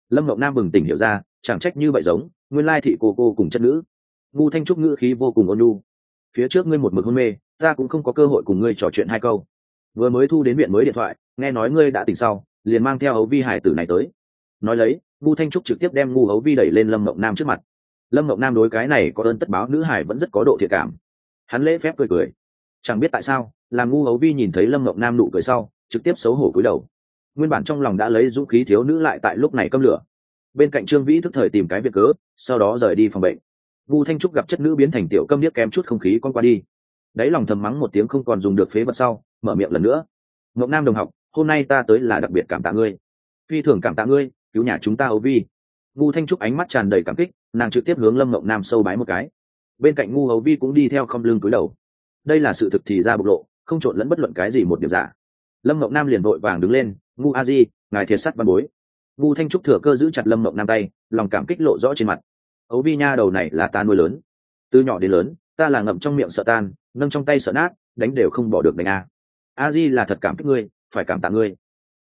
Lâm mộng nam bừng tỉnh hiểu ra, chẳng trách như vậy giống, nguyên lai thị cô cô cùng chất nữ. Ngu thanh trúc ngữ khí vô cùng ôn nhu. Phía trước ngươi một mực hôn mê, ta cũng không có cơ hội cùng ngươi trò chuyện hai câu. Vừa mới thu đến viện mới điện thoại, nghe nói ngươi đã tỉnh sau, liền mang theo hấu vi hải tử này tới. Nói lấy ngu thanh trúc trực tiếp đem ngu hấu vi đẩy lên lâm mộng nam trước mặt. Lâm mộng nam đối cái này có ơn tất báo, nữ hải vẫn rất có độ thiệt cảm. Hắn lễ phép cười cười. Chẳng biết tại sao, làm ngu hấu vi nhìn thấy lâm mộng nam nụ cười sau, trực tiếp xấu hổ cúi đầu. Nguyên bản trong lòng đã lấy dũng khí thiếu nữ lại tại lúc này câm lửa. Bên cạnh trương vĩ thức thời tìm cái việc cớ, sau đó rời đi phòng bệnh. Ngu thanh trúc gặp chất nữ biến thành tiểu câm điếc kém chút không khí con qua đi. Đáy lòng thầm mắng một tiếng không còn dùng được phế vật sau, mở miệng lần nữa. Mộng nam đồng học, hôm nay ta tới là đặc biệt cảm tạ ngươi. Phi thường cảm tạ ngươi cứu nhà chúng ta ấu vi. Ngu thanh trúc ánh mắt tràn đầy cảm kích, nàng trực tiếp hướng lâm mộng nam sâu bái một cái. Bên cạnh ngu ấu vi cũng đi theo không lưng cúi đầu. Đây là sự thực thì ra bộc lộ, không trộn lẫn bất luận cái gì một điểm giả. Lâm mộng nam liền vội vàng đứng lên, ngu a di, ngài thiệt sắt văn bối. Ngu thanh trúc thừa cơ giữ chặt lâm mộng nam tay, lòng cảm kích lộ rõ trên mặt. Ấu vi nha, đầu này là ta nuôi lớn. Từ nhỏ đến lớn, ta là ngậm trong miệng sợ tan, nâng trong tay sợ nát, đánh đều không bỏ được đánh a. A di là thật cảm kích ngươi, phải cảm tạ ngươi.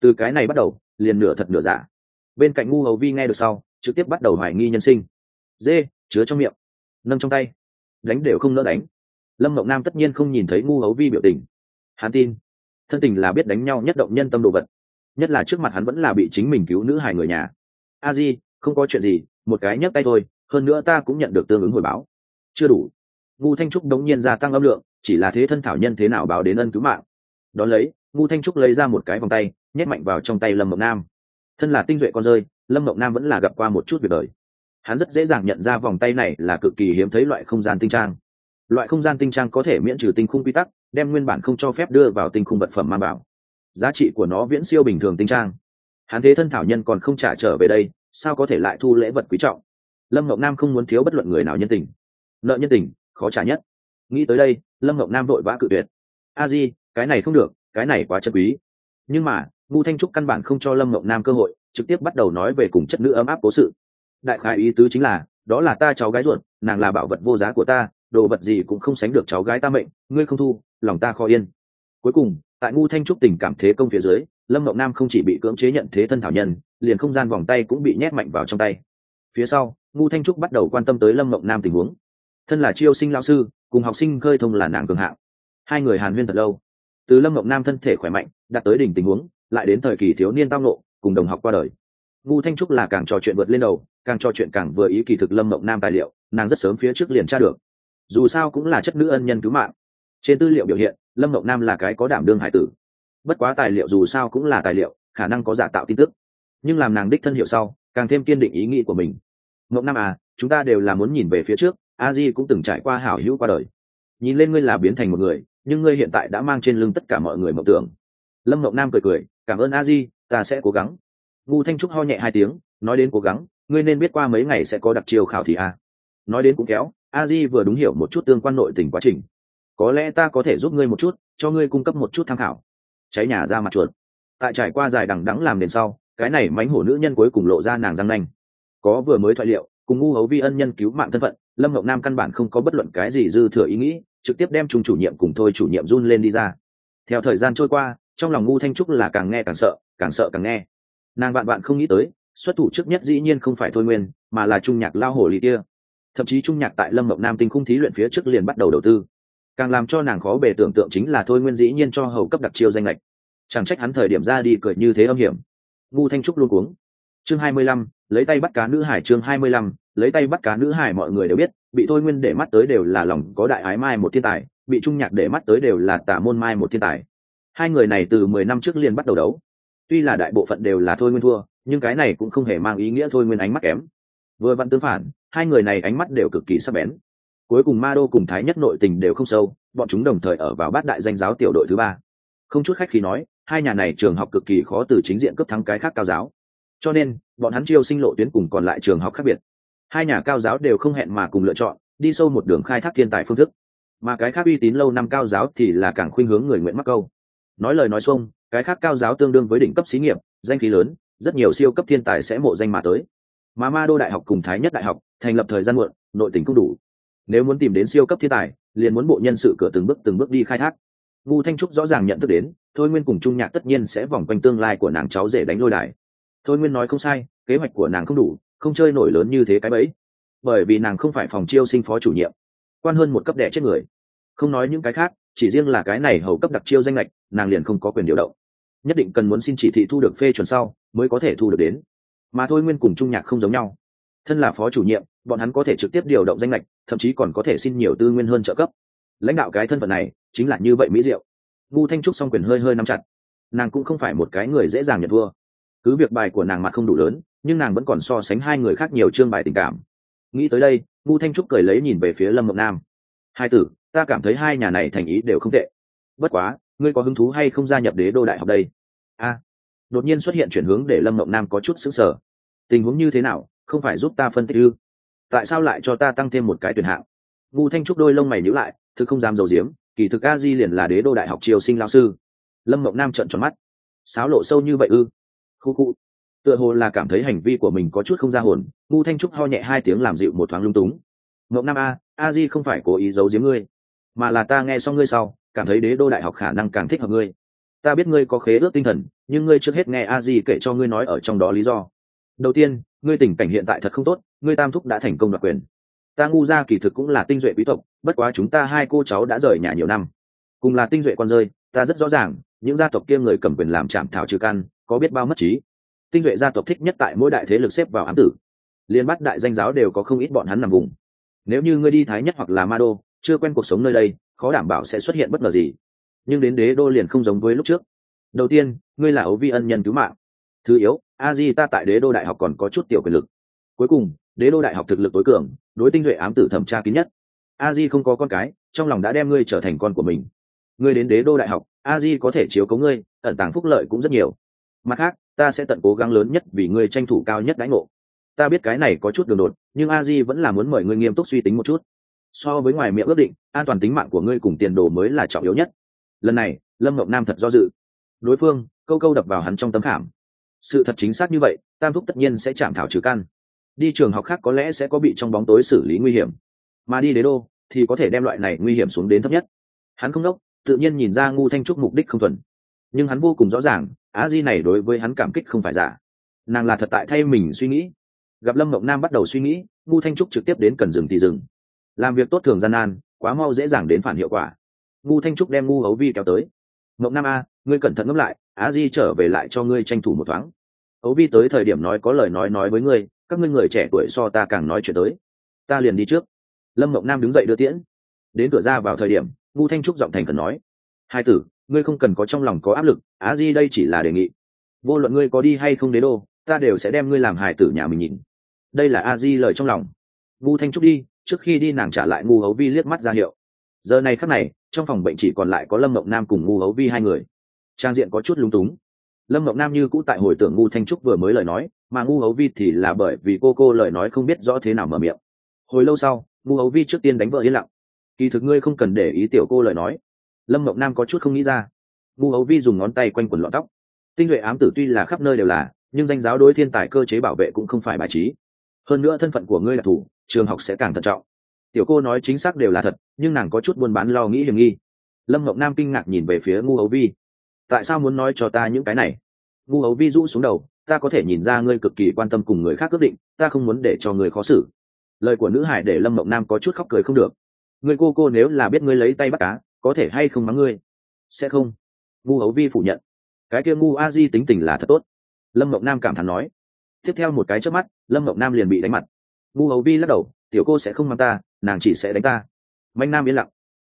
Từ cái này bắt đầu, liền nửa thật nửa giả bên cạnh ngu hầu vi nghe được sau, trực tiếp bắt đầu hoài nghi nhân sinh. Dê, chứa trong miệng. Nâng trong tay. Đánh đều không nỡ đánh. Lâm mộng nam tất nhiên không nhìn thấy ngu hầu vi biểu tình. Hắn tin. Thân tình là biết đánh nhau nhất động nhân tâm đồ vật. Nhất là trước mặt hắn vẫn là bị chính mình cứu nữ hài người nhà. A di, không có chuyện gì, một cái nhấc tay thôi, hơn nữa ta cũng nhận được tương ứng hồi báo. Chưa đủ. Ngu thanh trúc đống nhiên gia tăng âm lượng, chỉ là thế thân thảo nhân thế nào báo đến ân cứu mạng. Đón lấy, ngu thanh trúc lấy ra một cái vòng tay, nhét mạnh vào trong tay lâm mộng nam thân là tinh duệ con rơi, lâm mộng nam vẫn là gặp qua một chút việc đời. Hắn rất dễ dàng nhận ra vòng tay này là cực kỳ hiếm thấy loại không gian tinh trang. Loại không gian tinh trang có thể miễn trừ tinh khung quy tắc, đem nguyên bản không cho phép đưa vào tinh khung vật phẩm ma bảo giá trị của nó viễn siêu bình thường tinh trang. Hắn thế thân thảo nhân còn không trả trở về đây, sao có thể lại thu lễ vật quý trọng? Lâm ngọc nam không muốn thiếu bất luận người nào nhân tình. Nợ nhân tình, khó trả nhất. Nghĩ tới đây, lâm ngọc nam vội vã cự tuyệt. A di, cái này không được, cái này quá chân quý. Nhưng mà ngu thanh trúc căn bản không cho lâm mộng nam cơ hội, trực tiếp bắt đầu nói về cùng chất nữ ấm áp cố sự. Đại khái ý tứ chính là, đó là ta cháu gái ruột, nàng là bảo vật vô giá của ta, đồ vật gì cũng không sánh được cháu gái ta mệnh, ngươi không thu, lòng ta khó yên. Cuối cùng, tại ngu thanh trúc tình cảm thế công phía dưới, lâm mộng nam không chỉ bị cưỡng chế nhận thế thân thảo nhân, liền không gian vòng tay cũng bị nhét mạnh vào trong tay. Phía sau ngu thanh trúc bắt đầu quan tâm tới lâm mộng nam tình huống. Thân là chiêu sinh lao sư, cùng học sinh khơi thông là nàng cường hạng. Hai người hàn huyên thật lâu. Từ lâm mộng nam thân thể khỏe mạnh, đạt tới đỉnh tình huống lại đến thời kỳ thiếu niên tao nộ cùng đồng học qua đời. Ngu thanh trúc là càng trò chuyện vượt lên đầu, càng trò chuyện càng vừa ý kỳ thực lâm mộng nam tài liệu, nàng rất sớm phía trước liền tra được. Dù sao cũng là chất nữ ân nhân cứu mạng. Trên tư liệu biểu hiện, lâm mộng nam là cái có đảm đương hải tử. Bất quá tài liệu dù sao cũng là tài liệu, khả năng có giả tạo tin tức. Nhưng làm nàng đích thân hiệu sau, càng thêm kiên định ý nghĩ của mình. Mộng nam à chúng ta đều là muốn nhìn về phía trước, a di cũng từng trải qua hảo hữu qua đời. Nhìn lên ngươi là biến thành một người, nhưng ngươi hiện tại đã mang trên lưng tất cả mọi người mộng tưởng lâm mộng nam cười cười, cảm ơn a di, ta sẽ cố gắng. Ngu thanh trúc ho nhẹ hai tiếng, nói đến cố gắng, ngươi nên biết qua mấy ngày sẽ có đặc chiều khảo thị a. Nói đến cũng kéo, a di vừa đúng hiểu một chút tương quan nội tình quá trình. Có lẽ ta có thể giúp ngươi một chút, cho ngươi cung cấp một chút tham khảo. Cháy nhà ra mặt chuột. Tại trải qua dài đằng đắng làm đến sau, cái này mánh hổ nữ nhân cuối cùng lộ ra nàng răng nanh. Có vừa mới thoại liệu, cùng ngu hấu vi ân nhân cứu mạng thân phận, lâm ngọc nam căn bản không có bất luận cái gì dư thừa ý nghĩ, trực tiếp đem Trung chủ nhiệm cùng thôi chủ nhiệm run lên đi ra. Theo thời gian trôi qua trong lòng ngu thanh trúc là càng nghe càng sợ càng sợ càng nghe. Nàng bạn bạn không nghĩ tới, xuất thủ trước nhất dĩ nhiên không phải thôi nguyên, mà là trung nhạc lao hồ ly kia. Thậm chí trung nhạc tại lâm mộng nam tinh khung thí luyện phía trước liền bắt đầu đầu tư. Càng làm cho nàng khó bề tưởng tượng chính là thôi nguyên dĩ nhiên cho hầu cấp đặc chiêu danh lệch. Chẳng trách hắn thời điểm ra đi cười như thế âm hiểm. Ngu thanh trúc luôn cuống. Chương hai mươi lăm, lấy tay bắt cá nữ hải chương hai mươi lăm, lấy tay bắt cá nữ hải mọi người đều biết, bị thôi nguyên để mắt tới đều là lòng có đại ái mai một thiên tài, bị trung nhạc để mắt tới đều là tả môn mai một thiên tài hai người này từ mười năm trước liền bắt đầu đấu. Tuy là đại bộ phận đều là thôi nguyên thua, nhưng cái này cũng không hề mang ý nghĩa thôi nguyên ánh mắt kém. Vừa vặn tương phản, hai người này ánh mắt đều cực kỳ sắc bén. Cuối cùng ma đô cùng thái nhất nội tình đều không sâu, bọn chúng đồng thời ở vào bát đại danh giáo tiểu đội thứ ba. Không chút khách khi nói, hai nhà này trường học cực kỳ khó từ chính diện cấp thắng cái khác cao giáo. Cho nên, bọn hắn chiêu sinh lộ tuyến cùng còn lại trường học khác biệt. Hai nhà cao giáo đều không hẹn mà cùng lựa chọn, đi sâu một đường khai thác thiên tài phương thức. Mà cái khác uy tín lâu năm cao giáo thì là càng khuynh hướng người nguyện mắc câu nói lời nói xuông, cái khác cao giáo tương đương với đỉnh cấp xí nghiệp, danh khí lớn, rất nhiều siêu cấp thiên tài sẽ mộ danh mà tới. Mà ma đô đại học cùng thái nhất đại học thành lập thời gian muộn, nội tình cũng đủ. Nếu muốn tìm đến siêu cấp thiên tài, liền muốn bộ nhân sự cửa từng bước từng bước đi khai thác. Ngu thanh trúc rõ ràng nhận thức đến, thôi nguyên cùng trung nhạc tất nhiên sẽ vòng quanh tương lai của nàng cháu rể đánh lôi đài. Thôi nguyên nói không sai, kế hoạch của nàng không đủ, không chơi nổi lớn như thế cái bẫy. Bởi vì nàng không phải phòng chiêu sinh phó chủ nhiệm, quan hơn một cấp đẻ chết người. Không nói những cái khác, chỉ riêng là cái này hầu cấp đặc chiêu danh lệch nàng liền không có quyền điều động. Nhất định cần muốn xin chỉ thị thu được phê chuẩn sau, mới có thể thu được đến. Mà thôi nguyên cùng trung nhạc không giống nhau. Thân là phó chủ nhiệm, bọn hắn có thể trực tiếp điều động danh lệch thậm chí còn có thể xin nhiều tư nguyên hơn trợ cấp. Lãnh đạo cái thân phận này, chính là như vậy mỹ diệu. Ngu thanh trúc s o n g quyền hơi hơi nắm chặt. Nàng cũng không phải một cái người dễ dàng nhận thua. Cứ việc bài của nàng mặt không đủ lớn, nhưng nàng vẫn còn so sánh hai người khác nhiều chương bài tình cảm. Nghĩ tới đây, ngu thanh trúc cười lấy nhìn về phía lâm mộng nam. Hai tử, ta cảm thấy hai nhà này thành ý đều không tệ. Bất quá ngươi có hứng thú hay không gia nhập đế đô đại học đây? A. Đột nhiên xuất hiện chuyển hướng để lâm mộng nam có chút xứng sở tình huống như thế nào? Không phải giúp ta phân tích ư? Tại sao lại cho ta tăng thêm một cái tuyển hạng? Ngu thanh trúc đôi lông mày nhíu lại, thực không dám dầu diếm, kỳ thực a di liền là đế đô đại học triều sinh lao sư. Lâm mộng nam trợn tròn mắt. Sáo lộ sâu như vậy ư? Khu khu. Tựa hồ là cảm thấy hành vi của mình có chút không ra hồn ngu thanh trúc ho nhẹ hai tiếng làm dịu một thoáng lung túng. Mộng nam a a di không phải cố ý giấu giếm ngươi, mà là ta nghe xong ngươi sau cảm thấy đế đô đại học khả năng càng thích hợp ngươi. Ta biết ngươi có khế ước tinh thần, nhưng ngươi trước hết nghe a di kể cho ngươi nói ở trong đó lý do. Đầu tiên, ngươi tình cảnh hiện tại thật không tốt, ngươi tam thúc đã thành công đoạt quyền. Ta ngu ra kỳ thực cũng là tinh duệ quý tộc, bất quá chúng ta hai cô cháu đã rời nhà nhiều năm. Cùng là tinh duệ con rơi, ta rất rõ ràng, những gia tộc kia người cầm quyền làm chạm thảo trừ căn, có biết bao mất trí. Tinh duệ gia tộc thích nhất tại mỗi đại thế lực xếp vào ám tử. Liên bắt đại danh giáo đều có không ít bọn hắn nằm vùng. Nếu như ngươi đi thái nhất hoặc là ma đô, chưa quen cuộc sống nơi đây khó đảm bảo sẽ xuất hiện bất ngờ gì. Nhưng đến đế đô liền không giống với lúc trước. Đầu tiên, ngươi là ấu vi ân nhân cứu mạng. Thứ yếu, a di ta tại đế đô đại học còn có chút tiểu quyền lực. Cuối cùng, đế đô đại học thực lực tối cường, đối tinh duệ ám tử thẩm tra kín nhất. A di không có con cái, trong lòng đã đem ngươi trở thành con của mình. Ngươi đến đế đô đại học, a di có thể chiếu cấu ngươi, ẩn tàng phúc lợi cũng rất nhiều. Mặt khác, ta sẽ tận cố gắng lớn nhất vì ngươi tranh thủ cao nhất đãi ngộ. Ta biết cái này có chút đường đột, nhưng a di vẫn là muốn mời ngươi nghiêm túc suy tính một chút so với ngoài miệng ước định, an toàn tính mạng của ngươi cùng tiền đồ mới là trọng yếu nhất. Lần này, lâm ngọc nam thật do dự. Đối phương, câu câu đập vào hắn trong tấm khảm. Sự thật chính xác như vậy, tam thúc tất nhiên sẽ chạm thảo trừ căn. Đi trường học khác có lẽ sẽ có bị trong bóng tối xử lý nguy hiểm. Mà đi đế đô, thì có thể đem loại này nguy hiểm xuống đến thấp nhất. Hắn không đốc, tự nhiên nhìn ra ngu thanh trúc mục đích không thuần. Nhưng hắn vô cùng rõ ràng, á di này đối với hắn cảm kích không phải giả. Nàng là thật tại thay mình suy nghĩ. Gặp lâm mộng nam bắt đầu suy nghĩ, ngu thanh trúc trực tiếp đến cần dừng thì dừng làm việc tốt thường gian nan, quá mau dễ dàng đến phản hiệu quả. Ngu thanh trúc đem ngu hấu vi kéo tới. Mộng nam a, ngươi cẩn thận ngẫm lại á di trở về lại cho ngươi tranh thủ một thoáng. Hấu vi tới thời điểm nói có lời nói nói với ngươi, các ngươi người trẻ tuổi so ta càng nói chuyện tới. Ta liền đi trước. Lâm mộng nam đứng dậy đưa tiễn. Đến cửa ra vào thời điểm, ngu thanh trúc giọng thành cần nói, hai tử, ngươi không cần có trong lòng có áp lực á di đây chỉ là đề nghị. Vô luận ngươi có đi hay không đế đô, ta đều sẽ đem ngươi làm hài tử nhà mình nhìn. Đây là a di lời trong lòng. Ngu thanh trúc đi trước khi đi nàng trả lại ngu hấu vi liếc mắt ra hiệu. Giờ này khắc này, trong phòng bệnh chỉ còn lại có lâm mộng nam cùng ngu hấu vi hai người. Trang diện có chút lúng túng. Lâm mộng nam như cũ tại hồi tưởng ngu thanh trúc vừa mới lời nói, mà ngu hấu vi thì là bởi vì cô cô lời nói không biết rõ thế nào mở miệng. Hồi lâu sau, ngu hấu vi trước tiên đánh vợ yên lặng. Kỳ thực ngươi không cần để ý tiểu cô lời nói. Lâm mộng nam có chút không nghĩ ra. Ngu hấu vi dùng ngón tay quanh quần lọn tóc. Tinh duệ ám tử tuy là khắp nơi đều là, nhưng danh giáo đối thiên tài cơ chế bảo vệ cũng không phải bài trí. Hơn nữa thân phận của ngươi là thủ trường học sẽ càng thận trọng. Tiểu cô nói chính xác đều là thật, nhưng nàng có chút buôn bán lo nghĩ hiểm nghi. Lâm ngọc nam kinh ngạc nhìn về phía ngu hấu vi. Tại sao muốn nói cho ta những cái này? Ngu hấu vi rũ xuống đầu, ta có thể nhìn ra ngươi cực kỳ quan tâm cùng người khác ước định, ta không muốn để cho người khó xử. Lời của nữ hải để lâm mộng nam có chút khóc cười không được. Người cô cô nếu là biết ngươi lấy tay bắt cá, có thể hay không mắng ngươi? Sẽ không. Ngu hấu vi phủ nhận. Cái kia ngu a di tính tình là thật tốt. Lâm mộng nam cảm thán nói. Tiếp theo một cái trước mắt, lâm mộng nam liền bị đánh mặt ngu hầu vi lắc đầu, tiểu cô sẽ không mang ta, nàng chỉ sẽ đánh ta. Mạnh nam yên lặng,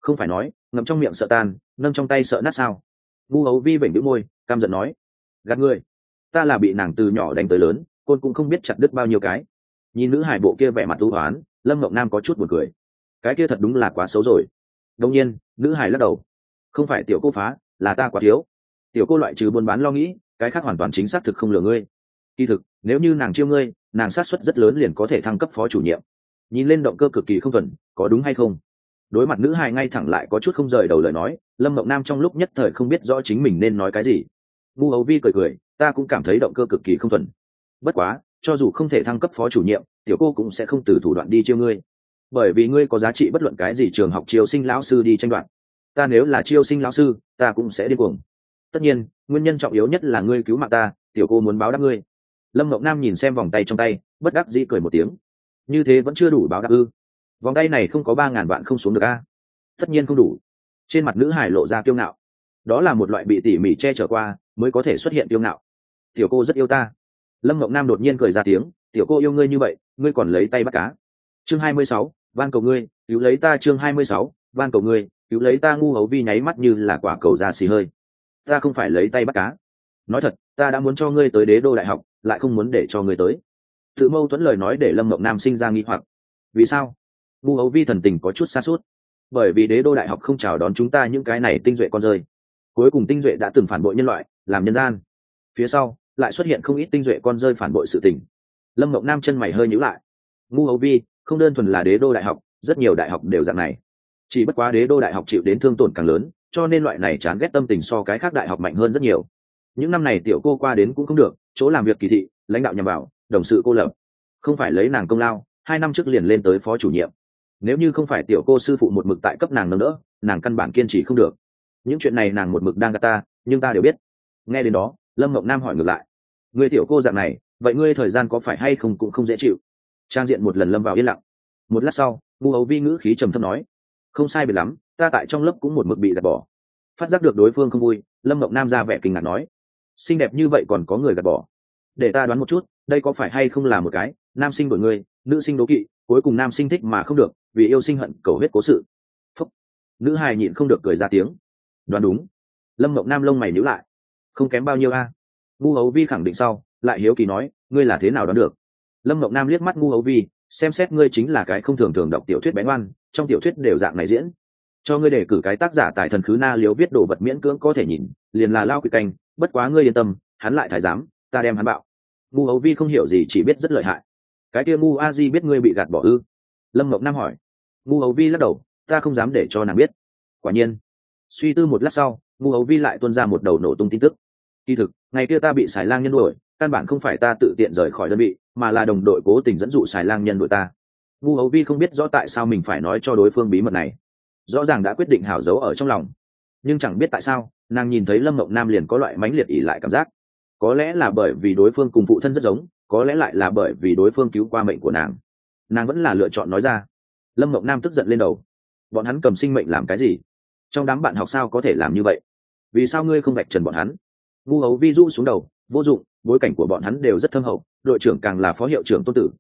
không phải nói, ngậm trong miệng sợ tan nâng trong tay sợ nát sao? Ngu hầu vi vểnh đĩu môi cam giận nói, gạt người, ta là bị nàng từ nhỏ đánh tới lớn, côn cũng không biết chặt đứt bao nhiêu cái. Nhìn nữ hải bộ kia vẻ mặt thú hoán lâm ngọc nam có chút buồn cười, cái kia thật đúng là quá xấu rồi. Đông nhiên, nữ hải lắc đầu, không phải tiểu cô phá, là ta quá thiếu. Tiểu cô loại trừ buôn bán lo nghĩ, cái khác hoàn toàn chính xác thực không lừa ngươi. Kỳ thực, nếu như nàng chiêu ngươi nàng sát xuất rất lớn liền có thể thăng cấp phó chủ nhiệm. Nhìn lên động cơ cực kỳ không thuần, có đúng hay không? Đối mặt nữ hài ngay thẳng lại có chút không rời đầu lời nói, lâm mộng nam trong lúc nhất thời không biết rõ chính mình nên nói cái gì. Ngu Hầu vi cười cười, ta cũng cảm thấy động cơ cực kỳ không thuần. Bất quá, cho dù không thể thăng cấp phó chủ nhiệm, tiểu cô cũng sẽ không từ thủ đoạn đi chiêu ngươi. Bởi vì ngươi có giá trị bất luận cái gì trường học chiêu sinh lão sư đi tranh đoạt. Ta nếu là chiêu sinh lão sư, ta cũng sẽ điên cuồng. Tất nhiên, nguyên nhân trọng yếu nhất là ngươi cứu mạng ta, tiểu cô muốn báo đáp ngươi lâm mộng nam nhìn xem vòng tay trong tay, bất đắc dĩ cười một tiếng. Như thế vẫn chưa đủ báo đáp ư? Vòng tay này không có ba ngàn vạn không xuống được a. Tất nhiên không đủ. Trên mặt nữ hải lộ ra kiêu ngạo. Đó là một loại bị tỉ mỉ che trở qua, mới có thể xuất hiện kiêu ngạo. Tiểu cô rất yêu ta. Lâm mộng nam đột nhiên cười ra tiếng, tiểu cô yêu ngươi như vậy, ngươi còn lấy tay bắt cá. Chương hai mươi sáu, van cầu ngươi, cứu lấy ta chương hai mươi sáu, van cầu ngươi, cứu lấy ta ngu hấu vi nháy mắt như là quả cầu ra xì hơi. Ta không phải lấy tay bắt cá. Nói thật, ta đã muốn cho ngươi tới đế đô đại học lại không muốn để cho người tới. Tự mâu thuẫn lời nói để lâm mộng nam sinh ra nghi hoặc. Vì sao? Ngu hấu vi thần tình có chút xa suốt bởi vì đế đô đại học không chào đón chúng ta những cái này tinh duệ con rơi. Cuối cùng tinh duệ đã từng phản bội nhân loại, làm nhân gian. Phía sau, lại xuất hiện không ít tinh duệ con rơi phản bội sự tình. Lâm mộng nam chân mày hơi nhữ lại. Ngu hấu vi, không đơn thuần là đế đô đại học, rất nhiều đại học đều dạng này. Chỉ bất quá đế đô đại học chịu đến thương tổn càng lớn, cho nên loại này chán ghét tâm tình so cái khác đại học mạnh hơn rất nhiều. Những năm này tiểu cô qua đến cũng không được chỗ làm việc kỳ thị, lãnh đạo nhằm vào, đồng sự cô lập. Không phải lấy nàng công lao, hai năm trước liền lên tới phó chủ nhiệm. Nếu như không phải tiểu cô sư phụ một mực tại cấp nàng nâng đỡ, nàng căn bản kiên trì không được. Những chuyện này nàng một mực đang gạt ta, nhưng ta đều biết. Nghe đến đó, lâm mộng nam hỏi ngược lại. Người tiểu cô dạng này, vậy ngươi thời gian có phải hay không cũng không dễ chịu? Trang diện một lần lâm vào yên lặng. Một lát sau ngu ấu vi ngữ khí trầm thấp nói. Không sai biệt lắm, ta tại trong lớp cũng một mực bị gạt bỏ. Phát giác được đối phương không vui, lâm mộng nam ra vẻ kinh ngạc nói xinh đẹp như vậy còn có người gạt bỏ. Để ta đoán một chút, đây có phải hay không là một cái, nam sinh đổi người nữ sinh đố kỵ, cuối cùng nam sinh thích mà không được, vì yêu sinh hận, cầu hết cố sự. Phúc. nữ hài nhịn không được cười ra tiếng. Đoán đúng. Lâm mộng nam lông mày nhíu lại. Không kém bao nhiêu a. Ngu hấu vi khẳng định sau, lại hiếu kỳ nói, ngươi là thế nào đoán được? Lâm mộng nam liếc mắt ngu hấu vi, xem xét ngươi chính là cái không thường thường đọc tiểu thuyết bén ngoan, trong tiểu thuyết đều dạng này diễn. Cho ngươi đề cử cái tác giả tại thần khứ na liếu viết đồ vật miễn cưỡng có thể nhìn, liền là lao quỷ canh bất quá ngươi yên tâm, hắn lại thái giám, ta đem hắn bạo. Ngu hấu vi không hiểu gì, chỉ biết rất lợi hại. Cái kia ngu a di biết ngươi bị gạt bỏ ư? Lâm mộng nam hỏi. Ngu hấu vi lắc đầu, ta không dám để cho nàng biết. Quả nhiên. Suy tư một lát sau, ngu hấu vi lại tuân ra một đầu nổ tung tin tức. Kỳ thực, ngày kia ta bị xài lang nhân đuổi, căn bản không phải ta tự tiện rời khỏi đơn vị, mà là đồng đội cố tình dẫn dụ xài lang nhân đuổi ta. Ngu hấu vi không biết rõ tại sao mình phải nói cho đối phương bí mật này. Rõ ràng đã quyết định hảo giấu ở trong lòng. Nhưng chẳng biết tại sao nàng nhìn thấy lâm mộng nam liền có loại mãnh liệt ỉ lại cảm giác. Có lẽ là bởi vì đối phương cùng phụ thân rất giống, có lẽ lại là bởi vì đối phương cứu qua mệnh của nàng. Nàng vẫn là lựa chọn nói ra. Lâm mộng nam tức giận lên đầu. Bọn hắn cầm sinh mệnh làm cái gì? Trong đám bạn học sao có thể làm như vậy? Vì sao ngươi không vạch trần bọn hắn? Ngu hấu vi du xuống đầu, vô dụng, bối cảnh của bọn hắn đều rất thâm hậu, đội trưởng càng là phó hiệu trưởng tôn tử.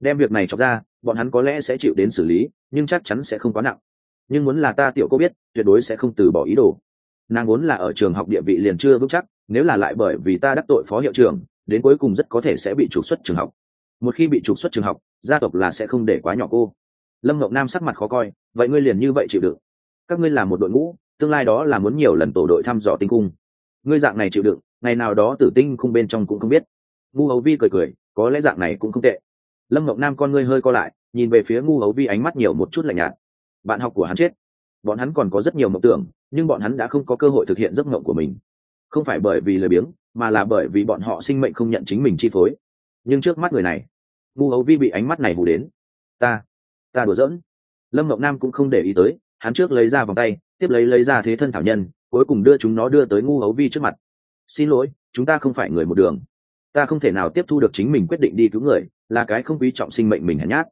Đem việc này cho ra, bọn hắn có lẽ sẽ chịu đến xử lý, nhưng chắc chắn sẽ không quá nặng. Nhưng muốn là ta tiểu cô biết, tuyệt đối sẽ không từ bỏ ý đồ nàng muốn là ở trường học địa vị liền chưa vững chắc, nếu là lại bởi vì ta đắc tội phó hiệu trưởng, đến cuối cùng rất có thể sẽ bị trục xuất trường học. Một khi bị trục xuất trường học, gia tộc là sẽ không để quá nhỏ cô. Lâm ngọc nam sắc mặt khó coi, vậy ngươi liền như vậy chịu đựng. Các ngươi là một đội ngũ, tương lai đó là muốn nhiều lần tổ đội thăm dò tinh cung. Ngươi dạng này chịu đựng, ngày nào đó tử tinh không bên trong cũng không biết. Ngu hấu vi cười cười, có lẽ dạng này cũng không tệ. Lâm ngọc nam con ngươi hơi co lại, nhìn về phía ngu hấu vi ánh mắt nhiều một chút lạnh nhạt. Bạn học của hắn chết bọn hắn còn có rất nhiều mộng tưởng, nhưng bọn hắn đã không có cơ hội thực hiện giấc mộng của mình. Không phải bởi vì lười biếng, mà là bởi vì bọn họ sinh mệnh không nhận chính mình chi phối. Nhưng trước mắt người này, ngu hấu vi bị ánh mắt này hù đến. Ta ta đùa giỡn. Lâm ngọc nam cũng không để ý tới, hắn trước lấy ra vòng tay, tiếp lấy lấy ra thế thân thảo nhân, cuối cùng đưa chúng nó đưa tới ngu hấu vi trước mặt. Xin lỗi, chúng ta không phải người một đường. Ta không thể nào tiếp thu được chính mình quyết định đi cứu người, là cái không quý trọng sinh mệnh mình hèn nhát.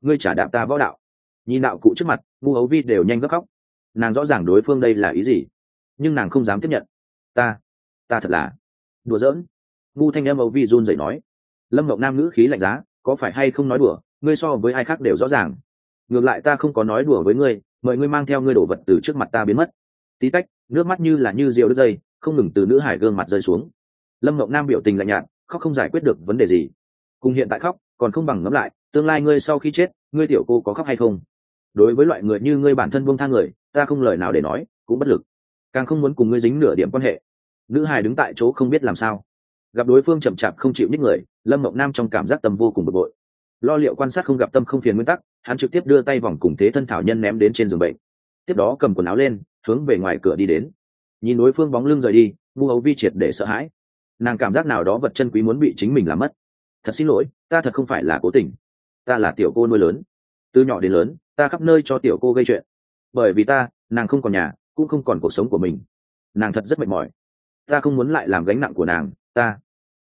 Ngươi trả đạm ta võ đạo nhìn đạo cụ trước mặt ngu hấu vi đều nhanh gấp khóc. Nàng rõ ràng đối phương đây là ý gì, nhưng nàng không dám tiếp nhận. Ta ta thật là đùa giỡn. Ngu thanh em ấu vi run dậy nói. Lâm mộng nam ngữ khí lạnh giá, có phải hay không nói đùa, ngươi so với ai khác đều rõ ràng. Ngược lại ta không có nói đùa với ngươi, mời ngươi mang theo ngươi đổ vật từ trước mặt ta biến mất. Tí tách, nước mắt như là như rượu đứt dây, không ngừng từ nữ hải gương mặt rơi xuống. Lâm mộng nam biểu tình lạnh nhạt, khóc không giải quyết được vấn đề gì. Cùng hiện tại khóc, còn không bằng ngẫm lại, tương lai ngươi sau khi chết, ngươi tiểu cô có khóc hay không? Đối với loại người như ngươi bản thân buông tha người, ta không lời nào để nói, cũng bất lực. Càng không muốn cùng ngươi dính nửa điểm quan hệ. Nữ hài đứng tại chỗ không biết làm sao. Gặp đối phương chậm chạp không chịu nhích người, lâm mộng nam trong cảm giác tâm vô cùng bực bội. Lo liệu quan sát không gặp tâm không phiền nguyên tắc, hắn trực tiếp đưa tay vòng cùng thế thân thảo nhân ném đến trên giường bệnh. Tiếp đó cầm quần áo lên, hướng về ngoài cửa đi đến. Nhìn đối phương bóng lưng rời đi, vu hấu vi triệt để sợ hãi. Nàng cảm giác nào đó vật chân quý muốn bị chính mình làm mất. Thật xin lỗi, ta thật không phải là cố tình. Ta là tiểu cô nuôi lớn. Từ nhỏ đến lớn ta khắp nơi cho tiểu cô gây chuyện. Bởi vì ta, nàng không còn nhà, cũng không còn cuộc sống của mình. Nàng thật rất mệt mỏi. Ta không muốn lại làm gánh nặng của nàng, ta.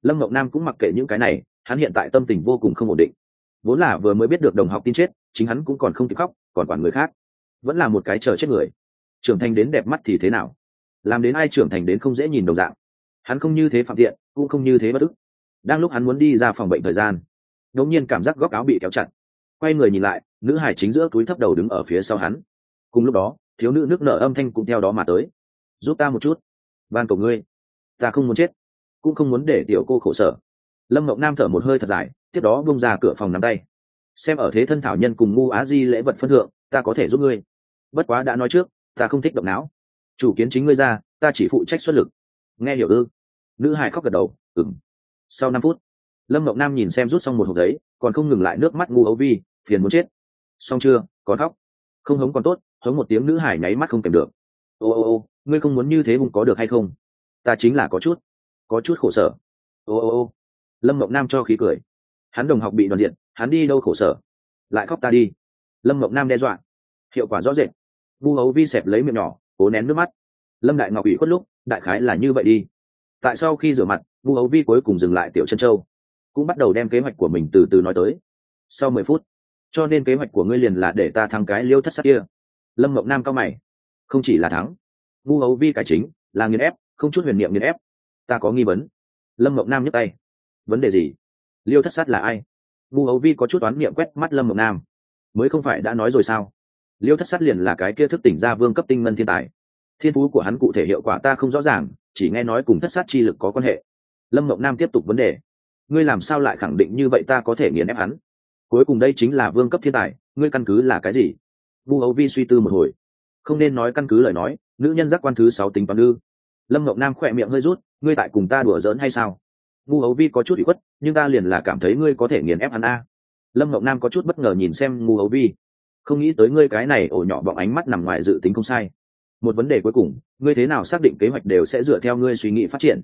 Lâm ngọc nam cũng mặc kệ những cái này, hắn hiện tại tâm tình vô cùng không ổn định. Vốn là vừa mới biết được đồng học tin chết, chính hắn cũng còn không kịp khóc, còn quản người khác. Vẫn là một cái chờ chết người. Trưởng thành đến đẹp mắt thì thế nào? Làm đến ai trưởng thành đến không dễ nhìn đồng dạng. Hắn không như thế phạm tiện cũng không như thế bất ức. Đang lúc hắn muốn đi ra phòng bệnh thời gian, đột nhiên cảm giác góc áo bị kéo chặt quay người nhìn lại, nữ hải chính giữa túi thấp đầu đứng ở phía sau hắn. Cùng lúc đó, thiếu nữ nước nở âm thanh cũng theo đó mà tới. Giúp ta một chút, van cầu ngươi, ta không muốn chết, cũng không muốn để tiểu cô khổ sở. Lâm mộng nam thở một hơi thật dài, tiếp đó bung ra cửa phòng nắm tay. Xem ở thế thân thảo nhân cùng ngu á di lễ vật phân thượng, ta có thể giúp ngươi. Bất quá đã nói trước, ta không thích động não. Chủ kiến chính ngươi ra, ta chỉ phụ trách xuất lực. Nghe hiểu ư? Nữ hải khóc gật đầu ừng sau năm phút, lâm mộng nam nhìn xem rút xong một hộp giấy còn không ngừng lại nước mắt ngu ấu vi, phiền muốn chết. Xong chưa, còn khóc. Không hống còn tốt, hống một tiếng nữ hải nháy mắt không kèm được. Ô ô ô, ngươi không muốn như thế hùng có được hay không? Ta chính là có chút có chút khổ sở. Ô ô ô. Lâm mộng nam cho khí cười. Hắn đồng học bị đoàn diện, hắn đi đâu khổ sở? Lại khóc ta đi. Lâm mộng nam đe dọa. Hiệu quả rõ rệt. Ngu hấu vi xẹp lấy miệng nhỏ, cố nén nước mắt. Lâm đại ngọc ủy khuất lúc, đại khái là như vậy đi. Tại sau khi rửa mặt, ngu hấu vi cuối cùng dừng lại tiểu chân châu cũng bắt đầu đem kế hoạch của mình từ từ nói tới. Sau mười phút, cho nên kế hoạch của ngươi liền là để ta thắng cái liêu thất sắc kia. Lâm mộng nam cao mày. Không chỉ là thắng ngu hấu vi cải chính, là nghiền ép, không chút huyền niệm nghiền ép. Ta có nghi vấn. Lâm mộng nam nhấc tay. Vấn đề gì? Liêu thất sát là ai? Ngu hấu vi có chút oán niệm quét mắt lâm mộng nam. Mới không phải đã nói rồi sao? Liêu thất sát liền là cái kia thức tỉnh ra vương cấp tinh ngân thiên tài. Thiên phú của hắn cụ thể hiệu quả ta không rõ ràng, chỉ nghe nói cùng thất sát chi lực có quan hệ. Lâm mộng nam tiếp tục vấn đề ngươi làm sao lại khẳng định như vậy ta có thể nghiền ép hắn? Cuối cùng đây chính là vương cấp thiên tài, ngươi căn cứ là cái gì? Vu hấu vi suy tư một hồi. Không nên nói căn cứ lời nói, nữ nhân giác quan thứ sáu tính toán ư. Lâm ngọc nam khỏe miệng hơi rút, ngươi tại cùng ta đùa giỡn hay sao? Vu hấu vi có chút bị khuất, nhưng ta liền là cảm thấy ngươi có thể nghiền ép hắn a. Lâm ngọc nam có chút bất ngờ nhìn xem ngu hấu vi. Không nghĩ tới ngươi cái này ổ nhỏ bọng ánh mắt nằm ngoài dự tính không sai. Một vấn đề cuối cùng, ngươi thế nào xác định kế hoạch đều sẽ dựa theo ngươi suy nghĩ phát triển?